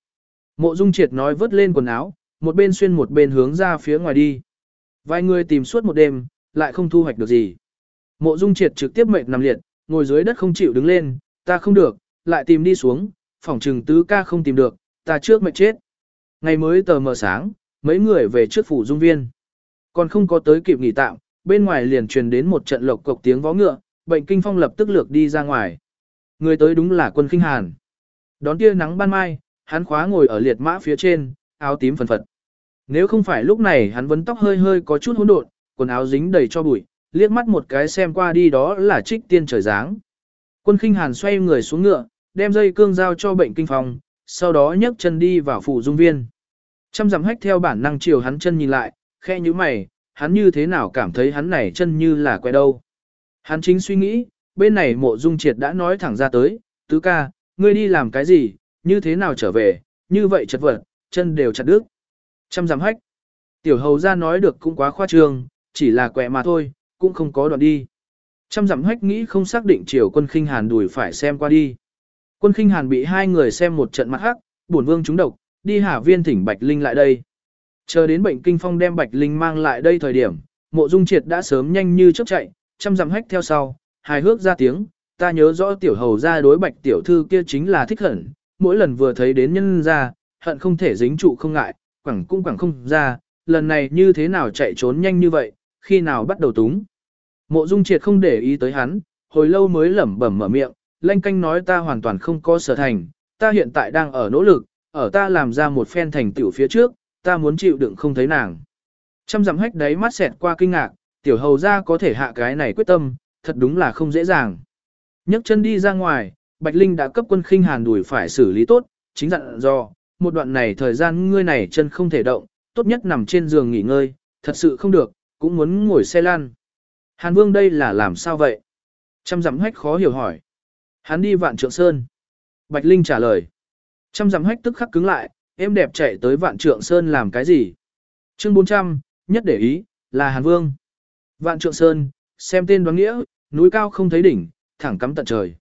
Mộ dung triệt nói vớt lên quần áo, một bên xuyên một bên hướng ra phía ngoài đi. Vài người tìm suốt một đêm, lại không thu hoạch được gì. Mộ dung triệt trực tiếp mệt nằm liệt, ngồi dưới đất không chịu đứng lên, ta không được, lại tìm đi xuống, phòng trừng tứ ca không tìm được, ta trước mệt chết. Ngày mới tờ mờ sáng, mấy người về trước phủ dung viên. Còn không có tới kịp nghỉ tạm, bên ngoài liền truyền đến một trận lộc cộc tiếng vó ngựa, bệnh kinh phong lập tức lược đi ra ngoài. Người tới đúng là quân kinh hàn. Đón tia nắng ban mai, hắn khóa ngồi ở liệt mã phía trên, áo tím phần phật. Nếu không phải lúc này hắn vấn tóc hơi hơi có chút hỗn độn, quần áo dính đầy cho bụi, liếc mắt một cái xem qua đi đó là trích tiên trời dáng. Quân khinh hàn xoay người xuống ngựa, đem dây cương giao cho bệnh kinh phong, sau đó nhấc chân đi vào phủ dung viên. Trăm dặm hách theo bản năng chiều hắn chân nhìn lại, khe như mày, hắn như thế nào cảm thấy hắn này chân như là quẹ đâu. Hắn chính suy nghĩ, bên này mộ dung triệt đã nói thẳng ra tới, tứ ca, ngươi đi làm cái gì, như thế nào trở về, như vậy chật vật, chân đều chặt đứt. Trăm dặm hách. Tiểu hầu ra nói được cũng quá khoa trương, chỉ là quẹ mà thôi, cũng không có đoạn đi. Trăm dặm hách nghĩ không xác định chiều quân khinh hàn đuổi phải xem qua đi. Quân khinh hàn bị hai người xem một trận mặt hắc, bổn vương trúng độc, đi hạ viên thỉnh Bạch Linh lại đây. Chờ đến bệnh kinh phong đem Bạch Linh mang lại đây thời điểm, mộ dung triệt đã sớm nhanh như chớp chạy, chăm dặm hách theo sau, hài hước ra tiếng, ta nhớ rõ tiểu hầu ra đối bạch tiểu thư kia chính là thích hận, mỗi lần vừa thấy đến nhân ra, hận không thể dính trụ không ngại, quẳng cũng quẳng không ra, lần này như thế nào chạy trốn nhanh như vậy, khi nào bắt đầu túng. Mộ dung triệt không để ý tới hắn, hồi lâu mới lẩm bẩm mở miệng, lanh canh nói ta hoàn toàn không có sở thành, ta hiện tại đang ở nỗ lực, ở ta làm ra một phen thành tiểu phía trước, ta muốn chịu đựng không thấy nàng. Trăm dặm hách đáy mắt xẹt qua kinh ngạc, tiểu hầu ra có thể hạ cái này quyết tâm, thật đúng là không dễ dàng. nhấc chân đi ra ngoài, Bạch Linh đã cấp quân khinh hàn đuổi phải xử lý tốt, chính dặn do, một đoạn này thời gian ngươi này chân không thể động, tốt nhất nằm trên giường nghỉ ngơi, thật sự không được, cũng muốn ngồi xe lăn. Hàn Vương đây là làm sao vậy? Trăm dặm hách khó hiểu hỏi. Hắn đi vạn trượng sơn. Bạch Linh trả lời. Trăm dặm hách tức khắc cứng lại, em đẹp chạy tới vạn trượng sơn làm cái gì? Chương 400, nhất để ý, là Hàn Vương. Vạn trượng sơn, xem tên đoán nghĩa, núi cao không thấy đỉnh, thẳng cắm tận trời.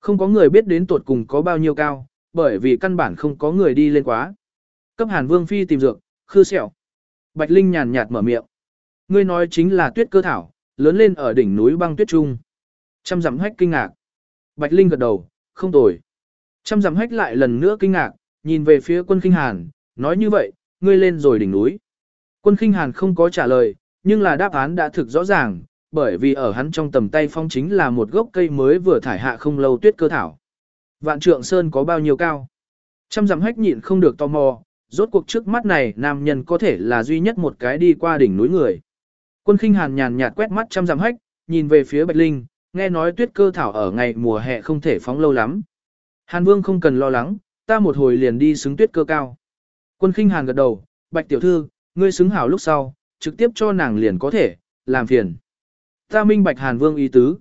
Không có người biết đến tuột cùng có bao nhiêu cao, bởi vì căn bản không có người đi lên quá. Cấp Hàn Vương Phi tìm dược, khư sẹo. Bạch Linh nhàn nhạt mở miệng. Ngươi nói chính là tuyết cơ thảo, lớn lên ở đỉnh núi băng tuyết trung. Trăm dặm hách kinh ngạc. Bạch Linh gật đầu, không tồi. Trăm dặm hách lại lần nữa kinh ngạc, nhìn về phía quân kinh hàn, nói như vậy, ngươi lên rồi đỉnh núi. Quân kinh hàn không có trả lời, nhưng là đáp án đã thực rõ ràng, bởi vì ở hắn trong tầm tay phong chính là một gốc cây mới vừa thải hạ không lâu tuyết cơ thảo. Vạn trượng sơn có bao nhiêu cao? Trăm dặm hách nhịn không được tò mò, rốt cuộc trước mắt này nam nhân có thể là duy nhất một cái đi qua đỉnh núi người. Quân khinh hàn nhàn nhạt quét mắt trăm dặm hách, nhìn về phía Bạch Linh, nghe nói tuyết cơ thảo ở ngày mùa hè không thể phóng lâu lắm. Hàn Vương không cần lo lắng, ta một hồi liền đi xứng tuyết cơ cao. Quân khinh hàn gật đầu, Bạch tiểu thư, ngươi xứng hảo lúc sau, trực tiếp cho nàng liền có thể, làm phiền. Ta minh Bạch Hàn Vương ý tứ.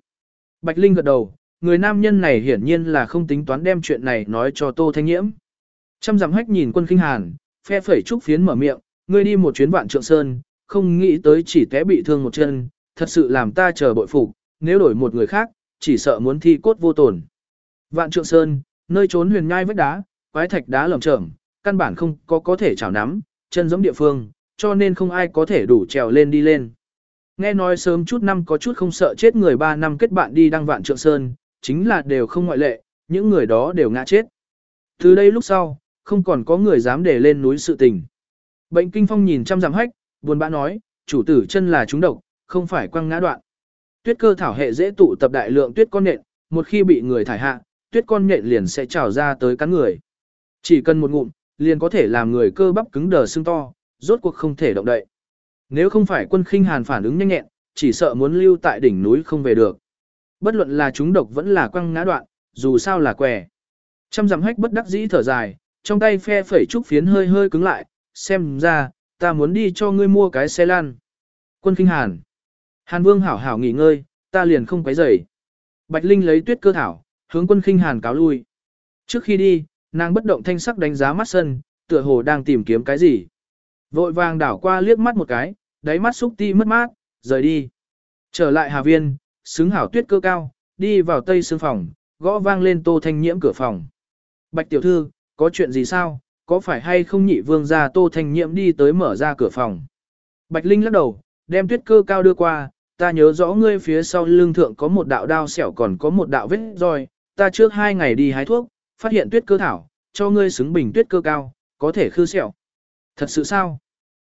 Bạch Linh gật đầu, người nam nhân này hiển nhiên là không tính toán đem chuyện này nói cho Tô Thanh Nhiễm. Trăm dặm hách nhìn quân khinh hàn, phe phẩy trúc phiến mở miệng, ngươi đi một chuyến vạn trượng sơn, không nghĩ tới chỉ té bị thương một chân, thật sự làm ta chờ bội phục, nếu đổi một người khác, chỉ sợ muốn thi cốt vô tổn. Vạn trượng sơn, nơi trốn huyền nhai vách đá, quái thạch đá lởm chởm, căn bản không có có thể chảo nắm, chân giống địa phương, cho nên không ai có thể đủ trèo lên đi lên. Nghe nói sớm chút năm có chút không sợ chết người ba năm kết bạn đi đăng vạn trượng sơn, chính là đều không ngoại lệ, những người đó đều ngã chết. Từ đây lúc sau, không còn có người dám để lên núi sự tình. Bệnh kinh phong nhìn chăm giảm hách, buồn bã nói, chủ tử chân là trúng độc, không phải quăng ngã đoạn. Tuyết cơ thảo hệ dễ tụ tập đại lượng tuyết con nện, một khi bị người thải hạ, tuyết con nhện liền sẽ trào ra tới cắn người. Chỉ cần một ngụm, liền có thể làm người cơ bắp cứng đờ xương to, rốt cuộc không thể động đậy. Nếu không phải quân khinh hàn phản ứng nhanh nhẹn, chỉ sợ muốn lưu tại đỉnh núi không về được. Bất luận là chúng độc vẫn là quăng ngã đoạn, dù sao là què. Trăm dặm hách bất đắc dĩ thở dài, trong tay phe phẩy trúc phiến hơi hơi cứng lại, xem ra, ta muốn đi cho ngươi mua cái xe lan. Quân kinh hàn. Hàn vương hảo hảo nghỉ ngơi, ta liền không quấy rầy. Bạch Linh lấy tuyết cơ thảo, hướng quân kinh hàn cáo lui. Trước khi đi, nàng bất động thanh sắc đánh giá mắt sân, tựa hồ đang tìm kiếm cái gì. Vội vàng đảo qua liếc mắt một cái, đáy mắt xúc ti mất mát, rời đi. Trở lại Hà Viên, xứng hảo tuyết cơ cao, đi vào tây sương phòng, gõ vang lên tô thanh nhiễm cửa phòng. Bạch tiểu thư, có chuyện gì sao, có phải hay không nhị vương ra tô thanh nhiễm đi tới mở ra cửa phòng. Bạch Linh lắc đầu, đem tuyết cơ cao đưa qua, ta nhớ rõ ngươi phía sau lưng thượng có một đạo đao xẻo còn có một đạo vết roi, ta trước hai ngày đi hái thuốc, phát hiện tuyết cơ thảo, cho ngươi xứng bình tuyết cơ cao, có thể khư sẹo. Thật sự sao?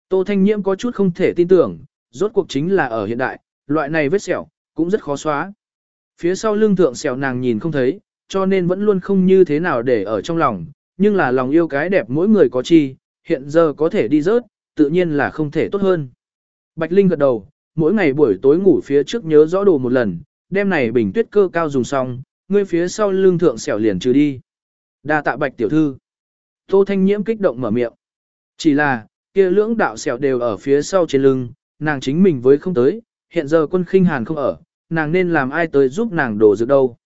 Tô Thanh Nhiễm có chút không thể tin tưởng, rốt cuộc chính là ở hiện đại, loại này vết sẹo, cũng rất khó xóa. Phía sau lưng thượng sẹo nàng nhìn không thấy, cho nên vẫn luôn không như thế nào để ở trong lòng, nhưng là lòng yêu cái đẹp mỗi người có chi, hiện giờ có thể đi rớt, tự nhiên là không thể tốt hơn. Bạch Linh gật đầu, mỗi ngày buổi tối ngủ phía trước nhớ rõ đồ một lần, đêm này bình tuyết cơ cao dùng xong, ngươi phía sau lưng thượng sẹo liền trừ đi. Đa tạ Bạch tiểu thư. Tô Thanh Nhiễm kích động mở miệng. Chỉ là, kia lưỡng đạo sẹo đều ở phía sau trên lưng, nàng chính mình với không tới, hiện giờ quân khinh hàn không ở, nàng nên làm ai tới giúp nàng đổ dược đâu.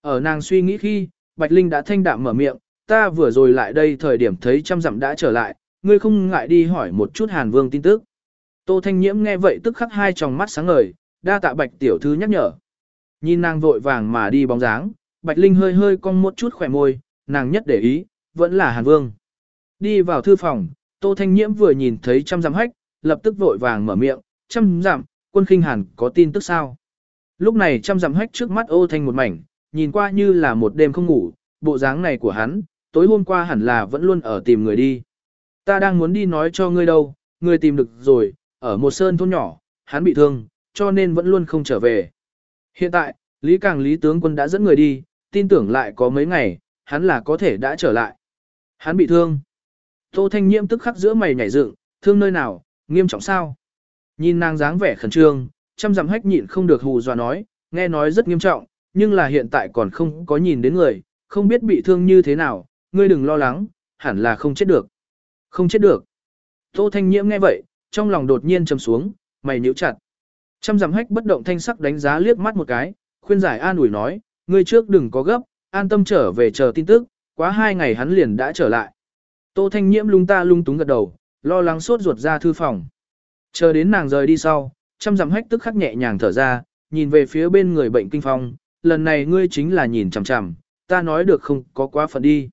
Ở nàng suy nghĩ khi, Bạch Linh đã thanh đạm mở miệng, ta vừa rồi lại đây thời điểm thấy trăm dặm đã trở lại, ngươi không ngại đi hỏi một chút Hàn Vương tin tức. Tô Thanh Nhiễm nghe vậy tức khắc hai tròng mắt sáng ngời, đa tạ Bạch tiểu thư nhắc nhở. Nhìn nàng vội vàng mà đi bóng dáng, Bạch Linh hơi hơi cong một chút khỏe môi, nàng nhất để ý, vẫn là Hàn Vương. Đi vào thư phòng, Tô Thanh Nhiễm vừa nhìn thấy trăm giảm hách, lập tức vội vàng mở miệng, trăm giảm, quân khinh hàn có tin tức sao? Lúc này trăm giảm hách trước mắt ô thanh một mảnh, nhìn qua như là một đêm không ngủ, bộ dáng này của hắn, tối hôm qua hẳn là vẫn luôn ở tìm người đi. Ta đang muốn đi nói cho ngươi đâu, ngươi tìm được rồi, ở một sơn thôn nhỏ, hắn bị thương, cho nên vẫn luôn không trở về. Hiện tại, Lý Càng Lý tướng quân đã dẫn người đi, tin tưởng lại có mấy ngày, hắn là có thể đã trở lại. Hắn bị thương. Tô Thanh Nhiễm tức khắc giữa mày nhảy dựng, thương nơi nào, nghiêm trọng sao? Nhìn nàng dáng vẻ khẩn trương, chăm dặm hách nhịn không được hù dọa nói, nghe nói rất nghiêm trọng, nhưng là hiện tại còn không có nhìn đến người, không biết bị thương như thế nào, ngươi đừng lo lắng, hẳn là không chết được. Không chết được. Tô Thanh Nhiễm nghe vậy, trong lòng đột nhiên trầm xuống, mày nhíu chặt. Trăm dặm hách bất động thanh sắc đánh giá liếc mắt một cái, khuyên giải an ủi nói, ngươi trước đừng có gấp, an tâm trở về chờ tin tức, quá hai ngày hắn liền đã trở lại. Tô Thanh Nhiễm lung ta lung túng gật đầu, lo lắng sốt ruột ra thư phòng. Chờ đến nàng rời đi sau, trăm dặm hách tức khắc nhẹ nhàng thở ra, nhìn về phía bên người bệnh kinh phong, lần này ngươi chính là nhìn chằm chằm, ta nói được không có quá phần đi.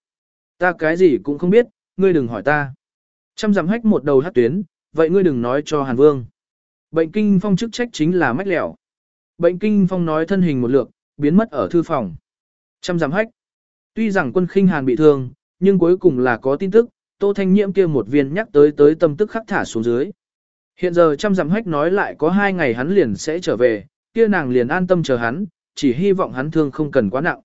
Ta cái gì cũng không biết, ngươi đừng hỏi ta. Trăm dặm hách một đầu hát tuyến, vậy ngươi đừng nói cho Hàn Vương. Bệnh kinh phong chức trách chính là mách lẻo. Bệnh kinh phong nói thân hình một lượt, biến mất ở thư phòng. Trăm giảm hách. Tuy rằng quân khinh Hàn bị thương, nhưng cuối cùng là có tin tức, Tô Thanh Nhiễm kia một viên nhắc tới tới tâm tức khắc thả xuống dưới. Hiện giờ trăm dặm hách nói lại có hai ngày hắn liền sẽ trở về, kia nàng liền an tâm chờ hắn, chỉ hy vọng hắn thương không cần quá nặng.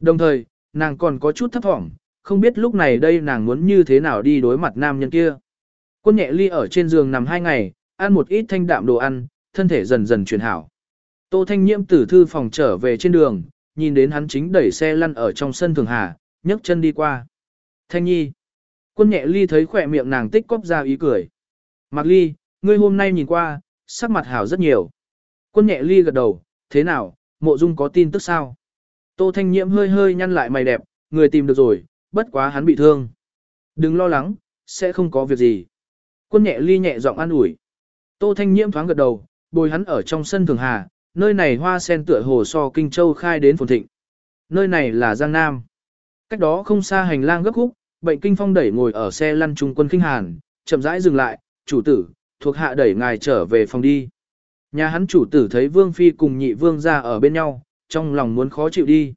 Đồng thời, nàng còn có chút thấp thỏm, không biết lúc này đây nàng muốn như thế nào đi đối mặt nam nhân kia. Quân nhẹ ly ở trên giường nằm hai ngày, ăn một ít thanh đạm đồ ăn, thân thể dần dần chuyển hảo. Tô Thanh Nhiễm từ thư phòng trở về trên đường, nhìn đến hắn chính đẩy xe lăn ở trong sân thường hà, nhấc chân đi qua. Thanh Nhi. Quân nhẹ ly thấy khỏe miệng nàng tích cóp ra ý cười. Mạc ly, ngươi hôm nay nhìn qua, sắc mặt hảo rất nhiều. Quân nhẹ ly gật đầu, thế nào, mộ dung có tin tức sao? Tô Thanh Nhiễm hơi hơi nhăn lại mày đẹp, người tìm được rồi, bất quá hắn bị thương. Đừng lo lắng, sẽ không có việc gì. Quân nhẹ ly nhẹ giọng an ủi. Tô Thanh Nhiễm thoáng gật đầu, bồi hắn ở trong sân thường hà, nơi này hoa sen tựa hồ so Kinh Châu khai đến phồn thịnh. Nơi này là Giang Nam. Cách đó không xa hành lang gấp khúc, bệnh kinh phong đẩy ngồi ở xe lăn trung quân kinh hàn, chậm rãi dừng lại, chủ tử, thuộc hạ đẩy ngài trở về phòng đi. Nhà hắn chủ tử thấy vương phi cùng nhị vương ra ở bên nhau, trong lòng muốn khó chịu đi.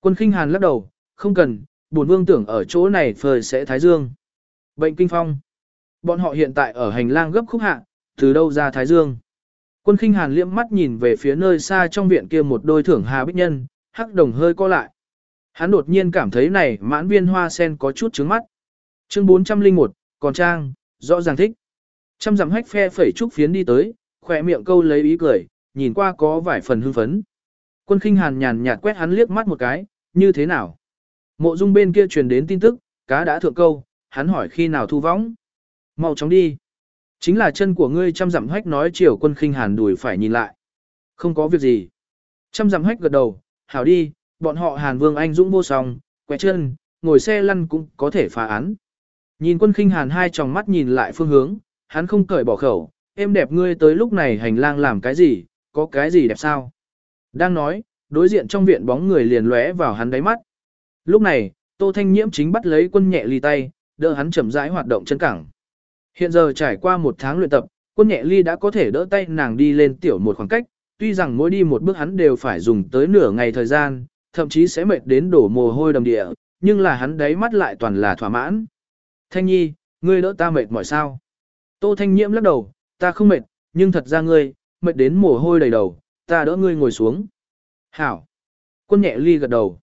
Quân kinh hàn lắc đầu, không cần, buồn vương tưởng ở chỗ này phơi sẽ thái dương. Bệnh kinh phong. Bọn họ hiện tại ở hành lang gấp khúc hạ, từ đâu ra thái dương. Quân khinh hàn liễm mắt nhìn về phía nơi xa trong viện kia một đôi thưởng hà bích nhân, hắc đồng hơi co lại. Hắn đột nhiên cảm thấy này mãn viên hoa sen có chút trứng mắt. Chương 401, còn trang, rõ ràng thích. Trăm dặm hách phe phẩy trúc phiến đi tới, khỏe miệng câu lấy ý cười, nhìn qua có vài phần hưng phấn. Quân khinh hàn nhàn nhạt quét hắn liếc mắt một cái, như thế nào? Mộ dung bên kia truyền đến tin tức, cá đã thượng câu, hắn hỏi khi nào thu võng. Mau chóng đi. Chính là chân của ngươi trăm dặm hách nói chiều quân khinh hàn đuổi phải nhìn lại. Không có việc gì. Trăm dặm hách gật đầu, hảo đi, bọn họ hàn vương anh dũng vô song, quẹt chân, ngồi xe lăn cũng có thể phá án. Nhìn quân khinh hàn hai tròng mắt nhìn lại phương hướng, hắn không cởi bỏ khẩu, em đẹp ngươi tới lúc này hành lang làm cái gì, có cái gì đẹp sao? Đang nói, đối diện trong viện bóng người liền lóe vào hắn đáy mắt. Lúc này, Tô Thanh Nhiễm chính bắt lấy quân nhẹ ly tay, đỡ hắn chậm rãi hoạt động chân cẳng. Hiện giờ trải qua một tháng luyện tập, quân nhẹ ly đã có thể đỡ tay nàng đi lên tiểu một khoảng cách, tuy rằng mỗi đi một bước hắn đều phải dùng tới nửa ngày thời gian, thậm chí sẽ mệt đến đổ mồ hôi đầm địa, nhưng là hắn đáy mắt lại toàn là thỏa mãn. Thanh nhi, ngươi đỡ ta mệt mỏi sao? Tô Thanh Nhiễm lắc đầu, ta không mệt, nhưng thật ra ngươi, mệt đến mồ hôi đầy đầu, ta đỡ ngươi ngồi xuống. Hảo. Quân nhẹ ly gật đầu.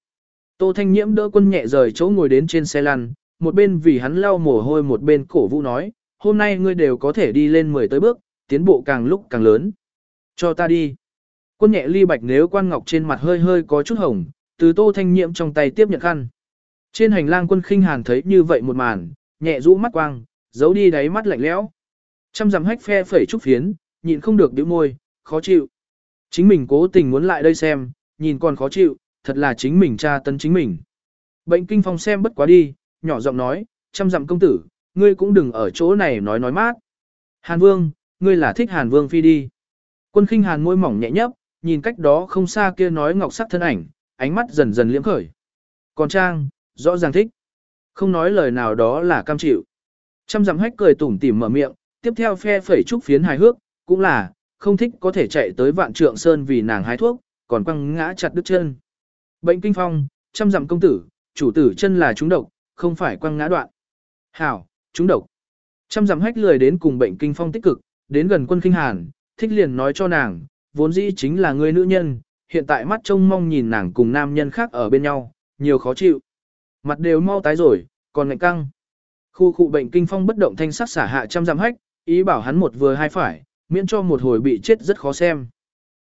Tô Thanh Nhiễm đỡ quân nhẹ rời chỗ ngồi đến trên xe lăn, một bên vì hắn lau mồ hôi một bên cổ vũ nói, hôm nay ngươi đều có thể đi lên 10 tới bước, tiến bộ càng lúc càng lớn. Cho ta đi. Quân nhẹ ly bạch nếu quan ngọc trên mặt hơi hơi có chút hồng, từ tô thanh nhiễm trong tay tiếp nhận khăn. Trên hành lang quân khinh hàn thấy như vậy một màn, nhẹ rũ mắt quang, giấu đi đáy mắt lạnh lẽo. Trăm dặm hách phe phẩy trúc phiến, nhịn không được điếu môi, khó chịu. Chính mình cố tình muốn lại đây xem, nhìn còn khó chịu, thật là chính mình tra tấn chính mình. Bệnh kinh phong xem bất quá đi, nhỏ giọng nói, trăm dặm công tử, ngươi cũng đừng ở chỗ này nói nói mát. Hàn Vương, ngươi là thích Hàn Vương phi đi. Quân khinh Hàn môi mỏng nhẹ nhấp, nhìn cách đó không xa kia nói ngọc sắc thân ảnh, ánh mắt dần dần liễm khởi. Còn Trang, rõ ràng thích. Không nói lời nào đó là cam chịu. Trăm dặm hách cười tủm tỉm mở miệng, tiếp theo phe phẩy trúc phiến hài hước, cũng là, không thích có thể chạy tới vạn trượng sơn vì nàng hái thuốc, còn quăng ngã chặt đứt chân. Bệnh kinh phong, trăm dặm công tử, chủ tử chân là trúng độc, không phải quăng ngã đoạn. Hảo, trúng độc. Trăm dặm hách lười đến cùng bệnh kinh phong tích cực, đến gần quân kinh hàn, thích liền nói cho nàng, vốn dĩ chính là người nữ nhân, hiện tại mắt trông mong nhìn nàng cùng nam nhân khác ở bên nhau, nhiều khó chịu. Mặt đều mau tái rồi, còn ngạnh căng. Khu khu bệnh kinh phong bất động thanh sắc xả hạ trăm dặm hách, ý bảo hắn một vừa hai phải, miễn cho một hồi bị chết rất khó xem.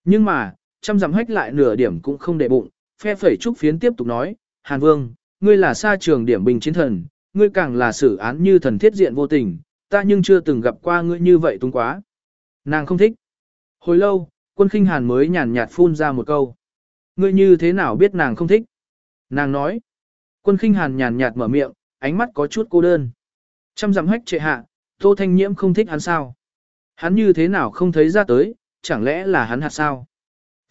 Nhưng mà, trăm dặm hách lại nửa điểm cũng không để bụng, phe phẩy trúc phiến tiếp tục nói, Hàn Vương, ngươi là xa trường điểm bình chiến thần, ngươi càng là xử án như thần thiết diện vô tình, ta nhưng chưa từng gặp qua ngươi như vậy tung quá. Nàng không thích. Hồi lâu, quân khinh hàn mới nhàn nhạt phun ra một câu. Ngươi như thế nào biết nàng không thích? Nàng nói. Quân khinh hàn nhàn nhạt mở miệng, ánh mắt có chút cô đơn. Trăm dặm hách trệ hạ, tô thanh nhiễm không thích hắn sao? Hắn như thế nào không thấy ra tới, chẳng lẽ là hắn hạt sao?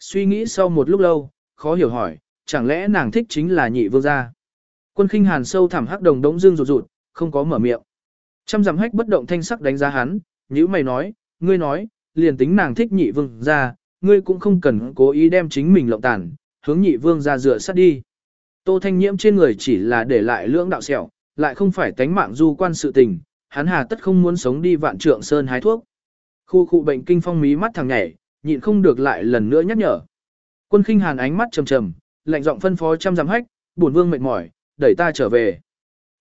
Suy nghĩ sau một lúc lâu, khó hiểu hỏi, chẳng lẽ nàng thích chính là nhị vương gia? Quân khinh hàn sâu thẳm hắc đồng đống dương rụt rụt, không có mở miệng. Trăm dặm hách bất động thanh sắc đánh giá hắn, nhữ mày nói, ngươi nói, liền tính nàng thích nhị vương ra, ngươi cũng không cần cố ý đem chính mình lộng tàn, hướng nhị vương ra dựa sát đi. Tô thanh nhiễm trên người chỉ là để lại lưỡng đạo sẹo, lại không phải tánh mạng du quan sự tình, hắn hà tất không muốn sống đi vạn trượng sơn hái thuốc. Khu khu bệnh kinh phong mí mắt thằng nhảy, nhịn không được lại lần nữa nhắc nhở. Quân khinh hàn ánh mắt trầm trầm, lạnh giọng phân phó trăm dặm hách, buồn vương mệt mỏi, đẩy ta trở về.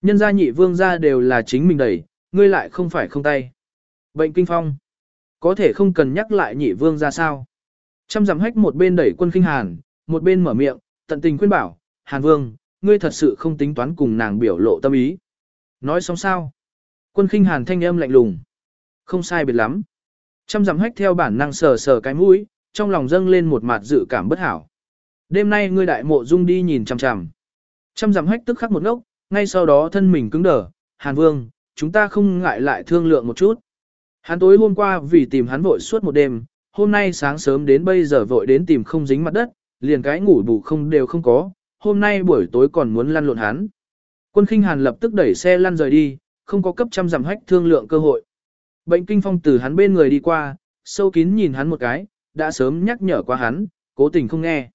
Nhân gia nhị vương gia đều là chính mình đẩy, ngươi lại không phải không tay. Bệnh kinh phong. Có thể không cần nhắc lại nhị vương gia sao. Trăm dặm hách một bên đẩy quân kinh hàn, một bên mở miệng, tận tình khuyên bảo, hàn vương, ngươi thật sự không tính toán cùng nàng biểu lộ tâm ý. Nói xong sao? Quân kinh hàn thanh âm lạnh lùng. Không sai biệt lắm. Trăm dặm hách theo bản năng sờ sờ cái mũi, trong lòng dâng lên một mặt dự cảm bất hảo. Đêm nay ngươi đại mộ dung đi nhìn chằm chằm. Trăm dặm hách tức khắc một ngốc, ngay sau đó thân mình cứng đờ, Hàn Vương, chúng ta không ngại lại thương lượng một chút. Hắn tối hôm qua vì tìm hắn vội suốt một đêm, hôm nay sáng sớm đến bây giờ vội đến tìm không dính mặt đất, liền cái ngủ bù không đều không có, hôm nay buổi tối còn muốn lăn lộn hắn. Quân khinh hàn lập tức đẩy xe lăn rời đi, không có cấp trăm dặm hách thương lượng cơ hội. Bệnh kinh phong từ hắn bên người đi qua, sâu kín nhìn hắn một cái, đã sớm nhắc nhở qua hắn, cố tình không nghe.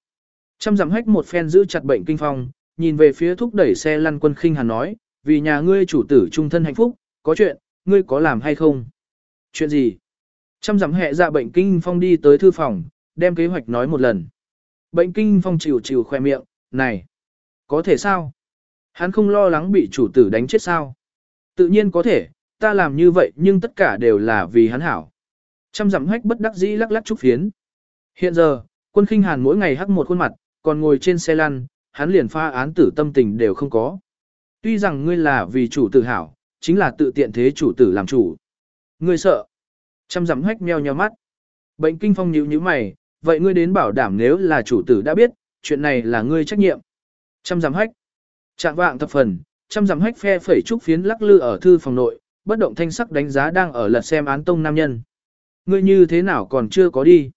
Trăm dặm hách một phen giữ chặt bệnh kinh phong, nhìn về phía thúc đẩy xe lăn quân khinh hàn nói, vì nhà ngươi chủ tử trung thân hạnh phúc, có chuyện, ngươi có làm hay không? Chuyện gì? Trăm giảm hệ dạ bệnh kinh phong đi tới thư phòng, đem kế hoạch nói một lần. Bệnh kinh phong chịu chịu khoe miệng, này, có thể sao? Hắn không lo lắng bị chủ tử đánh chết sao? Tự nhiên có thể, ta làm như vậy nhưng tất cả đều là vì hắn hảo. Trăm dặm hách bất đắc dĩ lắc lắc chút phiến. Hiện giờ, quân khinh hàn mỗi ngày hắc một khuôn mặt, còn ngồi trên xe lăn, hắn liền pha án tử tâm tình đều không có. Tuy rằng ngươi là vì chủ tử hảo, chính là tự tiện thế chủ tử làm chủ. Ngươi sợ. Trăm dặm hách meo nheo mắt. Bệnh kinh phong nhíu nhíu mày, vậy ngươi đến bảo đảm nếu là chủ tử đã biết, chuyện này là ngươi trách nhiệm. Trăm dặm hách. Trạng vạng thập phần, trăm dặm hách phe phẩy trúc phiến lắc lư ở thư phòng nội, bất động thanh sắc đánh giá đang ở lật xem án tông nam nhân. Ngươi như thế nào còn chưa có đi.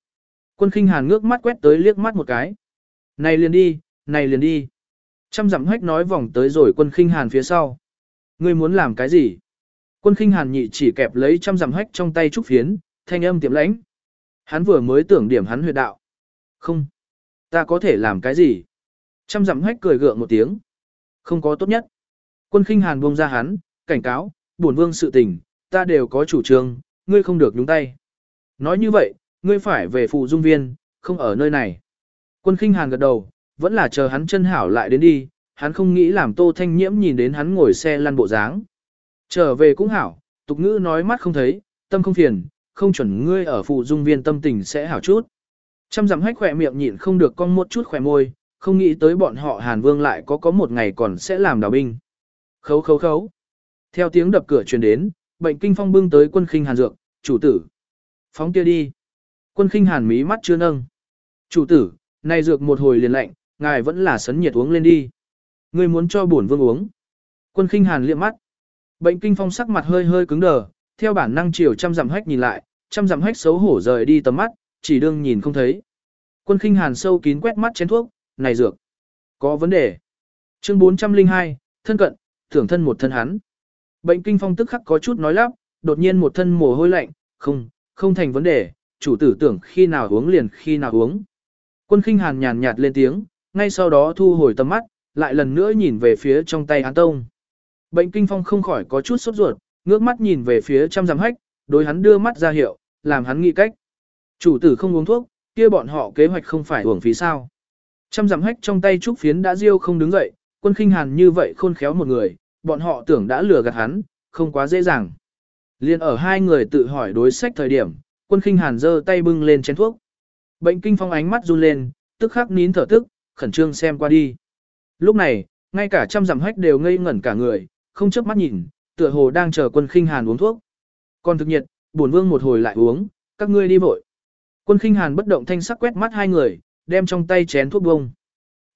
Quân khinh hàn ngước mắt quét tới liếc mắt một cái. Này liền đi, này liền đi. Trăm dặm hách nói vòng tới rồi quân khinh hàn phía sau. Ngươi muốn làm cái gì? Quân khinh hàn nhị chỉ kẹp lấy trăm dặm hách trong tay trúc phiến, thanh âm tiệm lãnh. Hắn vừa mới tưởng điểm hắn huyệt đạo. Không. Ta có thể làm cái gì? Trăm dặm hách cười gượng một tiếng. Không có tốt nhất. Quân khinh hàn buông ra hắn, cảnh cáo, bổn vương sự tình, ta đều có chủ trương, ngươi không được nhúng tay. Nói như vậy, ngươi phải về phụ dung viên, không ở nơi này. Quân khinh hàn gật đầu, vẫn là chờ hắn chân hảo lại đến đi, hắn không nghĩ làm tô thanh nhiễm nhìn đến hắn ngồi xe lăn bộ dáng. Trở về cũng hảo, tục ngữ nói mắt không thấy, tâm không phiền, không chuẩn ngươi ở phụ dung viên tâm tình sẽ hảo chút. Trăm dặm hách khỏe miệng nhịn không được con một chút khỏe môi, không nghĩ tới bọn họ Hàn Vương lại có có một ngày còn sẽ làm đào binh. Khấu khấu khấu. Theo tiếng đập cửa truyền đến, bệnh kinh phong bưng tới quân khinh Hàn dược, chủ tử. Phóng kia đi. Quân khinh Hàn mí mắt chưa nâng. Chủ tử, này dược một hồi liền lạnh, ngài vẫn là sấn nhiệt uống lên đi. Ngươi muốn cho bổn vương uống. Quân khinh Hàn liếc mắt. Bệnh kinh phong sắc mặt hơi hơi cứng đờ, theo bản năng chiều trăm dặm hách nhìn lại, trăm dặm hách xấu hổ rời đi tầm mắt, chỉ đương nhìn không thấy. Quân khinh hàn sâu kín quét mắt chén thuốc, này dược. Có vấn đề. Chương 402, thân cận, thưởng thân một thân hắn. Bệnh kinh phong tức khắc có chút nói lắp, đột nhiên một thân mồ hôi lạnh, không, không thành vấn đề, chủ tử tưởng khi nào uống liền khi nào uống. Quân khinh hàn nhàn nhạt lên tiếng, ngay sau đó thu hồi tầm mắt, lại lần nữa nhìn về phía trong tay án tông. Bệnh kinh phong không khỏi có chút sốt ruột, ngước mắt nhìn về phía trăm giảm hách, đối hắn đưa mắt ra hiệu, làm hắn nghĩ cách. Chủ tử không uống thuốc, kia bọn họ kế hoạch không phải uổng phí sao. Trăm giảm hách trong tay trúc phiến đã riêu không đứng dậy, quân khinh hàn như vậy khôn khéo một người, bọn họ tưởng đã lừa gạt hắn, không quá dễ dàng. Liên ở hai người tự hỏi đối sách thời điểm, quân khinh hàn giơ tay bưng lên chén thuốc. Bệnh kinh phong ánh mắt run lên, tức khắc nín thở tức, khẩn trương xem qua đi. Lúc này, ngay cả trăm dặm hách đều ngây ngẩn cả người, không chớp mắt nhìn, tựa hồ đang chờ quân khinh hàn uống thuốc. Còn thực nhiệt, bổn vương một hồi lại uống, các ngươi đi vội. Quân khinh hàn bất động thanh sắc quét mắt hai người, đem trong tay chén thuốc bông.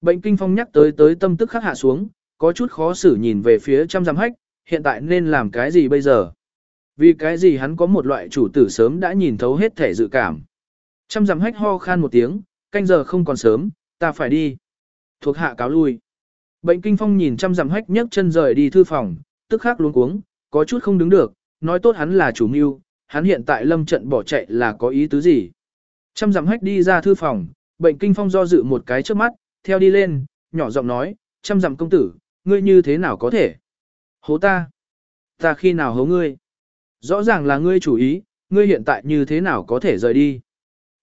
Bệnh kinh phong nhắc tới tới tâm tức khắc hạ xuống, có chút khó xử nhìn về phía trăm dặm hách, hiện tại nên làm cái gì bây giờ? Vì cái gì hắn có một loại chủ tử sớm đã nhìn thấu hết thể dự cảm. Trăm dặm hách ho khan một tiếng, canh giờ không còn sớm, ta phải đi. Thuộc hạ cáo lui. Bệnh kinh phong nhìn chăm dặm hách nhấc chân rời đi thư phòng, tức khắc luống cuống, có chút không đứng được, nói tốt hắn là chủ mưu, hắn hiện tại lâm trận bỏ chạy là có ý tứ gì. Chăm dặm hách đi ra thư phòng, bệnh kinh phong do dự một cái trước mắt, theo đi lên, nhỏ giọng nói, chăm dặm công tử, ngươi như thế nào có thể? Hố ta? Ta khi nào hố ngươi? Rõ ràng là ngươi chủ ý, ngươi hiện tại như thế nào có thể rời đi?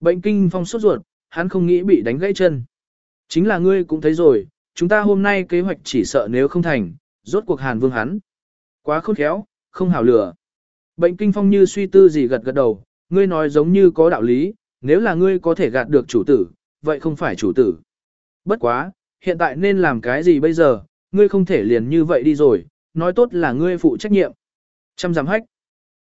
Bệnh kinh phong sốt ruột, hắn không nghĩ bị đánh gãy chân. Chính là ngươi cũng thấy rồi, chúng ta hôm nay kế hoạch chỉ sợ nếu không thành, rốt cuộc hàn vương hắn. Quá khôn khéo, không hảo lửa. Bệnh kinh phong như suy tư gì gật gật đầu, ngươi nói giống như có đạo lý, nếu là ngươi có thể gạt được chủ tử, vậy không phải chủ tử. Bất quá, hiện tại nên làm cái gì bây giờ, ngươi không thể liền như vậy đi rồi, nói tốt là ngươi phụ trách nhiệm. Trăm giảm hách.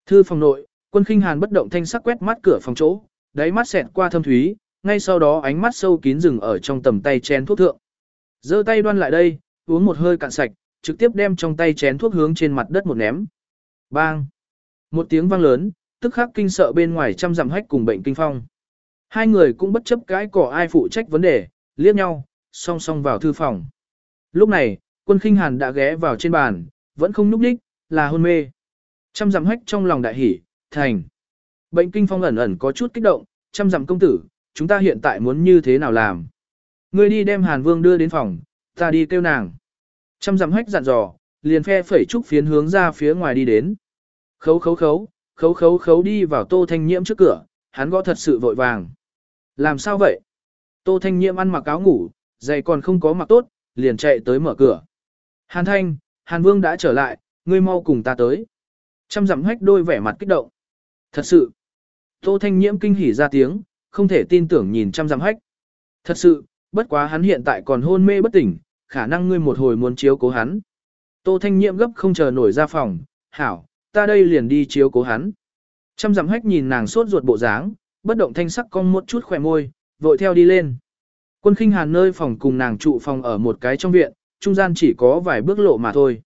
Thư phòng nội, quân khinh hàn bất động thanh sắc quét mắt cửa phòng chỗ, đáy mắt xẹt qua thâm thúy, ngay sau đó ánh mắt sâu kín rừng ở trong tầm tay chén thuốc thượng. giơ tay đoan lại đây, uống một hơi cạn sạch, trực tiếp đem trong tay chén thuốc hướng trên mặt đất một ném. Bang! Một tiếng vang lớn, tức khắc kinh sợ bên ngoài trăm dặm hách cùng bệnh kinh phong. Hai người cũng bất chấp cái cỏ ai phụ trách vấn đề, liếc nhau, song song vào thư phòng. Lúc này, quân khinh hàn đã ghé vào trên bàn, vẫn không núp đích, là hôn mê. Trăm dặm hách trong lòng đại hỉ, thành. Bệnh kinh phong ẩn ẩn có chút kích động, trăm dặm công tử, chúng ta hiện tại muốn như thế nào làm? Ngươi đi đem Hàn Vương đưa đến phòng, ta đi kêu nàng. Trăm dặm hách dặn dò, liền phe phẩy trúc phiến hướng ra phía ngoài đi đến. Khấu khấu khấu, khấu khấu khấu đi vào tô thanh nhiễm trước cửa, hắn gõ thật sự vội vàng. Làm sao vậy? Tô thanh nhiễm ăn mặc áo ngủ, giày còn không có mặc tốt, liền chạy tới mở cửa. Hàn thanh, Hàn Vương đã trở lại, ngươi mau cùng ta tới. Trăm dặm hách đôi vẻ mặt kích động. Thật sự. Tô thanh nhiễm kinh hỉ ra tiếng, không thể tin tưởng nhìn trăm dặm hách. Thật sự, bất quá hắn hiện tại còn hôn mê bất tỉnh, khả năng ngươi một hồi muốn chiếu cố hắn. Tô thanh nhiệm gấp không chờ nổi ra phòng, hảo, ta đây liền đi chiếu cố hắn. Trăm dặm hách nhìn nàng sốt ruột bộ dáng, bất động thanh sắc cong một chút khỏe môi, vội theo đi lên. Quân khinh hàn nơi phòng cùng nàng trụ phòng ở một cái trong viện, trung gian chỉ có vài bước lộ mà thôi.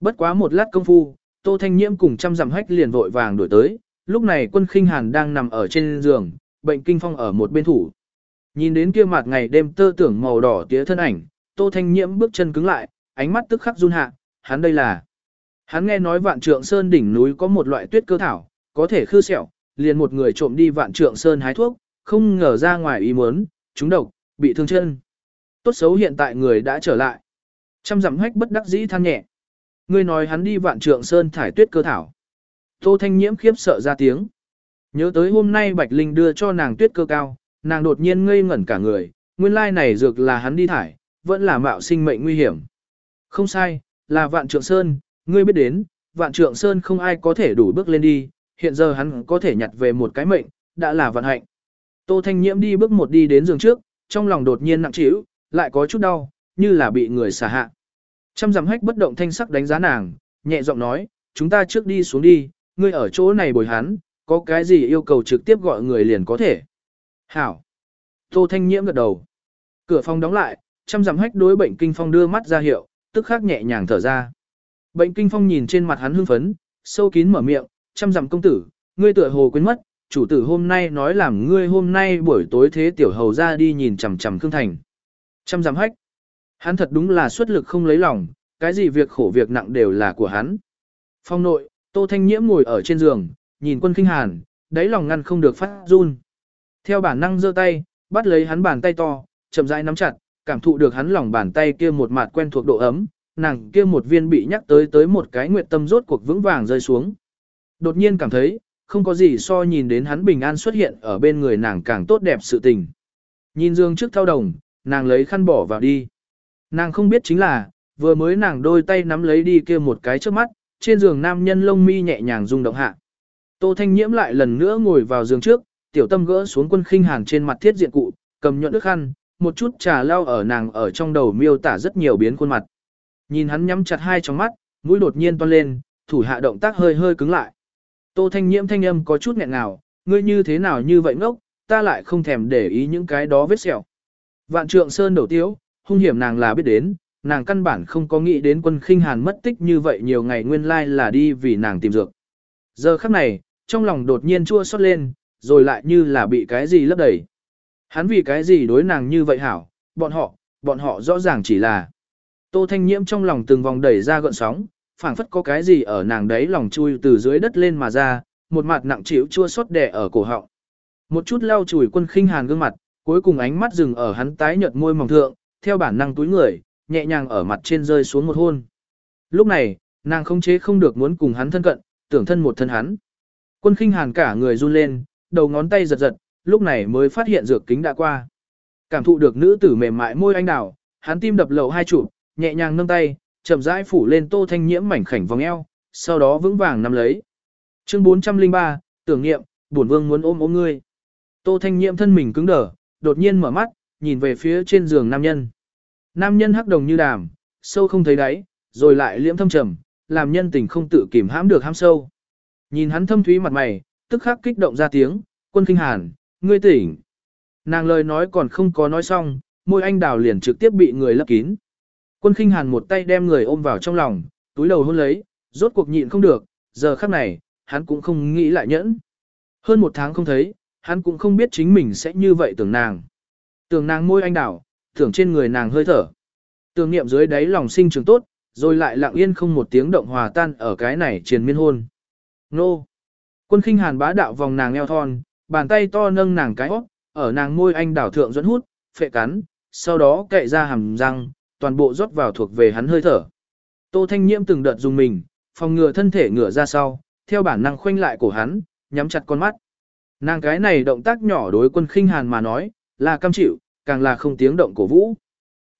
Bất quá một lát công phu, Tô Thanh Nhiễm cùng trăm dặm hách liền vội vàng đổi tới, lúc này quân khinh hàn đang nằm ở trên giường, bệnh kinh phong ở một bên thủ. Nhìn đến kia mặt ngày đêm tơ tưởng màu đỏ tía thân ảnh, Tô Thanh Nhiễm bước chân cứng lại, ánh mắt tức khắc run hạ, hắn đây là. Hắn nghe nói vạn trượng sơn đỉnh núi có một loại tuyết cơ thảo, có thể khư sẹo, liền một người trộm đi vạn trượng sơn hái thuốc, không ngờ ra ngoài ý muốn, trúng độc, bị thương chân. Tốt xấu hiện tại người đã trở lại. Trăm dặm hách bất đắc dĩ than nhẹ. Ngươi nói hắn đi vạn trượng sơn thải tuyết cơ thảo. Tô Thanh Nhiễm khiếp sợ ra tiếng. Nhớ tới hôm nay Bạch Linh đưa cho nàng tuyết cơ cao, nàng đột nhiên ngây ngẩn cả người, nguyên lai này dược là hắn đi thải, vẫn là mạo sinh mệnh nguy hiểm. Không sai, là vạn trượng sơn, ngươi biết đến, vạn trượng sơn không ai có thể đủ bước lên đi, hiện giờ hắn có thể nhặt về một cái mệnh, đã là vận hạnh. Tô Thanh Nhiễm đi bước một đi đến giường trước, trong lòng đột nhiên nặng trĩu, lại có chút đau, như là bị người xả hạ. Trăm dặm hách bất động thanh sắc đánh giá nàng, nhẹ giọng nói, chúng ta trước đi xuống đi, ngươi ở chỗ này bồi hắn, có cái gì yêu cầu trực tiếp gọi người liền có thể. Hảo. Tô Thanh Nhiễm gật đầu. Cửa phòng đóng lại, chăm dặm hách đối bệnh kinh phong đưa mắt ra hiệu, tức khắc nhẹ nhàng thở ra. Bệnh kinh phong nhìn trên mặt hắn hưng phấn, sâu kín mở miệng, chăm dặm công tử, ngươi tựa hồ quên mất, chủ tử hôm nay nói làm ngươi hôm nay buổi tối thế tiểu hầu ra đi nhìn chằm chằm Khương Thành. Chăm dặm hách. Hắn thật đúng là xuất lực không lấy lòng, cái gì việc khổ việc nặng đều là của hắn. Phong nội, Tô Thanh Nhiễm ngồi ở trên giường, nhìn quân kinh hàn, đáy lòng ngăn không được phát run. Theo bản năng giơ tay, bắt lấy hắn bàn tay to, chậm rãi nắm chặt, cảm thụ được hắn lòng bàn tay kia một mặt quen thuộc độ ấm, nàng kia một viên bị nhắc tới tới một cái nguyệt tâm rốt cuộc vững vàng rơi xuống. Đột nhiên cảm thấy, không có gì so nhìn đến hắn bình an xuất hiện ở bên người nàng càng tốt đẹp sự tình. Nhìn dương trước thao đồng, nàng lấy khăn bỏ vào đi. Nàng không biết chính là, vừa mới nàng đôi tay nắm lấy đi kia một cái trước mắt, trên giường nam nhân lông mi nhẹ nhàng rung động hạ. Tô Thanh Nhiễm lại lần nữa ngồi vào giường trước, tiểu tâm gỡ xuống quân khinh hàn trên mặt thiết diện cụ, cầm nhuận nước khăn, một chút trà lao ở nàng ở trong đầu miêu tả rất nhiều biến khuôn mặt. Nhìn hắn nhắm chặt hai trong mắt, mũi đột nhiên toan lên, thủ hạ động tác hơi hơi cứng lại. Tô Thanh Nhiễm thanh âm có chút nghẹn ngào, ngươi như thế nào như vậy ngốc, ta lại không thèm để ý những cái đó vết sẹo. Vạn trượng sơn đầu tiếu, hung hiểm nàng là biết đến, nàng căn bản không có nghĩ đến quân khinh hàn mất tích như vậy nhiều ngày nguyên lai là đi vì nàng tìm dược. Giờ khắc này, trong lòng đột nhiên chua xót lên, rồi lại như là bị cái gì lấp đầy. Hắn vì cái gì đối nàng như vậy hảo, bọn họ, bọn họ rõ ràng chỉ là. Tô Thanh Nhiễm trong lòng từng vòng đẩy ra gợn sóng, phảng phất có cái gì ở nàng đấy lòng chui từ dưới đất lên mà ra, một mặt nặng chịu chua xót đè ở cổ họng. Một chút lau chùi quân khinh hàn gương mặt, cuối cùng ánh mắt dừng ở hắn tái nhợt môi mỏng thượng, theo bản năng túi người, nhẹ nhàng ở mặt trên rơi xuống một hôn. Lúc này, nàng không chế không được muốn cùng hắn thân cận, tưởng thân một thân hắn. Quân khinh hàn cả người run lên, đầu ngón tay giật giật, lúc này mới phát hiện dược kính đã qua. Cảm thụ được nữ tử mềm mại môi anh đào, hắn tim đập lậu hai chụp, nhẹ nhàng nâng tay, chậm rãi phủ lên tô thanh nhiễm mảnh khảnh vòng eo, sau đó vững vàng nắm lấy. Chương 403, tưởng niệm, bổn vương muốn ôm ôm ngươi. Tô thanh nhiễm thân mình cứng đờ, đột nhiên mở mắt, nhìn về phía trên giường nam nhân. Nam nhân hắc đồng như đàm, sâu không thấy đáy, rồi lại liễm thâm trầm, làm nhân tình không tự kìm hãm được ham sâu. Nhìn hắn thâm thúy mặt mày, tức khắc kích động ra tiếng, quân kinh hàn, ngươi tỉnh. Nàng lời nói còn không có nói xong, môi anh đào liền trực tiếp bị người lấp kín. Quân khinh hàn một tay đem người ôm vào trong lòng, túi đầu hôn lấy, rốt cuộc nhịn không được, giờ khắc này, hắn cũng không nghĩ lại nhẫn. Hơn một tháng không thấy, hắn cũng không biết chính mình sẽ như vậy tưởng nàng. Tưởng nàng môi anh đào, tưởng trên người nàng hơi thở. Tưởng niệm dưới đáy lòng sinh trường tốt, rồi lại lặng yên không một tiếng động hòa tan ở cái này triền miên hôn. Nô! Quân khinh hàn bá đạo vòng nàng eo thon, bàn tay to nâng nàng cái óc, ở nàng môi anh đảo thượng dẫn hút, phệ cắn, sau đó cậy ra hàm răng, toàn bộ rót vào thuộc về hắn hơi thở. Tô Thanh Nhiễm từng đợt dùng mình, phòng ngừa thân thể ngửa ra sau, theo bản năng khoanh lại cổ hắn, nhắm chặt con mắt. Nàng cái này động tác nhỏ đối quân khinh hàn mà nói, là cam chịu, càng là không tiếng động cổ vũ.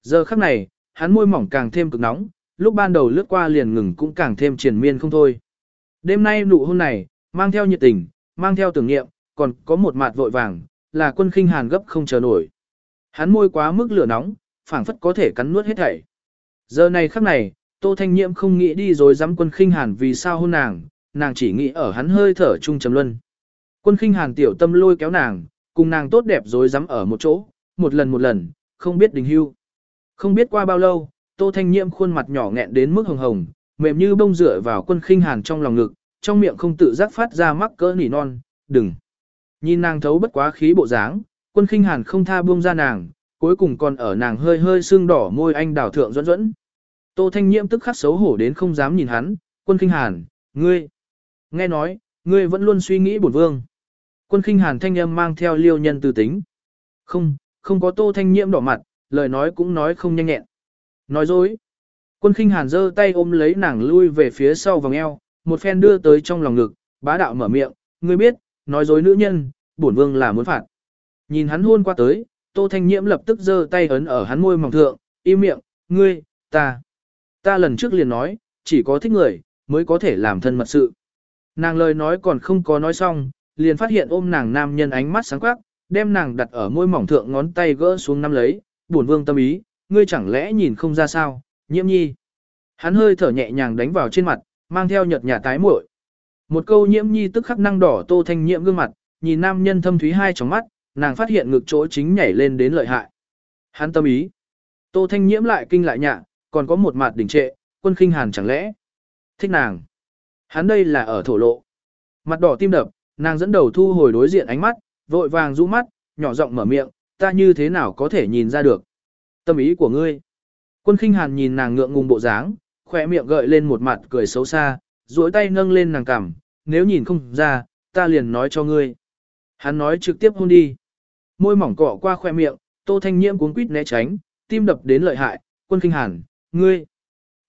Giờ khắc này, hắn môi mỏng càng thêm cực nóng, lúc ban đầu lướt qua liền ngừng cũng càng thêm triền miên không thôi. Đêm nay nụ hôn này, mang theo nhiệt tình, mang theo tưởng niệm, còn có một mặt vội vàng, là quân khinh hàn gấp không chờ nổi. Hắn môi quá mức lửa nóng, phảng phất có thể cắn nuốt hết thảy. Giờ này khắc này, Tô Thanh Nhiễm không nghĩ đi rồi dám quân khinh hàn vì sao hôn nàng, nàng chỉ nghĩ ở hắn hơi thở chung trầm luân. Quân khinh hàn tiểu tâm lôi kéo nàng, cùng nàng tốt đẹp rồi dám ở một chỗ, một lần một lần, không biết đình hưu. Không biết qua bao lâu, Tô Thanh Nhiễm khuôn mặt nhỏ nghẹn đến mức hồng hồng, mềm như bông rửa vào quân khinh hàn trong lòng ngực, trong miệng không tự giác phát ra mắc cỡ nỉ non, đừng. Nhìn nàng thấu bất quá khí bộ dáng, quân khinh hàn không tha buông ra nàng, cuối cùng còn ở nàng hơi hơi sưng đỏ môi anh đào thượng dẫn dẫn. Tô Thanh Nhiễm tức khắc xấu hổ đến không dám nhìn hắn, quân khinh hàn, ngươi. Nghe nói, ngươi vẫn luôn suy nghĩ bổn vương. Quân khinh hàn thanh âm mang theo liêu nhân từ tính. Không, không có Tô Thanh Nhiễm đỏ mặt, lời nói cũng nói không nhanh nhẹn. Nói dối. Quân khinh hàn giơ tay ôm lấy nàng lui về phía sau vòng eo, một phen đưa tới trong lòng ngực, bá đạo mở miệng, ngươi biết, nói dối nữ nhân, bổn vương là muốn phạt. Nhìn hắn hôn qua tới, Tô Thanh Nhiễm lập tức giơ tay ấn ở hắn môi mỏng thượng, im miệng, ngươi, ta. Ta lần trước liền nói, chỉ có thích người, mới có thể làm thân mật sự. Nàng lời nói còn không có nói xong, liền phát hiện ôm nàng nam nhân ánh mắt sáng quắc, đem nàng đặt ở môi mỏng thượng ngón tay gỡ xuống nắm lấy, buồn vương tâm ý, ngươi chẳng lẽ nhìn không ra sao, nhiễm nhi. Hắn hơi thở nhẹ nhàng đánh vào trên mặt, mang theo nhợt nhạt tái muội. Một câu nhiễm nhi tức khắc năng đỏ tô thanh nhiễm gương mặt, nhìn nam nhân thâm thúy hai trong mắt, nàng phát hiện ngực chỗ chính nhảy lên đến lợi hại. Hắn tâm ý. Tô thanh nhiễm lại kinh lại nhạ, còn có một mặt đỉnh trệ, quân khinh hàn chẳng lẽ. Thích nàng. Hắn đây là ở thổ lộ. Mặt đỏ tim đập, nàng dẫn đầu thu hồi đối diện ánh mắt, vội vàng rũ mắt, nhỏ giọng mở miệng, ta như thế nào có thể nhìn ra được. Tâm ý của ngươi. Quân khinh hàn nhìn nàng ngượng ngùng bộ dáng, khỏe miệng gợi lên một mặt cười xấu xa, duỗi tay nâng lên nàng cằm, nếu nhìn không ra, ta liền nói cho ngươi. Hắn nói trực tiếp hôn đi. Môi mỏng cọ qua khoe miệng, tô thanh nhiễm cuốn quýt né tránh, tim đập đến lợi hại, quân kinh hàn, ngươi.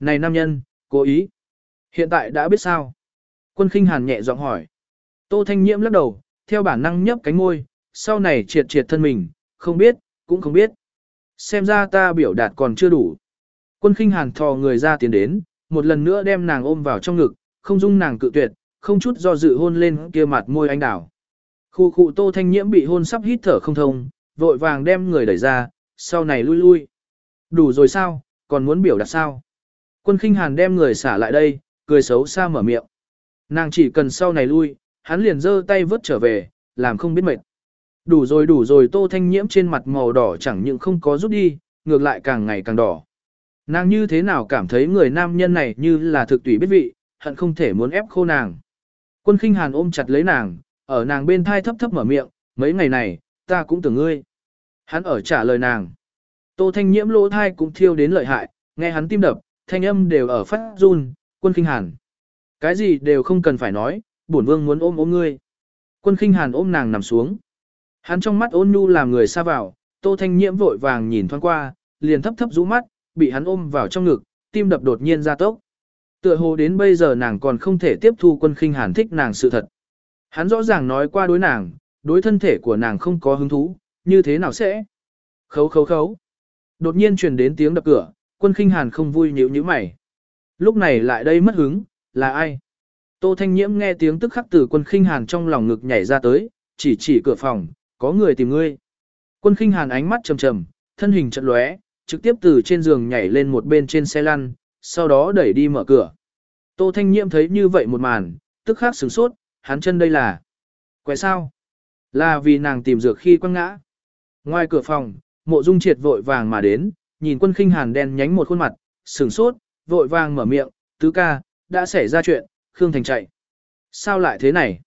Này nam nhân, cố ý. Hiện tại đã biết sao? Quân khinh hàn nhẹ giọng hỏi. Tô thanh nhiễm lắc đầu, theo bản năng nhấp cánh môi, sau này triệt triệt thân mình, không biết, cũng không biết. Xem ra ta biểu đạt còn chưa đủ. Quân khinh hàn thò người ra tiến đến, một lần nữa đem nàng ôm vào trong ngực, không dung nàng cự tuyệt, không chút do dự hôn lên kia mặt môi anh đảo. Khu khu tô thanh nhiễm bị hôn sắp hít thở không thông, vội vàng đem người đẩy ra, sau này lui lui. Đủ rồi sao, còn muốn biểu đạt sao? Quân khinh hàn đem người xả lại đây, cười xấu xa mở miệng. Nàng chỉ cần sau này lui, hắn liền giơ tay vớt trở về, làm không biết mệt. Đủ rồi đủ rồi tô thanh nhiễm trên mặt màu đỏ chẳng những không có rút đi, ngược lại càng ngày càng đỏ. Nàng như thế nào cảm thấy người nam nhân này như là thực tùy biết vị, hận không thể muốn ép khô nàng. Quân khinh hàn ôm chặt lấy nàng, ở nàng bên thai thấp thấp mở miệng, mấy ngày này, ta cũng tưởng ngươi. Hắn ở trả lời nàng. Tô thanh nhiễm lỗ thai cũng thiêu đến lợi hại, nghe hắn tim đập, thanh âm đều ở phát run, quân khinh hàn. Cái gì đều không cần phải nói, bổn vương muốn ôm ôm ngươi. Quân khinh hàn ôm nàng nằm xuống. Hắn trong mắt ôn nhu làm người xa vào, tô thanh nhiễm vội vàng nhìn thoáng qua, liền thấp thấp rũ mắt, bị hắn ôm vào trong ngực, tim đập đột nhiên ra tốc. Tựa hồ đến bây giờ nàng còn không thể tiếp thu quân khinh hàn thích nàng sự thật. Hắn rõ ràng nói qua đối nàng, đối thân thể của nàng không có hứng thú, như thế nào sẽ? Khấu khấu khấu. Đột nhiên truyền đến tiếng đập cửa, quân khinh hàn không vui nhíu nhíu mày. Lúc này lại đây mất hứng, là ai? Tô Thanh Nhiễm nghe tiếng tức khắc từ quân khinh hàn trong lòng ngực nhảy ra tới, chỉ chỉ cửa phòng, có người tìm ngươi. Quân khinh hàn ánh mắt trầm trầm, thân hình chật lóe, trực tiếp từ trên giường nhảy lên một bên trên xe lăn, sau đó đẩy đi mở cửa. Tô Thanh Nhiễm thấy như vậy một màn, tức khắc sửng sốt, hắn chân đây là. Quẹ sao? Là vì nàng tìm dược khi quăng ngã. Ngoài cửa phòng, mộ dung triệt vội vàng mà đến, nhìn quân khinh hàn đen nhánh một khuôn mặt, sửng sốt, vội vàng mở miệng, tứ ca, đã xảy ra chuyện, Khương Thành chạy. Sao lại thế này?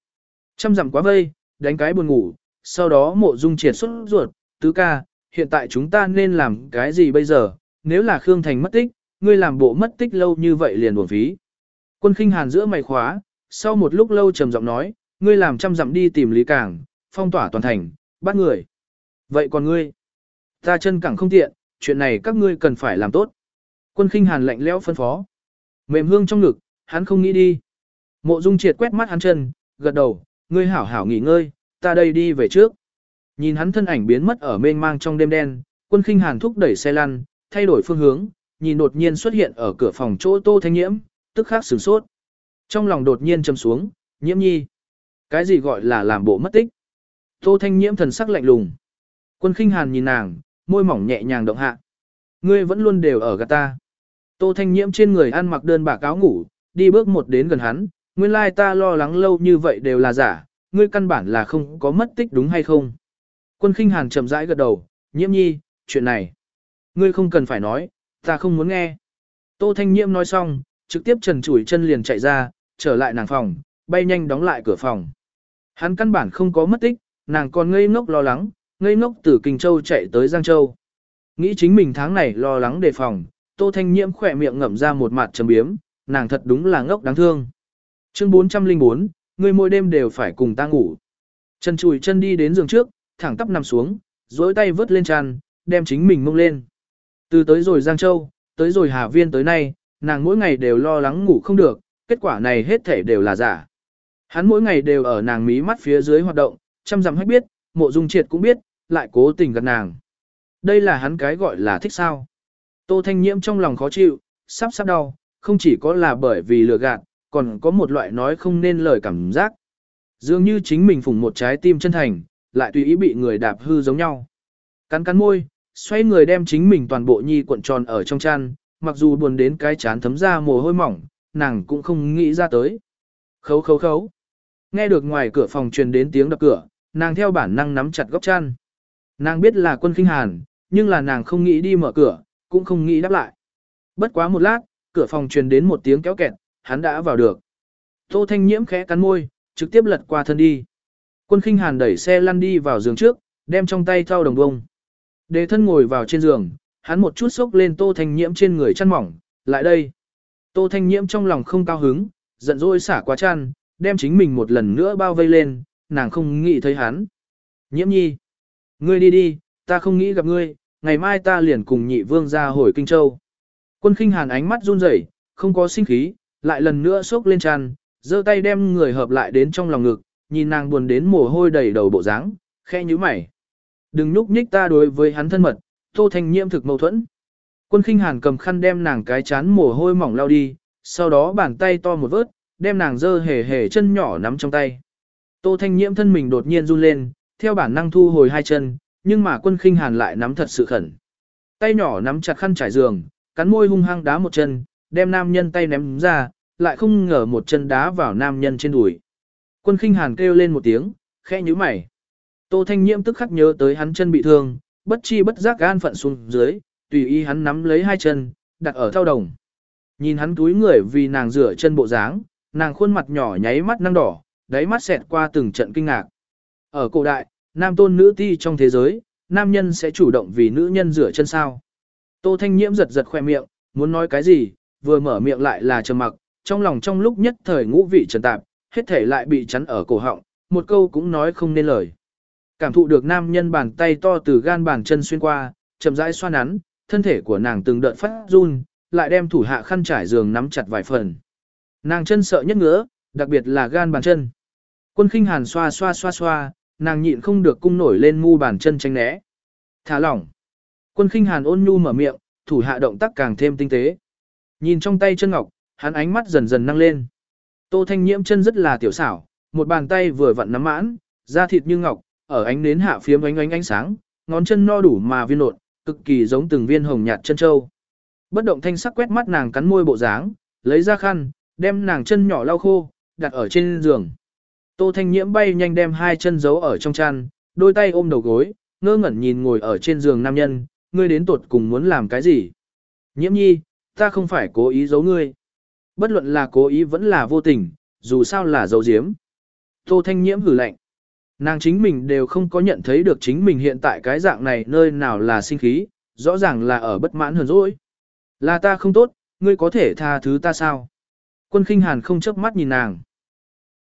Trăm dặm quá vây, đánh cái buồn ngủ, sau đó mộ dung triệt xuất ruột, tứ ca, hiện tại chúng ta nên làm cái gì bây giờ, nếu là Khương Thành mất tích, ngươi làm bộ mất tích lâu như vậy liền buồn phí. Quân khinh hàn giữa mày khóa, sau một lúc lâu trầm giọng nói, ngươi làm trăm dặm đi tìm Lý Cảng, phong tỏa toàn thành, bắt người. Vậy còn ngươi? Ta chân cẳng không tiện, chuyện này các ngươi cần phải làm tốt. Quân khinh hàn lạnh lẽo phân phó. Mềm hương trong ngực, hắn không nghĩ đi. Mộ Dung triệt quét mắt hắn chân, gật đầu, ngươi hảo hảo nghỉ ngơi, ta đây đi về trước. Nhìn hắn thân ảnh biến mất ở mênh mang trong đêm đen, quân khinh hàn thúc đẩy xe lăn, thay đổi phương hướng, nhìn đột nhiên xuất hiện ở cửa phòng chỗ tô thanh nhiễm, tức khắc sửng sốt. Trong lòng đột nhiên châm xuống, nhiễm nhi. Cái gì gọi là làm bộ mất tích? Tô thanh nhiễm thần sắc lạnh lùng. Quân khinh hàn nhìn nàng, môi mỏng nhẹ nhàng động hạ. Ngươi vẫn luôn đều ở gạt ta. Tô thanh nhiễm trên người ăn mặc đơn bạc áo ngủ, đi bước một đến gần hắn, nguyên lai ta lo lắng lâu như vậy đều là giả, ngươi căn bản là không có mất tích đúng hay không. Quân khinh hàn chậm rãi gật đầu, nhiễm nhi, chuyện này. Ngươi không cần phải nói, ta không muốn nghe. Tô thanh nhiễm nói xong, trực tiếp trần chủi chân liền chạy ra, trở lại nàng phòng, bay nhanh đóng lại cửa phòng. Hắn căn bản không có mất tích, nàng còn ngây ngốc lo lắng, ngây ngốc từ Kinh Châu chạy tới Giang Châu. Nghĩ chính mình tháng này lo lắng đề phòng, Tô Thanh Nhiễm khỏe miệng ngậm ra một mặt trầm biếm, nàng thật đúng là ngốc đáng thương. Chương 404, người mỗi đêm đều phải cùng ta ngủ. Trần chùi chân đi đến giường trước, thẳng tắp nằm xuống, duỗi tay vớt lên tràn, đem chính mình mông lên. Từ tới rồi Giang Châu, tới rồi Hà Viên tới nay, nàng mỗi ngày đều lo lắng ngủ không được, kết quả này hết thể đều là giả. Hắn mỗi ngày đều ở nàng mí mắt phía dưới hoạt động, chăm dặm hết biết, mộ dung triệt cũng biết, lại cố tình gạt nàng. Đây là hắn cái gọi là thích sao. Tô Thanh Nhiễm trong lòng khó chịu, sắp sắp đau, không chỉ có là bởi vì lừa gạt, còn có một loại nói không nên lời cảm giác. Dường như chính mình phùng một trái tim chân thành, lại tùy ý bị người đạp hư giống nhau. Cắn cắn môi, xoay người đem chính mình toàn bộ nhi cuộn tròn ở trong chăn, mặc dù buồn đến cái chán thấm ra mồ hôi mỏng, nàng cũng không nghĩ ra tới. Khấu khấu khấu. Nghe được ngoài cửa phòng truyền đến tiếng đập cửa, nàng theo bản năng nắm chặt góc chăn. Nàng biết là quân kinh hàn, nhưng là nàng không nghĩ đi mở cửa, cũng không nghĩ đáp lại. Bất quá một lát, cửa phòng truyền đến một tiếng kéo kẹt, hắn đã vào được. Tô Thanh Nhiễm khẽ cắn môi, trực tiếp lật qua thân đi. Quân khinh hàn đẩy xe lăn đi vào giường trước, đem trong tay thao đồng bông. Đế thân ngồi vào trên giường, hắn một chút sốc lên Tô Thanh Nhiễm trên người chăn mỏng, lại đây. Tô Thanh Nhiễm trong lòng không cao hứng, giận dỗi xả quá chăn, đem chính mình một lần nữa bao vây lên, nàng không nghĩ thấy hắn. Nhiễm nhi, ngươi đi đi, ta không nghĩ gặp ngươi, ngày mai ta liền cùng nhị vương ra hồi Kinh Châu. Quân khinh hàn ánh mắt run rẩy, không có sinh khí, lại lần nữa sốc lên chăn, giơ tay đem người hợp lại đến trong lòng ngực, nhìn nàng buồn đến mồ hôi đầy đầu bộ dáng, khe như mày. Đừng nhúc nhích ta đối với hắn thân mật, tô thanh nhiễm thực mâu thuẫn. Quân khinh hàn cầm khăn đem nàng cái chán mồ hôi mỏng lao đi, sau đó bàn tay to một vớt, đem nàng dơ hề hề chân nhỏ nắm trong tay. Tô thanh nhiễm thân mình đột nhiên run lên, theo bản năng thu hồi hai chân, nhưng mà quân khinh hàn lại nắm thật sự khẩn. Tay nhỏ nắm chặt khăn trải giường, cắn môi hung hăng đá một chân, đem nam nhân tay ném ra, lại không ngờ một chân đá vào nam nhân trên đùi. Quân khinh hàn kêu lên một tiếng, khẽ nhíu mày. Tô Thanh Nhiễm tức khắc nhớ tới hắn chân bị thương, bất chi bất giác gan phận xuống dưới, tùy ý hắn nắm lấy hai chân, đặt ở thao đồng. Nhìn hắn túi người vì nàng rửa chân bộ dáng, nàng khuôn mặt nhỏ nháy mắt năng đỏ, đáy mắt xẹt qua từng trận kinh ngạc. Ở cổ đại, nam tôn nữ ti trong thế giới, nam nhân sẽ chủ động vì nữ nhân rửa chân sao. Tô Thanh Nhiễm giật giật khoe miệng, muốn nói cái gì, vừa mở miệng lại là trầm mặc, trong lòng trong lúc nhất thời ngũ vị trần tạp, hết thể lại bị chắn ở cổ họng, một câu cũng nói không nên lời. Cảm thụ được nam nhân bàn tay to từ gan bàn chân xuyên qua, chậm rãi xoa nắn, thân thể của nàng từng đợt phát run, lại đem thủ hạ khăn trải giường nắm chặt vài phần. Nàng chân sợ nhất ngứa, đặc biệt là gan bàn chân. Quân khinh hàn xoa xoa xoa xoa, nàng nhịn không được cung nổi lên mu bàn chân tránh né. Thả lỏng. Quân khinh hàn ôn nhu mở miệng, thủ hạ động tác càng thêm tinh tế. Nhìn trong tay chân ngọc, hắn ánh mắt dần dần nâng lên. Tô Thanh Nhiễm chân rất là tiểu xảo, một bàn tay vừa vặn nắm mãn, da thịt như ngọc, ở ánh nến hạ phiếm ánh ánh ánh sáng, ngón chân no đủ mà viên nộn, cực kỳ giống từng viên hồng nhạt chân châu. Bất động thanh sắc quét mắt nàng cắn môi bộ dáng, lấy ra khăn, đem nàng chân nhỏ lau khô, đặt ở trên giường. Tô Thanh Nhiễm bay nhanh đem hai chân giấu ở trong chăn, đôi tay ôm đầu gối, ngơ ngẩn nhìn ngồi ở trên giường nam nhân, ngươi đến tuột cùng muốn làm cái gì? Nhiễm nhi, ta không phải cố ý giấu ngươi. Bất luận là cố ý vẫn là vô tình, dù sao là dấu diếm. Tô Thanh Nhiễm hử lạnh. Nàng chính mình đều không có nhận thấy được chính mình hiện tại cái dạng này nơi nào là sinh khí, rõ ràng là ở bất mãn hơn rồi. Là ta không tốt, ngươi có thể tha thứ ta sao? Quân khinh hàn không chớp mắt nhìn nàng.